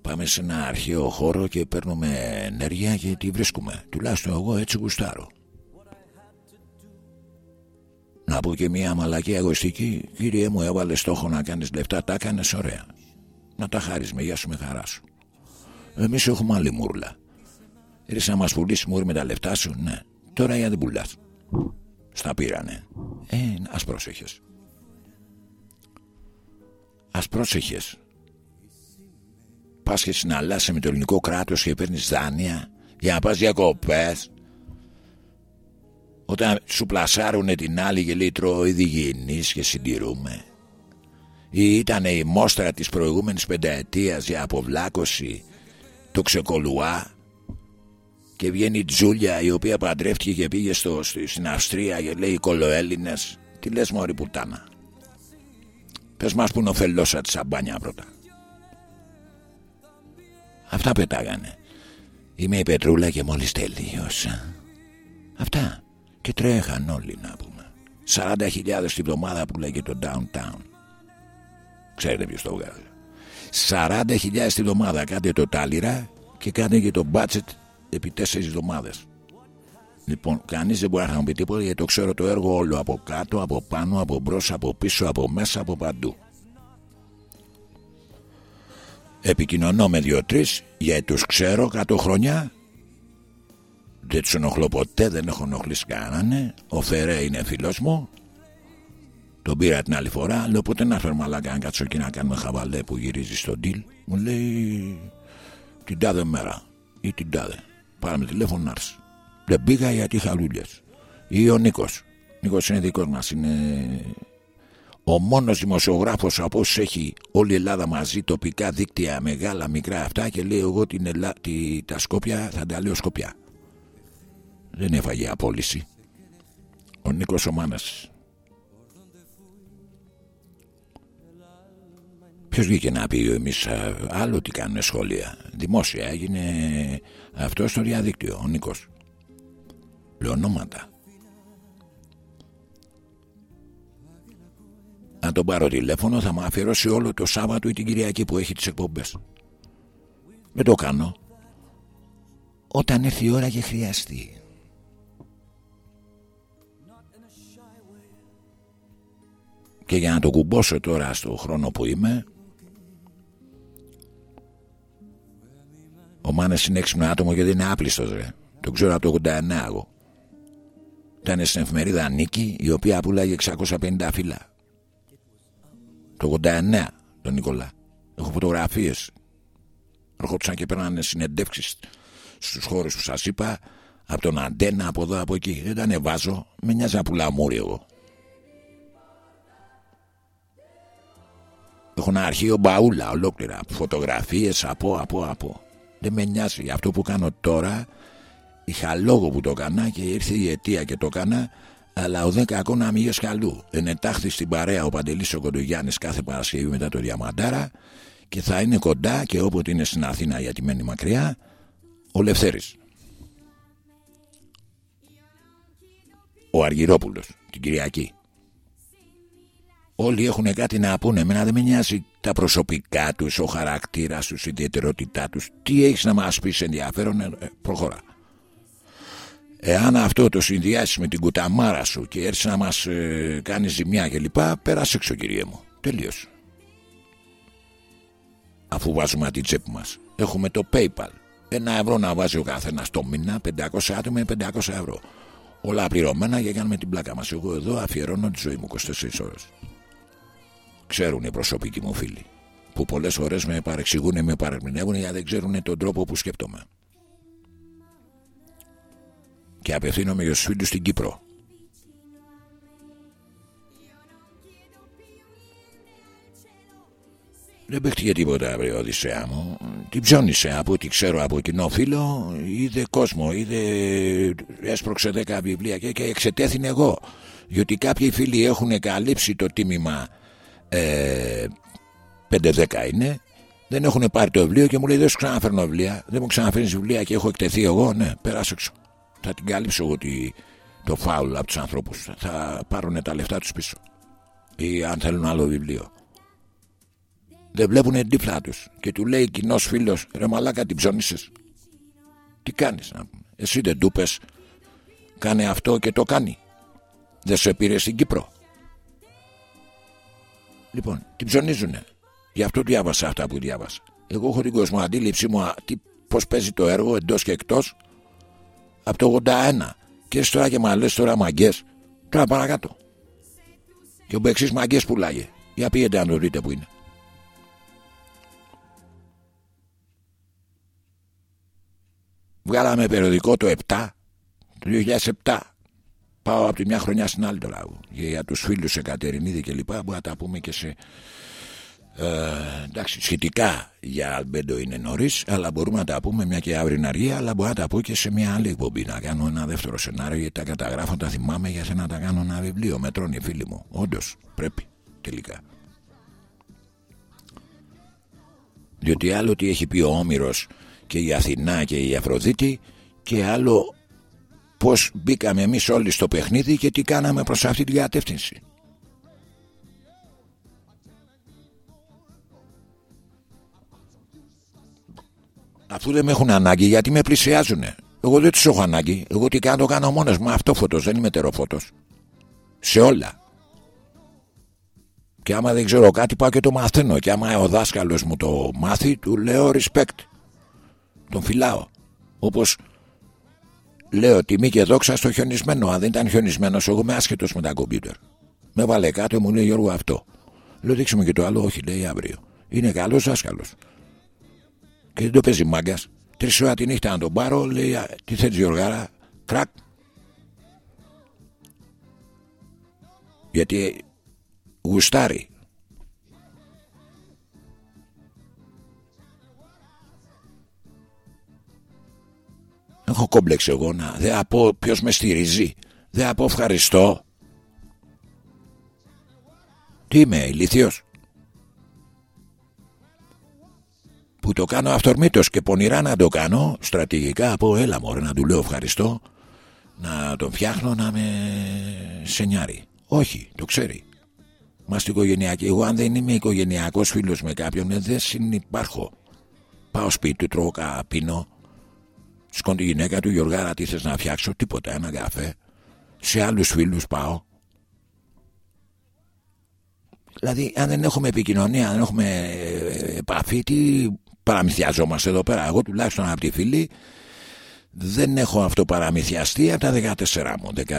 Πάμε σε ένα αρχαίο χώρο και παίρνουμε ενέργεια και τη βρίσκουμε. Τουλάχιστον εγώ έτσι γουστάρω. Να πω και μια μαλακή αγωστική. Κύριε μου, έβαλες στόχο να κάνεις λεφτά, τα έκανες ωραία. Να τα χάρει με γεια σου με χαρά σου. Εμείς έχουμε άλλη μούρλα. Ήρθες να μας πουλήσεις μούρ με τα λεφτά σου, ναι. Τώρα για δεν πουλάς. Στα πήρανε. Ε, ας πρόσεχες. Α πρόσεχες πας και συναλλάσσεσαι με το ελληνικό κράτος και παίρνεις δάνεια για να πας διακοπές όταν σου πλασάρουνε την άλλη και λέει τρώω ειδηγενείς και συντηρούμε ή ήταν η μόστρα της προηγούμενης πενταετίας για αποβλάκωση το ξεκολουά και βγαίνει η Τζούλια η οποία παντρεύτηκε και πήγε στο, στην Αυστρία και λέει κολοέλληνες τι λες μωρή πουτάνα πες μας που είναι ο τη σαμπάνια πρώτα Αυτά πετάγανε. Είμαι η Πετρούλα και μόλις τελείωσα. Αυτά. Και τρέχαν όλοι να πούμε. 40.000 την εβδομάδα που λέγεται το downtown. Ξέρετε ποιος το βγάζει. 40.000 την εβδομάδα κάντε το τάλιρα και κάντε και το budget επί 4 εβδομάδες. Λοιπόν, κανείς δεν μπορεί να μου πει τίποτα γιατί το ξέρω το έργο όλο από κάτω, από πάνω, από μπρος, από πίσω, από μέσα, από παντού. Επικοινωνώ με δύο-τρει γιατί τους ξέρω κάτω χρόνια. Δεν τους ενοχλώ ποτέ, δεν έχω ενοχλήσει κανέναν. Ο Φερέ είναι φίλος μου. Τον πήρα την άλλη φορά. Λέω ποτέ να φέρω μαλάκα να κάτσω εκεί να κάνουμε χαβαλέ που γυρίζει στο deal. Μου λέει την τάδε μέρα ή την τάδε. Πάραμε τηλέφωνο να έρθεις. Δεν πήγα γιατί είχα δουλειέ. Ή ο Νίκος. Νίκος είναι δικός μας, είναι ο μόνος δημοσιογράφος από όσους έχει όλη η Ελλάδα μαζί τοπικά δίκτυα μεγάλα μικρά αυτά και λέει εγώ την Ελλά... τη... τα Σκόπια θα τα λέω Σκόπια δεν έφαγε απόλυση ο Νίκος ο Μάνας Ποιος βγήκε να πει εμείς άλλο τι κάνουν σχόλια. Δημόσια έγινε αυτό στο διαδίκτυο Ο Νίκος. Λέω ονόματα. Να τον πάρω τηλέφωνο θα μου αφιερώσει όλο το Σάββατο ή την Κυριακή που έχει τις εκπομπές. Δεν το κάνω. Όταν έρθει η ώρα και χρειαστεί. Και για να το κουμπώσω τώρα στο χρόνο που είμαι ο Μάνες είναι έξυπνο άτομο γιατί είναι άπλιστος ρε το ξέρω από το 89 εγώ ήταν στην εφημερίδα Νίκη η οποία πουλάγε 650 φύλλα το 89 τον Νικολά. Έχω φωτογραφίες. Ερχόντουσαν και παίρνανε συνεντεύξεις στους χώρους που σας είπα. Από τον αντένα, από εδώ, από εκεί. Δεν τα ανεβάζω. Με νοιάζει να πουλάω μούρι εγώ. Έχω ένα αρχείο μπαούλα ολόκληρα. Φωτογραφίες από, από, από. Δεν με νοιάζει. Αυτό που κάνω τώρα είχα λόγο που το έκανα και ήρθε η αιτία και το έκανα αλλά ο δέκα ακόμα μην χαλού. Ενετάχθη στην παρέα ο Παντελής ο Κοντογιάννης κάθε Παρασκευή μετά το Διαμαντάρα και θα είναι κοντά και όποτε είναι στην Αθήνα γιατί μένει μακριά ο Λευθέρης. Ο Αργυρόπουλος την Κυριακή. Όλοι έχουν κάτι να πούνε. Εμένα δεν με νοιάζει τα προσωπικά τους, ο χαρακτήρας τους, η ιδιαιτερότητά τους. Τι έχεις να μας πεις ενδιαφέρον, ε, προχωρά. Εάν αυτό το συνδυάσεις με την κουταμάρα σου και έρθεις να μας ε, κάνεις ζημιά και λοιπά, πέρασε έξω κύριε μου. Τελείωσε. Αφού βάζουμε την τσέπη μας. Έχουμε το PayPal. Ένα ευρώ να βάζει ο καθένας το μήνα, 500 άτομα 500 ευρώ. Όλα πληρωμένα για κάνουμε την πλάκα μας. Εγώ εδώ αφιερώνω τη ζωή μου 24 ώρες. Ξέρουν οι προσωπικοί μου φίλοι. Που πολλές φορές με παρεξηγούν, με παρεμηνεύουν γιατί δεν ξέρουν τον τρόπο που σκέπτομαι και απευθύνομαι για τους φίλους στην Κύπρο. Δεν παίχτηκε τίποτα αύριο Οδυσσέα μου. Την ψώνισε από ό,τι ξέρω από κοινό φίλο. Είδε κόσμο, είδε έσπρωξε δέκα βιβλία και, και εξετέθην εγώ. Διότι κάποιοι φίλοι έχουν καλύψει το τίμημα ε, 5-10 είναι. Δεν έχουν πάρει το βιβλίο και μου λέει δεν σου ξαναφέρνω βιβλία. Δεν μου ξαναφέρνεις βιβλία και έχω εκτεθεί εγώ. Ναι, περάσω έξω θα την κάλυψω εγώ το φάουλ από τους ανθρώπους. Θα πάρουν τα λεφτά τους πίσω. Ή αν θέλουν άλλο βιβλίο. Δεν βλέπουν εντύφλα τους. Και του λέει κοινός φίλος, ρε μαλάκα την ψώνισες. Τι κάνεις να πούμε. Εσύ δεν του πες Κάνε αυτό και το κάνει. Δεν σε πήρε στην Κύπρο. Λοιπόν, την ψωνίζουνε. Γι' αυτό διάβασα αυτά που διάβασα. Εγώ έχω την κοσμοαντίληψή μου πώς παίζει το έργο εντός και εκτός. Από το 81 και τώρα και μας λες τώρα μαγκές. Τώρα παρακάτω. Και ο Μπεξής μαγκές πουλάγε. Για πήγαινε αν το δείτε που είναι. Βγάλαμε περιοδικό το 7 το 2007 πάω από τη μια χρονιά στην άλλη τώρα για τους φίλους σε Κατερινίδη και λοιπά που να τα πούμε και σε ε, εντάξει, σχετικά για Αλμπέντο είναι νωρίς, αλλά μπορούμε να τα πούμε μια και αύριο είναι αργία, αλλά μπορώ να τα πω και σε μια άλλη εκπομπή. Να κάνω ένα δεύτερο σενάριο γιατί τα καταγράφω, τα θυμάμαι για να τα κάνω ένα βιβλίο. Με τρώνε φίλοι μου. Όντως πρέπει τελικά. Διότι άλλο τι έχει πει ο Όμηρος και η Αθηνά και η Αφροδίτη και άλλο πώς μπήκαμε εμείς όλοι στο παιχνίδι και τι κάναμε προς αυτή την κατεύθυνση. Αφού δεν με έχουν ανάγκη, γιατί με πλησιάζουν. Εγώ δεν τους έχω ανάγκη. Εγώ τι κάνω, το κάνω μόνος μου. Αυτό φωτό, δεν είμαι τεροφωτό. Σε όλα. Και άμα δεν ξέρω κάτι, πάω και το μαθαίνω. Και άμα ο δάσκαλος μου το μάθει, του λέω respect. Τον φυλάω. Όπως λέω τιμή και δόξα στο χιονισμένο. Αν δεν ήταν χιονισμένος, εγώ είμαι άσχετος με τα κομπιούτερ. Με βάλε κάτω, μου λέει Γιώργο αυτό. Λέω δείξε μου και το άλλο, όχι λέει αύριο. Είναι καλός δάσκαλο. Και δεν το παίζει μάγκας. Τρεις ώρα τη νύχτα να τον πάρω, λέει τι θέλεις Γιωργάρα, κρακ. Γιατί γουστάρει. Έχω κόμπλεξ εγώ να δεν απο ποιος με στηρίζει. Δεν απο ευχαριστώ. Τι είμαι, ηλίθιος; που το κάνω αυτορμήτως και πονηρά να το κάνω στρατηγικά από έλα μωρέ να του λέω ευχαριστώ να τον φτιάχνω να με σενιάρει όχι το ξέρει μας στην οικογενειακή εγώ αν δεν είμαι οικογενειακός φίλος με κάποιον ε, δεν συνυπάρχω πάω σπίτι του τρώω πίνω σκον τη γυναίκα του Γιωργάρα τι θες να φτιάξω τίποτα ένα καφέ σε άλλους φίλους πάω Δηλαδή, αν δεν έχουμε επικοινωνία, αν δεν έχουμε ε, επαφή, τι παραμυθιαζόμαστε εδώ πέρα. Εγώ τουλάχιστον από τη φίλη δεν έχω αυτό παραμυθιαστεί από τα 14 μου, 13.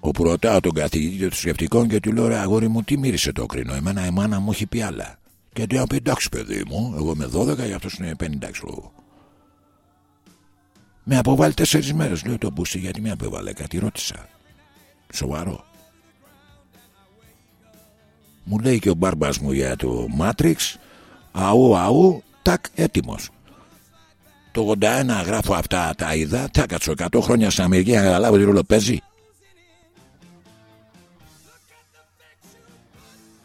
Όπου ρωτάω τον καθηγητή των σκεπτικών και του λέω: Ρε αγόρι μου, τι μύρισε το κρίνο. Εμένα η μάνα μου έχει πει άλλα. Και του πει: Εντάξει, παιδί μου, εγώ είμαι 12 και αυτό είναι 50 ξέρω. Με αποβάλει τέσσερις μέρες. Λέω το μπούστι γιατί με απέβαλε κάτι, ρώτησα. Σοβαρό. Μου λέει και ο μπάρμπας μου για το Matrix Αού, αού, τάκ, έτοιμος. Το 81 γράφω αυτά τα είδα. Θα κάτσω 100 χρόνια στην Αμερική να καταλάβω τι ρόλο παίζει.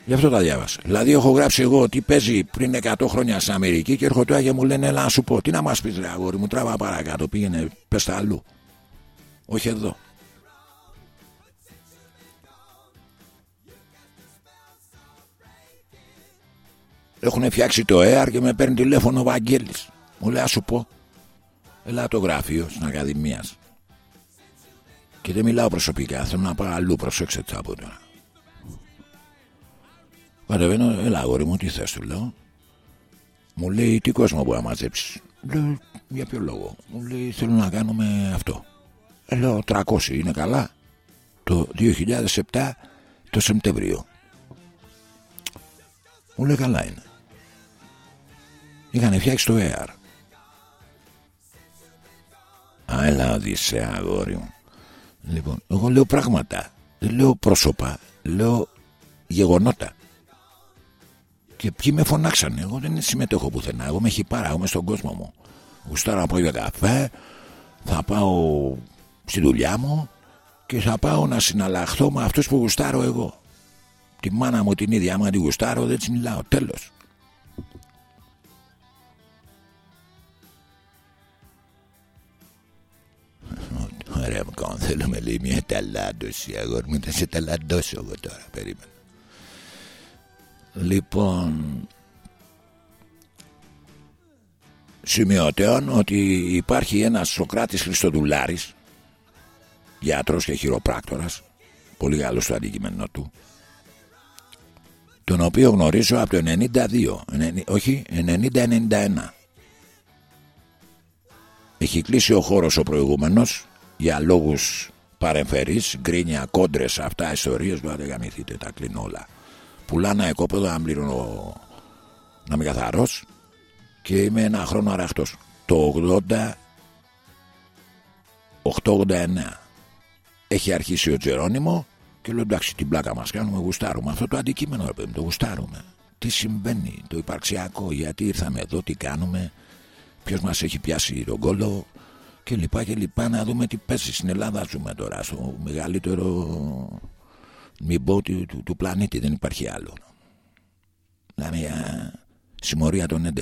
Γι' αυτό τα διάβασα. Δηλαδή, έχω γράψει εγώ τι παίζει πριν 100 χρόνια στην Αμερική και έρχονται και μου λένε, Ελά, να σου πω, τι να μας πεις, Ρε αγόρι μου, τράβα παρακάτω. Πήγαινε, πες τα αλλού. Όχι εδώ. Έχουν φτιάξει το ΕΑΡ και με παίρνει τηλέφωνο ο Βαγγέλης. Μου λέει, σου πω. Ελά το γραφείο στην Ακαδημίας. Και δεν μιλάω προσωπικά. Θέλω να πάω αλλού. Προσέξτε τι θα πω τώρα. Κατεβαίνω, έλα αγόρι μου, τι θες του λέω. Μου λέει τι κόσμο μπορεί να μαζέψεις; Λέω για ποιο λόγο; Μου λέει θέλω να κάνουμε αυτό. Ε, λέω 300 είναι καλά. Το 2007 το Σεπτέμβριο. Μου λέει καλά είναι. Είχαν φτιάξει το AR. Α, έλα οδύσσε αγόρι μου. Λοιπόν, εγώ λέω πράγματα. Δεν λέω πρόσωπα. Λέω γεγονότα. Και ποιοι με φωνάξανε. Εγώ δεν συμμετέχω πουθενά. Εγώ με έχει πάρα, εγώ είμαι στον κόσμο μου. Γουστάρω να πάω για καφέ, θα πάω στη δουλειά μου και θα πάω να συναλλαχθώ με αυτούς που γουστάρω εγώ. Τη μάνα μου την ίδια, άμα τη γουστάρω δεν της μιλάω. Τέλος. Ωραία μου κάνω θέλω με λέει μια ταλάντωση αγόρι μου θα σε ταλαντώσω εγώ τώρα περίμενα Λοιπόν σημειωτέων ότι υπάρχει ένας Σοκράτης Χριστοδουλάρης γιατρός και χειροπράκτορας πολύ καλός στο αντικείμενο του τον οποίο γνωρίζω από το 92 όχι 90-91 έχει κλείσει ο χώρος ο προηγούμενος για λόγους παρεμφερείς γκρίνια, κόντρες, αυτά ιστορίες δεν γαμηθείτε τα κλείνω όλα πουλάνε εκόπεδο να πληρώνω να είμαι καθαρός και είμαι ένα χρόνο αραχτός το 80 889 έχει αρχίσει ο Τζερόνιμο και λέω εντάξει την πλάκα μας κάνουμε γουστάρουμε. Αυτό το αντικείμενο ρε παιδί το γουστάρουμε. Τι συμβαίνει το υπαρξιακό γιατί ήρθαμε εδώ τι κάνουμε ποιος μας έχει πιάσει τον κόλλο και λοιπά και λοιπά. Να δούμε τι πέσει στην Ελλάδα ζούμε τώρα στο μεγαλύτερο μην πω του, του, του πλανήτη δεν υπάρχει άλλο. Να μια συμμορία των 11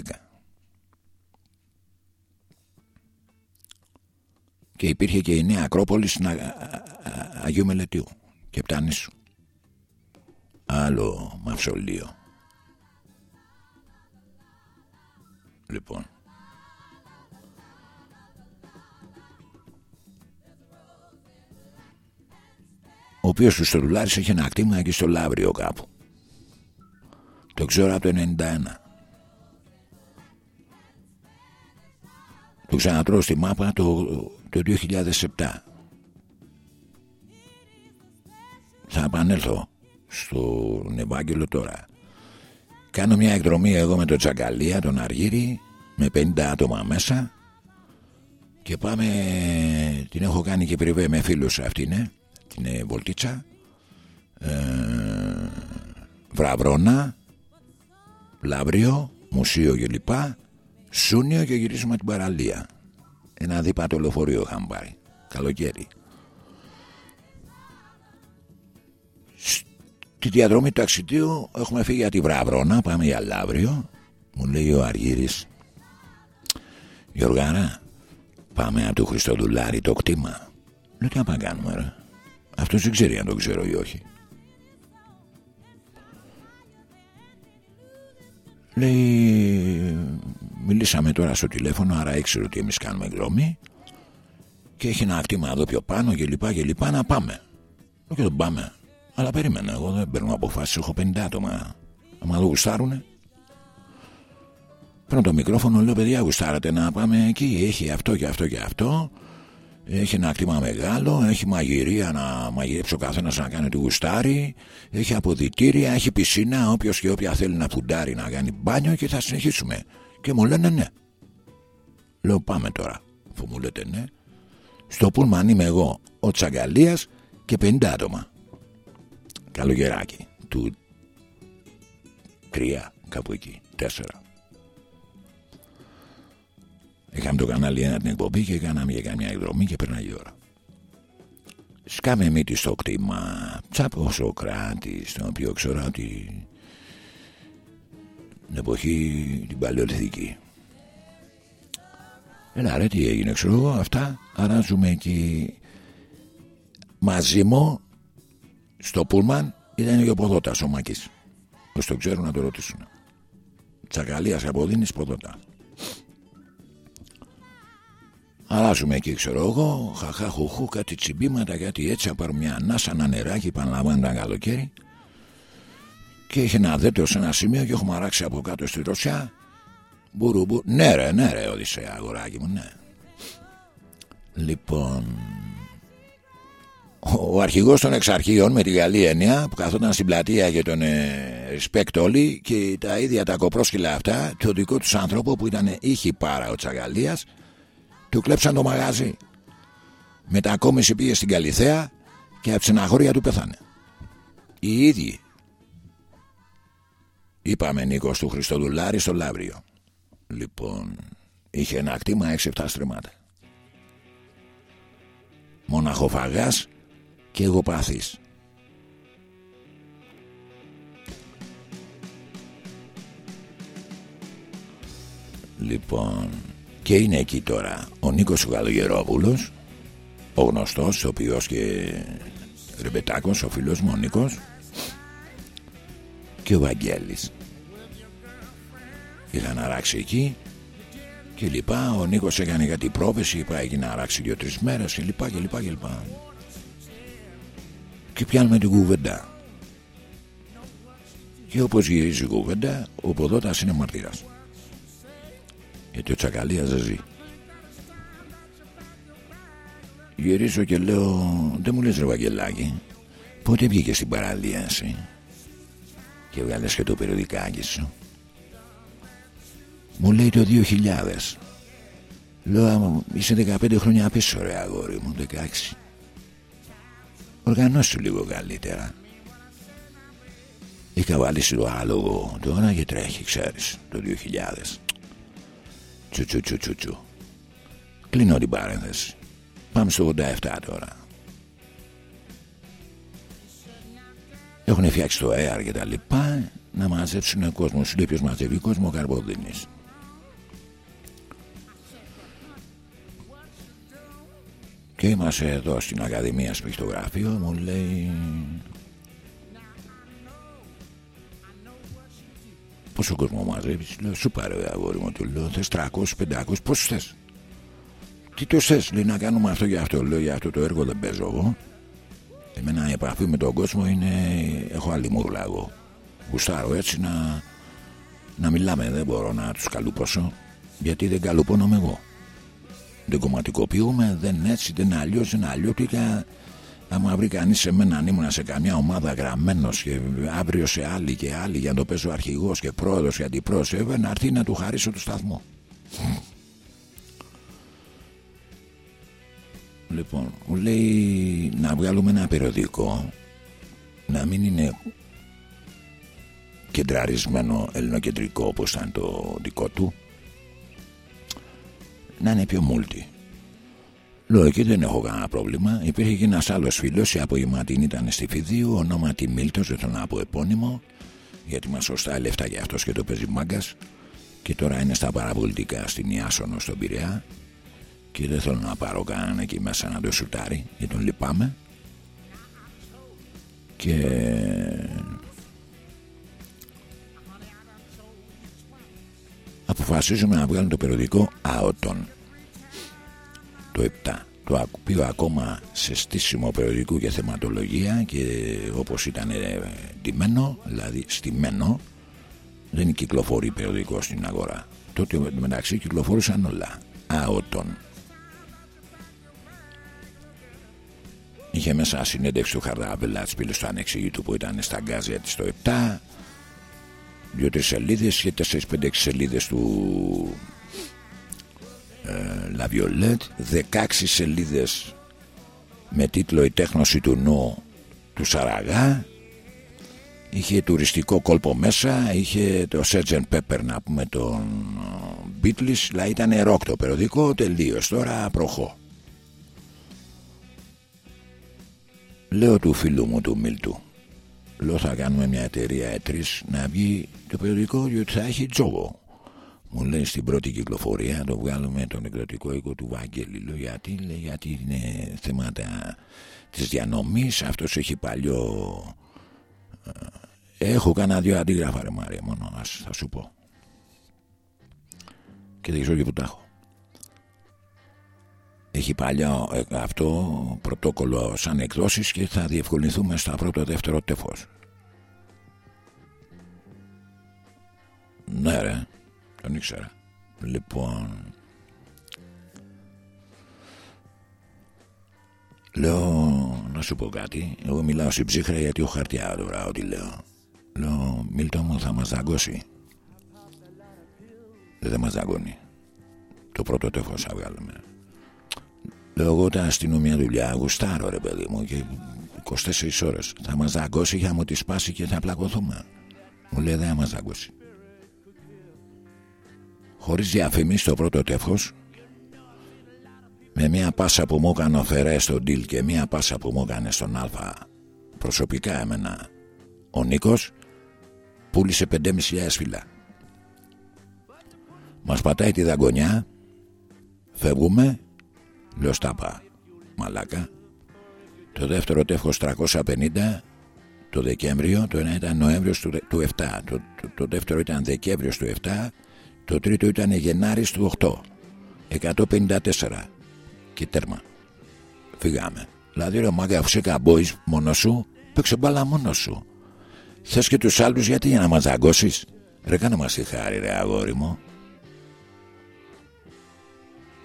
και υπήρχε και η νέα Ακρόπολη στην Αγίου Μελετίου και σου άλλο μαυσολείο. Λοιπόν ο οποίος του Στρουλάρη έχει ένα κτήμα εκεί στο Λαύριο κάπου. Το ξέρω από το 91. Το ξανατρώω στη μάπα το, το 2007. Θα επανέλθω στον Ευάγγελο τώρα. Κάνω μια εκδρομή εγώ με το Τσαγκαλία, τον Αργύρι, με 50 άτομα μέσα και πάμε, την έχω κάνει και πριβέ με φίλους αυτήν, ναι την Βολτίτσα. Ε, Βραβρώνα Λαύριο Μουσείο κλπ. Σούνιο και γυρίζουμε την παραλία. Ένα δίπατο λεωφορείο είχαμε πάρει. Καλοκαίρι. Στη διαδρομή του ταξιδίου έχουμε φύγει για τη Βραβρώνα. Πάμε για Λαύριο. Μου λέει ο Αργύρης Γιωργάρα πάμε από το Χριστοδουλάρη το κτήμα Λέω τι να πάμε κάνουμε ρε αυτός δεν ξέρει αν το ξέρω ή όχι. Λέει, μιλήσαμε τώρα στο τηλέφωνο, άρα ήξερε ότι εμείς κάνουμε γλώμη και έχει ένα κτήμα εδώ πιο πάνω και λοιπά και λοιπά να πάμε. Όχι δεν πάμε. Αλλά περίμενα, εγώ δεν παίρνω αποφάσεις, έχω 50 άτομα. Αν δεν γουστάρουνε. Παίρνω το μικρόφωνο, λέω παιδιά γουστάρατε να πάμε εκεί, έχει αυτό και αυτό και αυτό. Έχει ένα κτήμα μεγάλο, έχει μαγειρία να μαγειρέψει ο καθένας να κάνει τη γουστάρι, έχει αποδητήρια, έχει πισίνα. Όποιος και όποια θέλει να φουντάρει να κάνει μπάνιο και θα συνεχίσουμε. Και μου λένε ναι. Λέω πάμε τώρα, αφού μου λέτε ναι. Στο πούλμαν είμαι εγώ, ο Τσαγκαλίας και 50 άτομα. Καλογεράκι. Του τρία, κάπου εκεί, τέσσερα. Είχαμε το κανάλι ένα την εκπομπή και κάναμε για καμιά εκδρομή και περνάει η ώρα. Σκάμε μύτη στο κτήμα. Τσάπο ο Σοκράτη, τον οποίο ξέρω ότι την εποχή την παλαιολιθική. Έλα ρε τι έγινε ξέρω εγώ αυτά αράζουμε εκεί μαζί μου στο Πούλμαν ήταν και ο ποδότας ο Μάκης Πώς το ξέρουν να το ρωτήσουν Τσακαλίας αποδίνεις ποδότα Αλλάζουμε εκεί ξέρω εγώ Χαχά χουχού κάτι τσιμπήματα Κάτι έτσι από μια ανάσα ένα νεράκι Παναλαμβάνει ήταν καλοκαίρι. Και είχε ένα δέντρο σε ένα σημείο Και έχουμε αράξει από κάτω στη δροσιά Μπουρουμπου Ναι ρε ναι ρε Οδυσσέα αγοράκι μου ναι. Λοιπόν ο αρχηγός των εξαρχείων με τη Γαλλία έννοια που καθόταν στην πλατεία και τον ε, respect όλοι και τα ίδια τα κοπρόσκυλα αυτά το δικό τους άνθρωπο που ήταν ήχη πάρα ο Τσαγαλίας του κλέψαν το μαγάζι. Μετακόμιση πήγε στην Καλιθέα και από ξεναχώρια του πεθάνε οι ίδιοι. Είπαμε Νίκος του Χριστοδουλάρη στο Λαύριο. Λοιπόν είχε ένα κτήμα 6-7 στρεμάτα μοναχοφαγάς και εγωπαθής Λοιπόν και είναι εκεί τώρα ο Νίκος Γαλογερόπουλος ο γνωστός ο οποίος και Ρεμπετάκος ο φίλος μου ο Νίκος και ο Βαγγέλης. Είχαν αράξει εκεί και λοιπά. Ο Νίκος έκανε κάτι πρόβεση είπα έγινε να αράξει δύο-τρεις μέρες και λοιπά και λοιπά και λοιπά. Και πιάνουμε την κουβέντα. Και όπως γυρίζει η κουβέντα ο ποδότας είναι μαρτύρας γιατί ο Τσακαλίας δεν ζει. Γυρίζω και λέω δεν μου λες ρε Βαγγελάκη πότε βγήκε στην παραλία εσύ και βγάλες και το περιοδικάκι σου; Μου λέει το 2000 Λέω είσαι 15 χρόνια πίσω ρε αγόρι μου 16 Οργανώσου λίγο καλύτερα Είχα βάλει στο άλογο τώρα και τρέχει ξέρεις το 2000 Τσου τσου τσου τσου τσου. Κλείνω την παρένθεση. Πάμε στο 87 τώρα. Έχουν φτιάξει το air και τα λοιπά Να μαζέψουν κόσμο. Σου λέει ποιος μαζεύει κόσμο καρποδίνης Και είμαστε εδώ στην Ακαδημία Σπιχτογραφείο Μου λέει Πόσο κόσμο μαζεύεις Λέω σου πάρε αγόρι μου Του λέω θες 300, 500 Πόσους θες Τι το θες λέει να κάνουμε αυτό για αυτό Λέω για αυτό το έργο δεν παίζω εγώ Εμένα η επαφή με τον κόσμο είναι Έχω άλλη μουρλά εγώ. Γουστάρω έτσι να Να μιλάμε δεν μπορώ να τους καλούπωσω Γιατί δεν καλουπώνομαι εγώ. Δεν κομματικοποιούμε, δεν έτσι, δεν αλλιώς, δεν αλλιώτικα. Άμα βρει κανείς σε μένα αν ήμουν σε καμιά ομάδα γραμμένος και αύριο σε άλλη και άλλη για να το παίζω αρχηγός και πρόεδρος και αντιπρόσωπο, ε, να έρθει να του χαρίσω το σταθμό. Λοιπόν, μου λέει να βγάλουμε ένα περιοδικό να μην είναι κεντραρισμένο ελληνοκεντρικό όπως ήταν το δικό του να είναι πιο μούλτι. Λέω εκεί δεν έχω κανένα πρόβλημα. Υπήρχε και ένας άλλος φίλος, η απογευματινή ήταν στη Φιδίου, ονόματι Μίλτος, δεν θέλω να πω επώνυμο, γιατί μας σωστά λεφτά για αυτός και το παίζει μάγκας. Και τώρα είναι στα παραπολιτικά στην Ιάσονο στον Πειραιά. Και δεν θέλω να πάρω κανέναν εκεί μέσα να το σουτάρει, γιατί τον λυπάμαι. Και αποφασίζουμε να βγάλουμε το περιοδικό ΑΟΤΟΝ το 7 το οποίο ακόμα σε στήσιμο περιοδικού για θεματολογία και όπως ήταν ε, ντυμένο δηλαδή στημένο δεν κυκλοφορεί περιοδικός στην αγορά. Τότε μεταξύ κυκλοφορούσαν όλα. ΑΟΤΟΝ Είχε μέσα συνέντευξη του Χαρδάβελα τη πύλη του Ανεξηγήτου που ήταν στα γκάζια της το 7 δύο-τρει σελίδες και 4-5-6 σελίδες του ε, Λαβιολέτ 16 σελίδες με τίτλο «Η τέχνωση του νου» του Σαραγά είχε τουριστικό κόλπο μέσα είχε το Sgt. Pepper να πούμε τον Beatles δηλαδή ήταν ροκ το περιοδικό τελείως. Τώρα προχώ. Λέω του φίλου μου του Μίλτου λέω θα κάνουμε μια εταιρεία ετρής να βγει το περιοδικό γιατί θα έχει τζόγο μου λέει στην πρώτη κυκλοφορία το βγάλουμε τον εκδοτικό οίκο του Βαγγέλη λέω γιατί, λέει, γιατί είναι θέματα της διανομής αυτός έχει παλιό ε, έχω κανένα δύο αντίγραφα ρε Μάρια μόνο ας, θα σου πω. Και δεν ξέρω και που τα έχω. Έχει παλιό ε, αυτό πρωτόκολλο σαν εκδόσεις και θα διευκολυνθούμε στα πρώτο δεύτερο τέφος. Ναι ρε τον ήξερα. Λοιπόν. Λέω να σου πω κάτι. Εγώ μιλάω στην ψύχρα γιατί ο χαρτιά τώρα ό,τι λέω. Λέω Μίλτο μου θα μας δαγκώσει. Δεν μας δαγκώνει. Το πρώτο τέφος θα βγάλουμε. Λέω εγώ τα αστυνομία δουλειά γουστάρω ρε παιδί μου και 24 ώρες. Θα μας δαγκώσει για μου τη σπάσει και θα πλακωθούμε. Μου λέει δεν θα μας δαγκώσει χωρίς διαφήμιση το πρώτο τεύχος. Με μια πάσα που μου έκανε ο Φερέ στον Ντίλ και μια πάσα που μου έκανε στον Αλφα. Προσωπικά εμένα. Ο Νίκος πούλησε 5.500 φύλλα. Μας πατάει τη δαγκονιά. Φεύγουμε. Λέω στάπα μαλάκα το δεύτερο τεύχος 350 το Δεκέμβριο το ένα ήταν Νοέμβριος του, του 7 το, το, το δεύτερο ήταν Δεκέμβριος του 7 το τρίτο ήταν Γενάρης του 8 154 και τέρμα. Φύγαμε. Δηλαδή ρε μάγκα αφού είσαι καμπόης μόνος σου παίξε μπάλα μόνος σου. Θες και τους άλλους γιατί για να μας δαγκώσεις ρε κάνε μας τη χάρη ρε αγόρι μου.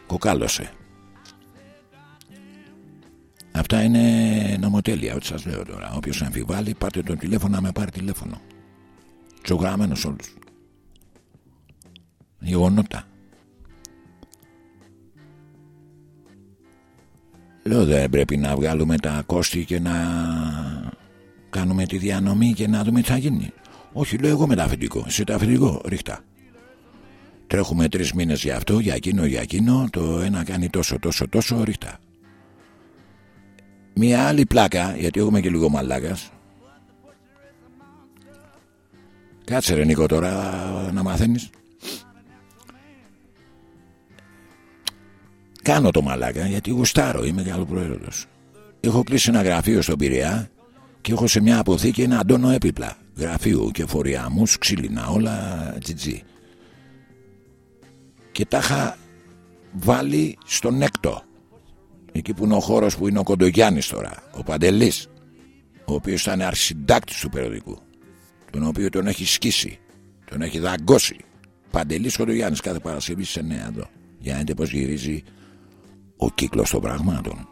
Κοκάλωσε. Αυτά είναι νομοτέλεια, ό,τι σας λέω τώρα. Όποιος αμφιβάλλει, πάρτε τον τηλέφωνο να με πάρει τηλέφωνο. Τσογραμμένος όλους γεγονότα. Λέω δεν πρέπει να βγάλουμε τα κόστη και να κάνουμε τη διανομή και να δούμε τι θα γίνει. Όχι, λέω εγώ με τα αφεντικό. Εσύ τα αφεντικό, ρίχτα. Τρέχουμε τρεις μήνες για αυτό, για εκείνο, για εκείνο. Το ένα κάνει τόσο, τόσο, τόσο, ρίχτα. Μια άλλη πλάκα, γιατί έχουμε και λίγο μαλάκας. Κάτσε ρε Νίκο τώρα να μαθαίνεις Κάνω το μαλάκα γιατί γουστάρω, είμαι καλό προέρωτο. Έχω κλείσει ένα γραφείο στον Πειραιά και έχω σε μια αποθήκη ένα αντώνο έπιπλα. Γραφείου και φοριάμου, ξύλινα, όλα τζιτζί. Και τα είχα βάλει στον έκτο. Εκεί που είναι ο χώρος που είναι ο Κοντογιάννης τώρα, ο Παντελής, ο οποίος ήταν αρχισυντάκτης του περιοδικού, τον οποίο τον έχει σκίσει, τον έχει δαγκώσει. Παντελής Κοντογιάννης κάθε Παρασκευή σε νέα εδώ. Για να δείτε πώς γυρίζει ο κύκλος των πραγμάτων.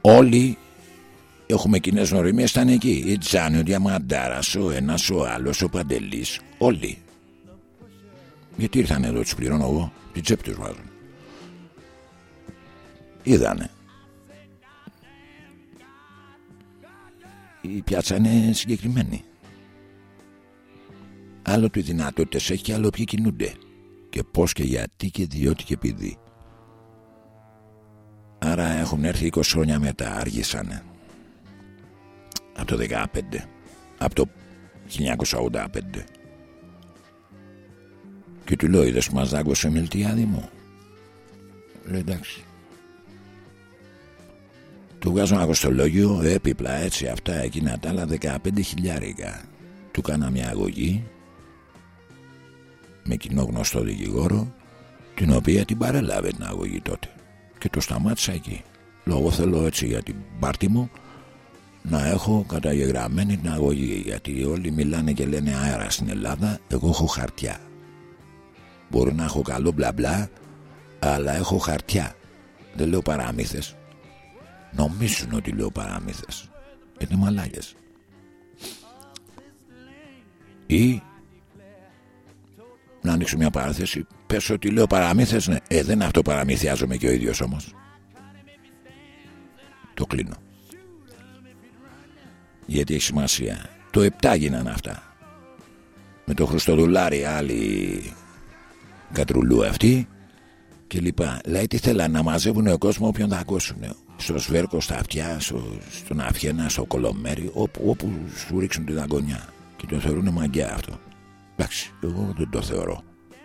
Όλοι έχουμε κοινέ νοημίε, ήταν εκεί. Η Τζάνι, ο Διαμαντάρας, ο ένας, ο άλλος, ο Παντελής. Όλοι. Γιατί ήρθαν εδώ, τους πληρώνω εγώ, την τσέπη τους βάζουν. Είδανε. Η πιάτσα είναι συγκεκριμένη. Άλλο τι δυνατότητες έχει και άλλο ποιοι κινούνται και πως και γιατί και διότι και επειδή. Άρα έχουν έρθει 20 χρόνια μετά, άργησανε. Από το 15, από το 1985. Και του λέω, είδες που μας δάγκωσε μιλτιάδι μου. Λέω εντάξει. Του βγάζω ένα κοστολόγιο, έπιπλα έτσι αυτά εκείνα τα άλλα 15 χιλιάρικα. Του κάνα μια αγωγή με κοινό γνωστό δικηγόρο την οποία την παρέλαβε την αγωγή τότε. Και το σταμάτησα εκεί. Λόγω θέλω έτσι για την πάρτη μου να έχω καταγεγραμμένη την αγωγή γιατί όλοι μιλάνε και λένε αέρα στην Ελλάδα εγώ έχω χαρτιά μπορεί να έχω καλό μπλα μπλα αλλά έχω χαρτιά. Δεν λέω παράμυθες νομίζουν ότι λέω παράμυθες είναι μαλάγες ή να ανοίξω μια παράθεση. Πες ότι λέω παραμύθες, ναι. Ε, δεν αυτό παραμυθιάζομαι και ο ίδιος όμως. Το κλείνω. Γιατί έχει σημασία. Το 7 γίνανε αυτά. με το Χριστοδουλάρι άλλη κατρουλού αυτή και λοιπά. Λέει τι θέλανε να μαζεύουν ο κόσμος όποιον θα ακούσουν. Στο σβέρκο, στα αυτιά, στο, στον Αφιένα, στο Κολομέρι, όπου, όπου σου ρίξουν την αγωνιά. Και το θεωρούν μαγκιά αυτό. Εντάξει, εγώ δεν το θεωρώ.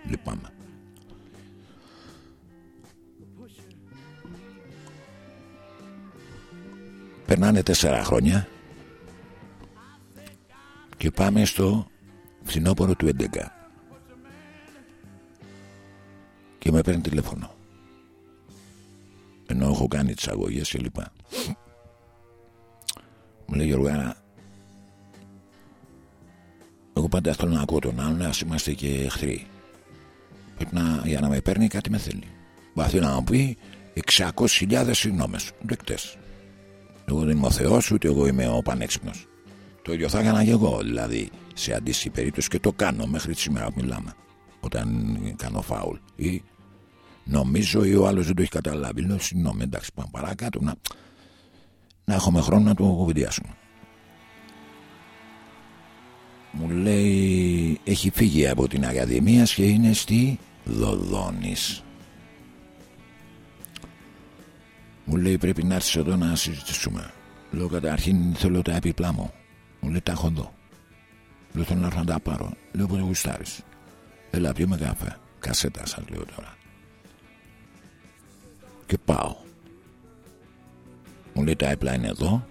Λυπάμαι. Περνάνε τέσσερα χρόνια και πάμε στο φθινόπωρο του 11 και με παίρνει τηλέφωνο ενώ έχω κάνει τις αγωγές και λοιπά μου λέει Γιώργο εγώ πάντα θέλω να ακούω τον άλλον ας είμαστε και εχθροί. Πρέπει να, για να με παίρνει κάτι με θέλει. Βαθεί να μου πει 600.000 συγγνώμες δεκτές. Εγώ δεν είμαι ο Θεός ούτε εγώ είμαι ο πανέξυπνος. Το ίδιο θα έκανα και εγώ δηλαδή σε αντίστοιχη περίπτωση και το κάνω μέχρι σήμερα που μιλάμε όταν κάνω φάουλ. Ή νομίζω ή ο άλλος δεν το έχει καταλάβει. Λέω συγγνώμη εντάξει πάμε παρακάτω να, να έχουμε χρόνο να το κουβεντιάσουμε μου λέει έχει φύγει από την Ακαδημία και είναι στη Δοδόνης μου λέει πρέπει να έρθεις εδώ να συζητήσουμε λέω καταρχήν θέλω τα έπιπλά μου μου λέει τα έχω εδώ λέω θέλω να έρθω να τα πάρω λέω πότε γουστάρεις έλα πιούμε καφέ κασέτα σας λέω τώρα. Και πάω. Μου λέει τα έπλα είναι εδώ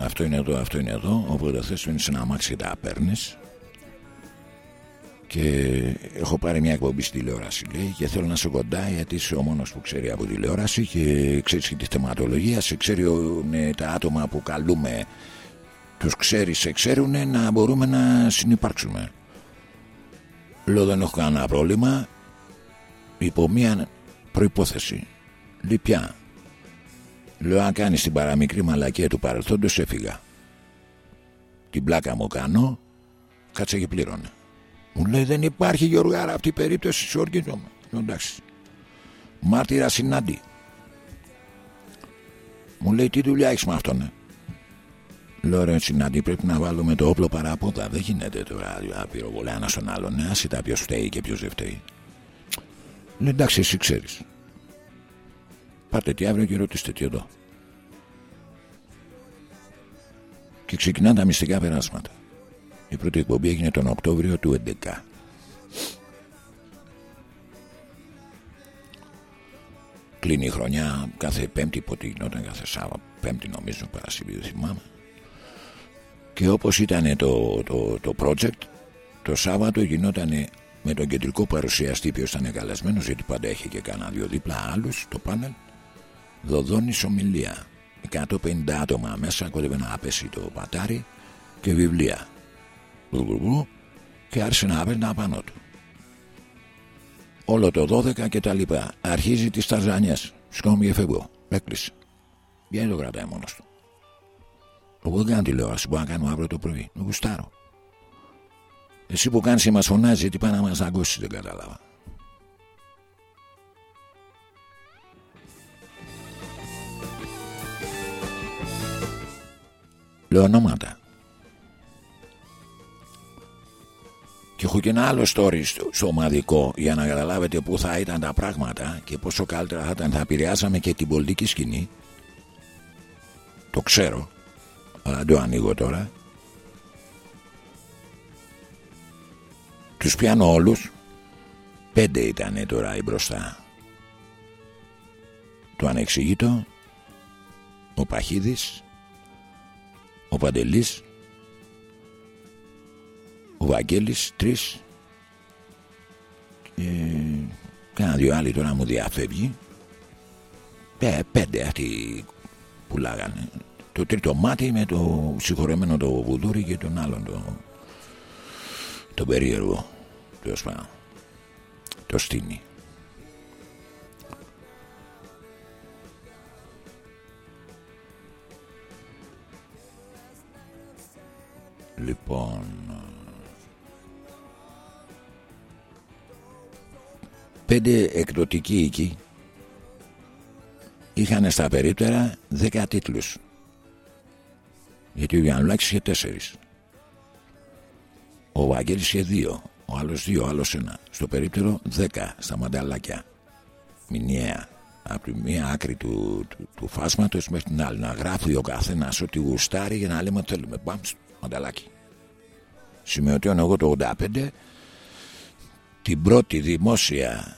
αυτό είναι εδώ, αυτό είναι εδώ. Οπότε θες είναι σε ένα αμάξι τα παίρνεις. Και έχω πάρει μια εκπομπή στη τηλεόραση λέει και θέλω να σε κοντά γιατί είσαι ο μόνος που ξέρει από τηλεόραση και ξέρεις και τη θεματολογία. Σε ξέρει τα άτομα που καλούμε τους ξέρεις, σε ξέρουν να μπορούμε να συνεπάρξουμε. Λέω δεν έχω κανένα πρόβλημα. Υπό μια προϋπόθεση. Λυπιά λέω αν κάνεις την παραμικρή μαλακία του παρελθόντος έφυγα την πλάκα μου κάνω κάτσε και πλήρωνε μου λέει δεν υπάρχει Γιώργαρα αυτή η περίπτωση σου ορκίζομαι. Εντάξει. Μάρτυρα συνάντη. Μου λέει τι δουλειά έχεις με αυτόν. Ε; Λέω ρε συνάντη πρέπει να βάλουμε το όπλο παραπόδα. Δεν γίνεται τώρα να πυροβολάει ένας στον άλλον. Ναι, ασύτα ποιος φταίει και ποιος δεν φταίει. Λέει εντάξει εσύ ξέρεις. Πάρτε τι αύριο και ρωτήστε τι εδώ. Και ξεκινάνε τα μυστικά περάσματα. Η πρώτη εκπομπή έγινε τον Οκτώβριο του 11. Κλείνει η χρονιά κάθε πέμπτη πότε γινόταν κάθε Σάββατο πέμπτη νομίζω Παρασκευή δεν θυμάμαι και όπως ήταν το, το, το project το Σάββατο γινόταν με τον κεντρικό παρουσιαστή που ήταν καλεσμένος γιατί πάντα έχει και κανένα δύο δίπλα άλλους το πάνελ δοδόνης ομιλία 150 άτομα μέσα κόντευε να άπεσει το πατάρι και βιβλία και άρχισε να παίρνει απάνω του. Όλο το 12 και τα λοιπά. Αρχίζει τις ταζάνιες. Σκόμει και φεύγω. Έκλεισε. Γιατί το κρατάει μόνος του. Εγώ δεν κάνω τηλεόραση. Μπορώ να κάνω αύριο το πρωί. Με γουστάρω. Εσύ που κάνεις και μας φωνάζει, τι πάει να μας αγκώσει, δεν κατάλαβα. Λέω ονόματα. Και έχω και ένα άλλο story στο, ομαδικό για να καταλάβετε πού θα ήταν τα πράγματα και πόσο καλύτερα θα ήταν. Θα επηρεάσαμε και την πολιτική σκηνή. Το ξέρω, αλλά δεν το ανοίγω τώρα. Τους πιάνω όλους. Πέντε ήταν τώρα η μπροστά. Το ανεξηγήτο, ο Παχίδης, ο Παντελής, ο Βαγγέλης τρεις. Και κάνα δυο άλλοι τώρα μου διαφεύγει. Πέντε αυτοί πουλάγανε. Το τρίτο μάτι με το συγχωρεμένο το βουδούρι και τον άλλον το, το περίεργο. Το, το στήνι Λοιπόν πέντε εκδοτικοί εκεί είχαν στα περίπτερα δέκα τίτλους γιατί ο Γιάννουλάκης είχε τέσσερις Ο Βαγγέλης είχε δύο. Ο άλλος δύο, ο άλλος ένα. Στο περίπτερο δέκα στα μανταλάκια. Μηνιαία. Από τη μία άκρη του, του, του φάσματος μέχρι την άλλη. Να γράφει ο καθένας ό,τι γουστάρει για να λέμε ότι θέλουμε. Πάμε στο μανταλάκι. Σημειωτέων εγώ το 85 την πρώτη δημόσια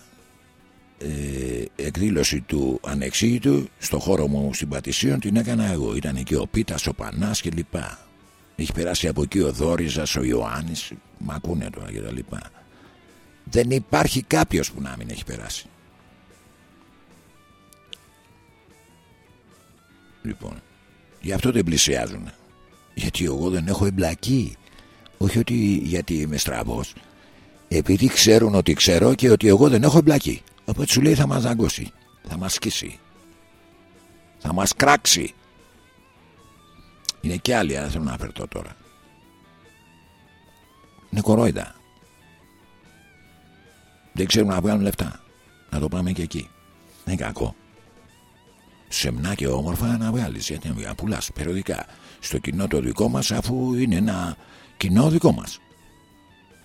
ε, εκδήλωση του ανεξήγητου στο χώρο μου συμπατησίων την έκανα εγώ. Ήταν εκεί ο Πίτας, ο Πανάς και λοιπά. Έχει περάσει από εκεί ο Δόριζας, ο Ιωάννης, μ' ακούνε τώρα και τα λοιπά. Δεν υπάρχει κάποιος που να μην έχει περάσει. Λοιπόν, γι' αυτό δεν πλησιάζουν. Γιατί εγώ δεν έχω εμπλακεί. Όχι ότι γιατί είμαι στραβός. Επειδή ξέρουν ότι ξέρω και ότι εγώ δεν έχω εμπλακεί. Οπότε σου λέει θα μας δαγκώσει. Θα μας σκίσει. Θα μας κράξει. Είναι και άλλοι, αλλά θέλω να αφαιρθώ τώρα. Είναι κορόιδα. Δεν ξέρουν να βγάλουν λεφτά. Να το πάμε και εκεί. Δεν είναι κακό. Σεμνά και όμορφα να βγάλεις γιατί να πουλάς περιοδικά στο κοινό το δικό μας, αφού είναι ένα κοινό δικό μας.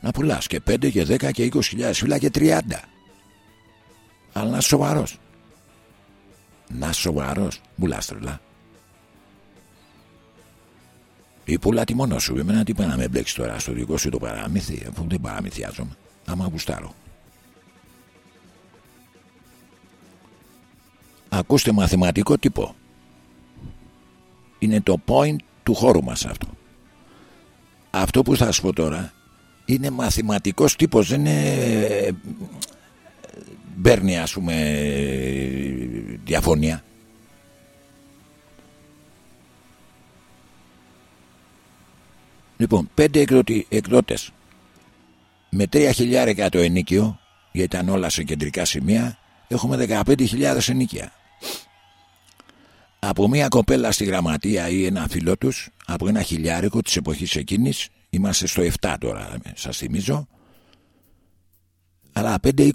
Να πουλάς και 5 και 10 και 20 χιλιάδες φύλλα και 30. Αλλά να σοβαρός. Να σοβαρός. Πουλάς τρελά. Ή πουλάτη μόνος σου. Εμένα τι πάει να με μπλέξει τώρα στο δικό σου το παραμύθι, αφού δεν παραμυθιάζομαι. Άμα γουστάρω. Ακούστε μαθηματικό τύπο. Είναι το point του χώρου μας αυτό. Αυτό που θα σας πω τώρα είναι μαθηματικός τύπος, δεν είναι μπέρνει ας πούμε διαφωνία. Λοιπόν, πέντε εκδότες με τρία χιλιάρικα το ενίκιο, γιατί ήταν όλα σε κεντρικά σημεία, έχουμε 15.000 ενίκια. Από μια κοπέλα στη γραμματεία ή ένα φίλο τους, από ένα χιλιάρικο της εποχής εκείνης, είμαστε στο 7 τώρα, σας θυμίζω, αλλά 5-20.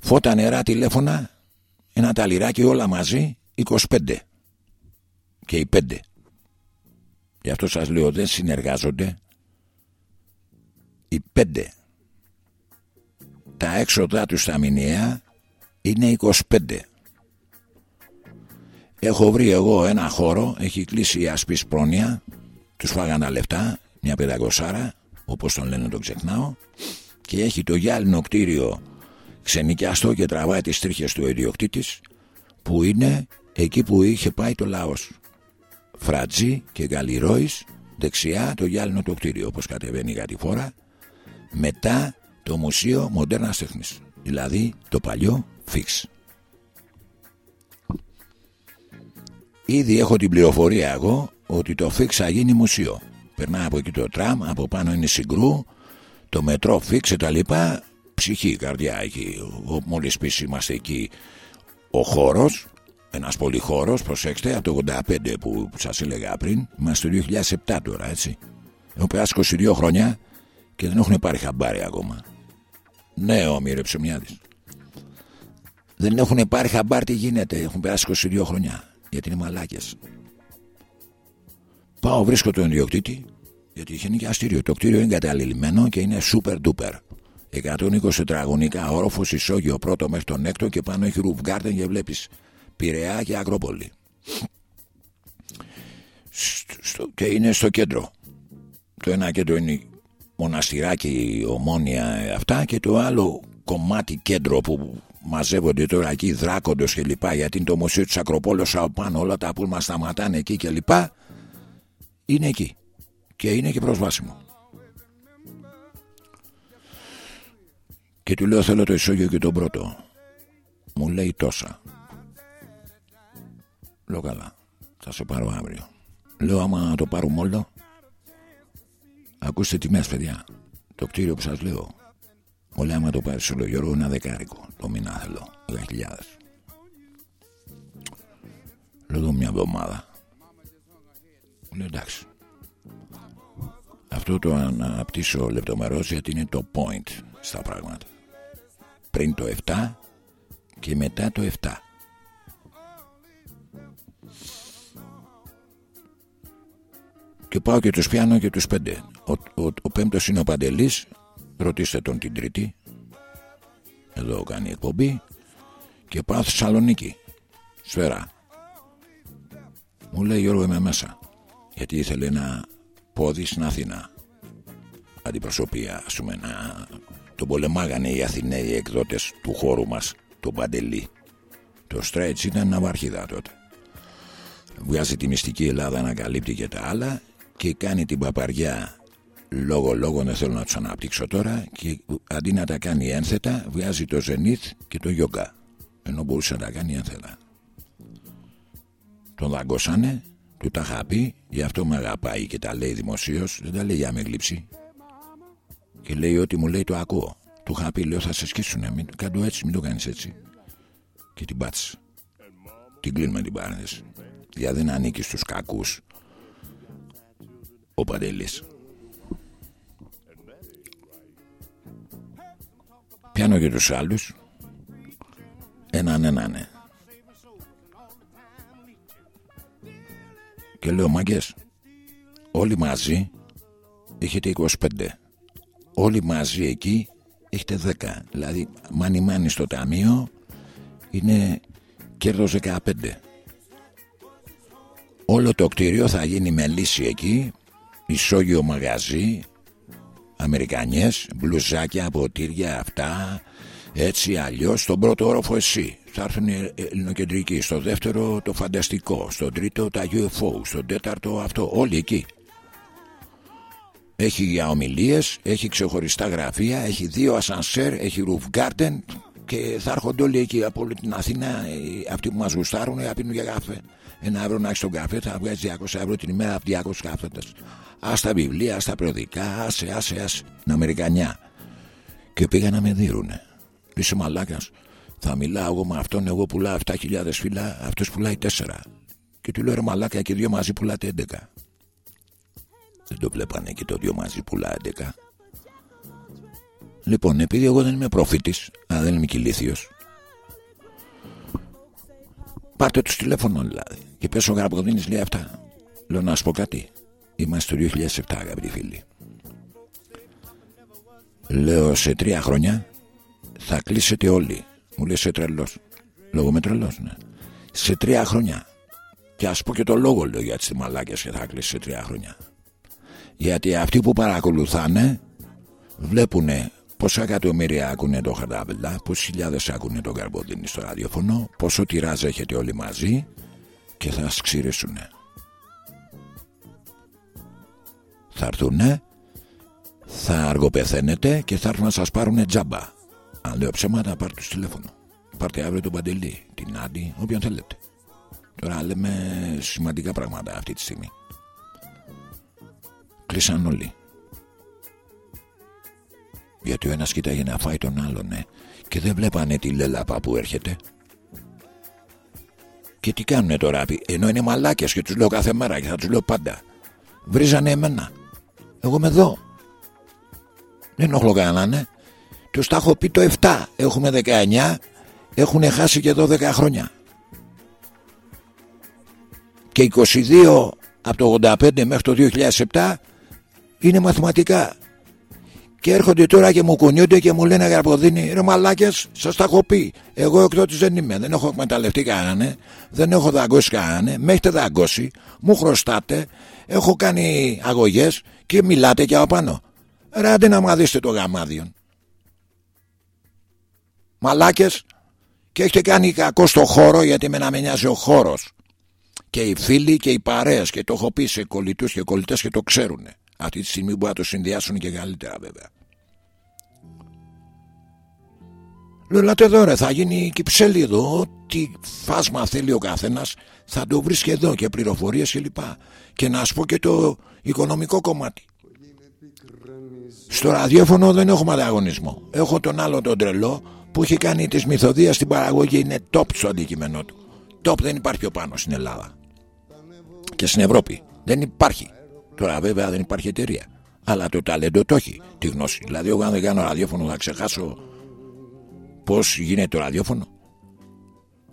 Φώτα, νερά, τηλέφωνα, ένα ταλιράκι όλα μαζί, 25. Και οι 5. Γι' αυτό σας λέω δεν συνεργάζονται. Οι 5. Τα έξοδά τους στα μηνιαία είναι 25. Έχω βρει εγώ ένα χώρο, έχει κλείσει η ασπής πρόνοια, τους φάγαν τα λεφτά, μια πεντακοσάρα, όπως τον λένε το ξεχνάω, και έχει το γυάλινο κτίριο ξενικιαστό και τραβάει τις τρίχες του ιδιοκτήτης, που είναι εκεί που είχε πάει το λαός. Φρατζή και Γαλιρόης, δεξιά το γυάλινο το κτίριο, όπως κατεβαίνει η φορά, μετά το Μουσείο Μοντέρνας Τέχνης, δηλαδή το παλιό Φίξ. Ήδη έχω την πληροφορία εγώ ότι το φίξ θα γίνει μουσείο. Περνάει από εκεί το τραμ, από πάνω είναι συγκρού, το μετρό φίξ και τα λοιπά. Ψυχή, καρδιά εκεί. Μόλις πεις είμαστε εκεί ο χώρος, ένας πολυχώρος, προσέξτε, από το 85 που σας έλεγα πριν, είμαστε το 2007 τώρα, έτσι. Έχω περάσει 22 χρόνια και δεν έχουν πάρει χαμπάρι ακόμα. Ναι, ο Ψωμιάδης. Δεν έχουν πάρει χαμπάρι τι γίνεται, έχουν περάσει 22 χρόνια γιατί είναι μαλάκες. Πάω, βρίσκω τον ιδιοκτήτη, γιατί είχε νοικιαστήριο. Το κτίριο είναι καταλημμένο και είναι super duper. 120 τετραγωνικά όροφος, ισόγειο πρώτο μέχρι τον έκτο και πάνω έχει ρουφ και βλέπεις Πειραιά και Ακρόπολη. Στο, και είναι στο κέντρο. Το ένα κέντρο είναι μοναστηράκι, ομόνια αυτά και το άλλο κομμάτι κέντρο που μαζεύονται τώρα εκεί δράκοντος και λοιπά γιατί είναι το μουσείο της Ακροπόλος από πάνω όλα τα πούλμα σταματάνε εκεί και λοιπά. Είναι εκεί και είναι και προσβάσιμο. Και του λέω θέλω το ισόγειο και τον πρώτο. Μου λέει τόσα. Λέω καλά θα σε πάρω αύριο. Λέω άμα το πάρουμε όλο ακούστε τιμές παιδιά. Το κτίριο που σας λέω μου λέει άμα το πάρει στο Γιώργο ένα δεκάρικο το μήνα θέλω, δέκα χιλιάδες. Λέω μια εβδομάδα. Μου λέει εντάξει. Αυτό το αναπτύσσω λεπτομερώς γιατί είναι το point στα πράγματα. Πριν το 7 και μετά το 7. Και πάω και τους πιάνω και τους πέντε. Ο, ο, ο πέμπτος είναι ο Παντελής, ρωτήστε τον την Τρίτη. Εδώ κάνει εκπομπή. Και πάω Θεσσαλονίκη, σφαίρα. Μου λέει Γιώργο είμαι μέσα. Γιατί ήθελε ένα πόδι στην Αθήνα. Αντιπροσωπεία, ας πούμε, να τον πολεμάγανε οι Αθηναίοι εκδότες του χώρου μας, τον Παντελή. Το Στρέτς ήταν ναυαρχίδα τότε. Βγάζει τη μυστική Ελλάδα, ανακαλύπτει και τα άλλα και κάνει την παπαριά λόγω λόγω δεν θέλω να τους αναπτύξω τώρα και αντί να τα κάνει ένθετα βγάζει το Ζενίτ και το Γιόγκα ενώ μπορούσε να τα κάνει ένθετα. Τον δαγκώσανε του τα είχα πει γι' αυτό με αγαπάει και τα λέει δημοσίως, δεν τα λέει για με γλύψει. Και λέει ότι μου λέει το ακούω. Του είχα πει λέω θα σε σκίσουνε μην κάνω έτσι μην το κάνεις έτσι. Και την πάτησε. Την κλείνουμε την παρένθεση. Γιατί δεν ανήκει στους κακούς ο Παντελής πιάνω και τους άλλους. Έναν έναν ναι. και λέω μάγκες όλοι μαζί έχετε 25 όλοι μαζί εκεί έχετε 10 δηλαδή μάνι μάνι στο ταμείο είναι κέρδος 15 όλο το κτίριο θα γίνει με λύση εκεί ισόγειο μαγαζί Αμερικανιές, μπλουζάκια, ποτήρια αυτά. Έτσι αλλιώς στον πρώτο όροφο εσύ. Θα έρθουν οι ελληνοκεντρικοί. Στο δεύτερο το φανταστικό. Στον τρίτο τα UFO στον τέταρτο αυτό. Όλοι εκεί. Έχει για ομιλίες έχει ξεχωριστά γραφεία έχει δύο ασανσέρ, έχει roof garden και θα έρχονται όλοι εκεί από όλη την Αθήνα αυτοί που μας γουστάρουν να πίνουν για καφέ. Ένα ευρώ να έχεις τον καφέ θα βγάζεις 200 ευρώ την ημέρα από 200 καφέτες Α τα βιβλία, α τα περιοδικά, άσε, άσε, άσε. Την Αμερικανιά. Και πήγα να με δίνουνε. Είσαι μαλάκας. Θα μιλάω εγώ με αυτόν, εγώ πουλάω 7.000 φύλλα, αυτός πουλάει 4. Και του λέω ρε μαλάκα και δύο μαζί πουλάτε 11. Δεν το βλέπανε και το δύο μαζί πουλά 11. Λοιπόν, επειδή εγώ δεν είμαι προφήτης, αλλά δεν είμαι και ηλίθιος, πάρτε τους τηλέφωνο δηλαδή. Και πες ο Γραποδίνης λέει αυτά. Λέω να σου πω κάτι. Είμαστε το 2007 αγαπητοί φίλοι. Λέω σε τρία χρόνια Θα κλείσετε όλοι. Μου λέει σε τρελός Λόγω με τρελός ναι. Σε τρία χρόνια. Και ας πω και το λόγο λέω για τις μαλάκες Και θα κλείσει σε τρία χρόνια. Γιατί αυτοί που παρακολουθάνε Βλέπουνε Πόσα εκατομμύρια ακούνε το χαρτάβελα Πόσες χιλιάδες ακούνε το καρποδίνι στο ραδιοφωνό Πόσο τυράζ έχετε όλοι μαζί Και θα σκύρεσουνε θα έρθουν θα αργοπεθαίνετε και θα έρθουν να σας πάρουν τζάμπα. Αν λέω ψέματα πάρτε το τηλέφωνο. Πάρτε αύριο τον Παντελή την Άντι όποιον θέλετε. Τώρα λέμε σημαντικά πράγματα αυτή τη στιγμή. Κλείσαν όλοι. Γιατί ο ένας κοιτάγει να φάει τον άλλον ναι. και δεν βλέπανε τη λέλαπα που έρχεται. Και τι κάνουνε τώρα ενώ είναι μαλάκες και τους λέω κάθε μέρα και θα τους λέω πάντα. Βρίζανε εμένα εγώ είμαι εδώ. Δεν ενοχλώ κανέναν. Ναι. Τους τα έχω πει το 7. Έχουμε 19. Έχουν χάσει και 12 χρόνια. Και 22 από το 85 μέχρι το 2007 είναι μαθηματικά. Και έρχονται τώρα και μου κουνιούνται και μου λένε Αγραποδίνη, ρε μαλάκες, σας τα έχω πει. Εγώ εκδότη δεν είμαι. Δεν έχω εκμεταλλευτεί κανέναν. Ναι. Δεν έχω δαγκώσει κανέναν. Ναι. Με έχετε δαγκώσει. Μου χρωστάτε. Έχω κάνει αγωγές και μιλάτε και από πάνω. Ράντε να μαδίσετε το γαμάδιον. Μαλάκες και έχετε κάνει κακό στο χώρο γιατί με να με νοιάζει ο χώρος. Και οι φίλοι και οι παρέες και το έχω πει σε κολλητούς και κολλητές και το ξέρουν. Αυτή τη στιγμή μπορεί να το συνδυάσουν και καλύτερα βέβαια. Λέω λάτε εδώ ρε θα γίνει κυψέλη εδώ. Ό,τι φάσμα θέλει ο καθένας Θα το βρίσκει εδώ και πληροφορίες και λοιπά. Και να σου πω και το οικονομικό κομμάτι. Στο ραδιόφωνο δεν έχουμε ανταγωνισμό. Έχω τον άλλο τον τρελό Που έχει κάνει τις μυθοδίες στην παραγωγή. Είναι top στο αντικείμενό του. Top δεν υπάρχει πιο πάνω στην Ελλάδα. Και στην Ευρώπη. Δεν υπάρχει Τώρα βέβαια δεν υπάρχει εταιρεία. Αλλά το ταλέντο το έχει. Τη γνώση. Δηλαδή, εγώ αν δεν κάνω ραδιόφωνο θα ξεχάσω πώς γίνεται το ραδιόφωνο.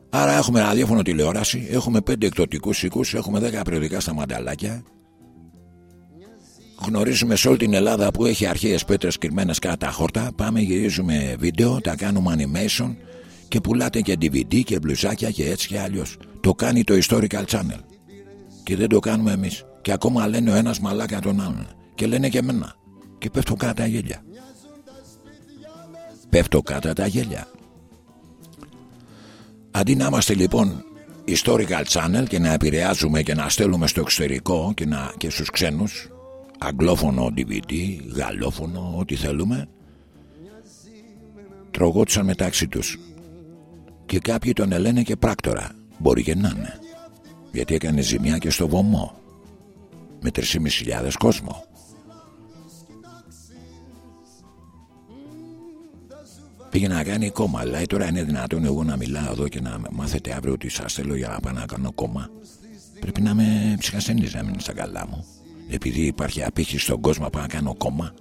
Άρα έχουμε ραδιόφωνο τηλεόραση, έχουμε πέντε εκδοτικούς οίκους, έχουμε δέκα περιοδικά στα μανταλάκια. Γνωρίζουμε σε όλη την Ελλάδα που έχει αρχαίες πέτρες κρυμμένες κάτω τα χόρτα. Πάμε γυρίζουμε βίντεο, τα κάνουμε animation και πουλάτε και DVD και μπλουζάκια και έτσι και αλλιώς. Το κάνει το Historical Channel. Και δεν το κάνουμε εμείς και ακόμα λένε ο ένας μαλάκα τον άλλον. Και λένε και εμένα. Και πέφτω κάτω τα γέλια. Πέφτω κάτω τα γέλια. Αντί να είμαστε λοιπόν historical channel και να επηρεάζουμε και να στέλνουμε στο εξωτερικό και, να, και στους ξένους αγγλόφωνο DVD, γαλλόφωνο, ό,τι θέλουμε τρογόντουσαν μεταξύ τους. Και κάποιοι τον ελένε και πράκτορα. Μπορεί και να είναι. Γιατί έκανε ζημιά και στο βωμό με 3.500 κόσμο Πήγε να κάνει κόμμα. Λέει τώρα είναι δυνατόν εγώ να μιλάω εδώ και να μάθετε αύριο ότι σας θέλω για να πάω να κάνω κόμμα. Πρέπει να είμαι ψυχασθενής να μην στα καλά μου. Επειδή υπάρχει απήχηση στον κόσμο πάω να κάνω κόμμα.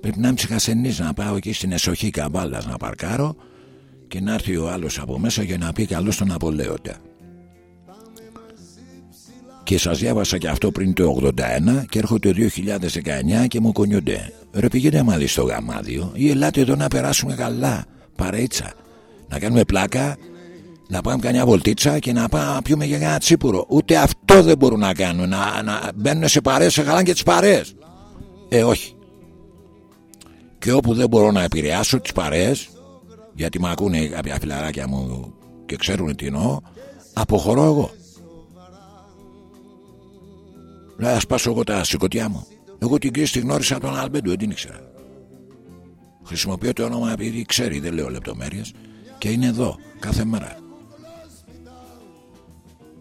Πρέπει να είμαι ψυχασθενής να πάω εκεί στην εσοχή καβάλα να παρκάρω και να έρθει ο άλλος από μέσα για να πει καλό τον Απολέοντα. Και σας διάβασα και αυτό πριν το 81 και έρχονται το 2019 και μου κονιούνται. Ρε πηγαίνετε μαζί στο γαμάδιο ή ελάτε εδώ να περάσουμε καλά, παρέτσα. Να κάνουμε πλάκα, να πάμε καμιά βολτίτσα και να πάμε να πιούμε για ένα τσίπουρο. Ούτε αυτό δεν μπορούν να κάνουν, να, να μπαίνουν σε παρέες, σε χαλάνε και τις παρέες. Ε, όχι. Και όπου δεν μπορώ να επηρεάσω τις παρέες, γιατί με ακούνε κάποια φιλαράκια μου και ξέρουν τι εννοώ, αποχωρώ εγώ. Να σπάσω εγώ τα σηκωτιά μου. Εγώ την κρίση τη γνώρισα από τον Αλμπέντου, δεν την ήξερα. Χρησιμοποιώ το όνομα επειδή ξέρει, δεν λέω λεπτομέρειες και είναι εδώ κάθε μέρα.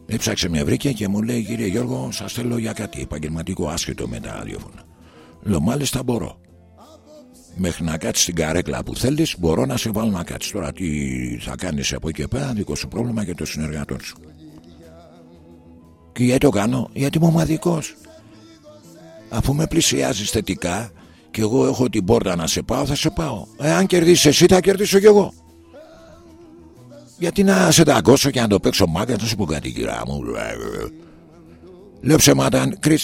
Έψαξε με βρήκε και μου λέει κύριε Γιώργο σας θέλω για κάτι επαγγελματικό άσχετο με τα ραδιόφωνα. Λέω μάλιστα μπορώ. Μέχρι να κάτσεις στην καρέκλα που θέλεις, μπορώ να σε βάλω να κάτσεις. Τώρα τι θα κάνεις από εκεί και πέρα, δικό σου πρόβλημα και το συνεργατών σου. Και γιατί το κάνω, γιατί είμαι ομαδικός. Αφού με πλησιάζεις θετικά και εγώ έχω την πόρτα να σε πάω, θα σε πάω. Εάν κερδίσεις εσύ, θα κερδίσω κι εγώ. Γιατί να σε δαγκώσω και να το παίξω μάγκα, να σου πω κάτι, κυρά μου. Λέω ψεμάτα, κρί.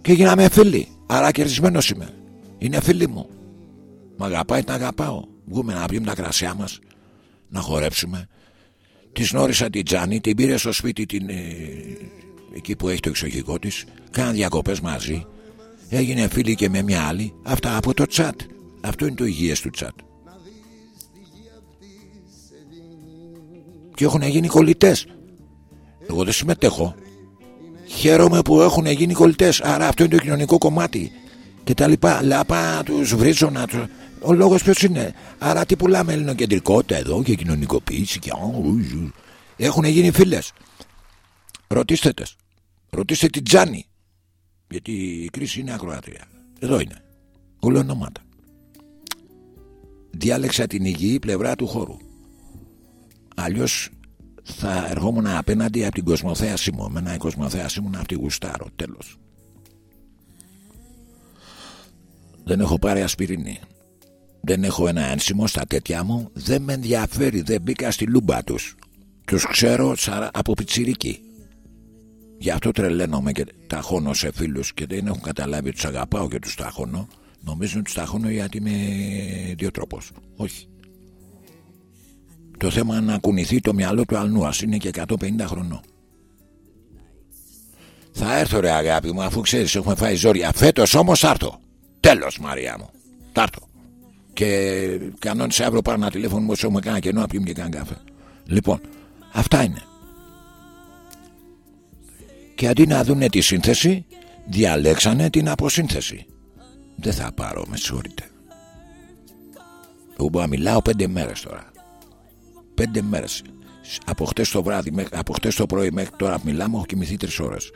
Και γίναμε φίλοι. Άρα κερδισμένος είμαι. Είναι φίλοι μου. Μ' αγαπάει, την αγαπάω. Βγούμε να πιούμε τα κρασιά μας, να χορέψουμε. Τη γνώρισα την Τζάνι, την πήρε στο σπίτι την, ε, εκεί που έχει το εξοχικό της. Κάναν διακοπές μαζί. Έγινε φίλη και με μια άλλη. Αυτά από το τσάτ. Αυτό είναι το υγιές του τσάτ. Και έχουν γίνει κολλητές. Εγώ δεν συμμετέχω. Χαίρομαι που έχουν γίνει κολλητές. Άρα αυτό είναι το κοινωνικό κομμάτι. Και τα λοιπά. Λαπά τους βρίζω να του. Ο λόγος ποιος είναι; Άρα τι πουλάμε ελληνοκεντρικότητα εδώ και κοινωνικοποίηση και. Έχουν γίνει φίλες. Ρωτήστε τες. Ρωτήστε την Τζάνι. Γιατί η κρίση είναι ακροάτρια. Εδώ είναι. Όλα ονόματα. Διάλεξα την υγιή πλευρά του χώρου. Αλλιώς θα ερχόμουν απέναντι από την κοσμοθέαση μου. Εμένα η κοσμοθέαση μου να αυτή γουστάρω. Τέλος. Δεν έχω πάρει ασπιρίνη δεν έχω ένα ένσημο στα τέτοια μου. Δεν με ενδιαφέρει δεν μπήκα στη λούμπα τους. Τους ξέρω από πιτσιρίκι. Γι' αυτό τρελαίνομαι και ταχώνω σε φίλους και δεν έχουν καταλάβει ότι τους αγαπάω και τους ταχώνω νομίζουν ότι τους ταχώνω γιατί είμαι δύο τρόπος όχι. Το θέμα είναι να κουνηθεί το μυαλό του αλνού ας είναι και 150 χρονών. Θα έρθω ρε αγάπη μου αφού ξέρεις έχουμε φάει ζόρια. Φέτος όμως θα έρθω. Τέλος Μαρία μου. Θα έρθω και κανόνισε αύριο πάρω ένα τηλέφωνο μου έχουμε κανένα κενό να πιούμε και κανένα καφέ. Λοιπόν, αυτά είναι. Και αντί να δούνε τη σύνθεση, διαλέξανε την αποσύνθεση. Δεν θα πάρω, με συγχωρείτε. Εγώ μπορώ να μιλάω πέντε μέρες τώρα. Πέντε μέρες. Από χτες το βράδυ, από χτες το πρωί μέχρι τώρα που μιλάμε, έχω κοιμηθεί τρεις ώρες.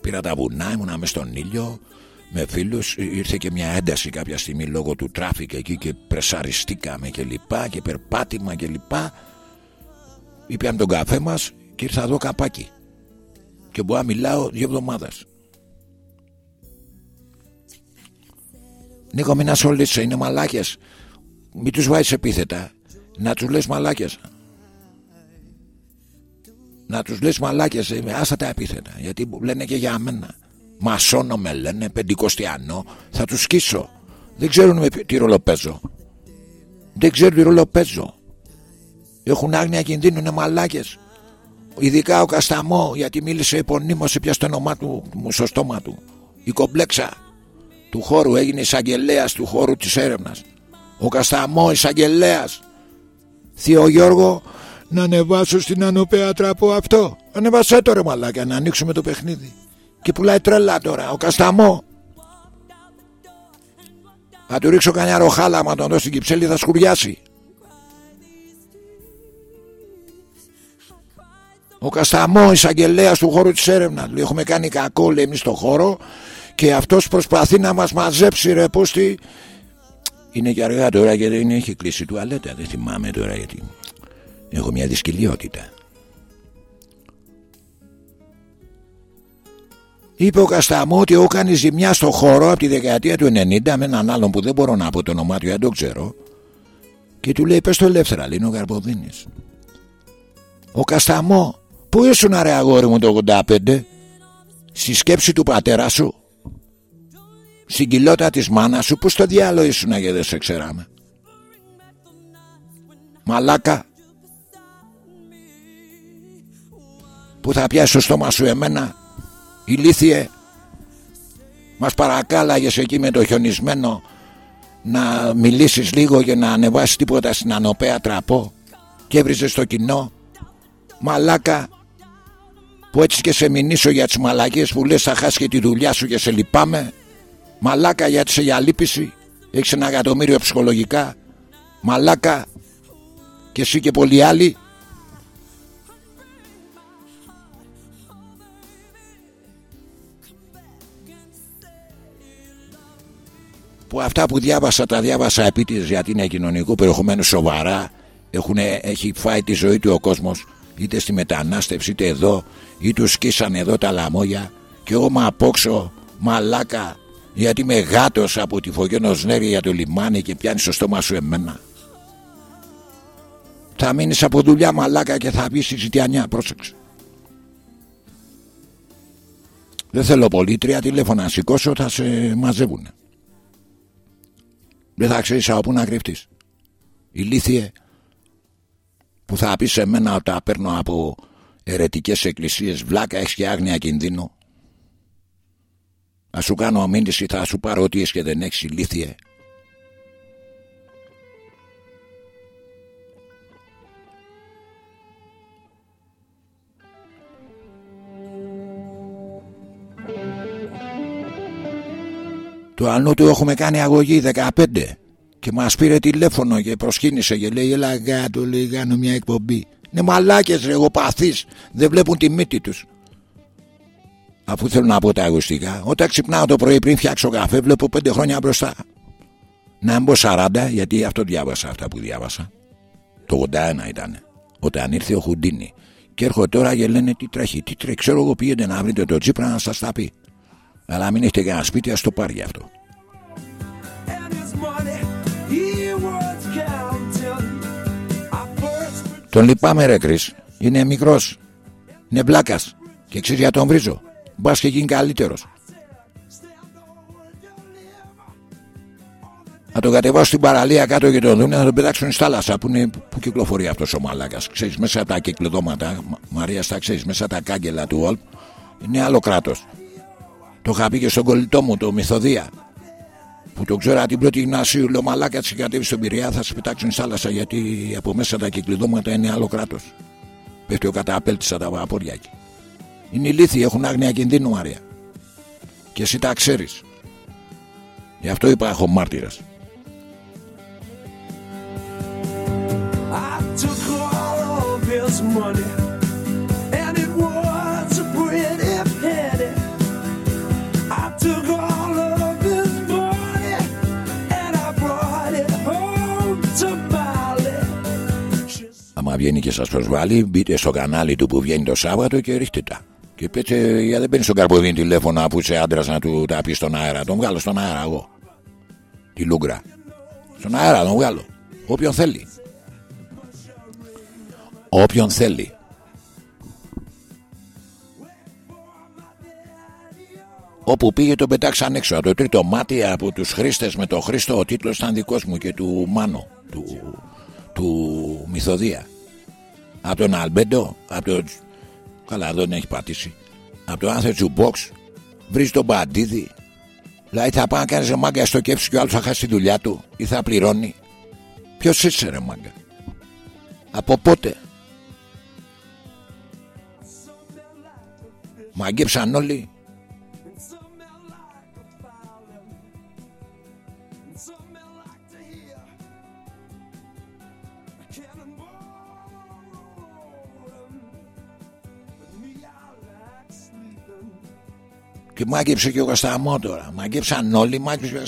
Πήρα τα βουνά, ήμουνα μες στον ήλιο, με φίλους ήρθε και μια ένταση κάποια στιγμή λόγω του traffic εκεί και πρεσαριστήκαμε και λοιπά και περπάτημα και λοιπά. Ήπιαμε τον καφέ μας και ήρθα εδώ καπάκι. Και μπορώ να μιλάω δύο εβδομάδες. Νίκο μην ασχολείσαι είναι μαλάκες. Μην τους βάζεις επίθετα. Να τους λες μαλάκες. Να τους λες μαλάκες ε, άσα τα επίθετα γιατί λένε και για μένα μασόνο με λένε πεντηκοστιανό. Θα τους σκίσω. Δεν ξέρουν τι ρόλο παίζω. Δεν ξέρουν τι ρόλο παίζω. Έχουν άγνοια κινδύνου είναι μαλάκες. Ειδικά ο Κασταμό γιατί μίλησε επωνύμως πια στο όνομά του στο στόμα του. Η κομπλέξα του χώρου έγινε εισαγγελέας του χώρου της έρευνας. Ο Κασταμό εισαγγελέας. Θείο Γιώργο να ανεβάσω στην Ανοπέα τραπό αυτό. Ανεβάσέ το ρε μαλάκα να ανοίξουμε το παιχνίδι. Και πουλάει τρελά τώρα ο Κασταμό. Θα του ρίξω κανένα ροχάλα άμα τον δω στην Κυψέλη θα σκουριάσει. Ο Κασταμό, εισαγγελέας του χώρου της έρευνας. Λέει: Έχουμε κάνει κακό, λέει εμείς στο χώρο και αυτός προσπαθεί να μας μαζέψει ρε πούστη. Είναι και αργά τώρα γιατί δεν έχει κλείσει τουαλέτα. Δεν θυμάμαι τώρα γιατί. Έχω μια δυσκολιότητα. Είπε ο Κασταμό ότι έκανε ζημιά στο χώρο από τη δεκαετία του 90 με έναν άλλον που δεν μπορώ να πω το όνομά του, δεν το ξέρω. Και του λέει: Πες το ελεύθερα, λέει ο Καρποδίνη. Ο Κασταμό, πού ήσουν ρε αγόρι μου το 85, στη σκέψη του πατέρα σου, στην κοιλότητα της μάνας σου, πού στο διάλογο ήσουν και δεν σε ξέραμε; Μαλάκα, που θα πιάσει το στόμα σου εμένα ηλίθιε μας παρακάλαγες εκεί με το χιονισμένο να μιλήσεις λίγο και να ανεβάσεις τίποτα στην ανοπέα τραπό και έβριζες το κοινό. Μαλάκα που έτσι και σε μηνύσω για τις μαλακίες που λες θα χάσεις και τη δουλειά σου και σε λυπάμαι. Μαλάκα γιατί σε για λύπηση έχεις ένα εκατομμύριο ψυχολογικά. Μαλάκα και εσύ και πολλοί άλλοι που αυτά που διάβασα τα διάβασα επίτηδες γιατί είναι κοινωνικό περιεχομένο σοβαρά έχουν, έχει φάει τη ζωή του ο κόσμος είτε στη μετανάστευση είτε εδώ ή τους σκίσαν εδώ τα λαμόγια. Και εγώ με απόξω μαλάκα γιατί είμαι γάτος από τη Φωγένος Νέρη για το λιμάνι και πιάνεις στο στόμα σου εμένα. Θα μείνεις από δουλειά μαλάκα και θα βγει στη ζητιανιά πρόσεξε. Δεν θέλω πολύ τρία τηλέφωνα να σηκώσω θα σε μαζεύουν δεν θα ξέρεις από πού να κρυφτείς. Ηλίθιε που θα πεις σε μένα ότι τα παίρνω από ερετικές εκκλησίες βλάκα έχεις και άγνοια κινδύνου. Θα σου κάνω αμήνυση θα σου πάρω ό,τι και δεν έχεις ηλίθιε Το άλλο του έχουμε κάνει αγωγή 15 και μας πήρε τηλέφωνο και προσκύνησε και λέει έλα γάτο λέει κάνω μια εκπομπή είναι μαλάκες ρε παθείς δεν βλέπουν τη μύτη τους αφού θέλω να πω τα αγωστικά όταν ξυπνάω το πρωί πριν φτιάξω καφέ βλέπω πέντε χρόνια μπροστά. Να μπω 40 γιατί αυτό διάβασα αυτά που διάβασα. Το 81 ήταν όταν ήρθε ο Χουντίνη. Και έρχονται τώρα και λένε τι τρέχει τι τρέχει ξέρω εγώ πήγαινε να βρείτε το τσίπρα να σας τα πει αλλά μην έχετε κανένα σπίτι ας το πάρει αυτό. Τον λυπάμαι ρε Κρίς. Είναι μικρός. Είναι μπλάκας. Και ξέρεις για τον βρίζω. Μπας και γίνει καλύτερος. Να τον κατεβάσω στην παραλία κάτω και τον δούνε να τον πετάξουν στη θάλασσα. Που, είναι, που κυκλοφορεί αυτός ο μαλάκας. Ξέρεις μέσα τα κυκλεδώματα Μαρίας στα ξέρεις μέσα τα κάγκελα του Όλπ Είναι άλλο κράτος Το είχα πει και στον κολλητό μου το Μυθοδία που το ξέρω την πρώτη γυμνασίου, λέω μαλάκα τη κατέβει στον Πειραιά, θα σε πετάξουν στη θάλασσα γιατί από μέσα τα κυκλειδώματα είναι άλλο κράτος. Πέφτει ο καταπέλτης τα βαπόρια εκεί. Είναι ηλίθιοι, έχουν άγνοια κινδύνου, Μαρία. Και εσύ τα ξέρεις. Γι' αυτό είπα, έχω μάρτυρας. money άμα βγαίνει και σας προσβάλλει μπείτε στο κανάλι του που βγαίνει το Σάββατο και ρίχτε τα. Και πείτε για δεν παίρνεις τον Καρποδίν τηλέφωνο αφού είσαι άντρας να του τα πεις στον αέρα. Τον βγάλω στον αέρα εγώ. Τη Λούγκρα. Στον αέρα τον βγάλω. Όποιον θέλει. Όποιον θέλει. Όπου πήγε τον πετάξαν έξω. Το τρίτο μάτι από τους χρήστες με τον Χρήστο ο τίτλος ήταν δικός μου και του Μάνο του, του Μυθοδία. Από τον Αλμπέντο, από το... Καλά εδώ δεν έχει πατήσει. Από το Άνθε Τζουμπόξ, βρεις τον Μπαντίδη. Δηλαδή θα πάει να κάνει μάγκα στο κέψη και ο άλλος θα χάσει τη δουλειά του ή θα πληρώνει. Ποιος είσαι ρε μάγκα; Από πότε; Μαγκέψαν όλοι Και μάγεψε και ο Κωνσταμό τώρα. Μάγεψαν όλοι, μάγεψε και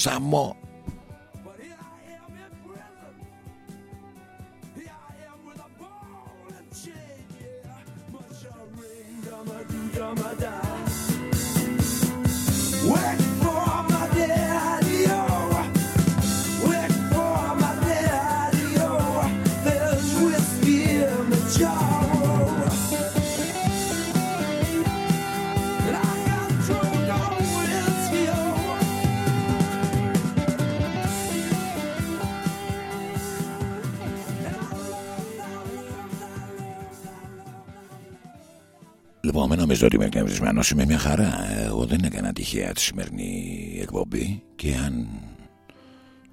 ο Κωνσταμό. νομίζω ότι είμαι εκνευρισμένος. Είμαι μια χαρά. Εγώ δεν έκανα τυχαία τη σημερινή εκπομπή και αν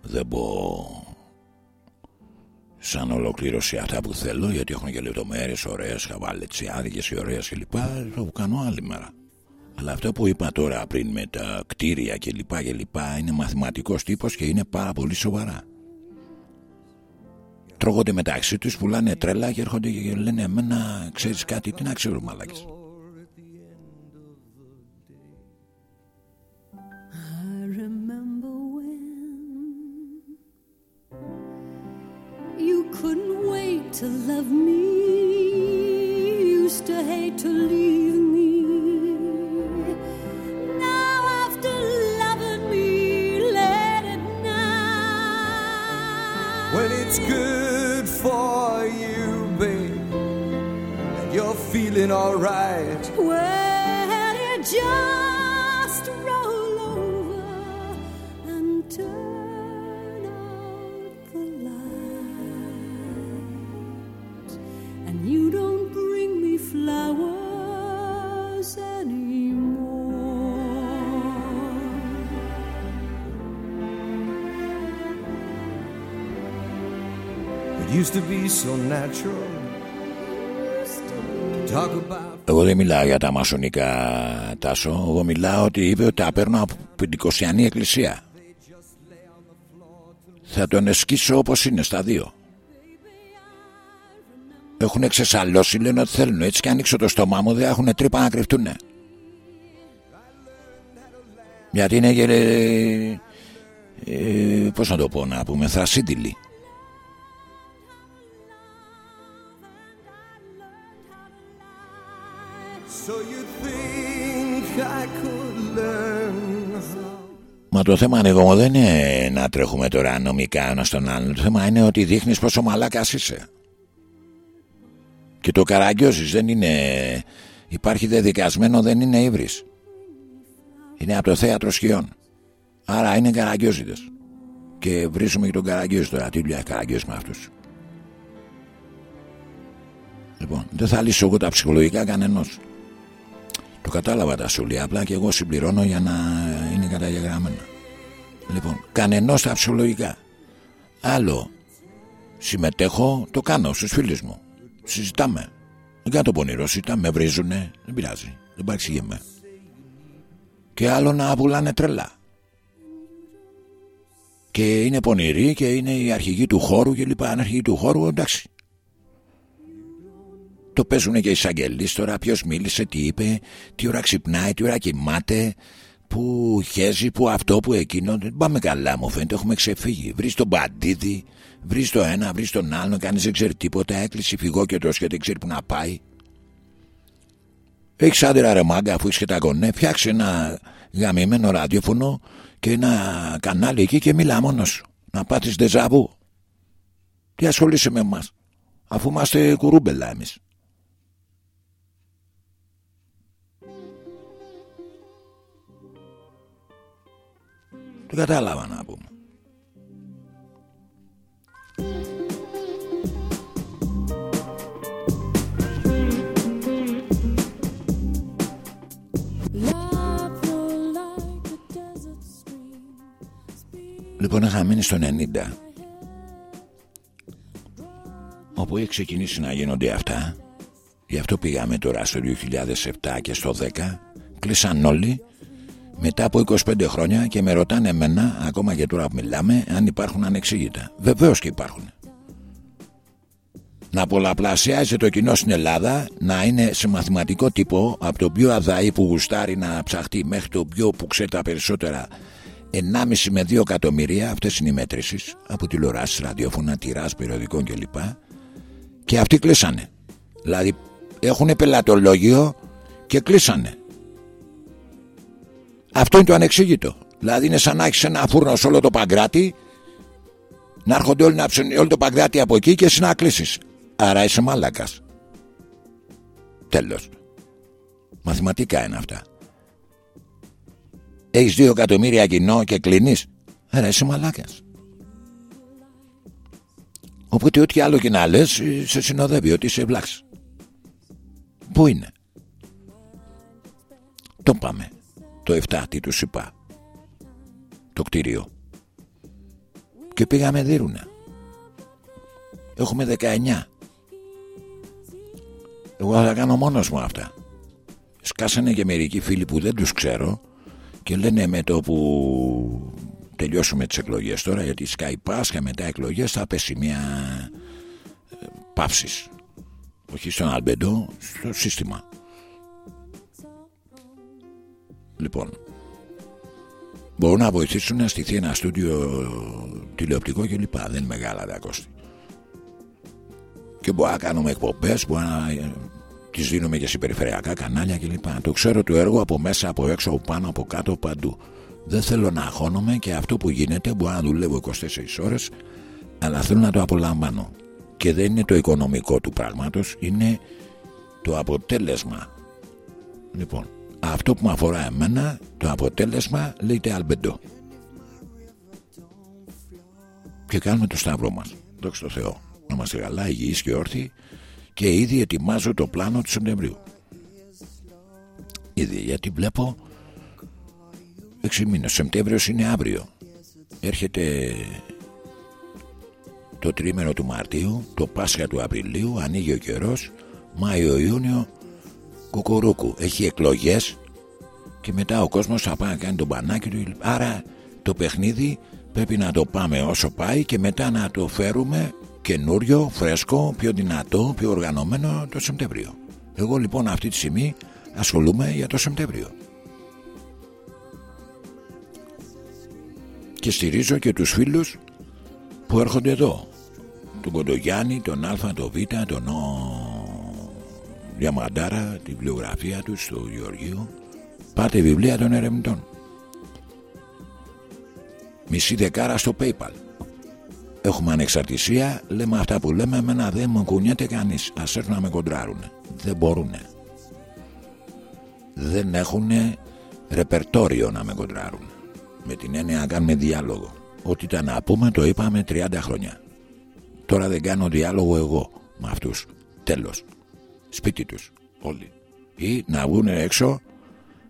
δεν πω σαν ολοκλήρωση αυτά που θέλω, γιατί έχουν και λεπτομέρειες ωραίες, χαβαλετσιάδικες ή ωραίες κλπ. Το κάνω άλλη μέρα. Αλλά αυτό που είπα τώρα πριν με τα κτίρια κλπ. είναι μαθηματικός τύπος και είναι πάρα πολύ σοβαρά. Τρώγονται μεταξύ τους, πουλάνε τρέλα και έρχονται και λένε Εμένα ξέρεις κάτι, τι να ξέρουμε, μαλάκι. Couldn't wait to love me. Used to hate to leave me. Now after loving me, let it now. When it's good for you, babe, and you're feeling alright. Well, you just Εγώ δεν μιλάω για τα μασονικά τάσο. Εγώ μιλάω ότι είπε ότι τα παίρνω από την Κοσιανή Εκκλησία. Θα τον εσκίσω όπως είναι στα δύο Έχουν εξεσαλώσει λένε ότι θέλουν Έτσι και ανοίξω το στόμα μου δεν έχουν τρύπα να κρυφτούν Γιατί είναι και ε, Πώς να το πω να πούμε θρασίτηλοι Μα το θέμα εγώ δεν είναι να τρέχουμε τώρα νομικά ένα στον άλλον. Το θέμα είναι ότι δείχνεις πόσο μαλάκας είσαι. Και το καραγκιόζη δεν είναι. Υπάρχει δεδικασμένο, δεν είναι ύβρις. Είναι από το θέατρο σκιών. Άρα είναι καραγκιόζητε. Και βρίσκουμε και τον καραγκιόζη τώρα. Τι δουλειά καραγκιόζη με αυτούς. Λοιπόν, δεν θα λύσω εγώ τα ψυχολογικά κανενός. Το κατάλαβα τα σούλια, απλά και εγώ συμπληρώνω για να είναι καταγεγραμμένα. Λοιπόν, κανενός τα ψυχολογικά. Άλλο, συμμετέχω, το κάνω στους φίλους μου. Συζητάμε. Δεν κάνω το πονηρό, συζητάμε, με βρίζουνε, δεν πειράζει, δεν παρεξηγούμε. Και άλλο να πουλάνε τρελά. Και είναι πονηροί και είναι η αρχηγοί του χώρου και λοιπά. Αν αρχηγοί του χώρου, εντάξει, το παίζουν και οι εισαγγελείς τώρα. Ποιος μίλησε, τι είπε, τι ώρα ξυπνάει, τι ώρα κοιμάται, που χέζει, που αυτό, που εκείνο. Δεν πάμε καλά, μου φαίνεται. Έχουμε ξεφύγει. Βρεις τον παντίδι, βρεις το ένα, βρεις τον άλλο. Κανείς δεν ξέρει τίποτα. Έκλεισε φυγό και το και δεν ξέρει που να πάει. Έχεις άντρα ρε μάγκα, αφού είσαι τα γονέ, φτιάξε ένα γαμημένο ραδιόφωνο και ένα κανάλι εκεί και μιλά μόνος σου. Να πάθεις δεζαβού. Τι ασχολείσαι με εμάς, αφού είμαστε κουρούμπελα εμείς. Το κατάλαβα να πούμε. Λοιπόν είχα μείνει στο 90 όπου έχει ξεκινήσει να γίνονται αυτά γι' αυτό πήγαμε τώρα στο 2007 και στο 10 κλείσαν όλοι. Μετά από 25 χρόνια και με ρωτάνε εμένα ακόμα και τώρα που μιλάμε αν υπάρχουν ανεξήγητα. Βεβαίως και υπάρχουν. Να πολλαπλασιάζει το κοινό στην Ελλάδα να είναι σε μαθηματικό τύπο από το πιο αδαή που γουστάρει να ψαχτεί μέχρι το πιο που ξέρει τα περισσότερα 1,5 με 2 εκατομμυρία αυτές είναι οι μέτρησεις από τηλεοράσεις, ραδιόφωνα, τυράς, περιοδικών κλπ. Και αυτοί κλείσανε. Δηλαδή έχουν πελατολόγιο και κλείσανε. Αυτό είναι το ανεξήγητο. Δηλαδή είναι σαν να έχεις ένα φούρνο σε όλο το παγκράτη να έρχονται όλοι να ψωνούν όλο το παγκράτη από εκεί και εσύ να κλείσεις. Άρα είσαι μάλακας. Τέλος. Μαθηματικά είναι αυτά Έχεις δύο εκατομμύρια κοινό και κλείνεις Άρα είσαι μαλάκας Οπότε ό,τι άλλο και να λες Σε συνοδεύει ότι είσαι βλάξ Πού είναι; Το πάμε. Το 7 τι τους είπα Το κτίριο. Και πήγαμε δίρουνα. Έχουμε 19 Εγώ θα κάνω μόνος μου αυτά. Σκάσανε και μερικοί φίλοι που δεν τους ξέρω και λένε με το που τελειώσουμε τις εκλογές τώρα γιατί σκάει Πάσχα μετά εκλογές θα πέσει μια ε, παύσης. Όχι στον Αλμπεντό στο σύστημα λοιπόν μπορούν να βοηθήσουν να στηθεί ένα στούντιο τηλεοπτικό και λοιπά δεν είναι μεγάλα τα κόστη. Και μπορεί να κάνουμε εκπομπές μπορεί να ε, τι δίνουμε και σε περιφερειακά κανάλια κλπ. Το ξέρω το έργο από μέσα, από έξω, από πάνω, από κάτω, παντού. Δεν θέλω να αγχώνομαι και αυτό που γίνεται μπορεί να δουλεύω 24 ώρες, αλλά θέλω να το απολαμβάνω. Και δεν είναι το οικονομικό του πράγματος, είναι το αποτέλεσμα. Λοιπόν, αυτό που με αφορά εμένα, το αποτέλεσμα λέγεται αλμπεντό. Και κάνουμε το σταυρό μας. Δόξα τω Θεώ. Να είμαστε καλά, υγιείς και όρθιοι και ήδη ετοιμάζω το πλάνο του Σεπτεμβρίου. Ήδη γιατί βλέπω 6 μήνες. Σεπτέμβριος είναι αύριο. Έρχεται το τρίμηνο του Μαρτίου, το Πάσχα του Απριλίου, ανοίγει ο καιρός, Μάιο-Ιούνιο, κουκουρούκου. Έχει εκλογές και μετά ο κόσμος θα πάει να κάνει τον πανάκι του. Άρα το παιχνίδι πρέπει να το πάμε όσο πάει και μετά να το φέρουμε καινούριο, φρέσκο, πιο δυνατό, πιο οργανωμένο το Σεπτέμβριο. Εγώ λοιπόν αυτή τη στιγμή ασχολούμαι για το Σεπτέμβριο. Και στηρίζω και τους φίλους που έρχονται εδώ. Τον Κοντογιάννη, τον Α, τον Β, τον Ο... Διαμαντάρα, τη βιβλιογραφία τους στο Γεωργείο. Πάτε βιβλία των ερευνητών. Μισή δεκάρα στο PayPal έχουμε ανεξαρτησία λέμε αυτά που λέμε εμένα δεν μου κουνιέται κανείς. Ας έρθουν να με κοντράρουν δεν μπορούν δεν έχουν ρεπερτόριο να με κοντράρουν με την έννοια να κάνουμε διάλογο. Ό,τι ήταν να πούμε το είπαμε 30 χρόνια. Τώρα δεν κάνω διάλογο εγώ με αυτούς. Τέλος. Σπίτι τους. Όλοι. Ή να βγουν έξω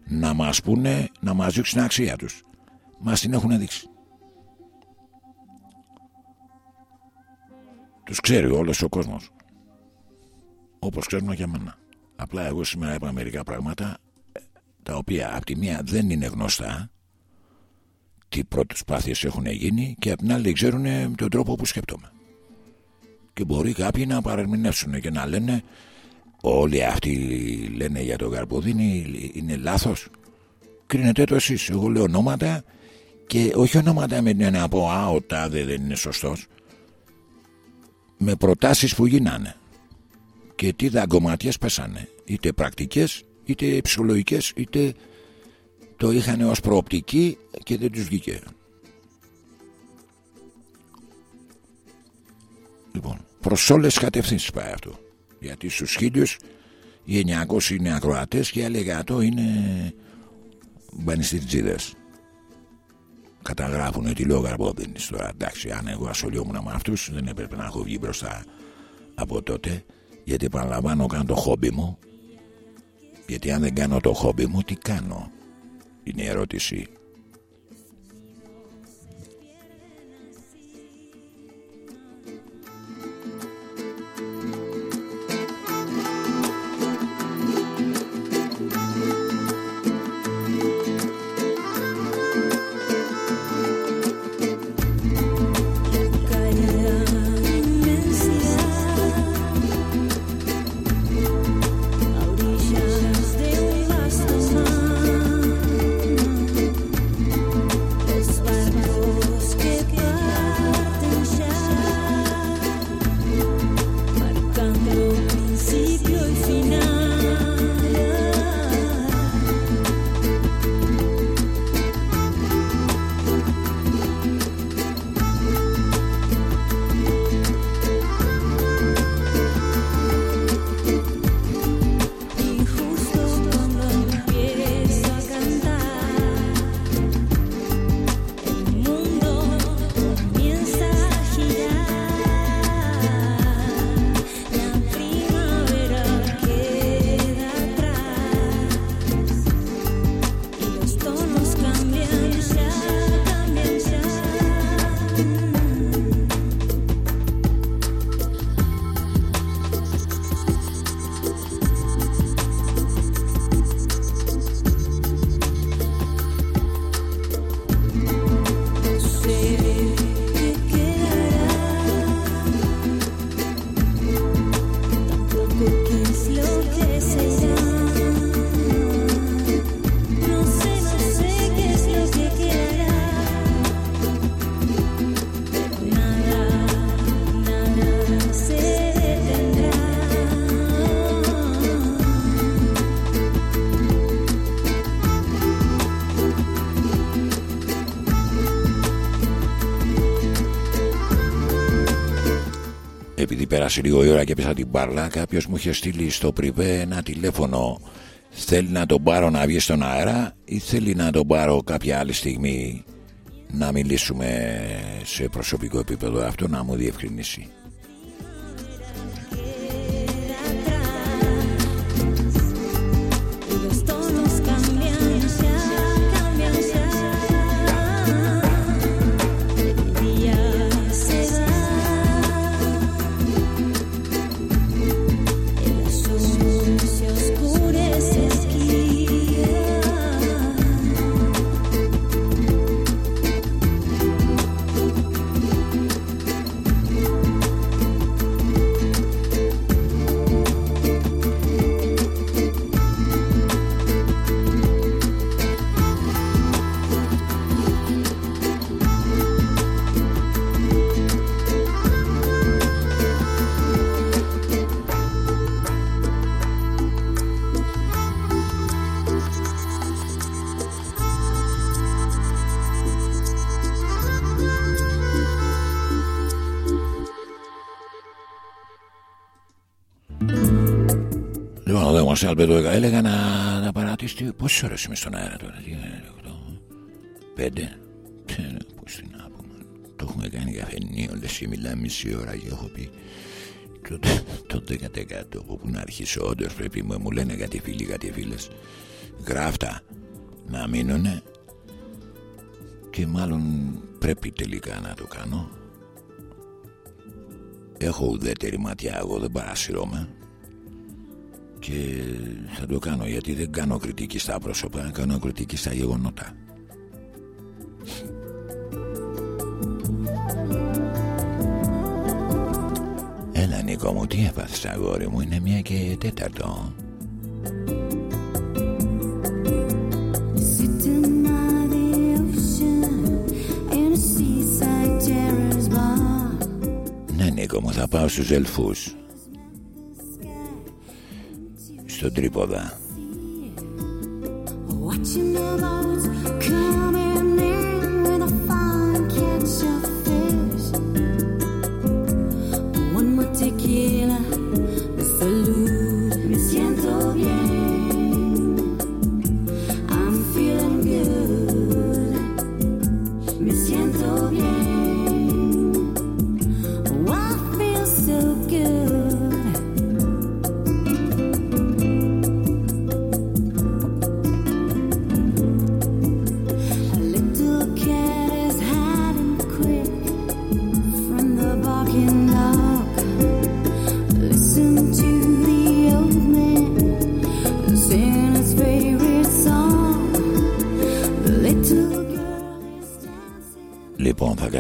να μας πούνε να μας δείξουν την αξία τους. Μας την έχουν δείξει Τους ξέρει όλος ο κόσμος. Όπως ξέρουν και εμένα. Απλά εγώ σήμερα είπα μερικά πράγματα τα οποία από τη μία δεν είναι γνωστά τι πρώτες πάθειες έχουν γίνει και από την άλλη ξέρουν τον τρόπο που σκέπτομαι. Και μπορεί κάποιοι να παρερμηνεύσουν και να λένε όλοι αυτοί λένε για τον Καρποδίνη είναι λάθος. Κρίνετε το εσείς. Εγώ λέω ονόματα και όχι ονόματα με την έννοια από α, ο τάδε δεν είναι σωστός με προτάσεις που γίνανε. Και τι δαγκωματιές πέσανε. Είτε πρακτικές είτε ψυχολογικές είτε το είχαν ως προοπτική και δεν τους βγήκε. Λοιπόν προς όλες τις κατευθύνσεις πάει αυτό. Γιατί στους χίλιους οι 900 είναι ακροατές και οι άλλοι 100 είναι μπανιστήρτζίδες καταγράφουν τη λόγα Καρπόδινης τώρα. Εντάξει αν εγώ ασχολιόμουν με αυτούς δεν έπρεπε να έχω βγει μπροστά από τότε γιατί παραλαμβάνω κάνω το χόμπι μου. Γιατί αν δεν κάνω το χόμπι μου τι κάνω; Είναι η ερώτηση πέρασε λίγο η ώρα και πέσα την μπάρλα κάποιος μου είχε στείλει στο πριβέ ένα τηλέφωνο. Θέλει να τον πάρω να βγει στον αέρα ή θέλει να τον πάρω κάποια άλλη στιγμή να μιλήσουμε σε προσωπικό επίπεδο. Αυτό να μου διευκρινίσει πόσε ώρε είμαι στον αέρα τώρα. Τι είναι, 8, 5. Πώς την να πούμε. Το έχουμε κάνει καφενείο, λε και μιλάμε μισή ώρα και έχω πει. Το 10% όπου να αρχίσω, όντως πρέπει μου, μου λένε κάτι φίλοι, κάτι φίλες. Γράφτα να μείνουνε και μάλλον πρέπει τελικά να το κάνω. Έχω ουδέτερη ματιά, εγώ δεν παρασυρώμαι και θα το κάνω γιατί δεν κάνω κριτική στα πρόσωπα κάνω κριτική στα γεγονότα. Έλα Νίκο μου τι έπαθες αγόρι μου είναι μια και τέταρτο. Ναι Νίκο μου θα πάω στους ελφούς στον τρίποδα.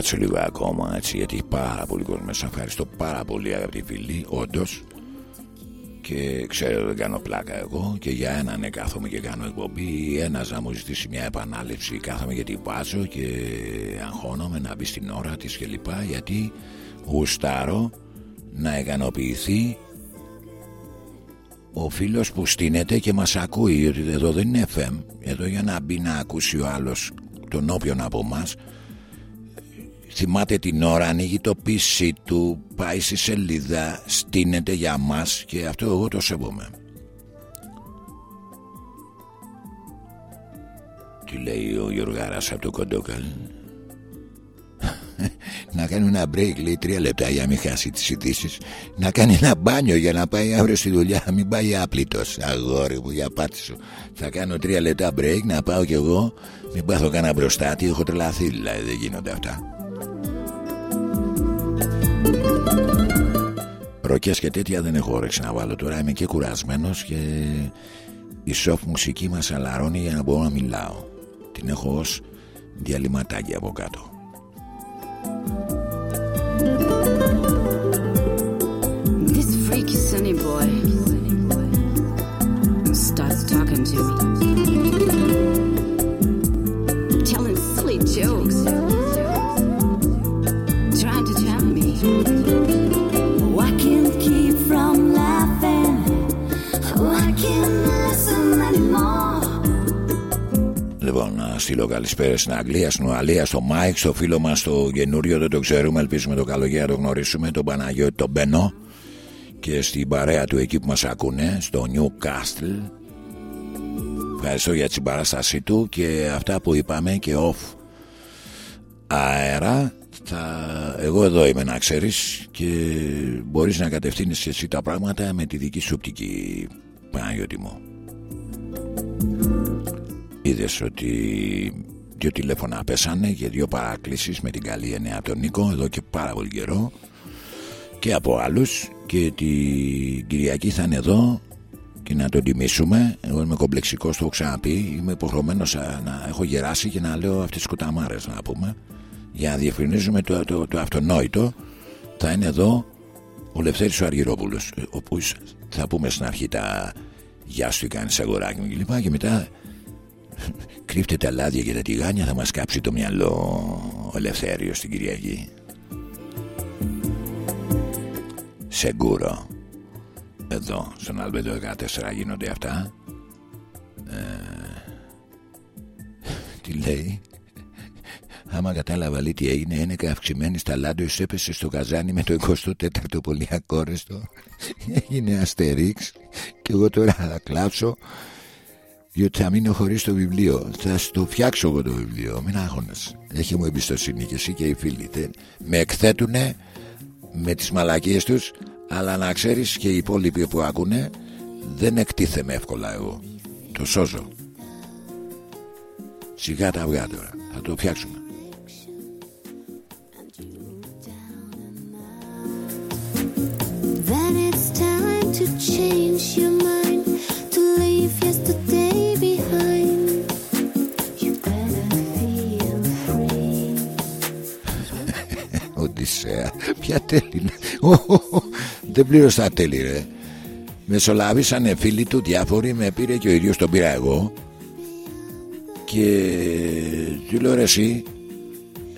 Κάτσω λίγο ακόμα έτσι γιατί έχει πάρα πολύ κόσμο μέσα. Ευχαριστώ πάρα πολύ αγαπητοί φίλοι, όντως. Και ξέρω δεν κάνω πλάκα εγώ και για έναν ναι, κάθομαι και κάνω εκπομπή. Ένας να μου ζητήσει μια επανάληψη, κάθομαι γιατί βάζω και αγχώνομαι να μπει στην ώρα της κλπ. Γιατί γουστάρω να ικανοποιηθεί ο φίλος που στείνεται και μας ακούει ότι εδώ δεν είναι FM εδώ για να μπει να ακούσει ο άλλος τον όποιον από μας θυμάται την ώρα ανοίγει το PC του πάει στη σελίδα στείνεται για μας και αυτό εγώ το σέβομαι. Τι λέει ο Γιωργάρας από το Κοντόκαλ; Να κάνει ένα break λέει τρία λεπτά για να μην χάσει τις ειδήσεις. να κάνει ένα μπάνιο για να πάει αύριο στη δουλειά μην πάει άπλητος. Αγόρι μου για πάτη σου. Θα κάνω τρία λεπτά break να πάω κι εγώ. Μην πάθω κανένα μπροστά τι έχω τρελαθεί δηλαδή δεν γίνονται αυτά Ροκές και τέτοια δεν έχω όρεξη να βάλω τώρα. Είμαι και κουρασμένος και η σοφ μουσική μας αλαρώνει για να μπορώ να μιλάω. Την έχω ως διαλυματάκι από κάτω. This freaky sunny boy starts talking to me, στείλω καλησπέρα στην Αγγλία, στην Ουαλία, στο Μάικ, στο φίλο μας το καινούριο, δεν το ξέρουμε. Ελπίζουμε το καλοκαίρι να το γνωρίσουμε, τον Παναγιώτη, τον Μπενό και στην παρέα του εκεί που μας ακούνε, στο Newcastle. Ευχαριστώ για την συμπαράστασή του και αυτά που είπαμε και off αέρα. Θα... Εγώ εδώ είμαι να ξέρεις και μπορείς να κατευθύνεις εσύ τα πράγματα με τη δική σου οπτική Παναγιώτη μου. Είδες ότι δύο τηλέφωνα πέσανε και δύο παρακλήσεις με την καλή εννέα από τον Νίκο εδώ και πάρα πολύ καιρό και από άλλους και την Κυριακή θα είναι εδώ και να τον τιμήσουμε. Εγώ είμαι κομπλεξικός, το έχω ξαναπεί. Είμαι υποχρεωμένος να έχω γεράσει και να λέω αυτές τις κουταμάρες να πούμε για να διευκρινίζουμε το, το, το αυτονόητο. Θα είναι εδώ ο Λευθέρης ο Αργυρόπουλος ο οποίος θα πούμε στην αρχή τα γεια σου τι κάνεις αγοράκι μου και λοιπά και μετά κρύφτε τα λάδια και τα τηγάνια θα μας κάψει το μυαλό ο Ελευθέριος στην Κυριακή. Σεγκούρο. Εδώ στον Αλμπέντο 14 γίνονται αυτά. Ε, τι λέει; Άμα κατάλαβα λέει τι έγινε Ένεκα αυξημένη στα Λάντος έπεσε στο καζάνι με το 24ο πολύ ακόρεστο Έγινε αστερίξ. Και εγώ τώρα θα κλάψω διότι θα μείνω χωρίς το βιβλίο. Θα στο φτιάξω εγώ το βιβλίο. Μην άγχονες Έχει μου εμπιστοσύνη και εσύ και οι φίλοι. Με εκθέτουνε με τις μαλακίες τους Αλλά να ξέρεις και οι υπόλοιποι που ακούνε Δεν εκτίθεμαι εύκολα εγώ. Το σώζω. Σιγά τα αυγά τώρα. Θα το φτιάξουμε. Then it's time to change your Οδυσσέα Ποια τέλη είναι. Ω, ω, ω. Δεν πλήρωσα τέλη ρε. Μεσολάβησανε φίλοι του διάφοροι Με πήρε και ο ίδιος τον πήρα εγώ. Και του λέω ρε εσύ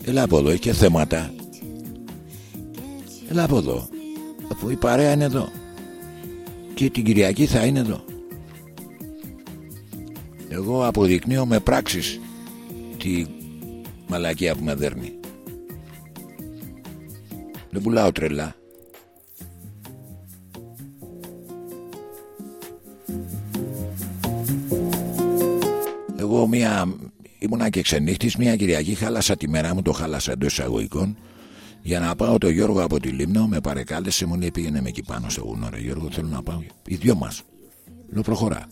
Έλα από εδώ έχει και θέματα Έλα από εδώ Αφού η παρέα είναι εδώ. Και την Κυριακή θα είναι εδώ Εγώ αποδεικνύω με πράξεις Τη μαλακία που με δέρνει. Δεν πουλάω τρελά. Εγώ μία ήμουνα και ξενύχτης Μία Κυριακή χάλασα τη μέρα μου Το χάλασα εντός εισαγωγικών. Για να πάω το Γιώργο από τη Λίμνο Με παρεκάλεσε μου λέει πήγαινε με εκεί πάνω στο βουνό ρε Γιώργο θέλω να πάω. Οι δυο μας. Λέω προχωρά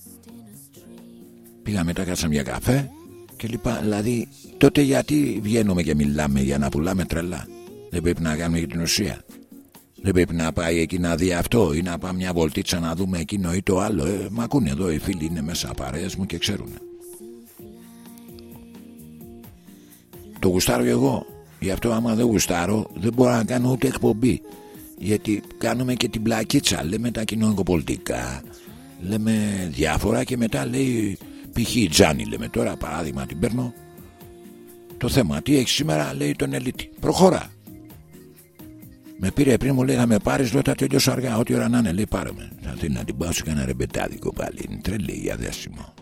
Πήγα μετά κάτσαμε για καφέ και λοιπά. Δηλαδή τότε γιατί βγαίνουμε και μιλάμε για να πουλάμε τρελά; Δεν πρέπει να κάνουμε για την ουσία. Δεν πρέπει να πάει εκεί να δει αυτό ή να πάμε μια βολτίτσα να δούμε εκείνο ή το άλλο. Ε, μ' ακούνε εδώ οι φίλοι είναι μέσα παρέες μου και ξέρουν. Το γουστάρω και εγώ. Γι' αυτό άμα δεν γουστάρω δεν μπορώ να κάνω ούτε εκπομπή. Γιατί κάνουμε και την πλακίτσα. Λέμε τα κοινωνικοπολιτικά. Λέμε διάφορα και μετά λέει π.χ. Τζάνι λέμε τώρα παράδειγμα την παίρνω. Το θέμα τι έχεις σήμερα λέει τον Ελίτη. Προχώρα. Με πήρε πριν μου λέει να με πάρεις, λέω θα τελειώσω αργά. Ό,τι ώρα να είναι, λέει πάρε με. Θα θέλει να την πάω σε κανένα ρεμπετάδικο πάλι. Είναι τρελή για δέσιμο.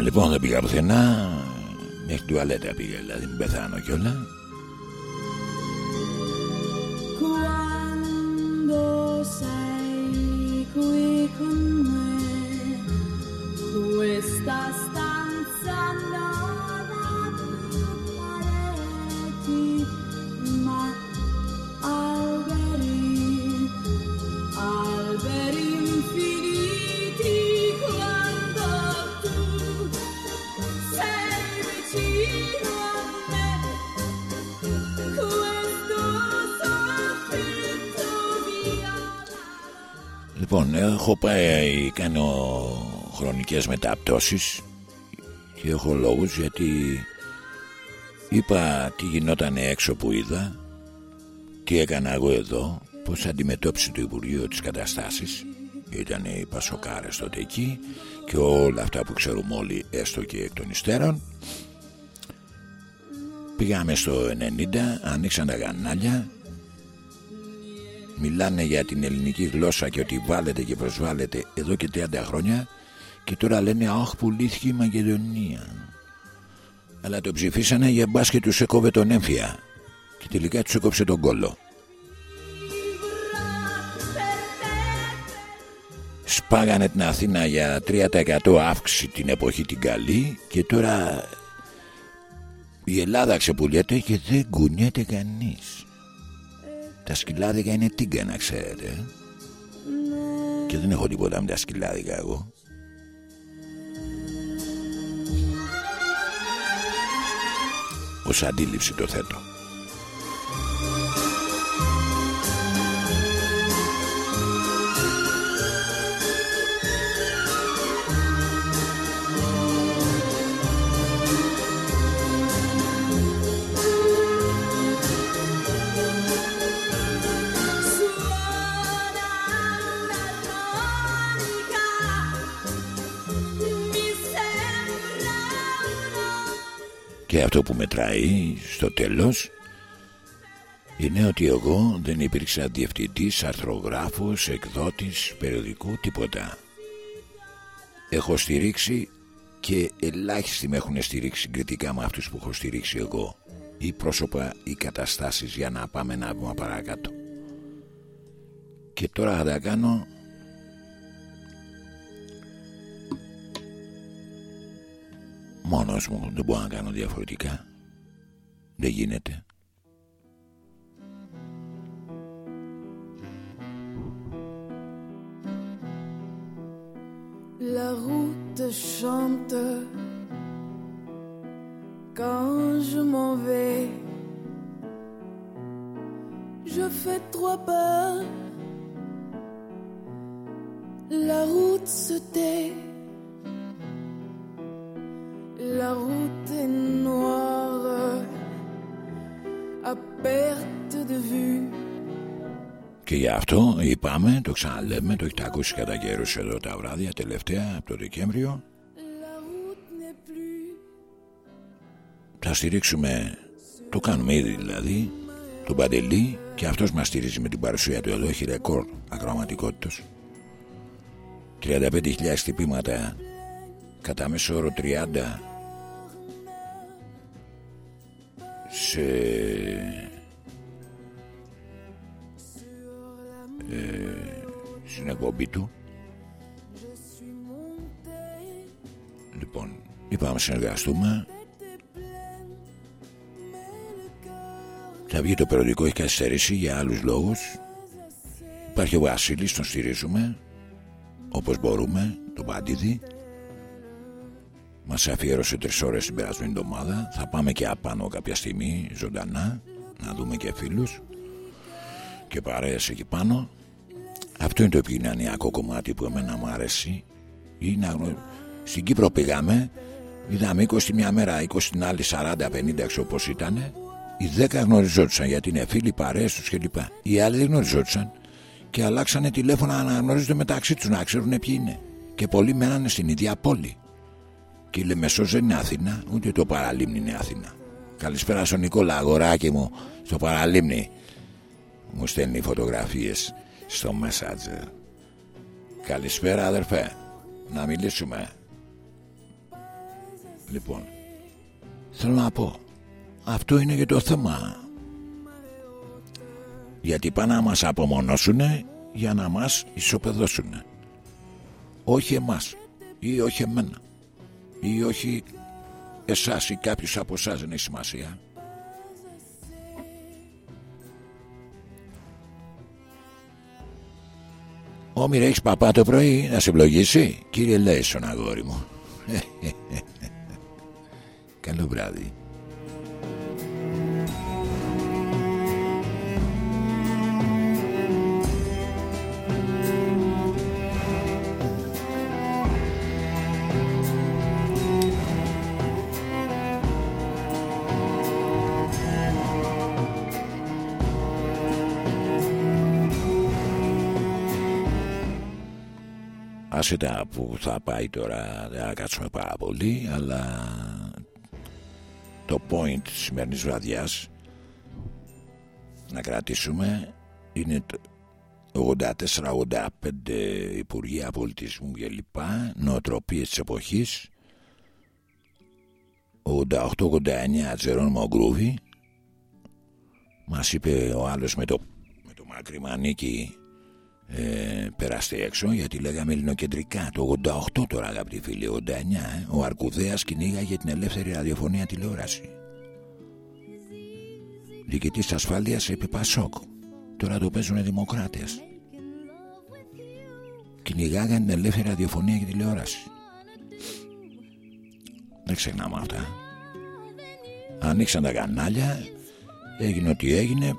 Λοιπόν, δεν πήγα πουθενά. Μέχρι τουαλέτα πήγα, δηλαδή μην πεθάνω κιόλας. Έχω πάει, κάνω χρονικές μεταπτώσεις και έχω λόγους γιατί είπα τι γινόταν έξω που είδα, τι έκανα εγώ εδώ, πώς αντιμετώπισε το Υπουργείο τις καταστάσεις, ήταν οι Πασοκάρες τότε εκεί και όλα αυτά που ξέρουμε όλοι έστω και εκ των υστέρων. Πήγαμε στο 90, ανοίξαν τα κανάλια, μιλάνε για την ελληνική γλώσσα και ότι βάλετε και προσβάλλετε εδώ και 30 χρόνια και τώρα λένε αχ πουλήθηκε η Μακεδονία αλλά το ψηφίσανε για μπας και τους έκοβε τον έμφυα και τελικά τους έκοψε τον κόλλο. Σπάγανε την Αθήνα για 3% αύξηση την εποχή την καλή και τώρα η Ελλάδα ξεπουλιέται και δεν κουνιέται κανείς τα σκυλάδικα είναι τίγκα να ξέρετε ε. Και δεν έχω τίποτα με τα σκυλάδικα εγώ Ως αντίληψη το θέτω Και αυτό που μετράει στο τέλος είναι ότι εγώ δεν υπήρξα διευθυντής, αρθρογράφος, εκδότης, περιοδικού, τίποτα. Έχω στηρίξει και ελάχιστοι με έχουν στηρίξει συγκριτικά με αυτούς που έχω στηρίξει εγώ. Ή πρόσωπα ή καταστάσεις για να πάμε ένα βήμα παρακάτω. Και τώρα θα τα κάνω μόνος μου. Δεν μπορώ να κάνω διαφορετικά. Δεν γίνεται. La route chante quand je m'en vais. Je fais trois pas. La route se tait. La route est noire à perte de vue. Και γι' αυτό είπαμε, το ξαναλέμε, το έχετε ακούσει κατά καιρούς εδώ τα βράδια τελευταία από το Δεκέμβριο. La route n'est plus Θα στηρίξουμε, το κάνουμε ήδη δηλαδή, τον Παντελή και αυτός μας στηρίζει με την παρουσία του εδώ, έχει ρεκόρ ακροαματικότητας. 35.000 χτυπήματα κατά μέσο όρο 30 σε ε, στην εκπομπή του. Λοιπόν είπαμε να συνεργαστούμε. Θα βγει το περιοδικό έχει καθυστερήσει για άλλους λόγους. Υπάρχει ο Βασίλης τον στηρίζουμε όπως μπορούμε τον Παντίδη μας αφιέρωσε τρεις ώρες την περασμένη εβδομάδα. Θα πάμε και απάνω κάποια στιγμή ζωντανά να δούμε και φίλους και παρέες εκεί πάνω. Αυτό είναι το επικοινωνιακό κομμάτι που εμένα μου αρέσει. Είναι αγνω... στην Κύπρο πήγαμε είδαμε 20 τη μια μέρα 20 την άλλη 40-50 έξω όπως ήταν. Οι 10 γνωριζόντουσαν γιατί είναι φίλοι παρέες τους κλπ. Οι άλλοι δεν γνωριζόντουσαν και αλλάξανε τηλέφωνα να γνωρίζονται μεταξύ τους να ξέρουν ποιοι είναι. Και πολλοί μένανε στην ίδια πόλη και η Λεμεσός δεν είναι Αθήνα ούτε το Παραλίμνη είναι Αθήνα. Καλησπέρα στον Νικόλα αγοράκι μου στο Παραλίμνη. Μου στέλνει φωτογραφίες στο Messenger καλησπέρα αδερφέ. Να μιλήσουμε. Λοιπόν, θέλω να πω, αυτό είναι και το θέμα. Γιατί πάνε να μας απομονώσουνε για να μας ισοπεδώσουνε. Όχι εμάς ή όχι εμένα ή όχι εσάς ή κάποιος από εσάς δεν έχει σημασία. Όμοιρε έχεις παπά το πρωί να σε ευλογήσει; Κύριε Λέισον αγόρι μου Καλό βράδυ Άσε τα που θα πάει τώρα δεν θα κάτσουμε πάρα πολύ αλλά το point της σημερινής βραδιάς να κρατήσουμε είναι το 84-85 Υπουργεία Πολιτισμού και λοιπά νοοτροπίες της εποχής 88-89 Τζερόνιμο Γκρούβι. Μας είπε ο άλλος με το, με το μακρύ μανίκι ε, περάστε έξω γιατί λέγαμε ελληνοκεντρικά. Το 88 τώρα αγαπητοί φίλοι 89 ε, ο Αρκουδέας κυνήγαγε την ελεύθερη ραδιοφωνία τηλεόραση. Διοικητής ασφάλειας επί Πασόκ τώρα το παίζουν δημοκράτες κυνηγάγαν την ελεύθερη ραδιοφωνία και τηλεόραση. Δεν ξεχνάμε αυτά. Ανοίξαν τα κανάλια έγινε ό,τι έγινε.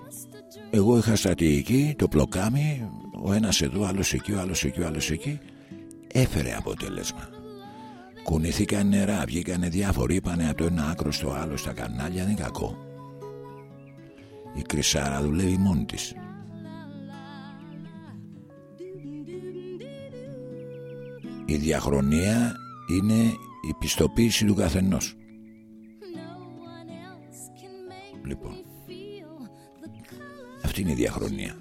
Εγώ είχα στρατηγική το πλοκάμι ο ένας εδώ, άλλος εκεί, ο άλλος εκεί, ο άλλος εκεί έφερε αποτέλεσμα. Κουνήθηκαν νερά, βγήκανε διάφοροι είπανε από το ένα άκρο στο άλλο στα κανάλια δεν είναι κακό η κρυσάρα δουλεύει μόνη της. Η διαχρονία είναι η πιστοποίηση του καθενός. Λοιπόν αυτή είναι η διαχρονία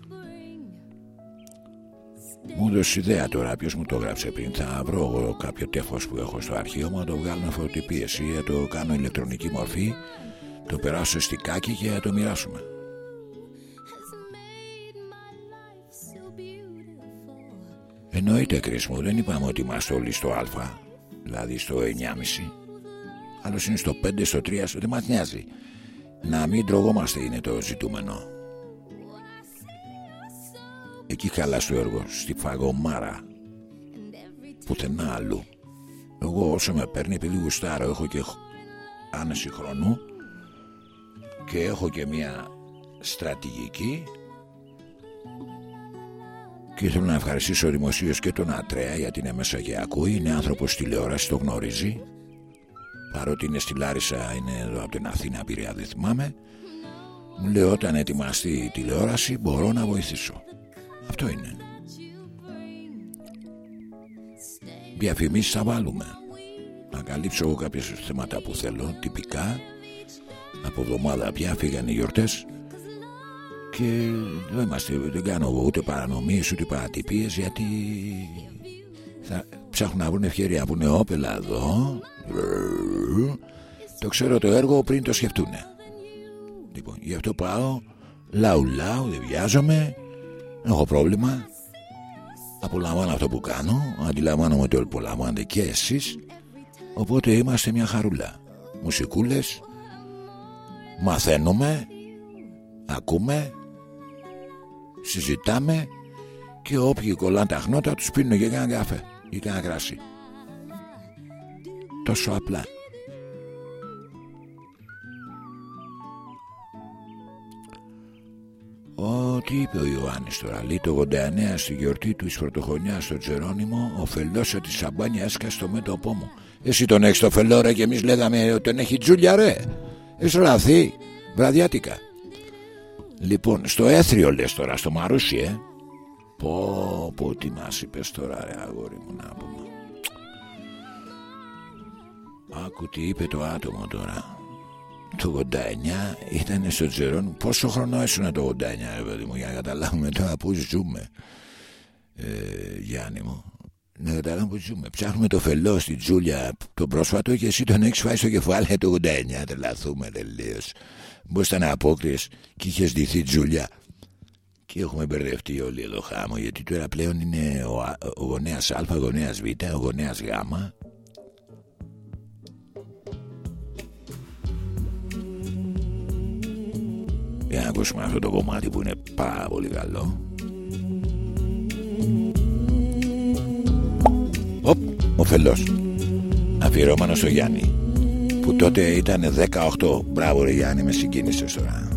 μου έδωσε ιδέα τώρα ποιος μου το έγραψε πριν. Θα βρω εγώ κάποιο τέφος που έχω στο αρχείο μου να το βγάλουμε φωτοπίεση ή να το κάνω ηλεκτρονική μορφή, το περάσω στικάκι και να το μοιράσουμε. Εννοείται κρίσμο, δεν είπαμε ότι είμαστε όλοι στο Α, δηλαδή στο 9,5. Άλλος είναι στο 5, στο 3, στο δεν μας νοιάζει. Να μην τρογόμαστε είναι το ζητούμενο. Εκεί καλά στο έργο, στη φαγωμάρα. Πουθενά αλλού. Εγώ όσο με παίρνει επειδή γουστάρω έχω και άνεση χρονού και έχω και μια στρατηγική και θέλω να ευχαριστήσω δημοσίως και τον Ατρέα γιατί είναι μέσα και ακούει είναι άνθρωπος τηλεόραση, το γνωρίζει παρότι είναι στη Λάρισα είναι εδώ από την Αθήνα Πειραιά δεν θυμάμαι μου λέει όταν ετοιμαστεί η τηλεόραση μπορώ να βοηθήσω αυτό είναι. Διαφημίσεις θα βάλουμε. Να καλύψω εγώ κάποια θέματα που θέλω, τυπικά. Από εβδομάδα πια φύγαν οι γιορτές και δεν, είμαστε, δεν κάνω εγώ ούτε παρανομίες ούτε παρατυπίες γιατί θα ψάχνουν να βρουν ευκαιρία που είναι όπελα εδώ το ξέρω το έργο πριν το σκεφτούνε λοιπόν γι' αυτό πάω λαου λαου δεν βιάζομαι δεν έχω πρόβλημα. Απολαμβάνω αυτό που κάνω. Αντιλαμβάνομαι ότι όλοι απολαμβάνετε και εσείς. Οπότε είμαστε μια χαρούλα. Μουσικούλες. Μαθαίνουμε. Ακούμε. Συζητάμε. Και όποιοι κολλάνε τα χνότα Τους πίνουν και κανένα καφέ Ή κανένα κράσι Τόσο απλά Ό,τι είπε ο Ιωάννης τώρα. Λέει το 89 στη γιορτή του εις πρωτοχρονιά στο Τζερόνιμο Ο φελός τη σαμπάνια έσκασε στο μέτωπό μου Εσύ τον έχεις το φελό ρε και εμείς λέγαμε ότι τον έχει τζούλια ρε Έχεις ραθεί βραδιάτικα Λοιπόν στο έθριο λες τώρα στο Μαρούσι ε Πω πω τι μας είπες τώρα ρε αγόρι μου να πούμε Άκου τι είπε το άτομο τώρα το 89 ήταν στο Τζερόν πόσο χρόνο ήσουν το 89 ρε παιδί μου για να καταλάβουμε τώρα που ζούμε ε, Γιάννη μου Να καταλάβω που ζούμε. Ψάχνουμε το φελό στην Τζούλια τον πρόσφατο και εσύ τον έχεις φάει στο κεφάλι το 89. Τρελαθούμε τελείως. Πώ ήταν απόκριες και είχες ντυθεί Τζούλια. Και έχουμε μπερδευτεί όλοι εδώ χάμο γιατί τώρα πλέον είναι ο, Α- ο γονέας Α, ο γονέας Β, ο γονέας Γ. Για να ακούσουμε αυτό το κομμάτι που είναι πάρα πολύ καλό. Οπ, ο φελός. Αφιερώμενος στο Γιάννη. Που τότε ήταν 18. Μπράβο ρε Γιάννη, με συγκίνησες τώρα.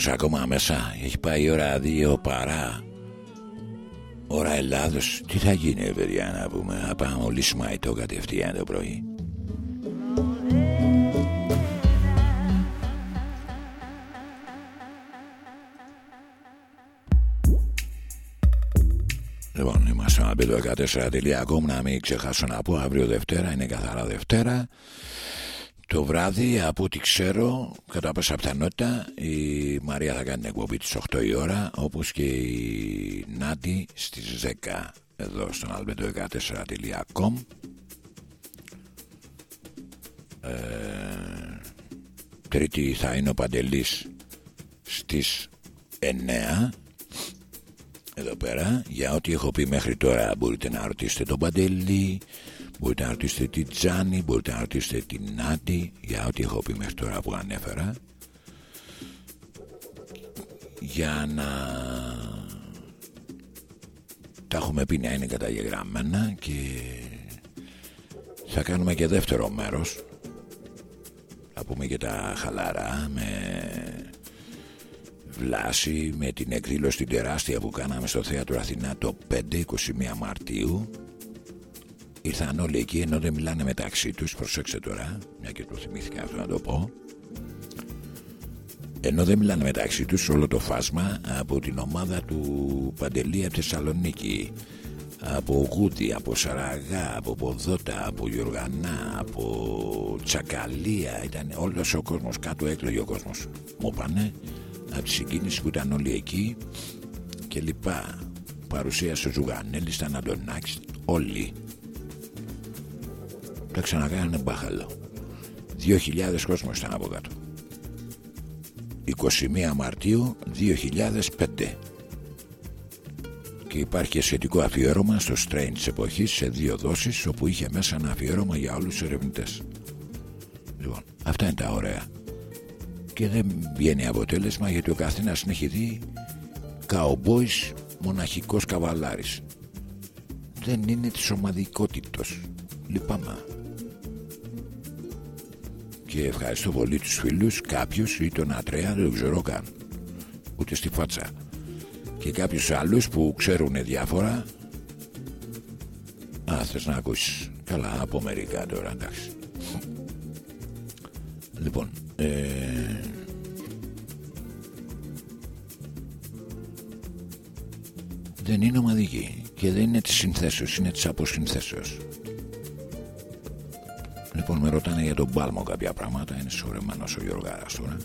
Κόσμος ακόμα μέσα. Έχει πάει η ώρα δύο παρά. Ώρα Ελλάδος. Τι θα γίνει, ρε παιδιά, να πούμε. Θα πάμε όλοι σμαϊτό κατευθείαν το πρωί. Λοιπόν, είμαστε στο αμπέλο14.com να μην ξεχάσω να πω αύριο Δευτέρα, είναι καθαρά Δευτέρα. Το βράδυ, από ό,τι ξέρω, κατά πάσα πιθανότητα, η Μαρία θα κάνει την εκπομπή της 8 η ώρα, όπως και η Νάντι στις 10 εδώ στον albedo14.com. Ε, τρίτη θα είναι ο Παντελής στις 9 εδώ πέρα για ό,τι έχω πει μέχρι τώρα μπορείτε να ρωτήσετε τον Παντελή μπορείτε να ρωτήσετε την Τζάνη μπορείτε να ρωτήσετε την Νάτι για ό,τι έχω πει μέχρι τώρα που ανέφερα. Για να τα έχουμε πει να είναι καταγεγραμμένα και θα κάνουμε και δεύτερο μέρος. Θα πούμε και τα χαλαρά με Βλάση με την εκδήλωση την τεράστια που κάναμε στο Θέατρο Αθηνά το 5-21 Μαρτίου ήρθαν όλοι εκεί ενώ δεν μιλάνε μεταξύ τους. Προσέξτε τώρα μια και το θυμήθηκα αυτό να το πω. Ενώ δεν μιλάνε μεταξύ τους όλο το φάσμα από την ομάδα του Παντελή από Θεσσαλονίκη. Από Γούτι, από Σαραγά, από Ποδότα, από Γιοργανά, από Τσακαλία. Ήταν όλος ο κόσμος. Κάτω έκλογε ο κόσμος. Μου πάνε. Από τη συγκίνηση που ήταν όλοι εκεί. Και λοιπά. Παρουσίασε ο Ζουγανέλης, ήταν Αντωνάκης. Όλοι τα ξανακάνανε μπάχαλο 2.000 κόσμος ήταν από κάτω. 21 Μαρτίου 2005 και υπάρχει και σχετικό αφιέρωμα στο Strain της εποχής σε δύο δόσεις όπου είχε μέσα ένα αφιέρωμα για όλους τους ερευνητές. Λοιπόν αυτά είναι τα ωραία. Και δεν βγαίνει αποτέλεσμα γιατί ο καθένας έχει δει καομπόης μοναχικός καβαλάρης. Δεν είναι της ομαδικότητος. Λυπάμαι και ευχαριστώ πολύ τους φίλους. Κάποιους ή τον Ατρέα δεν το ξέρω καν. Ούτε στη φάτσα. Και κάποιους άλλους που ξέρουν διάφορα. Α, θες να ακούσεις. Καλά, από μερικά τώρα, εντάξει. Λοιπόν ε... Δεν είναι ομαδική Και δεν είναι της συνθέσεως Είναι της αποσυνθέσεως Λοιπόν, με ρωτάνε για τον Πάλμο κάποια πράγματα. Είναι σωρεμένος ο Γιώργαρας τώρα.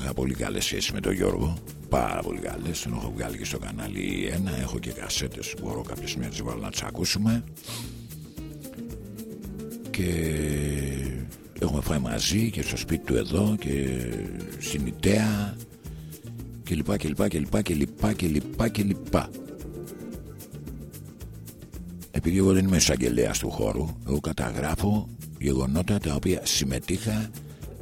Είχα πολύ καλές σχέσεις με τον Γιώργο. Πάρα πολύ καλές. Τον έχω βγάλει και στο κανάλι ένα. Έχω και κασέτες που μπορώ κάποιες μέρες να βάλω να τις ακούσουμε. Και έχουμε φάει μαζί και στο σπίτι του εδώ και στην Ιταία και λοιπά και λοιπά και λοιπά και λοιπά και λοιπά και λοιπά επειδή εγώ δεν είμαι εισαγγελέας του χώρου, εγώ καταγράφω γεγονότα τα οποία συμμετείχα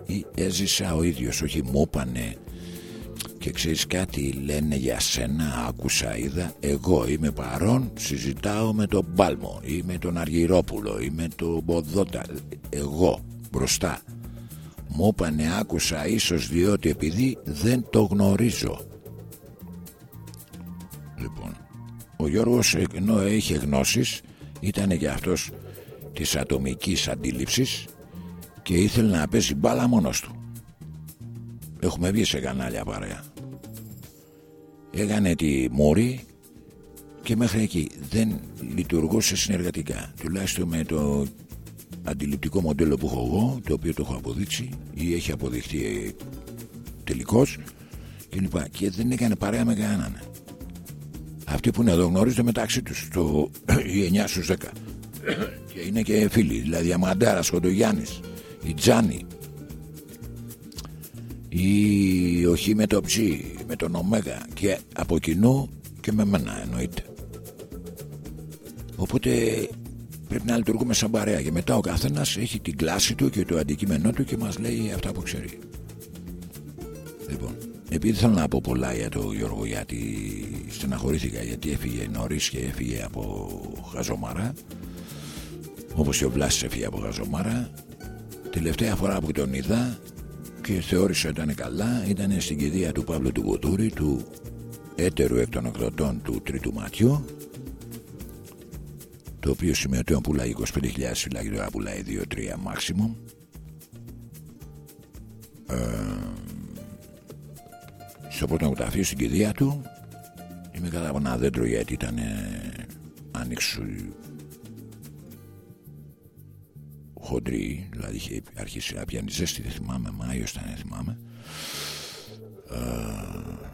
ή έζησα ο ίδιος, όχι μου είπανε και ξέρεις κάτι λένε για σένα, άκουσα, είδα, εγώ είμαι παρόν, συζητάω με τον Πάλμο ή με τον Αργυρόπουλο ή με τον Μποδότα, εγώ μπροστά. Μου είπανε άκουσα ίσως διότι επειδή δεν το γνωρίζω. Ο Γιώργος ενώ είχε γνώσεις ήταν και αυτός της ατομικής αντίληψης και ήθελε να παίζει μπάλα μόνος του. Έχουμε βγει σε κανάλια παρέα. Έγανε τη μόρη και μέχρι εκεί δεν λειτουργούσε συνεργατικά. Τουλάχιστον με το αντιληπτικό μοντέλο που έχω εγώ, το οποίο το έχω αποδείξει ή έχει αποδειχθεί τελικώς και λοιπά. Και δεν έκανε παρέα με κανέναν. Αυτοί που είναι εδώ γνωρίζονται μεταξύ τους το, οι 9 στους 10 και είναι και φίλοι δηλαδή Αμαντάρας, Κοντογιάννης η Τζάνη η Οχή με το Ψή με τον Ωμέγα και από κοινού και με μένα εννοείται. Οπότε πρέπει να λειτουργούμε σαν παρέα και μετά ο καθένας έχει την κλάση του και το αντικείμενό του και μας λέει αυτά που ξέρει. Λοιπόν επειδή θέλω να πω πολλά για τον Γιώργο γιατί στεναχωρήθηκα γιατί έφυγε νωρίς και έφυγε από Χαζομάρα όπως και ο Βλάσης έφυγε από Χαζομάρα τελευταία φορά που τον είδα και θεώρησα ότι ήταν καλά ήταν στην κηδεία του Παύλου του Βοτούρη του έτερου εκ των εκδοτών του τρίτου ματιού το οποίο σημαίνει πουλάει 25.000 φυλάκι τώρα πουλάει 2-3 maximum. Ε, στο πρώτο νοκταφείο στην κηδεία του. Είμαι κατά από ένα δέντρο γιατί ήταν άνοιξου χοντρή. Δηλαδή είχε αρχίσει να πιάνει ζέστη δεν θυμάμαι Μάιος ήταν δεν θυμάμαι. Ε,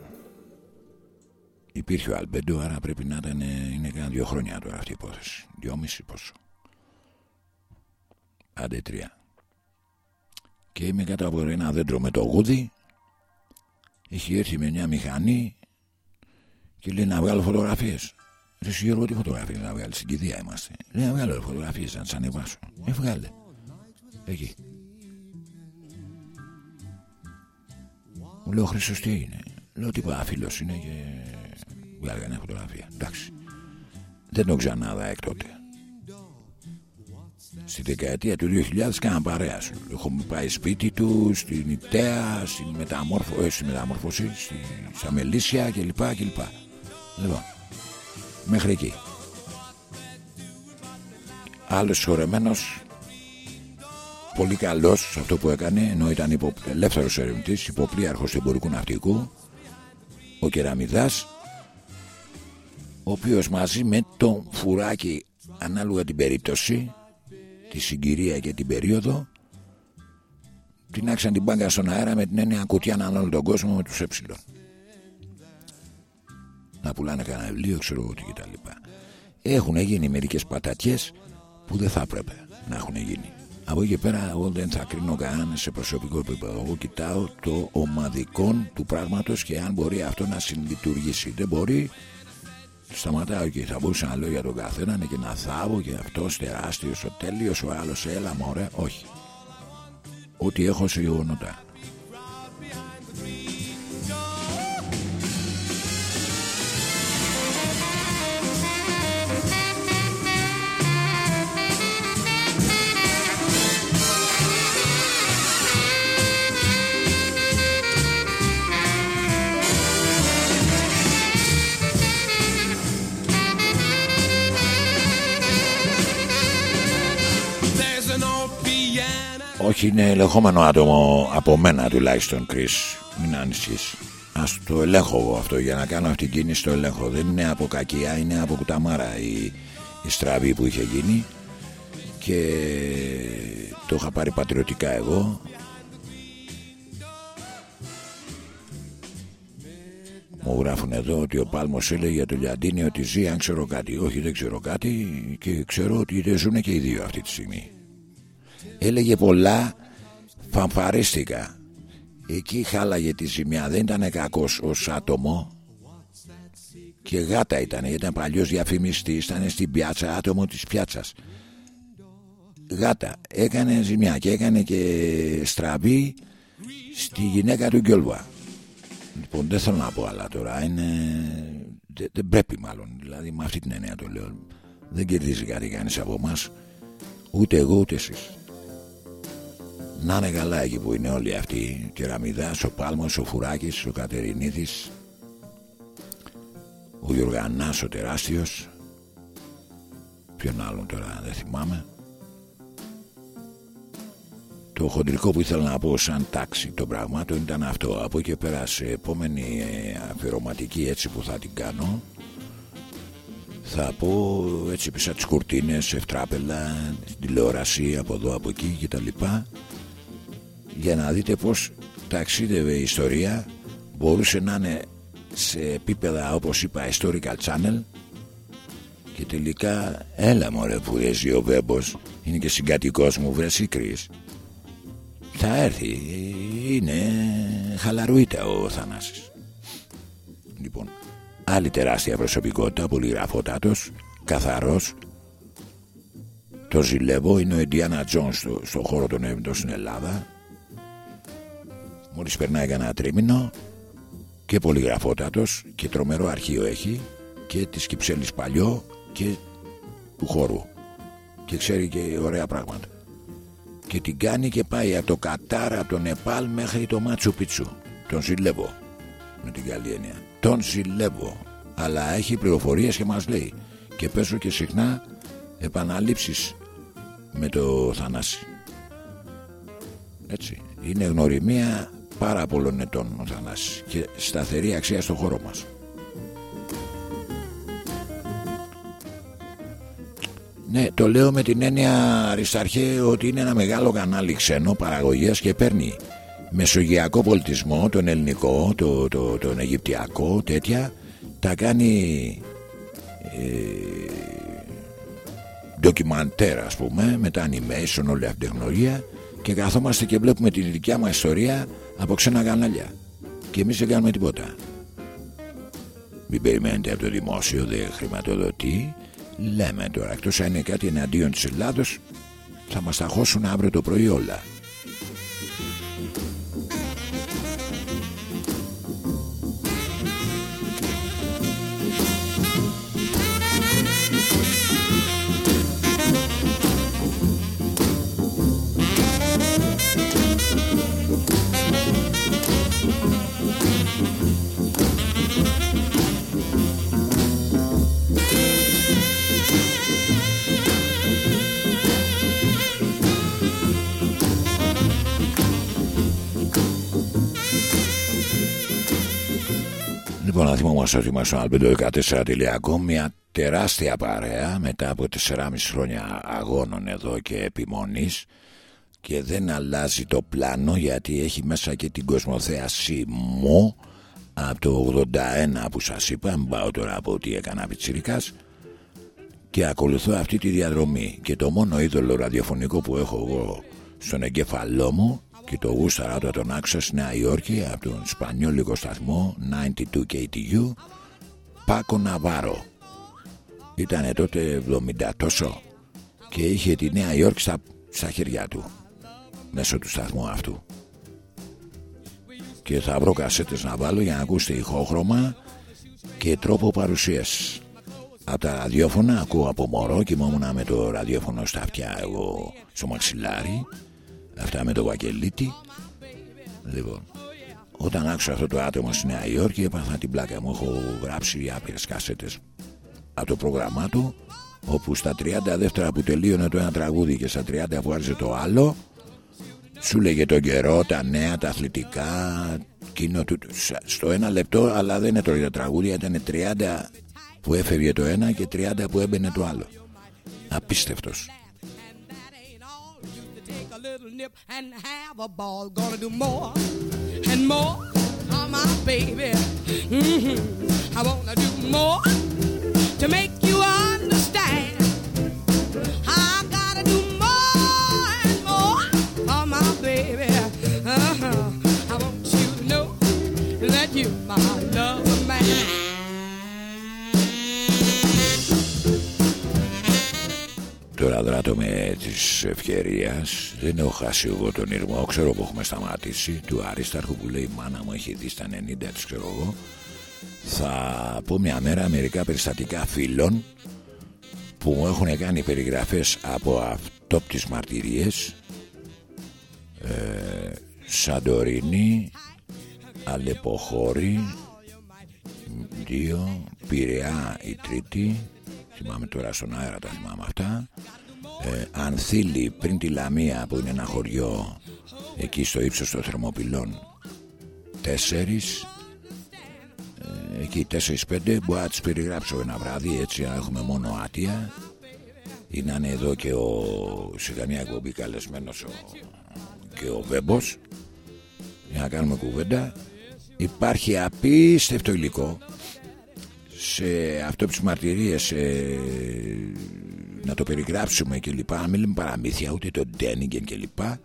υπήρχε ο Αλμπέντο άρα πρέπει να ήταν είναι κάνα δύο χρόνια τώρα αυτή η υπόθεση. Δυόμιση πόσο. Άντε τρία. Και είμαι κάτω από ένα δέντρο με το γούδι έχει έρθει με μια μηχανή και λέει να βγάλω φωτογραφίες. Ρε Γιώργο, τι φωτογραφίες να βγάλει, στην κηδεία είμαστε. Λέει να βγάλω φωτογραφίες να τις ανεβάσω. Ε, βγάλε. Εκεί. Μου λέω Χρυσός τι έγινε; Λέω τίποτα φίλος είναι και βγάλει μια φωτογραφία. Εντάξει. Δεν τον ξανάδα εκ τότε. Στη δεκαετία του 2000 κάναν παρέα σου. Έχουμε πάει σπίτι του, στην Ιταία, στην, μεταμόρφω, ε, στη μεταμόρφωση, στη, στα Μελίσια κλπ. κλπ. Λοιπόν, μέχρι εκεί. Άλλος συγχωρεμένος, πολύ καλός σε αυτό που έκανε, ενώ ήταν υπο, ελεύθερος ερευνητής, υποπλήρχος του εμπορικού ναυτικού, ο Κεραμιδάς, ο οποίος μαζί με τον Φουράκη, ανάλογα την περίπτωση, τη συγκυρία και την περίοδο, την άξαν την μπάγκα στον αέρα με την έννοια κουτιά όλο τον κόσμο με τους ε. Να πουλάνε κανένα βιβλίο, ξέρω εγώ τι κτλ. Έχουν γίνει μερικές πατατιές που δεν θα έπρεπε να έχουν γίνει. Από εκεί και πέρα εγώ δεν θα κρίνω κανέναν σε προσωπικό επίπεδο. Εγώ κοιτάω το ομαδικό του πράγματος και αν μπορεί αυτό να συλλειτουργήσει. Δεν μπορεί, σταματάω και θα μπορούσα να λέω για τον καθέναν και να θάβω και αυτός τεράστιος, ο τέλειος, ο άλλος, έλα μωρέ, όχι. Ό,τι έχω σε γεγονότα. Όχι είναι ελεγχόμενο άτομο από μένα τουλάχιστον Κρίς Μην ανησυχείς. Ας το ελέγχω εγώ αυτό. Για να κάνω αυτή την κίνηση το ελέγχω. Δεν είναι από κακία είναι από κουταμάρα η, η στραβή που είχε γίνει. Και το είχα πάρει πατριωτικά εγώ. Μου γράφουν εδώ ότι ο Πάλμος έλεγε για το Λιαντίνι ότι ζει αν ξέρω κάτι. Όχι δεν ξέρω κάτι. Και ξέρω ότι δεν ζουν και οι δύο αυτή τη στιγμή έλεγε πολλά φανφαρίστηκα εκεί χάλαγε τη ζημιά. Δεν ήταν κακός ως άτομο. Και γάτα ήταν ήταν παλιός διαφημιστής ήταν στην πιάτσα άτομο της πιάτσας. Γάτα. Έκανε ζημιά και έκανε και στραβή στη γυναίκα του Γκιόλβα. Λοιπόν δεν θέλω να πω άλλα τώρα. Είναι... δεν, δεν πρέπει μάλλον. Δηλαδή με αυτή την έννοια το λέω. Δεν κερδίζει κάτι κανείς από εμάς. Ούτε εγώ ούτε εσείς να είναι καλά εκεί που είναι όλοι αυτοί. Και Ραμιδάς, ο Πάλμος, ο Φουράκης, ο Κατερινίδης Ο Γιωργανάς ο τεράστιος. Ποιον άλλον τώρα δεν θυμάμαι. Το χοντρικό που ήθελα να πω σαν τάξη των πραγμάτων ήταν αυτό. Από εκεί πέρα σε επόμενη ε, αφιερωματική έτσι που θα την κάνω θα πω έτσι πίσω τις κουρτίνες, ευτράπελα, τηλεόραση από εδώ από εκεί και τα λοιπά για να δείτε πως ταξίδευε η ιστορία μπορούσε να είναι σε επίπεδα όπως είπα historical channel. Και τελικά έλα μωρέ που έζει ο Βέμπος είναι και συγκατοικός μου βρες Κρίς. Θα έρθει είναι χαλαρουίτα ο Θανάσης. Λοιπόν άλλη τεράστια προσωπικότητα πολυγραφότατος καθαρός. Το ζηλεύω είναι ο Ιντιάνα Τζον στο, στο χώρο των έβντων στην Ελλάδα Μόλις περνάει κανένα τρίμηνο και πολυγραφότατος και τρομερό αρχείο έχει και της Κυψέλης παλιό και του χώρου. Και ξέρει και ωραία πράγματα. Και την κάνει και πάει από το Κατάρα, από το Νεπάλ μέχρι το Μάτσου Πιτσού τον ζηλεύω με την καλή έννοια. Τον ζηλεύω. Αλλά έχει πληροφορίες και μας λέει. Και πέσω και συχνά επαναλήψεις με το Θανάση. Έτσι. Είναι γνωριμία πάρα πολλών ετών ο Θανάσης και σταθερή αξία στο χώρο μας. Ναι, το λέω με την έννοια Αρισταρχέ ότι είναι ένα μεγάλο κανάλι ξένο παραγωγίας και παίρνει μεσογειακό πολιτισμό, τον ελληνικό, το, το, τον αιγυπτιακό, τέτοια, τα κάνει ε, ντοκιμαντέρ ας πούμε, με τα animation, όλη αυτή την τεχνολογία και καθόμαστε και βλέπουμε τη δικιά μας ιστορία από ξένα κανάλια. Και εμείς δεν κάνουμε τίποτα. Μην περιμένετε από το δημόσιο δεν χρηματοδοτεί λέμε τώρα εκτός αν είναι κάτι εναντίον της Ελλάδος θα μας τα χώσουν αύριο το πρωί όλα Λοιπόν, να θυμόμαστε ότι είμαστε στο albedo14.com μια τεράστια παρέα μετά από 4,5 χρόνια αγώνων εδώ και επιμονής. Και δεν αλλάζει το πλάνο γιατί έχει μέσα και την κοσμοθέαση μου από το 81 που σας είπα, μην πάω τώρα από ό,τι έκανα πιτσιρικάς και ακολουθώ αυτή τη διαδρομή. Και το μόνο είδωλο ραδιοφωνικό που έχω εγώ στον εγκέφαλό μου και το γούσταρα όταν τον άκουσα στη Νέα Υόρκη από τον σπανιόλικο σταθμό 92 KTU Πάκο Ναβάρο. Ήταν τότε 70 τόσο και είχε τη Νέα Υόρκη στα, στα χέρια του μέσω του σταθμού αυτού. Και θα βρω κασέτες να βάλω για να ακούσετε ηχόχρωμα και τρόπο παρουσίας. Από τα ραδιόφωνα ακούω από μωρό και ήμουν με το ραδιόφωνο στα αυτιά εγώ στο μαξιλάρι αυτά με το Βακελίτη λοιπόν όταν άκουσα αυτό το άτομο στη Νέα Υόρκη έπαθα την πλάκα μου. Έχω γράψει άπειρες κασέτες από το πρόγραμμά του όπου στα 30 δεύτερα που τελείωνε το ένα τραγούδι και στα 30 που άρχισε το άλλο σου λέγε τον καιρό, τα νέα, τα αθλητικά κοινό του, στο ένα λεπτό αλλά δεν είναι τώρα τραγούδια ήταν 30 που έφευγε το ένα και 30 που έμπαινε το άλλο. Απίστευτος. take a little nip and have a ball. Gonna do more and more for my baby. Mm-hmm. I wanna do more to make you understand. I gotta do more and more for my baby. Uh-huh. I want you to know that you my love man. Τώρα δράτω με της ευκαιρίας. Δεν έχω χάσει εγώ τον ήρμο. Ξέρω που έχουμε σταματήσει. Του Άρισταρχου που λέει: Η μάνα μου έχει δει στα 90, της ξέρω εγώ. Θα πω μια μέρα μερικά περιστατικά φίλων που μου έχουν κάνει περιγραφές από αυτόπτης μαρτυρίες ε, Σαντορίνη Αλεποχώρη δύο Πειραιά η τρίτη θυμάμαι τώρα στον αέρα τα θυμάμαι αυτά. Ε, Ανθήλη πριν τη Λαμία που είναι ένα χωριό εκεί στο ύψος των Θερμοπυλών τέσσερις ε, εκεί τέσσερις πέντε μπορώ να τις περιγράψω ένα βράδυ έτσι να έχουμε μόνο άτια. Ή να είναι εδώ και ο σε καμία εκπομπή καλεσμένος ο, και ο Βέμπος για να κάνουμε κουβέντα. Υπάρχει απίστευτο υλικό σε αυτό τις μαρτυρίες ε, να το περιγράψουμε και λοιπά. Να μην λέμε παραμύθια ούτε το Ντένιγκεν και λοιπά.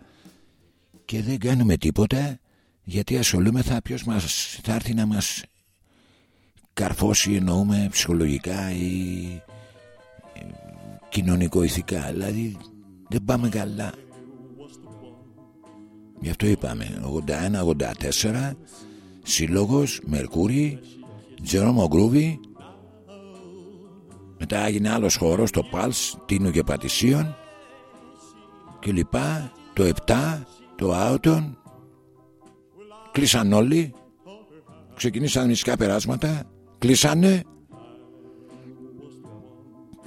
Και δεν κάνουμε τίποτα γιατί ασχολούμεθα ποιος μας θα έρθει να μας καρφώσει εννοούμε ψυχολογικά ή ε, κοινωνικο-ηθικά δηλαδή δεν πάμε καλά. Γι' αυτό είπαμε 81-84 σύλλογος Μερκούρι Τζερόμο Γκρούβι. Μετά έγινε άλλος χώρος το Πάλς Τίνου και Πατησίων. Και λοιπά το 7 το Άουτον κλείσαν όλοι. Ξεκινήσαν μισικά περάσματα. Κλείσανε.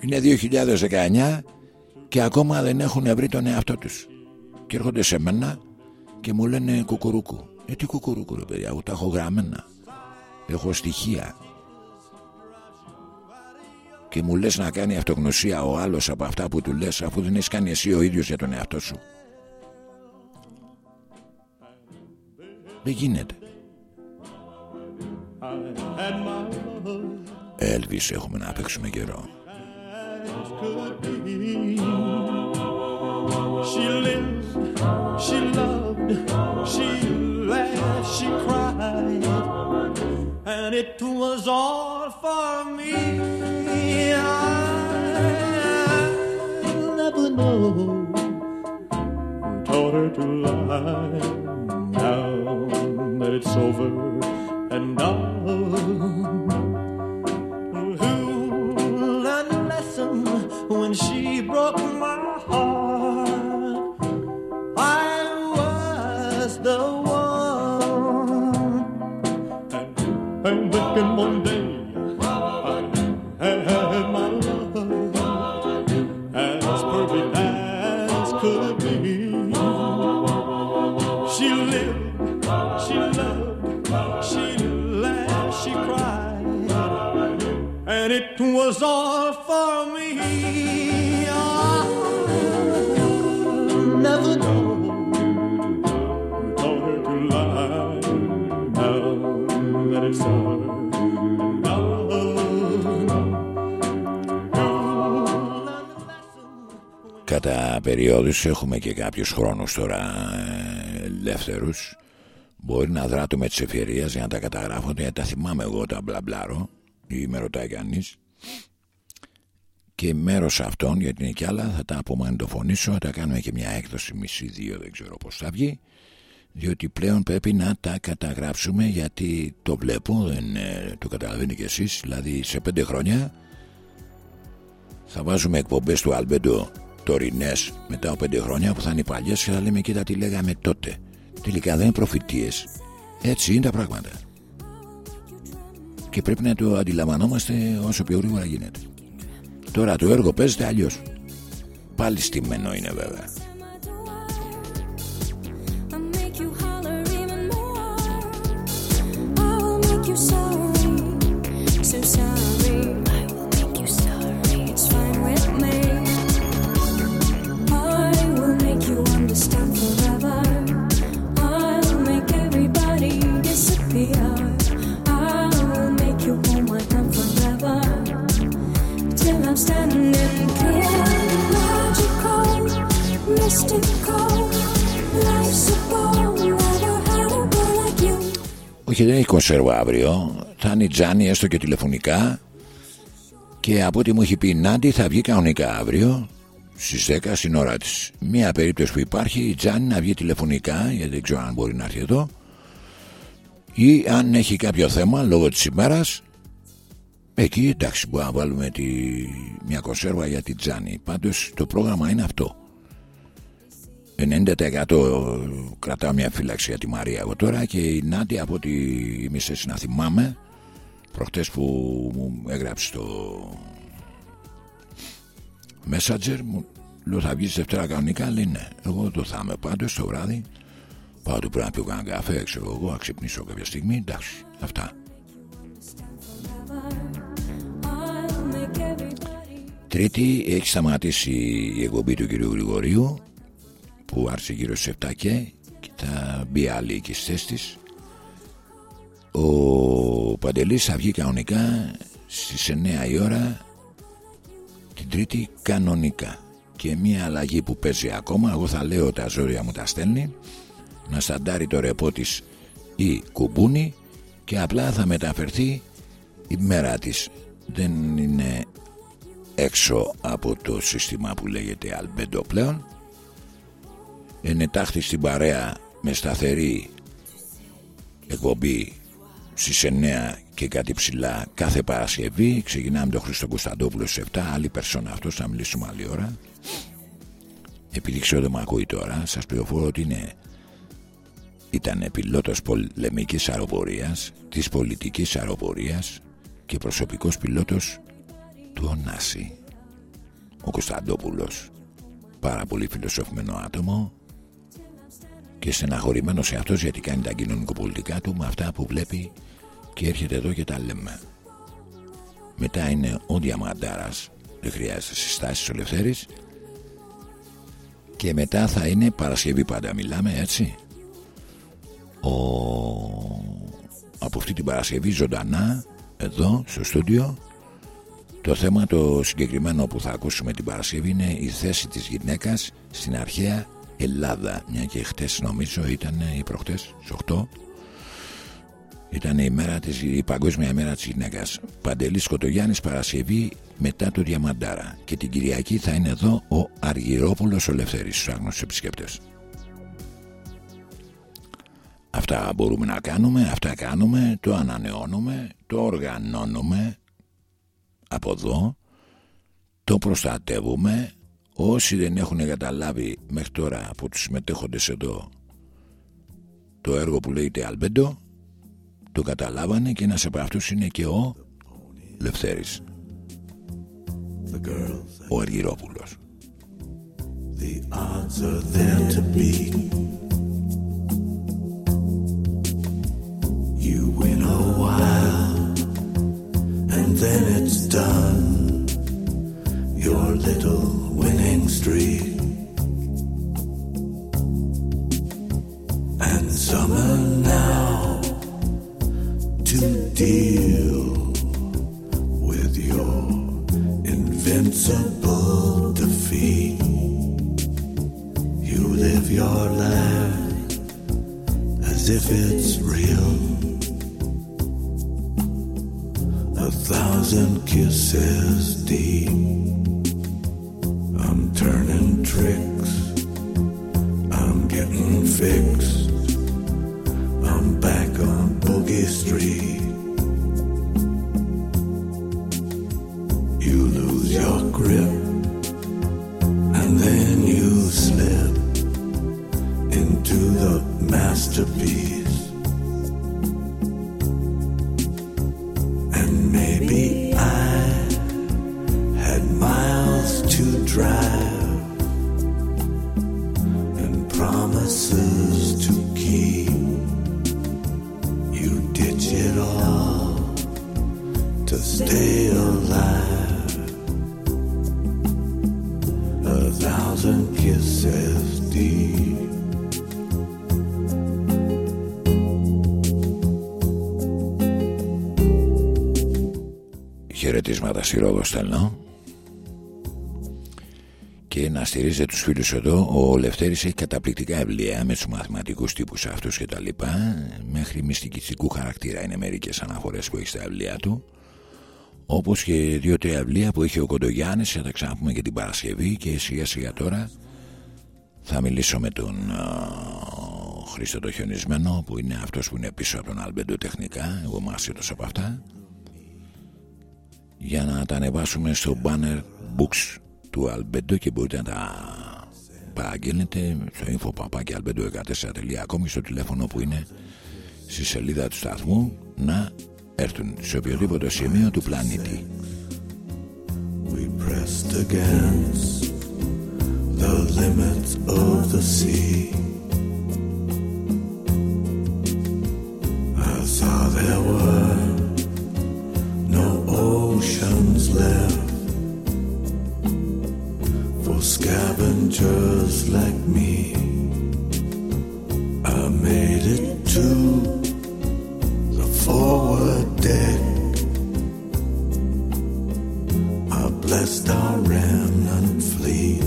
Είναι 2019 και ακόμα δεν έχουν βρει τον εαυτό τους. Και έρχονται σε μένα και μου λένε κουκουρούκου ε τι κουκουρούκου ρε παιδιά εγώ τα έχω γραμμένα έχω στοιχεία. Και μου λες να κάνει αυτογνωσία ο άλλος από αυτά που του λες αφού δεν έχεις κάνει εσύ ο ίδιος για τον εαυτό σου. Δεν γίνεται. Έλβης έχουμε να παίξουμε καιρό. She lived, she loved, she laughed, she cried, and it was all for me. I'll never know who taught her to lie. Now that it's over and done, was all for me. I'll never know. Who taught her to lie. Now that it's over, no, Κατά περιόδους έχουμε και κάποιους χρόνους τώρα ε, ελεύθερους. Μπορεί να δράτω με τις ευκαιρίες για να τα καταγράφω γιατί τα θυμάμαι εγώ τα μπλαμπλάρω ή με ρωτάει κανείς και μέρος αυτών γιατί είναι κι άλλα θα τα απομαντοφωνήσω θα τα κάνουμε και μια έκδοση μισή δύο δεν ξέρω πως θα βγει διότι πλέον πρέπει να τα καταγράψουμε γιατί το βλέπω δεν ε, το καταλαβαίνετε κι εσείς δηλαδή σε πέντε χρόνια θα βάζουμε εκπομπές του Αλμπέντο τωρινές μετά από πέντε χρόνια που θα είναι οι παλιές και θα λέμε κοίτα τι λέγαμε τότε τελικά δεν είναι προφητείες. Έτσι είναι τα πράγματα και πρέπει να το αντιλαμβανόμαστε όσο πιο γρήγορα γίνεται. Τώρα το έργο παίζεται αλλιώς. Πάλι στημένο είναι βέβαια Όχι δεν έχει κονσέρβα αύριο Θα είναι η Τζάνι έστω και τηλεφωνικά Και από ό,τι μου έχει πει η Νάντι Θα βγει κανονικά αύριο Στις 10 στην ώρα της. Μία περίπτωση που υπάρχει η Τζάνι να βγει τηλεφωνικά Γιατί δεν ξέρω αν μπορεί να έρθει εδώ Ή αν έχει κάποιο θέμα Λόγω της ημέρας Εκεί εντάξει μπορούμε να βάλουμε τη... μια κονσέρβα για τη Τζάνι. Πάντως το πρόγραμμα είναι αυτό 90% κρατάω μια φύλαξη για τη Μαρία εγώ τώρα και η Νάντια από ό,τι είμαι σε να θυμάμαι προχτές που μου έγραψε στο Messenger μου λέω θα βγεις Δευτέρα κανονικά λέει ναι εγώ το θα είμαι πάντως το βράδυ πάω του πρέπει να πιω κανένα καφέ ξέρω εγώ να ξυπνήσω κάποια στιγμή εντάξει αυτά I'll make everybody. Τρίτη έχει σταματήσει η εκπομπή του κυρίου Γρηγορίου που άρχισε γύρω στις 7 και και θα μπει άλλη εκεί στις θέσεις της. Ο Παντελής θα βγει κανονικά στις 9 η ώρα την Τρίτη κανονικά. Και μια αλλαγή που παίζει ακόμα εγώ θα λέω τα ζώρια μου τα στέλνει να σταντάρει το ρεπό της η κουμπούνη και απλά θα μεταφερθεί η μέρα της. Δεν είναι έξω από το σύστημα που λέγεται Αλμπέντο πλέον ενετάχθη στην παρέα με σταθερή εκπομπή στις 9 και κάτι ψηλά κάθε Παρασκευή. Ξεκινάμε τον Χριστό Κωνσταντόπουλο στις 7 άλλη περσόνα αυτός θα μιλήσουμε άλλη ώρα. Επειδή ξέρω δεν με ακούει τώρα σας πληροφορώ ότι είναι ήταν πιλότος πολεμικής αεροπορίας της πολιτικής αεροπορίας και προσωπικός πιλότος του Ωνάση ο Κωνσταντόπουλος πάρα πολύ φιλοσοφημένο άτομο και στεναχωρημένος σε αυτός γιατί κάνει τα κοινωνικοπολιτικά του με αυτά που βλέπει και έρχεται εδώ και τα λέμε. Μετά είναι ο Διαμαντάρας. Δεν χρειάζεται συστάσεις ο Λευθέρης και μετά θα είναι Παρασκευή πάντα. Μιλάμε έτσι. Ο... από αυτή την Παρασκευή ζωντανά εδώ στο στούντιο. Το θέμα το συγκεκριμένο που θα ακούσουμε την Παρασκευή είναι η θέση της γυναίκας στην αρχαία Ελλάδα μια και χτες νομίζω ήταν ή προχτές στις 8 ήταν η, μέρα της, η παγκόσμια ημέρα της γυναίκας. Παντελής Κοτογιάννης Παρασκευή μετά το Διαμαντάρα. Και την Κυριακή θα είναι εδώ ο Αργυρόπουλος ο Λευθέρης στους άγνωστους επισκέπτες. Αυτά μπορούμε να κάνουμε, αυτά κάνουμε, το ανανεώνουμε, το οργανώνουμε. Από εδώ, το προστατεύουμε. Όσοι δεν έχουν καταλάβει μέχρι τώρα από τους συμμετέχοντες εδώ το έργο που λέγεται Αλμπέντο, το καταλάβανε και ένας από αυτούς είναι και ο Λευθέρης, ο Αργυρόπουλος. The odds are there to be. You win a while, and then it's done. Your little winning streak. And summer now to deal with your invincible defeat. You live your life as if it's real. A thousand kisses deep. Turning tricks. I'm getting fixed. Χαιρετίσματα στη Ρόδο στέλνω και να στηρίζετε τους φίλους εδώ ο Λευτέρης έχει καταπληκτικά βιβλία με τους μαθηματικούς τύπους αυτούς και τα λοιπά. Μέχρι μυστικιστικού χαρακτήρα είναι μερικές αναφορές που έχει στα βιβλία του. Όπως και δύο-τρία βιβλία που έχει ο Κοντογιάννης θα τα ξαναπούμε και την Παρασκευή. Και σιγά σιγά τώρα θα μιλήσω με τον α, Χρήστο το Χιονισμένο που είναι αυτός που είναι πίσω από τον Αλμπέντο τεχνικά. Εγώ είμαι άσχετος από αυτά για να τα ανεβάσουμε στο banner books του Αλμπέντο και μπορείτε να τα παραγγέλνετε στο info.albedo14.com και στο τηλέφωνο που είναι στη σελίδα του σταθμού να έρθουν σε οποιοδήποτε σημείο του πλανήτη. We pressed against the limits of the sea. I saw there were no oceans left for scavengers like me. I made it to the forward deck. I blessed our remnant fleet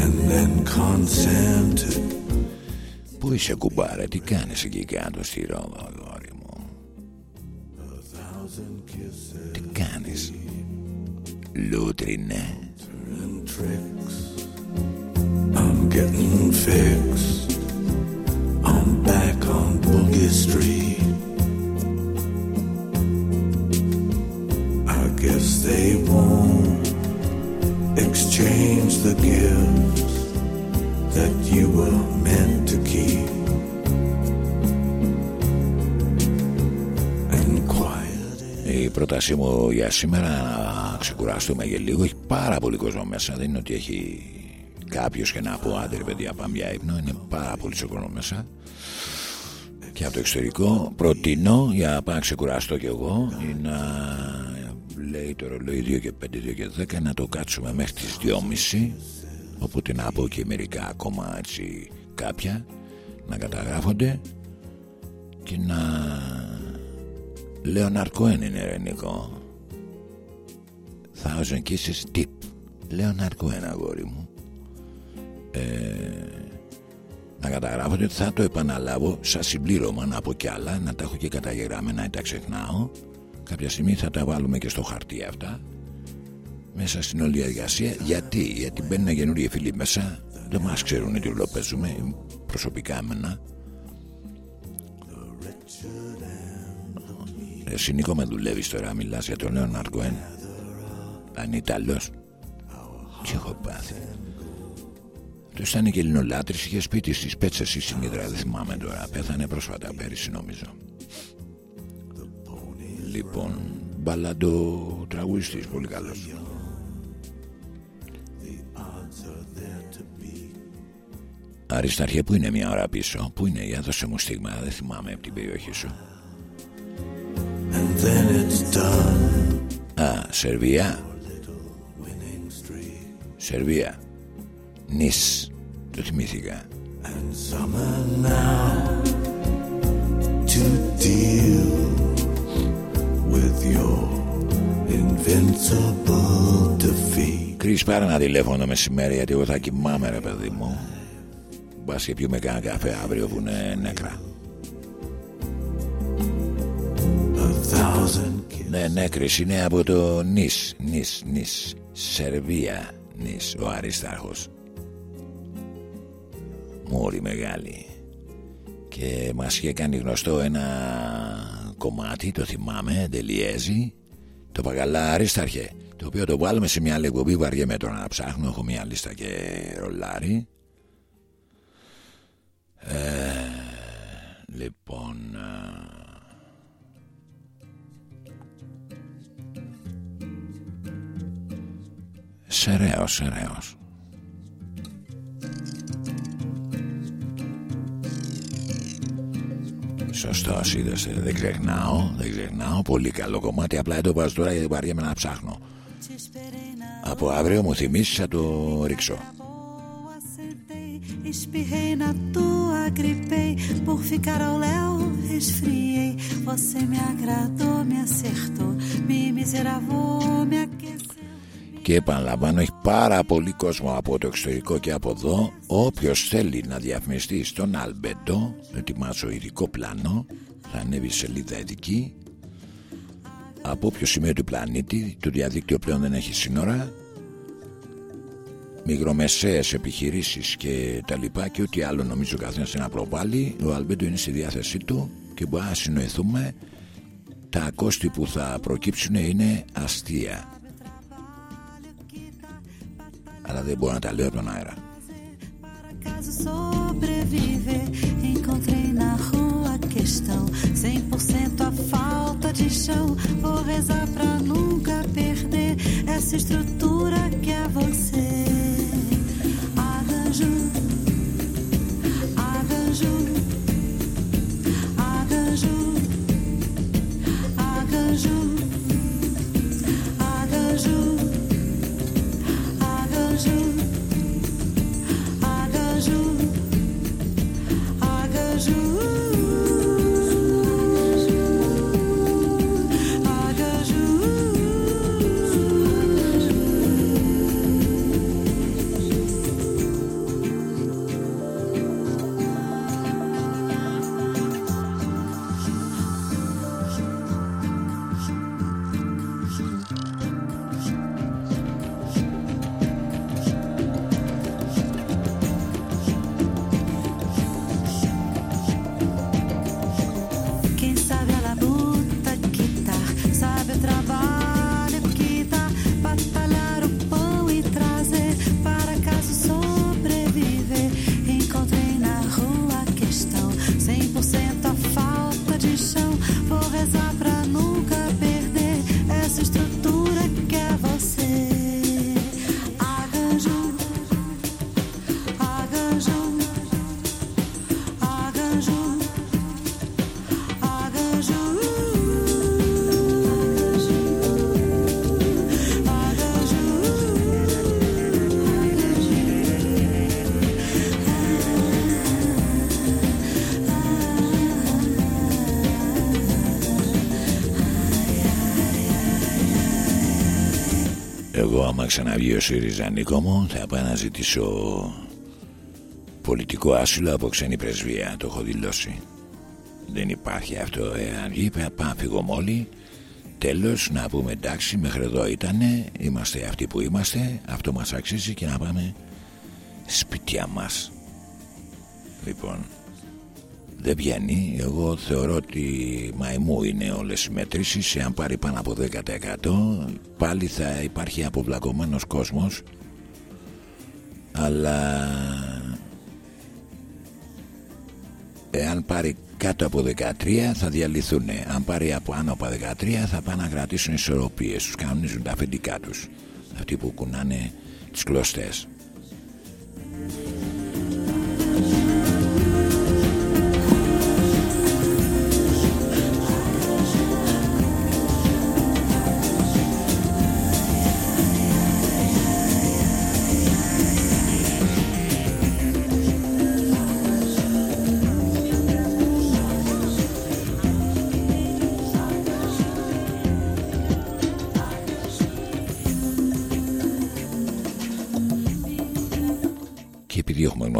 and then consented. Πού είσαι κουμπάρε, τι κάνεις εκεί κάτω στη Ρόδο Λούτρινε and tricks. I'm getting fixed. I'm back on Boogie Street. I guess they won't exchange the gifts that you were meant to keep. And quiet Η πρότασή μου για σήμερα να ξεκουραστούμε για λίγο. Έχει πάρα πολύ κόσμο μέσα. Δεν είναι ότι έχει κάποιος και να πω άντε ρε παιδιά πάμε για ύπνο Είναι πάρα πολύ κόσμο μέσα. Και από το εξωτερικό προτείνω για να πάω να ξεκουραστώ κι εγώ Ή να λέει το ρολόι 2 και 5, 2 και 10 Να το κάτσουμε μέχρι τις 2.30 Οπότε να πω και μερικά ακόμα έτσι κάποια Να καταγράφονται Και να Leonard Cohen είναι ρε Νικό Thousand Kisses Deep Leonard Cohen αγόρι μου. Ε, Να καταγράφετε ότι θα το επαναλάβω Σαν συμπλήρωμα να πω κι άλλα Να τα έχω και καταγεγραμμένα ή τα ξεχνάω. Κάποια στιγμή θα τα βάλουμε και στο χαρτί αυτά Μέσα στην όλη διαδικασία. Γιατί, γιατί μπαίνουν καινούργιοι φίλοι μέσα. Δεν μας ξέρουν τι ρόλο παίζουμε Προσωπικά εμένα. Εσύ Νίκο με δουλεύεις τώρα Μιλάς για τον Λέον Αρκοέν Αν είναι Ιταλός Τι έχω πάθει. Το ήταν και Ελληνολάτρης Είχε σπίτι στις Πέτσες ή στην Ιδρά Δεν θυμάμαι τώρα. Πέθανε πρόσφατα πέρυσι νομίζω. Λοιπόν Μπαλάντο τραγουδιστής Πολύ καλός. Αρισταρχέ που είναι μια ώρα πίσω; Πού είναι για δώσε μου στίγμα Δεν θυμάμαι από την περιοχή σου. And then it's done. Α, Σερβία. Σερβία. Νης. Το θυμήθηκα. And summer now to deal with your invincible defeat. Κρίς πάρε ένα τηλέφωνο μεσημέρι γιατί εγώ θα κοιμάμαι ρε παιδί μου. Μπας και πιούμε κανένα καφέ αύριο που είναι νεκρά. A thousand Ναι, ναι, Κρίς είναι από το Νης, Νης, Νης. Σερβία, Νης, ο Αριστάρχος. Μόρι μεγάλη. Και μας είχε κάνει γνωστό ένα κομμάτι, το θυμάμαι, τελειέζει. Το παγαλά Αριστάρχε. Το οποίο το βάλουμε σε μια άλλη εκπομπή, βαριέμαι τώρα να ψάχνω, έχω μια λίστα και ρολάρι. Ε, λοιπόν... Σεραίος, σεραίος. Σωστός, είδες. Δεν ξεχνάω, δεν ξεχνάω. Πολύ καλό κομμάτι. Απλά δεν το βάζω τώρα γιατί βαριέμαι να ψάχνω. Από αύριο μου θυμίσει θα το ρίξω. Sentei, espirrei na tua, gripei. Por ficar ao léu, resfriei. Você me agradou, me acertou. Me miseravou, me aqueceu. Και επαναλαμβάνω, έχει πάρα πολύ κόσμο από το εξωτερικό και από εδώ. Όποιος θέλει να διαφημιστεί στον Αλμπέντο, ετοιμάζω ειδικό πλάνο. Θα ανέβει η σελίδα ειδική. Από όποιο σημείο του πλανήτη, το διαδίκτυο πλέον δεν έχει σύνορα. Μικρομεσαίες επιχειρήσεις και τα λοιπά και ό,τι άλλο νομίζω καθένας να προβάλλει ο Αλμπέντο είναι στη διάθεσή του και μπορεί να συνοηθούμε τα κόστη που θα προκύψουν είναι αστεία Era de boa, tá lembra, não era? Sobreviver, encontrei na rua a questão 100% a falta de chão. Vou rezar pra nunca perder essa estrutura que é você. Εγώ άμα ξαναβγεί ο ΣΥΡΙΖΑ Νίκο μου θα πάω να ζητήσω πολιτικό άσυλο από ξένη πρεσβεία. Το έχω δηλώσει. Δεν υπάρχει αυτό. Εάν βγει πρέπει να φύγουμε όλοι Τέλος να πούμε εντάξει μέχρι εδώ ήτανε. Είμαστε αυτοί που είμαστε. Αυτό μας αξίζει και να πάμε σπίτια μας. Λοιπόν δεν βγαίνει. Εγώ θεωρώ ότι μαϊμού είναι όλες οι μετρήσεις. Εάν πάρει πάνω από 10% πάλι θα υπάρχει αποβλακωμένος κόσμος. Αλλά εάν πάρει κάτω από 13 θα διαλυθούν. Αν πάρει από άνω από 13 θα πάνε να κρατήσουν ισορροπίες. Τους κανονίζουν τα αφεντικά τους. Αυτοί που κουνάνε τις κλωστές.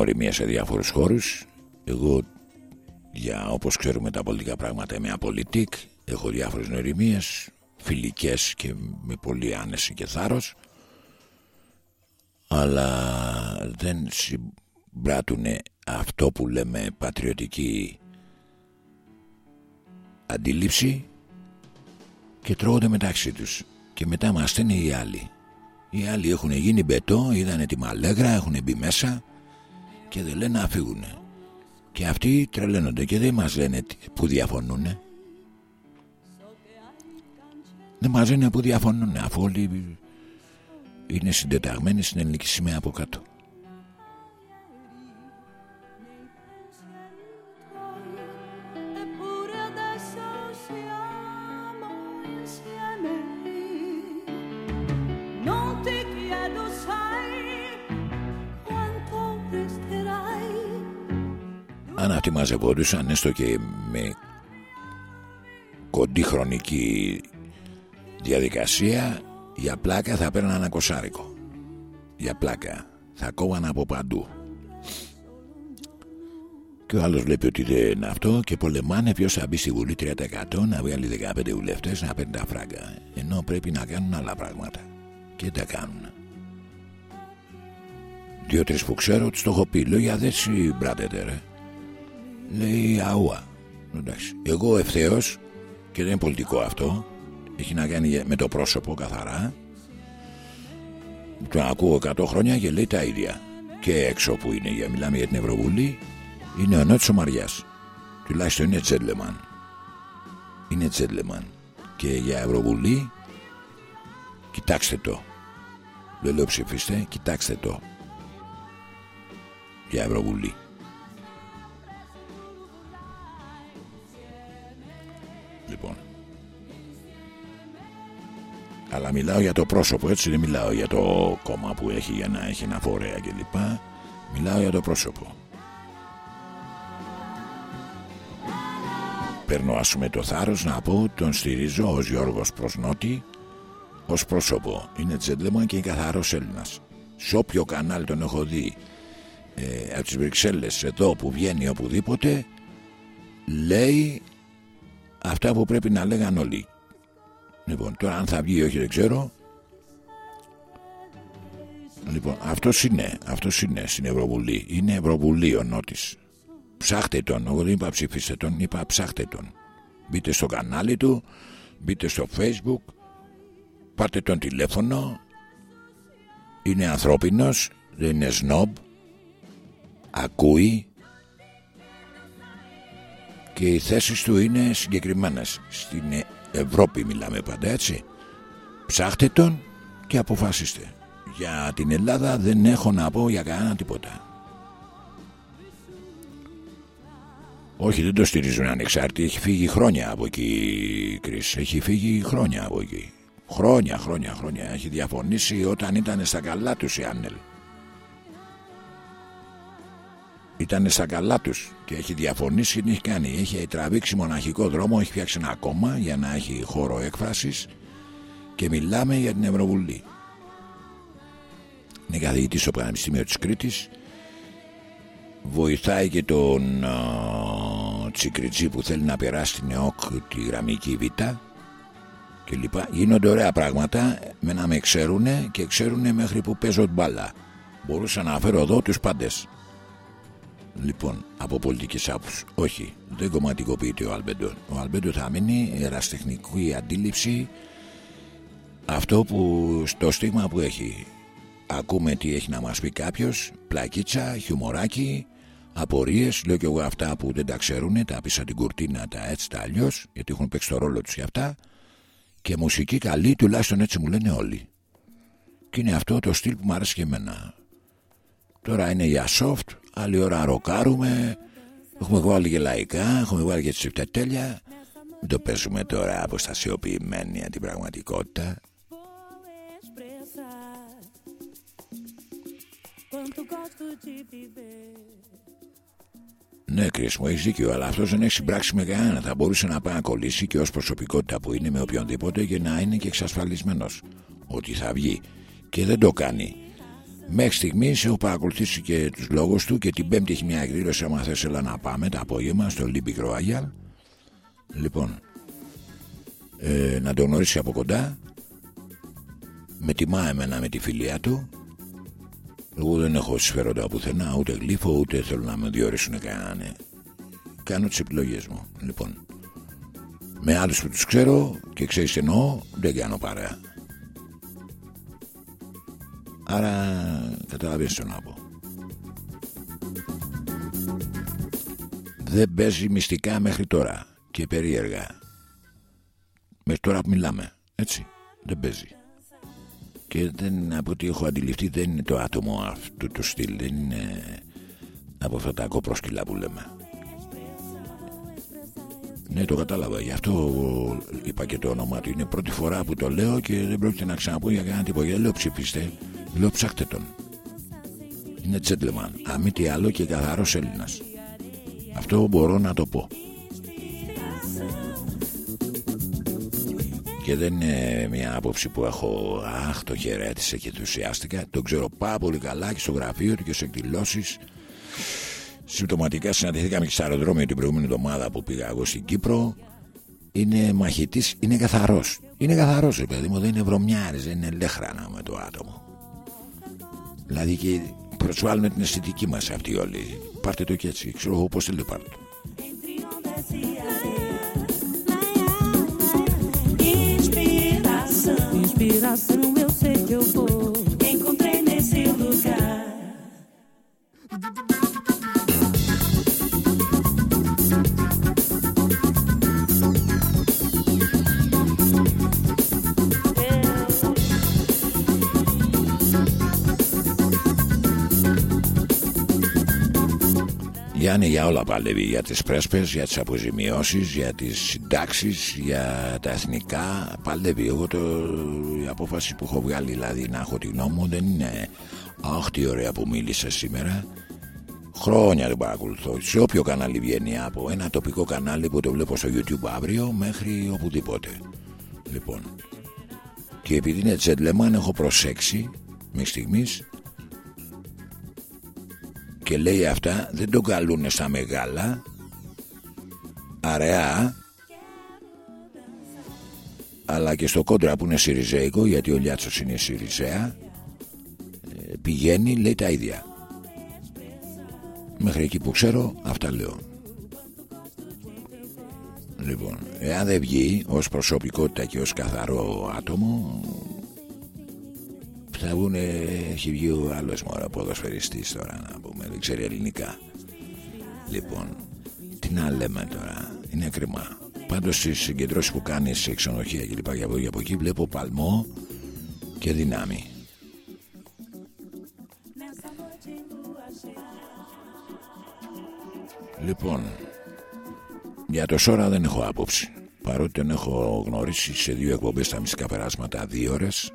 Γνωριμία σε διάφορους χώρους. Εγώ για όπως ξέρουμε τα πολιτικά πράγματα είμαι απολυτικ. Έχω διάφορες γνωριμίες φιλικές και με πολύ άνεση και θάρρος. Αλλά δεν συμπράττουν αυτό που λέμε πατριωτική αντίληψη και τρώγονται μεταξύ τους. Και μετά μας στέλνει οι άλλοι. Οι άλλοι έχουν γίνει μπετό είδανε τη μαλέγρα έχουν μπει μέσα και δεν λένε να φύγουν και αυτοί τρελαίνονται και δεν μας λένε τι- που διαφωνούν δεν μας λένε που διαφωνούν αφού όλοι είναι συντεταγμένοι στην ελληνική σημαία από κάτω αν αυτοί μαζευόντουσαν έστω και με κοντή χρονική διαδικασία για πλάκα θα παίρναν ένα κοσάρικο. Για πλάκα. Θα κόβαν από παντού και ο άλλος βλέπει ότι δεν είναι αυτό και πολεμάνε ποιος θα μπει στη Βουλή 30% να βγάλει 15 βουλευτές να παίρνει τα φράγκα. Ενώ πρέπει να κάνουν άλλα πράγματα. Και δεν τα κάνουν Δύο-τρεις που ξέρω τους το έχω πει. Λέω για δεν συμπράτετε ρε Λέει αούα Εντάξει. Εγώ ευθέως και δεν είναι πολιτικό αυτό έχει να κάνει με το πρόσωπο καθαρά. Τον ακούω 100 χρόνια και λέει τα ίδια. Και έξω που είναι για μιλάμε για την Ευρωβουλή είναι ο Νότσο Μαριάς. Τουλάχιστον είναι τζέντλεμαν είναι τζέντλεμαν και για Ευρωβουλή κοιτάξτε το. Δεν λέω ψηφίστε κοιτάξτε το. Για Ευρωβουλή Λοιπόν. Αλλά μιλάω για το πρόσωπο, έτσι δεν μιλάω για το κόμμα που έχει για να έχει ένα φορέα κλπ. Μιλάω για το πρόσωπο. Παίρνω ας πούμε το θάρρος να πω τον στηρίζω ως Γιώργος Προσνότη ως πρόσωπο. Είναι τζέντλεμαν και είναι καθαρός Έλληνας. Σε όποιο κανάλι τον έχω δει ε, από τις Βρυξέλλες εδώ που βγαίνει οπουδήποτε λέει αυτά που πρέπει να λέγαν όλοι. Λοιπόν, τώρα αν θα βγει ή όχι δεν ξέρω. Λοιπόν, αυτός είναι, αυτός είναι στην Ευρωβουλή. Είναι Ευρωβουλή ο Νότης. Ψάχτε τον, εγώ δεν είπα ψηφίστε τον, είπα ψάχτε τον. Μπείτε στο κανάλι του, μπείτε στο facebook, πάρτε τον τηλέφωνο. Είναι ανθρώπινος, δεν είναι σνόμπ. Ακούει, και οι θέσεις του είναι συγκεκριμένες. Στην Ε- Ευρώπη μιλάμε πάντα έτσι. Ψάχτε τον και αποφασίστε. Για την Ελλάδα δεν έχω να πω για κανένα τίποτα. Όχι δεν το στηρίζουν ανεξάρτητοι. Έχει φύγει χρόνια από εκεί Κρίς. Έχει φύγει χρόνια από εκεί. Χρόνια χρόνια χρόνια. Έχει διαφωνήσει όταν ήταν στα καλά τους η Άνελ ήταν στα καλά του και έχει διαφωνήσει και την έχει κάνει. Έχει τραβήξει μοναχικό δρόμο, έχει φτιάξει ένα κόμμα για να έχει χώρο έκφρασης και μιλάμε για την Ευρωβουλή. Είναι καθηγητής στο Πανεπιστήμιο της Κρήτης. Βοηθάει και τον α, Τσικριτζή που θέλει να περάσει στην ΕΟΚ τη γραμμική Β και λοιπά. Γίνονται ωραία πράγματα με να με ξέρουν και ξέρουν μέχρι που παίζω μπάλα. Μπορούσα να φέρω εδώ τους πάντες. Λοιπόν, από πολιτικής άποψης, όχι, δεν κομματικοποιείται ο Αλμπέντο. Ο Αλμπέντο θα μείνει εραστεχνική αντίληψη αυτό που στο στίγμα που έχει. Ακούμε τι έχει να μας πει κάποιος, πλακίτσα, χιουμοράκι, απορίες, λέω και εγώ αυτά που δεν τα ξέρουν, τα πίσα την κουρτίνα, τα έτσι τα αλλιώς, γιατί έχουν παίξει το ρόλο τους για αυτά, και μουσική καλή, τουλάχιστον έτσι μου λένε όλοι. Και είναι αυτό το στυλ που μου αρέσει και εμένα. Τώρα είναι για soft, άλλη ώρα ροκάρουμε. Έχουμε βάλει και λαϊκά, έχουμε βάλει και τσιφτετέλια. Μην το παίζουμε τώρα αποστασιοποιημένοι για την πραγματικότητα. expressar quanto gosto de viver. Ναι, Κρυς, μου έχεις δίκιο, αλλά αυτός δεν έχει συμπράξει με κανένα. Θα μπορούσε να πάει να κολλήσει και ως προσωπικότητα που είναι με οποιονδήποτε και να είναι και εξασφαλισμένος ότι θα βγει. Και δεν το κάνει Μέχρι στιγμής έχω παρακολουθήσει και τους λόγους του και την Πέμπτη έχει μια εκδήλωση. Άμα θες, έλα να πάμε το απόγευμα στο Olympic Royal. Λοιπόν, ε, να τον γνωρίσει από κοντά. Με τιμά εμένα με τη φιλία του. Εγώ δεν έχω συμφέροντα πουθενά, ούτε γλύφω, ούτε θέλω να με διορίσουν κανέναν. Κάνω τις επιλογές μου. Λοιπόν, με άλλους που τους ξέρω και ξέρεις τι εννοώ, δεν κάνω παρέα. Άρα καταλαβαίνεις τι να πω. Δεν παίζει μυστικά μέχρι τώρα και περίεργα. Μέχρι τώρα που μιλάμε. Έτσι. Δεν παίζει. Και δεν, από ό,τι έχω αντιληφθεί δεν είναι το άτομο αυτού του στυλ. Δεν είναι από αυτά τα κόπροσκυλά που λέμε. Ναι, το κατάλαβα. Γι' αυτό είπα και το όνομα του. Είναι πρώτη φορά που το λέω και δεν πρόκειται να ξαναπώ για κανένα τίποτα. Γιατί λέω ψηφίστε, λέω ψάχτε τον. Είναι τσέντλεμαν. Αν μη τι άλλο και καθαρός Έλληνας. Αυτό μπορώ να το πω. Και δεν είναι μια άποψη που έχω Αχ το χαιρέτησε και ενθουσιάστηκα Τον ξέρω πάρα πολύ καλά και στο γραφείο του και σε εκδηλώσεις Συμπτωματικά συναντηθήκαμε και στο αεροδρόμιο την προηγούμενη εβδομάδα που πήγα εγώ στην Κύπρο. Είναι μαχητής, είναι καθαρός. Είναι καθαρός, ρε παιδί μου, δεν είναι βρωμιάρης, δεν είναι λέχρανα με το άτομο. Δηλαδή και προσβάλλουμε την αισθητική μας αυτή όλοι. Πάρτε το και έτσι, ξέρω εγώ πώς θέλετε πάρτε το. Inspiração, inspiração, eu sei que eu vou. Encontrei nesse lugar. Γιάννη για όλα παλεύει Για τις πρέσπες, για τις αποζημιώσεις Για τις συντάξεις, για τα εθνικά. Παλεύει. Εγώ το, η απόφαση που έχω βγάλει Δηλαδή να έχω τη γνώμη μου Δεν είναι Αχ τι ωραία που μίλησε σήμερα. Χρόνια δεν παρακολουθώ. Σε όποιο κανάλι βγαίνει από ένα τοπικό κανάλι Που το βλέπω στο YouTube αύριο Μέχρι οπουδήποτε. Λοιπόν Και επειδή είναι τζεντλεμάν έχω προσέξει Μέχρι στιγμής και λέει αυτά δεν τον καλούνε στα μεγάλα. Αραιά αλλά και στο κόντρα που είναι Σιριζέικο γιατί ο Λιάτσος είναι Σιριζέα ε, πηγαίνει λέει τα ίδια. Μέχρι εκεί που ξέρω αυτά λέω. Λοιπόν εάν δεν βγει ως προσωπικότητα και ως καθαρό άτομο θα βγουν έχει βγει ο άλλος μωρά ποδοσφαιριστής τώρα να πούμε δεν ξέρει ελληνικά. Λοιπόν τι να λέμε τώρα είναι κρίμα. Πάντως στις συγκεντρώσεις που κάνεις σε ξενοδοχεία και λοιπά για από, από εκεί βλέπω παλμό και δυνάμει. Λοιπόν για το Σόρα δεν έχω άποψη. Παρότι τον έχω γνωρίσει σε δύο εκπομπές στα μυστικά περάσματα δύο ώρες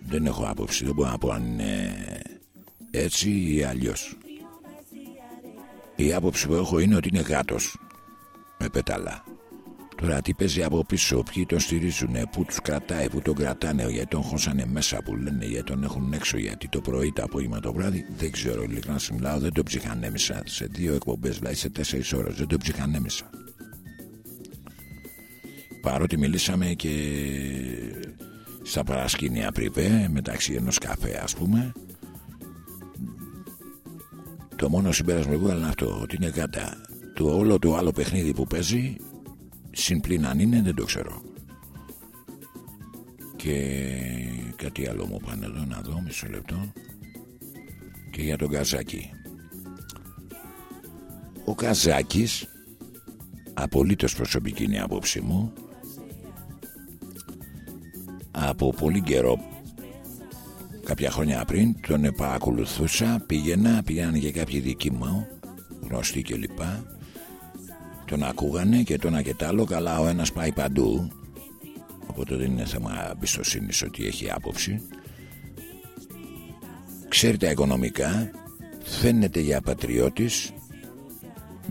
δεν έχω άποψη. Δεν μπορώ να πω αν είναι έτσι ή αλλιώς. Η άποψη που έχω είναι ότι είναι γάτος. Με πεταλά τώρα τι παίζει από πίσω ποιοι τον στηρίζουν πού τους κρατάει πού τον κρατάνε γιατί τον χώσανε μέσα που λένε γιατί τον έχουν έξω γιατί το πρωί το απόγευμα το βράδυ δεν ξέρω ειλικρινά να σου μιλάω δεν το ψυχανέμισα. Σε δύο εκπομπές δηλαδή σε τέσσερις ώρες δεν το ψυχανέμισα. Παρότι μιλήσαμε και στα παρασκήνια πριβέ μεταξύ ενός καφέ ας πούμε το μόνο συμπέρασμα που είναι αυτό ότι είναι κατά. Το όλο το άλλο παιχνίδι που παίζει συν αν είναι δεν το ξέρω. Και κάτι άλλο μου πάνε εδώ να δω μισό λεπτό. Και για τον Καζάκη. Ο Καζάκης απολύτως προσωπική είναι η άποψη μου από πολύ καιρό κάποια χρόνια πριν τον παρακολουθούσα πήγαινα, πήγαιναν και κάποιοι δικοί μου γνωστοί και λοιπά. Τον ακούγανε και τον και καλά ο ένας πάει παντού. Οπότε δεν είναι θέμα εμπιστοσύνης ότι έχει άποψη. Ξέρει τα οικονομικά φαίνεται για πατριώτης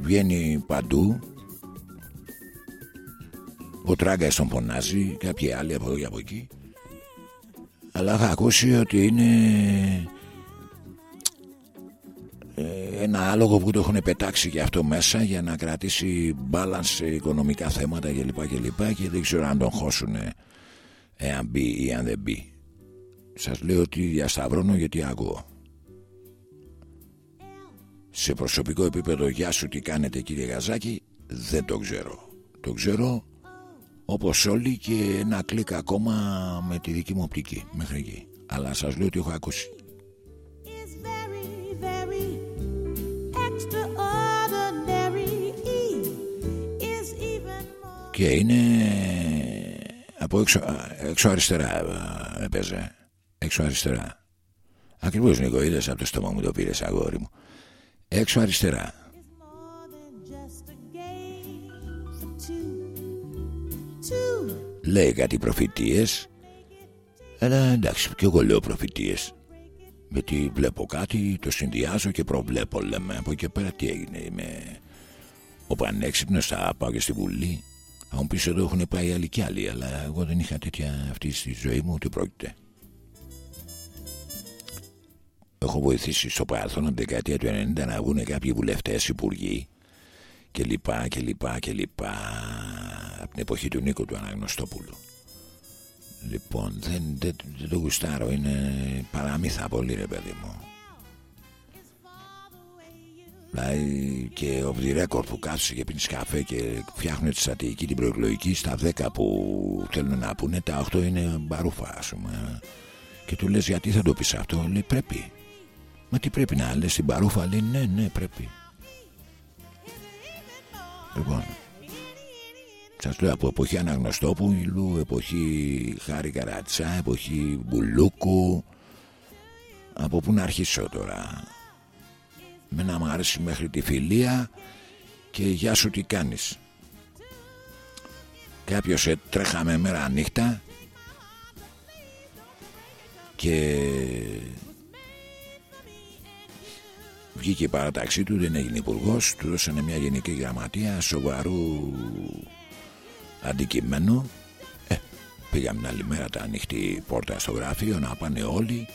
βγαίνει παντού. Ο Τράγκας τον φωνάζει κάποιοι άλλοι από εδώ και από εκεί Αλλά είχα ακούσει ότι είναι ε, ένα άλογο που το έχουν πετάξει και αυτό μέσα για να κρατήσει balance σε οικονομικά θέματα κλπ. Και, λοιπά και δεν ξέρω αν τον χώσουν εάν μπει ή αν δεν μπει. Σας λέω ότι διασταυρώνω γιατί ακούω. Σε προσωπικό επίπεδο γεια σου τι κάνετε κύριε Γαζάκη δεν το ξέρω. Το ξέρω όπως όλοι και ένα κλικ ακόμα με τη δική μου οπτική μέχρι εκεί. Αλλά σας λέω ότι έχω ακούσει. very, very extraordinary. He is even more. Και είναι από έξω, α, έξω αριστερά α, έπαιζε. Έξω αριστερά. Ακριβώς Νίκο είδες από το στόμα μου το πήρες αγόρι μου. Έξω αριστερά. Λέει κάτι προφητείες. Αλλά εντάξει και εγώ λέω προφητείες. Γιατί βλέπω κάτι Το συνδυάζω και προβλέπω λέμε. Από εκεί και πέρα τι έγινε Είμαι ο πανέξυπνος Θα πάω και στη Βουλή. Θα μου πεις εδώ έχουν πάει άλλοι κι άλλοι Αλλά εγώ δεν είχα τέτοια αυτή στη ζωή μου Ούτε πρόκειται. Έχω βοηθήσει στο παρελθόν από την δεκαετία του 90 να βγουν κάποιοι βουλευτές, υπουργοί και λοιπά και λοιπά και λοιπά από την εποχή του Νίκου του Αναγνωστόπουλου. Λοιπόν, δεν, δεν, δεν το γουστάρω, είναι παραμύθα πολύ ρε παιδί μου. Δηλαδή και ο the record που κάθεσαι και πίνεις καφέ και φτιάχνουν τη στρατηγική την προεκλογική στα 10 που θέλουν να πούνε τα 8 είναι μπαρούφα ας πούμε. Και του λες γιατί θα το πεις αυτό, λέει πρέπει. Μα τι πρέπει να λες την παρούφα, λέει ναι, ναι, πρέπει. Λοιπόν, σας λέω από εποχή Αναγνωστόπουλου, εποχή Χάρη Καρατσά, εποχή Μπουλούκου. Από πού να αρχίσω τώρα; Με να μ' άρεσε μέχρι τη φιλία και γεια σου τι κάνεις. Κάποιος ε, τρέχαμε μέρα νύχτα και βγήκε η παράταξή του, δεν έγινε υπουργός, του δώσανε μια γενική γραμματεία σοβαρού αντικειμένου. Ε, πήγαμε την άλλη μέρα τα ανοιχτή πόρτα στο γραφείο να πάνε όλοι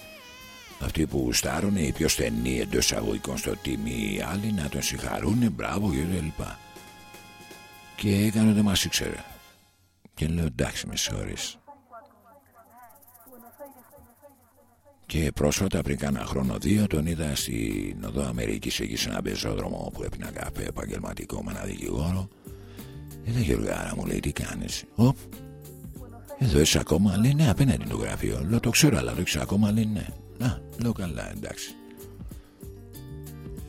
αυτοί που γουστάρουν, οι πιο στενοί εντός εισαγωγικών στο τίμι οι άλλοι να τον συγχαρούν, μπράβο και τα λοιπά. Και έκανε ότι μας ήξερε. Και λέω εντάξει με συγχωρείς. Και πρόσφατα πριν κάνα χρόνο δύο τον είδα στην οδό Αμερικής εκεί σε ένα πεζόδρομο που έπινα καφέ επαγγελματικό με ένα δικηγόρο. Ε, λέει Γιωργάρα μου λέει τι κάνεις; Οπ. Εδώ είσαι ακόμα; Λέει ναι απέναντι το γραφείο. Λέω το ξέρω αλλά το ξέρω ακόμα; Λέει ναι. Να, λέω καλά εντάξει.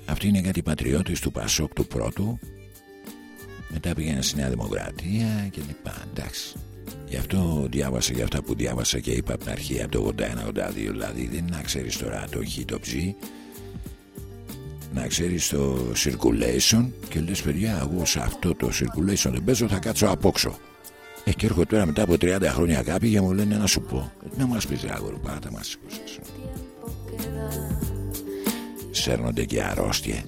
Αυτή είναι κάτι πατριώτης του Πασόκ του πρώτου. Μετά πήγαινε στη Νέα Δημοκρατία και λοιπά. Εντάξει. Γι' αυτό διάβασα για αυτά που διάβασα και είπα από την αρχή από το 81-82 δηλαδή δεν είναι να ξέρεις τώρα το χ το ψ να ξέρεις το circulation και λες παιδιά εγώ σε αυτό το circulation δεν παίζω θα κάτσω απόξω ε, και έρχονται τώρα μετά από 30 χρόνια κάποιοι και μου λένε να σου πω Ε, να μας πεις άγορο πάτα μας Σέρνονται και αρρώστια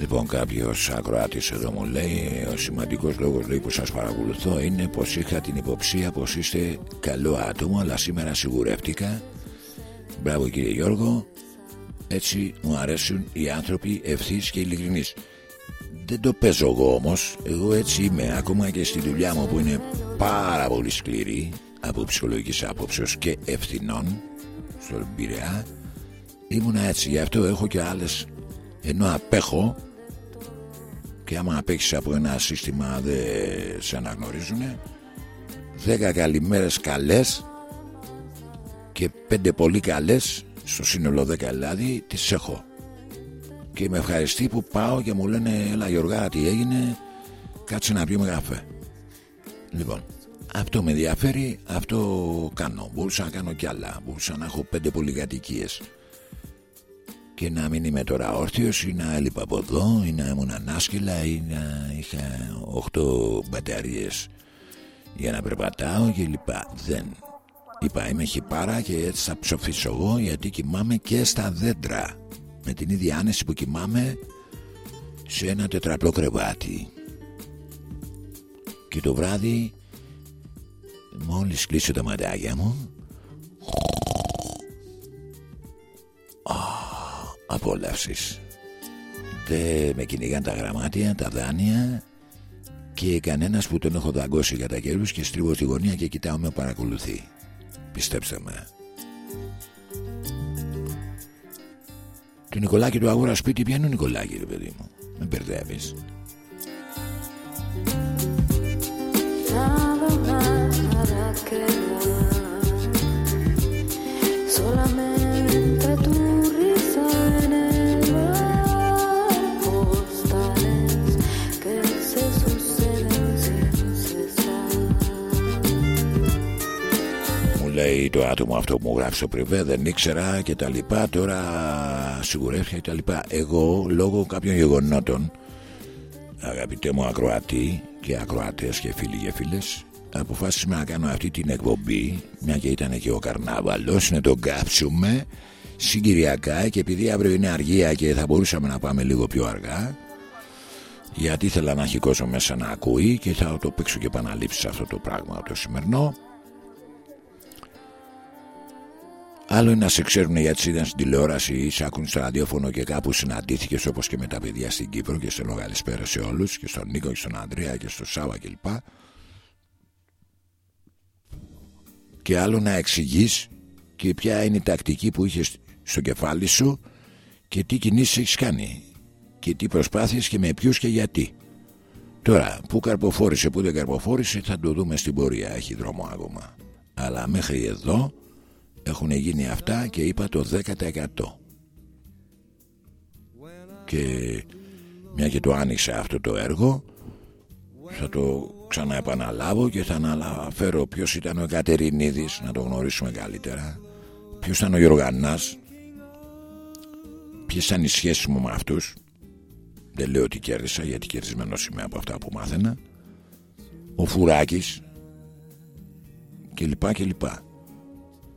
Λοιπόν, κάποιος ακροάτης εδώ μου λέει: Ο σημαντικός λόγος που σας παρακολουθώ είναι πως είχα την υποψία πως είστε καλό άτομο, αλλά σήμερα σιγουρεύτηκα. Μπράβο κύριε Γιώργο. Έτσι μου αρέσουν οι άνθρωποι ευθύς και ειλικρινείς. Δεν το παίζω εγώ όμως. Εγώ έτσι είμαι. Ακόμα και στη δουλειά μου που είναι πάρα πολύ σκληρή από ψυχολογικής άποψη και ευθυνών στον Πειραιά. Ήμουνα έτσι. Γι' αυτό έχω και άλλες. Ενώ απέχω και άμα απέχεις από ένα σύστημα δεν σε αναγνωρίζουν δέκα καλημέρες καλές και πέντε πολύ καλές στο σύνολο δέκα δηλαδή τις έχω. Και με ευχαριστεί που πάω και μου λένε έλα Γιωργά τι έγινε κάτσε να πιούμε καφέ λοιπόν αυτό με ενδιαφέρει αυτό κάνω. Μπορούσα να κάνω κι άλλα. Μπορούσα να έχω πέντε πολυκατοικίες και να μην είμαι τώρα όρθιος ή να έλειπα από εδώ ή να ήμουν ανάσκελα ή να είχα 8 μπαταρίες για να περπατάω και λοιπά. Δεν. Είπα είμαι χυπάρα και έτσι θα ψοφήσω εγώ γιατί κοιμάμαι και στα δέντρα με την ίδια άνεση που κοιμάμαι σε ένα τετραπλό κρεβάτι και το βράδυ μόλις κλείσω τα ματάκια μου Α, απόλαυσης. Δεν με κυνηγάν τα γραμμάτια, τα δάνεια και κανένας που τον έχω δαγκώσει κατά καιρούς και στρίβω τη γωνία και κοιτάω με παρακολουθεί. Πιστέψτε με. Του Νικολάκη του αγόρα σπίτι ποια είναι ο Νικολάκη ρε παιδί μου; Με μπερδεύεις λέει το άτομο αυτό που μου γράφει στο πριβέ δεν ήξερα και τα λοιπά. Τώρα σιγουρεύτηκα και τα λοιπά. Εγώ λόγω κάποιων γεγονότων Αγαπητέ μου ακροατή και ακροατές και φίλοι και φίλες Αποφάσισαμε να κάνω αυτή την εκπομπή Μια και ήταν και ο καρνάβαλος Να τον κάψουμε συγκυριακά Και επειδή αύριο είναι αργία και θα μπορούσαμε να πάμε λίγο πιο αργά γιατί ήθελα να έχει κόσμο μέσα να ακούει και θα το παίξω και επαναλήψεις αυτό το πράγμα το σημερινό Άλλο είναι να σε ξέρουν γιατί σε είδαν στην τηλεόραση ή σε άκουν στο ραδιόφωνο και κάπου συναντήθηκες όπως και με τα παιδιά στην Κύπρο και στέλνω καλησπέρα σε όλους και στον Νίκο και στον Ανδρέα και στον Σάβα κλπ. Και άλλο να εξηγείς και ποια είναι η τακτική που είχες στο κεφάλι σου και τι κινήσεις έχεις κάνει και τι προσπάθειες και με ποιους και γιατί. Τώρα, που καρποφόρησε, που δεν καρποφόρησε, θα το δούμε στην πορεία. Έχει δρόμο ακόμα. Αλλά μέχρι εδώ έχουν γίνει αυτά και είπα το 10% και μια και το άνοιξε αυτό το έργο θα το ξαναεπαναλάβω και θα αναφέρω ποιος ήταν ο Εκατερινίδης να το γνωρίσουμε καλύτερα. Ποιος ήταν ο Γιωργανάς. Ποιες ήταν οι σχέσεις μου με αυτούς. Δεν λέω ότι κέρδισα γιατί κερδισμένος είμαι από αυτά που μάθαινα. Ο Φουράκης. Και λοιπά και λοιπά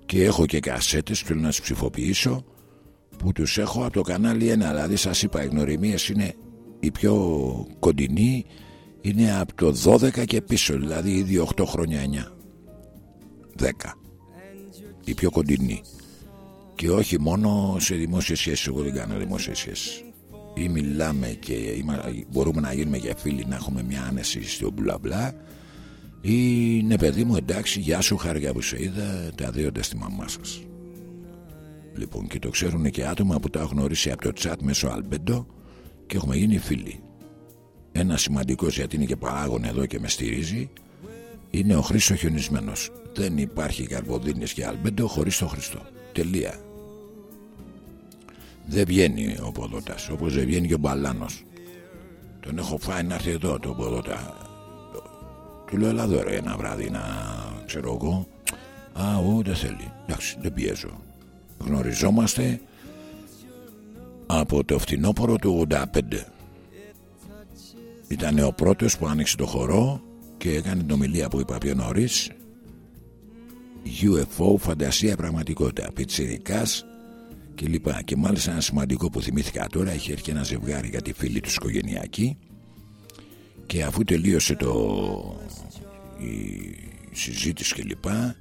και έχω και κασέτες θέλω να τις ψηφοποιήσω που τους έχω από το κανάλι 1 δηλαδή σας είπα οι γνωριμίες είναι η πιο κοντινή είναι από το 12 και πίσω δηλαδή ήδη 8 χρόνια 9 10 η πιο κοντινή και όχι μόνο σε δημόσιες σχέσεις εγώ δεν κάνω δημόσιες σχέσεις. Ή μιλάμε και είμα- μπορούμε να γίνουμε και φίλοι να έχουμε μια άνεση στο μπλα μπλα ή ναι παιδί μου εντάξει γεια σου χάρηκα που σε είδα τα δέοντα στη μαμά σας. Λοιπόν και το ξέρουν και άτομα που τα έχουν γνωρίσει από το chat μέσω αλμπέντο και έχουμε γίνει φίλοι. Ένα σημαντικός γιατί είναι και παράγον εδώ και με στηρίζει είναι ο Χρήστος χιονισμένος. Δεν υπάρχει καρποδίνης και αλμπέντο χωρίς το Χριστό. Τελεία. Δεν βγαίνει ο ποδότας όπως δεν βγαίνει και ο Μπαλάνος. Τον έχω φάει να έρθει εδώ τον ποδότα του λέω έλα εδώ ρε ένα βράδυ να ξέρω εγώ Α, ο, δεν θέλει Εντάξει, δεν πιέζω Γνωριζόμαστε Από το φθινόπωρο του 85 Ήταν ο πρώτος που άνοιξε το χορό Και έκανε την ομιλία που είπα πιο νωρίς. UFO, φαντασία, πραγματικότητα Πιτσιρικάς και λοιπά Και μάλιστα ένα σημαντικό που θυμήθηκα τώρα Είχε έρθει ένα ζευγάρι για τη φίλη τους οικογενειακή και αφού τελείωσε το η συζήτηση και λοιπά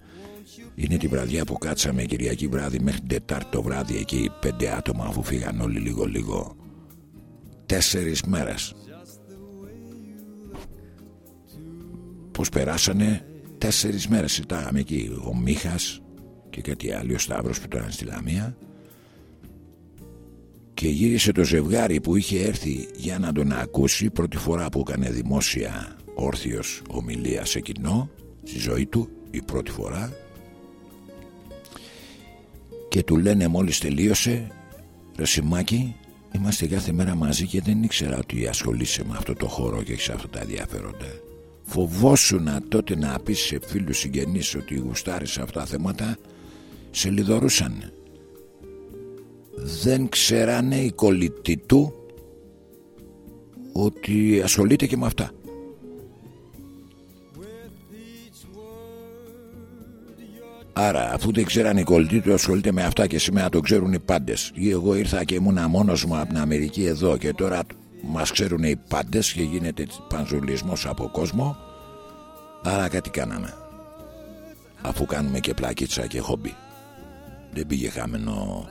είναι την βραδιά που κάτσαμε Κυριακή βράδυ μέχρι την Τετάρτη το βράδυ εκεί πέντε άτομα αφού φύγαν όλοι λίγο λίγο. Τέσσερις μέρες. Πως περάσανε τέσσερις μέρες. Συντάγαμε εκεί ο Μίχας και κάτι άλλο ο Σταύρος που ήταν στη Λαμία και γύρισε το ζευγάρι που είχε έρθει για να τον ακούσει πρώτη φορά που έκανε δημόσια όρθιος ομιλία σε κοινό στη ζωή του η πρώτη φορά. Και του λένε μόλις τελείωσε ρε Σιμάκη είμαστε κάθε μέρα μαζί και δεν ήξερα ότι ασχολείσαι με αυτό το χώρο και έχεις αυτά τα ενδιαφέροντα. Φοβόσουνα τότε να πεις σε φίλους συγγενείς ότι γουστάρεις αυτά τα θέματα σε λιδωρούσαν δεν ξέρανε οι κολλητοί του ότι ασχολείται και με αυτά Άρα, αφού δεν ξέραν οι κολλητοί του ασχολείται με αυτά και σήμερα το ξέρουν οι πάντες. Ή εγώ ήρθα και ήμουνα μόνος μου από την Αμερική εδώ και τώρα μας ξέρουν οι πάντες και γίνεται πανζουλισμός από κόσμο. Άρα κάτι κάναμε. Αφού κάνουμε και πλακίτσα και χόμπι. Δεν πήγε χαμένο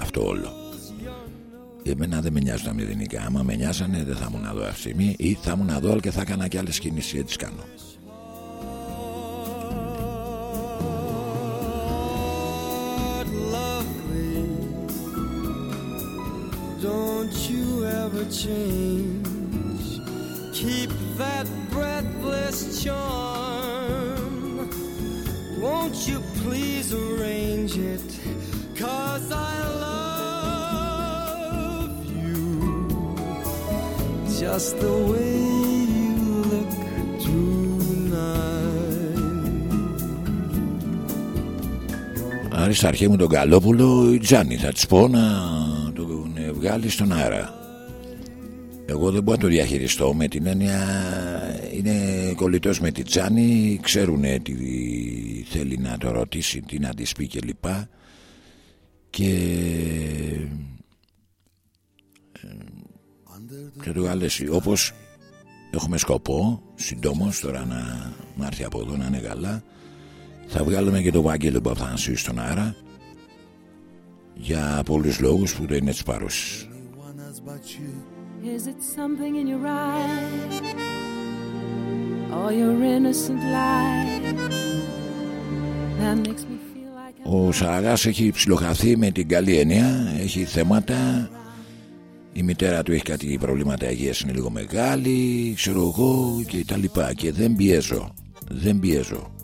αυτό όλο. Εμένα δεν με νοιάζουν τα μηδενικά. Άμα με νοιάζανε, δεν θα ήμουν εδώ αυτή τη στιγμή ή θα ήμουν εδώ και θα έκανα και άλλες κινήσεις. Έτσι κάνω. lovely. Don't you ever change. Keep that breathless charm. Won't you please arrange it? Cause I love you. Just the way you look tonight. Άρης αρχή μου τον Καλόπουλο η Τζάνι θα της πω να τον βγάλει στον αέρα. Εγώ δεν μπορώ να το διαχειριστώ με την έννοια είναι κολλητός με τη Τζάνι ξέρουν τι θέλει να το ρωτήσει τι να της πει και λοιπά και και του άλλες όπως έχουμε σκοπό συντόμως τώρα να, να έρθει από εδώ να είναι καλά θα βγάλουμε και το Βάγγελο Παπαθανσίου στον αέρα για πολλούς λόγους που δεν είναι της παρούσης. Is it something in your eyes; Or your innocent lies; That makes me feel like Ο Σαραγάς έχει ψιλοχαθεί με την καλή έννοια Έχει θέματα. Η μητέρα του έχει κάτι προβλήματα υγείας Είναι λίγο μεγάλη Ξέρω εγώ και τα λοιπά. Και δεν πιέζω Δεν πιέζω.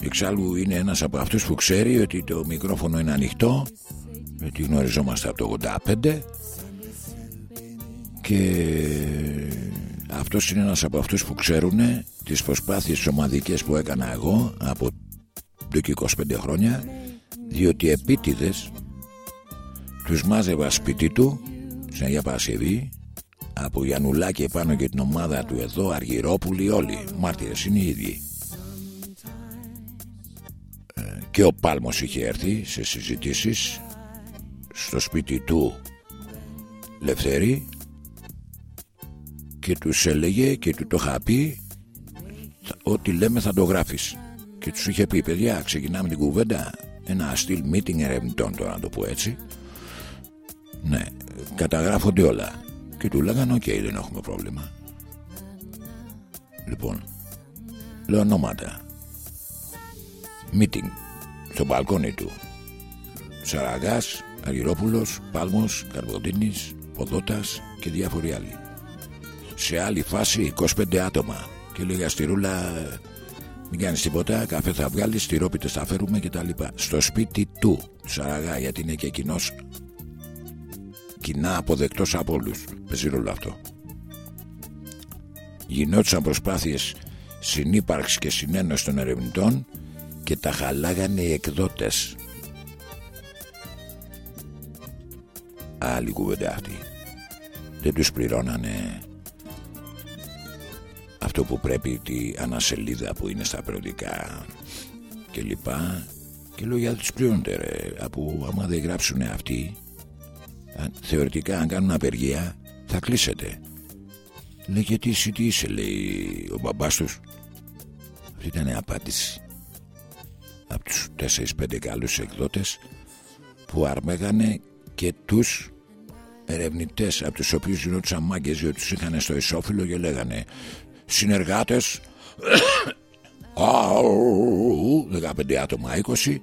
Εξάλλου είναι ένας από αυτούς που ξέρει Ότι το μικρόφωνο είναι ανοιχτό Γιατί γνωριζόμαστε από το 85 Και αυτός είναι ένας από αυτούς που ξέρουν Τις προσπάθειες ομαδικές που έκανα εγώ Από εδώ και 25 χρόνια διότι επίτηδες τους μάζευα σπίτι του σε Αγία Παρασκευή από Γιαννουλάκη επάνω και την ομάδα του εδώ Αργυρόπουλοι όλοι μάρτυρες είναι οι ίδιοι. Ε, και ο Πάλμος είχε έρθει σε συζητήσεις στο σπίτι του Λευθέρη και τους έλεγε και του το είχα πει «Θα- ό,τι λέμε θα το γράφεις και τους είχε πει παιδιά ξεκινάμε την κουβέντα. Ένα στυλ meeting ερευνητών τώρα να το πω έτσι ναι καταγράφονται όλα. Και του λέγανε οκ δεν έχουμε πρόβλημα λοιπόν λέω ονόματα. Meeting. Στο μπαλκόνι του. Σαραγάς, Αργυρόπουλος, Πάλμος, Καρβοντίνης, Ποδότας και διάφοροι άλλοι. Σε άλλη φάση 25 άτομα. Και λέγαν στη ρούλα μην κάνεις τίποτα, καφέ θα βγάλεις, τυρόπιτες θα φέρουμε και τα λοιπά. Στο σπίτι του Σαραγά γιατί είναι και εκείνο κοινά αποδεκτός από όλους. Παίζει ρόλο αυτό. Γινόντουσαν προσπάθειες συνύπαρξης και συνένωσης των ερευνητών και τα χαλάγανε οι εκδότες. Άλλη κουβέντα αυτή. Δεν τους πληρώνανε αυτό που πρέπει τη ανασελίδα που είναι στα περιοδικά και λοιπά. Και λέω γιατί τους πληρώνετε ρε από άμα δεν γράψουν αυτοί αν- θεωρητικά αν κάνουν απεργία θα κλείσετε λέει γιατί εσύ τι είσαι λέει ο μπαμπάς τους αυτή ήταν η απάντηση από τους 4-5 καλούς εκδότες που αρμέγανε και τους ερευνητές από τους οποίους γινόντουσαν μάγκες διότι τους είχαν στο ισόφυλλο και λέγανε συνεργάτες. Αου, 15 άτομα 20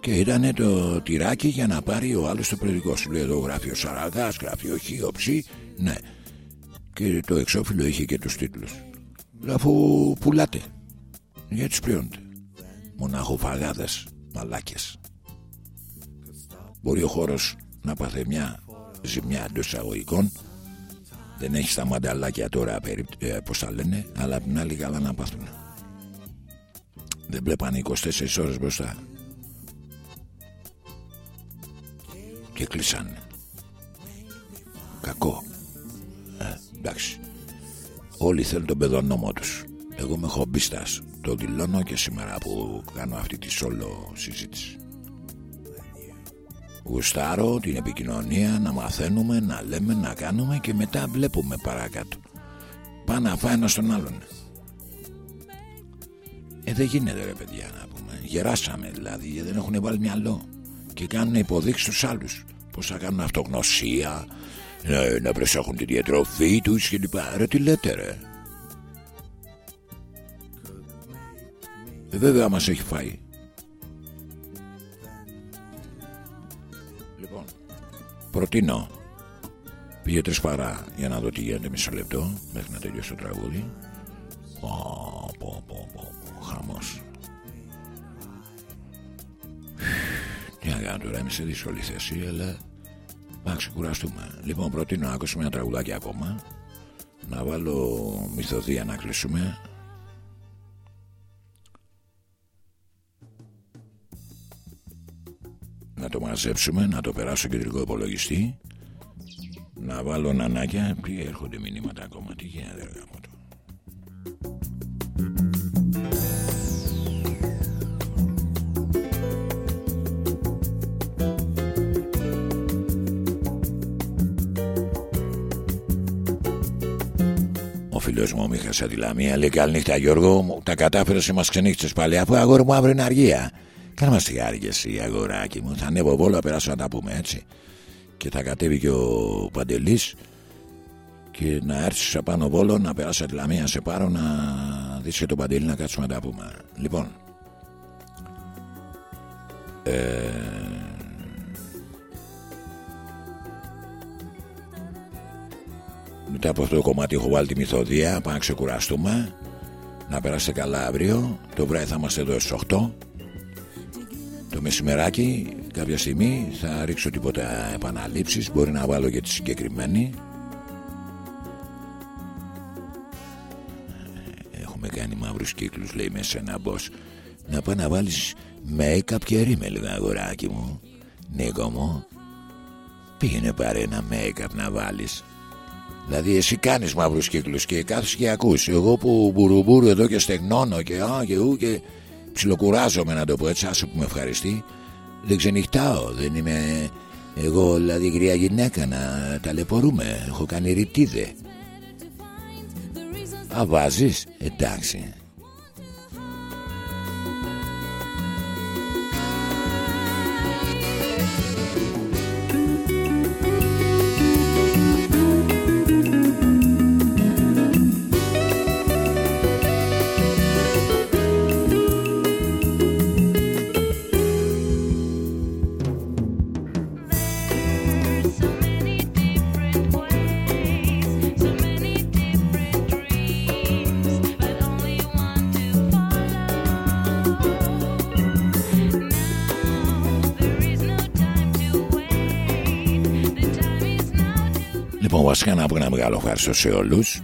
και ήταν το τυράκι για να πάρει ο άλλος το περιοδικό σου λέει εδώ γράφει ο Σαραγάς γράφει ο Χίοψη ναι. Και το εξώφυλλο είχε και τους τίτλους. Λέω, αφού πουλάτε. Γιατί τους πληρώνετε. Μοναχοφαγάδες μαλάκες. Μπορεί ο χώρος να πάθει μια ζημιά εντός εισαγωγικών δεν έχει τα μανταλάκια τώρα περί, ε, πώς τα λένε αλλά απ' την άλλη καλά να πάθουν. Δεν βλέπανε 24 ώρες μπροστά. Και κλείσανε. Κακό. Ε, εντάξει. Όλοι θέλουν τον παιδονόμο τους. Εγώ είμαι χομπίστας Το δηλώνω και σήμερα που κάνω αυτή τη solo συζήτηση Γουστάρω την επικοινωνία Να μαθαίνουμε, να λέμε, να κάνουμε Και μετά βλέπουμε παρακάτω. Πάμε να φάει ένα στον άλλον. Ε δεν γίνεται ρε παιδιά να πούμε. Γεράσαμε δηλαδή δεν έχουν βάλει μυαλό. Και κάνουν υποδείξεις στους άλλους. Πως θα κάνουν αυτογνωσία να, να προσέχουν τη διατροφή τους και λοιπά. Ρε τι λέτε ρε. Ε, βέβαια μας έχει φάει Προτείνω. Πήγε τρεις παρά για να δω τι γίνεται μισό λεπτό Μέχρι να τελειώσει το τραγούδι. Πω πω πω πω πω Χαμός. Τι να κάνω τώρα είμαι σε δύσκολη θέση Αλλά να ξεκουραστούμε. Λοιπόν προτείνω να ακούσουμε ένα τραγουδάκι ακόμα. Να βάλω μυθοδία να κλείσουμε να το μαζέψουμε, να το περάσω στο κεντρικό υπολογιστή, να βάλω νανάκια. Ποιοι έρχονται μηνύματα ακόμα, τι γίνεται, ρε γάμο το. Ο φίλος μου ο Μίχας από τη Λαμία λέει καληνύχτα Γιώργο, μου τα κατάφερε και μας ξενύχτησε πάλι. Αφού αγόρι μου αύριο είναι αργία. Κάνε μας τη και εσύ αγοράκι μου. Θα ανέβω βόλο να περάσω να τα πούμε έτσι. Και θα κατέβει και ο Παντελής Και να έρθεις απάνω βόλο Να περάσω τη Λαμία σε πάρω Να δεις και τον Παντελή να κάτσουμε να τα πούμε. Λοιπόν. Ε... Μετά από αυτό το κομμάτι έχω βάλει τη μυθοδία Πάμε να ξεκουραστούμε Να περάσετε καλά αύριο. Το βράδυ θα είμαστε εδώ στις 8 το μεσημεράκι κάποια στιγμή θα ρίξω τίποτα επαναλήψεις. Μπορεί να βάλω και τη συγκεκριμένη. Έχουμε κάνει μαύρους κύκλους λέει μέσα ένα boss. Να πάει να βάλεις make-up και ρίμε αγοράκι μου. Νίκο μου πήγαινε πάρε ένα make-up να βάλεις. Δηλαδή εσύ κάνεις μαύρους κύκλους και κάθεσαι και ακούς. Εγώ που μπουρουμπουρου εδώ και στεγνώνω και α και ου και ψιλοκουράζομαι να το πω έτσι άσο που με ευχαριστεί. Δεν ξενυχτάω δεν είμαι εγώ δηλαδή γριά γυναίκα να ταλαιπωρούμε. Έχω κάνει ρητίδε. Α βάζεις; Εντάξει βασικά να πω ένα μεγάλο ευχαριστώ σε όλους.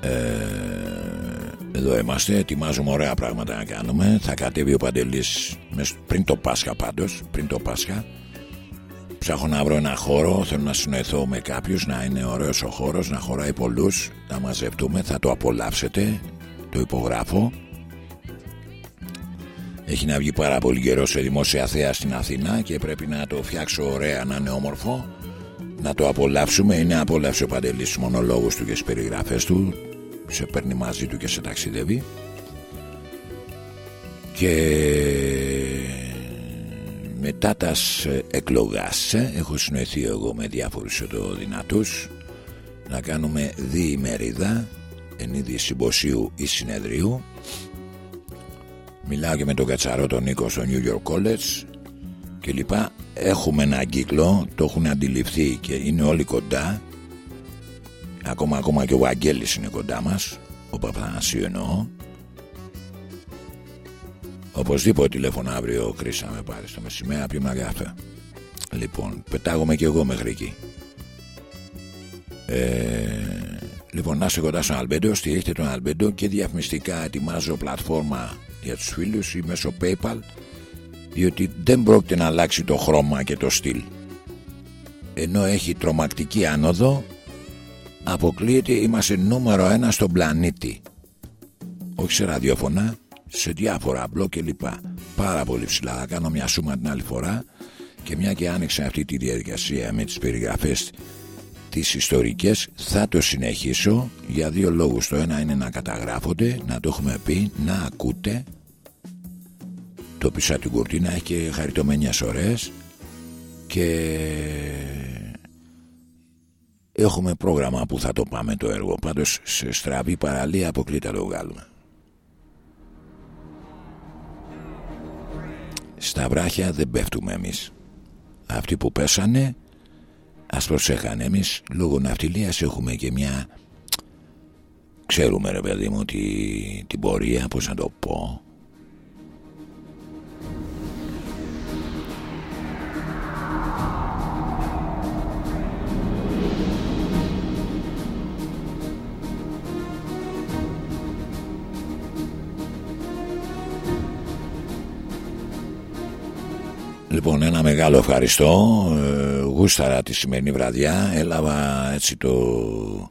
Ε, Εδώ είμαστε, ετοιμάζουμε ωραία πράγματα να κάνουμε. Θα κατέβει ο Παντελής πριν το Πάσχα πάντως Πριν το Πάσχα. Ψάχνω να βρω ένα χώρο Θέλω να συνοηθώ με κάποιους Να είναι ωραίος ο χώρος, να χωράει πολλούς Να μαζευτούμε, θα το απολαύσετε Το υπογράφω. Έχει να βγει πάρα πολύ καιρό σε δημόσια θέα στην Αθήνα και πρέπει να το φτιάξω ωραία να είναι όμορφο να το απολαύσουμε είναι απόλαυσε ο Παντελής στους μονολόγους του και στις περιγραφές του. Σε παίρνει μαζί του και σε ταξιδεύει. Και μετά τας εκλογάς έχω συνοηθεί εγώ με διάφορους εδώ δυνατούς να κάνουμε διημερίδα εν είδη συμποσίου ή συνεδρίου. Μιλάω και με τον Κατσαρό τον Νίκο στο New York College και λοιπά. Έχουμε ένα κύκλο το έχουν αντιληφθεί και είναι όλοι κοντά. Ακόμα ακόμα και ο Βαγγέλης είναι κοντά μας ο Παπαθανασίου εννοώ. Οπωσδήποτε τηλέφωνο αύριο κρίσαμε πάλι στο μεσημέρα πιο καφέ λοιπόν πετάγομαι και εγώ μέχρι εκεί. Ε, λοιπόν να είσαι κοντά στον Αλμπέντο στηρίχτε τον Αλμπέντο και διαφημιστικά ετοιμάζω πλατφόρμα για τους φίλους ή μέσω Paypal διότι δεν πρόκειται να αλλάξει το χρώμα και το στυλ. Ενώ έχει τρομακτική άνοδο αποκλείεται είμαστε νούμερο ένα στον πλανήτη. Όχι σε ραδιόφωνα σε διάφορα μπλοκ και λοιπά. Πάρα πολύ ψηλά. Θα κάνω μια σούμα την άλλη φορά και μια και άνοιξα αυτή τη διαδικασία με τις περιγραφές τις ιστορικές θα το συνεχίσω για δύο λόγους. Το ένα είναι να καταγράφονται να το έχουμε πει να ακούτε το πίσω από την κουρτίνα έχει και χαριτωμένιες ώρες και έχουμε πρόγραμμα που θα το πάμε το έργο. Πάντως σε στραβή παραλία αποκλείται το βγάλουμε. Στα βράχια δεν πέφτουμε εμείς. Αυτοί που πέσανε ας προσέχανε εμείς. Λόγω ναυτιλίας έχουμε και μια ξέρουμε ρε παιδί μου τη, την πορεία πως να το πω Λοιπόν ένα μεγάλο ευχαριστώ. Ε, Γούσταρα τη σημερινή βραδιά. Έλαβα έτσι το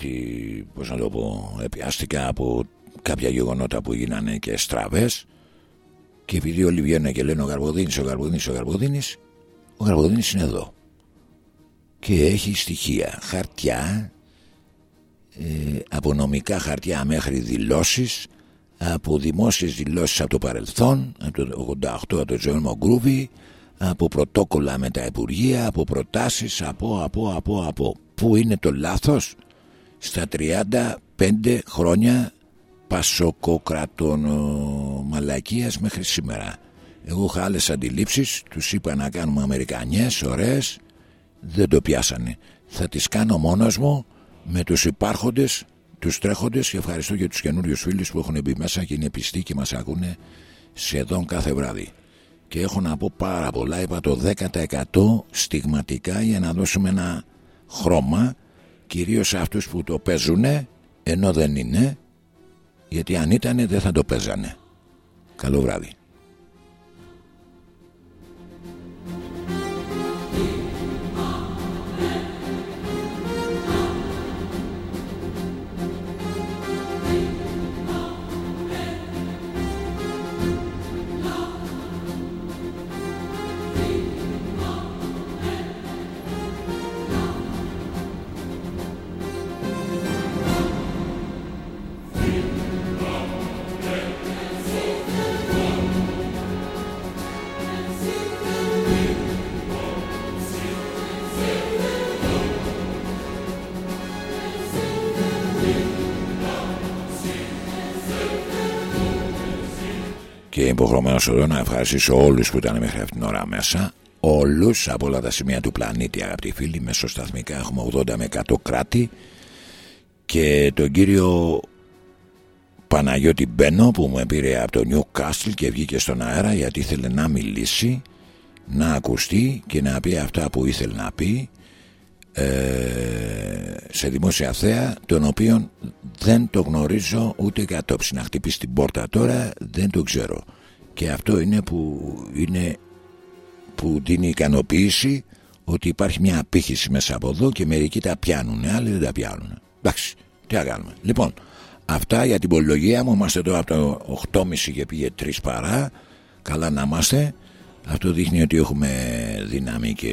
τι, Πώς να το πω Επιάστηκα από κάποια γεγονότα που γίνανε και στραβές. Και επειδή όλοι βγαίνουν και λένε ο Γαρβοδίνης Ο Γαρβοδίνης, ο Γαρβοδίνης Ο Γαρβοδίνης είναι εδώ. Και έχει στοιχεία Χαρτιά ε, Από νομικά χαρτιά μέχρι δηλώσεις από δημόσιες δηλώσεις από το παρελθόν από το 88 από το Τζόνιμο Γκρούβι από πρωτόκολλα με τα Υπουργεία από προτάσεις από από από από. Που είναι το λάθος; Στα 35 χρόνια πασοκοκρατών μαλακίας μέχρι σήμερα. Εγώ είχα άλλες αντιλήψεις τους είπα να κάνουμε Αμερικανιές ωραίες. Δεν το πιάσανε. Θα τις κάνω μόνος μου με τους υπάρχοντες τους τρέχοντες και ευχαριστώ και τους καινούριους φίλους που έχουν μπει μέσα και είναι πιστοί και μας ακούνε σχεδόν κάθε βράδυ. Και έχω να πω πάρα πολλά. Είπα το 10% στιγματικά για να δώσουμε ένα χρώμα κυρίως σε αυτούς που το παίζουν ενώ δεν είναι γιατί αν ήτανε δεν θα το παίζανε. Καλό βράδυ και είμαι υποχρεωμένος εδώ να ευχαριστήσω όλους που ήταν μέχρι αυτήν την ώρα μέσα. Όλους από όλα τα σημεία του πλανήτη αγαπητοί φίλοι μεσοσταθμικά. Έχουμε 80 με 100 κράτη. Και τον κύριο Παναγιώτη Μπένο που μου πήρε από το Νιου Κάστλ και βγήκε στον αέρα γιατί ήθελε να μιλήσει να ακουστεί και να πει αυτά που ήθελε να πει. ε, σε δημόσια θέα τον οποίον δεν το γνωρίζω ούτε κατόψη να χτυπήσει την πόρτα τώρα δεν το ξέρω. Και αυτό είναι που είναι που δίνει ικανοποίηση ότι υπάρχει μια απήχηση μέσα από εδώ και μερικοί τα πιάνουν άλλοι δεν τα πιάνουν. Εντάξει τι να κάνουμε. Λοιπόν αυτά για την πολυλογία μου. Είμαστε εδώ από το 8.30 και πήγε 3 παρά. Καλά να είμαστε αυτό δείχνει ότι έχουμε δύναμη και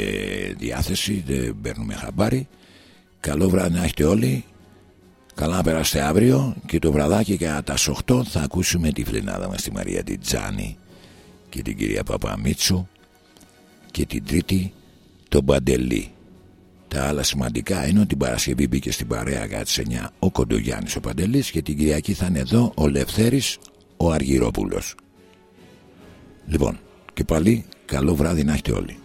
διάθεση δεν παίρνουμε χαμπάρι καλό βράδυ να έχετε όλοι Καλά να περάσετε αύριο και το βραδάκι κατά τα 8 θα ακούσουμε τη φλενάδα μας τη Μαρία Τιτζάνη και την κυρία Παπαμίτσου και την τρίτη τον Παντελή. Τα άλλα σημαντικά είναι ότι την Παρασκευή μπήκε στην παρέα κατά τις 9 ο Κοντογιάννης ο Παντελής και την Κυριακή θα είναι εδώ ο Λευθέρης ο Αργυρόπουλος. Λοιπόν και πάλι καλό βράδυ να έχετε όλοι.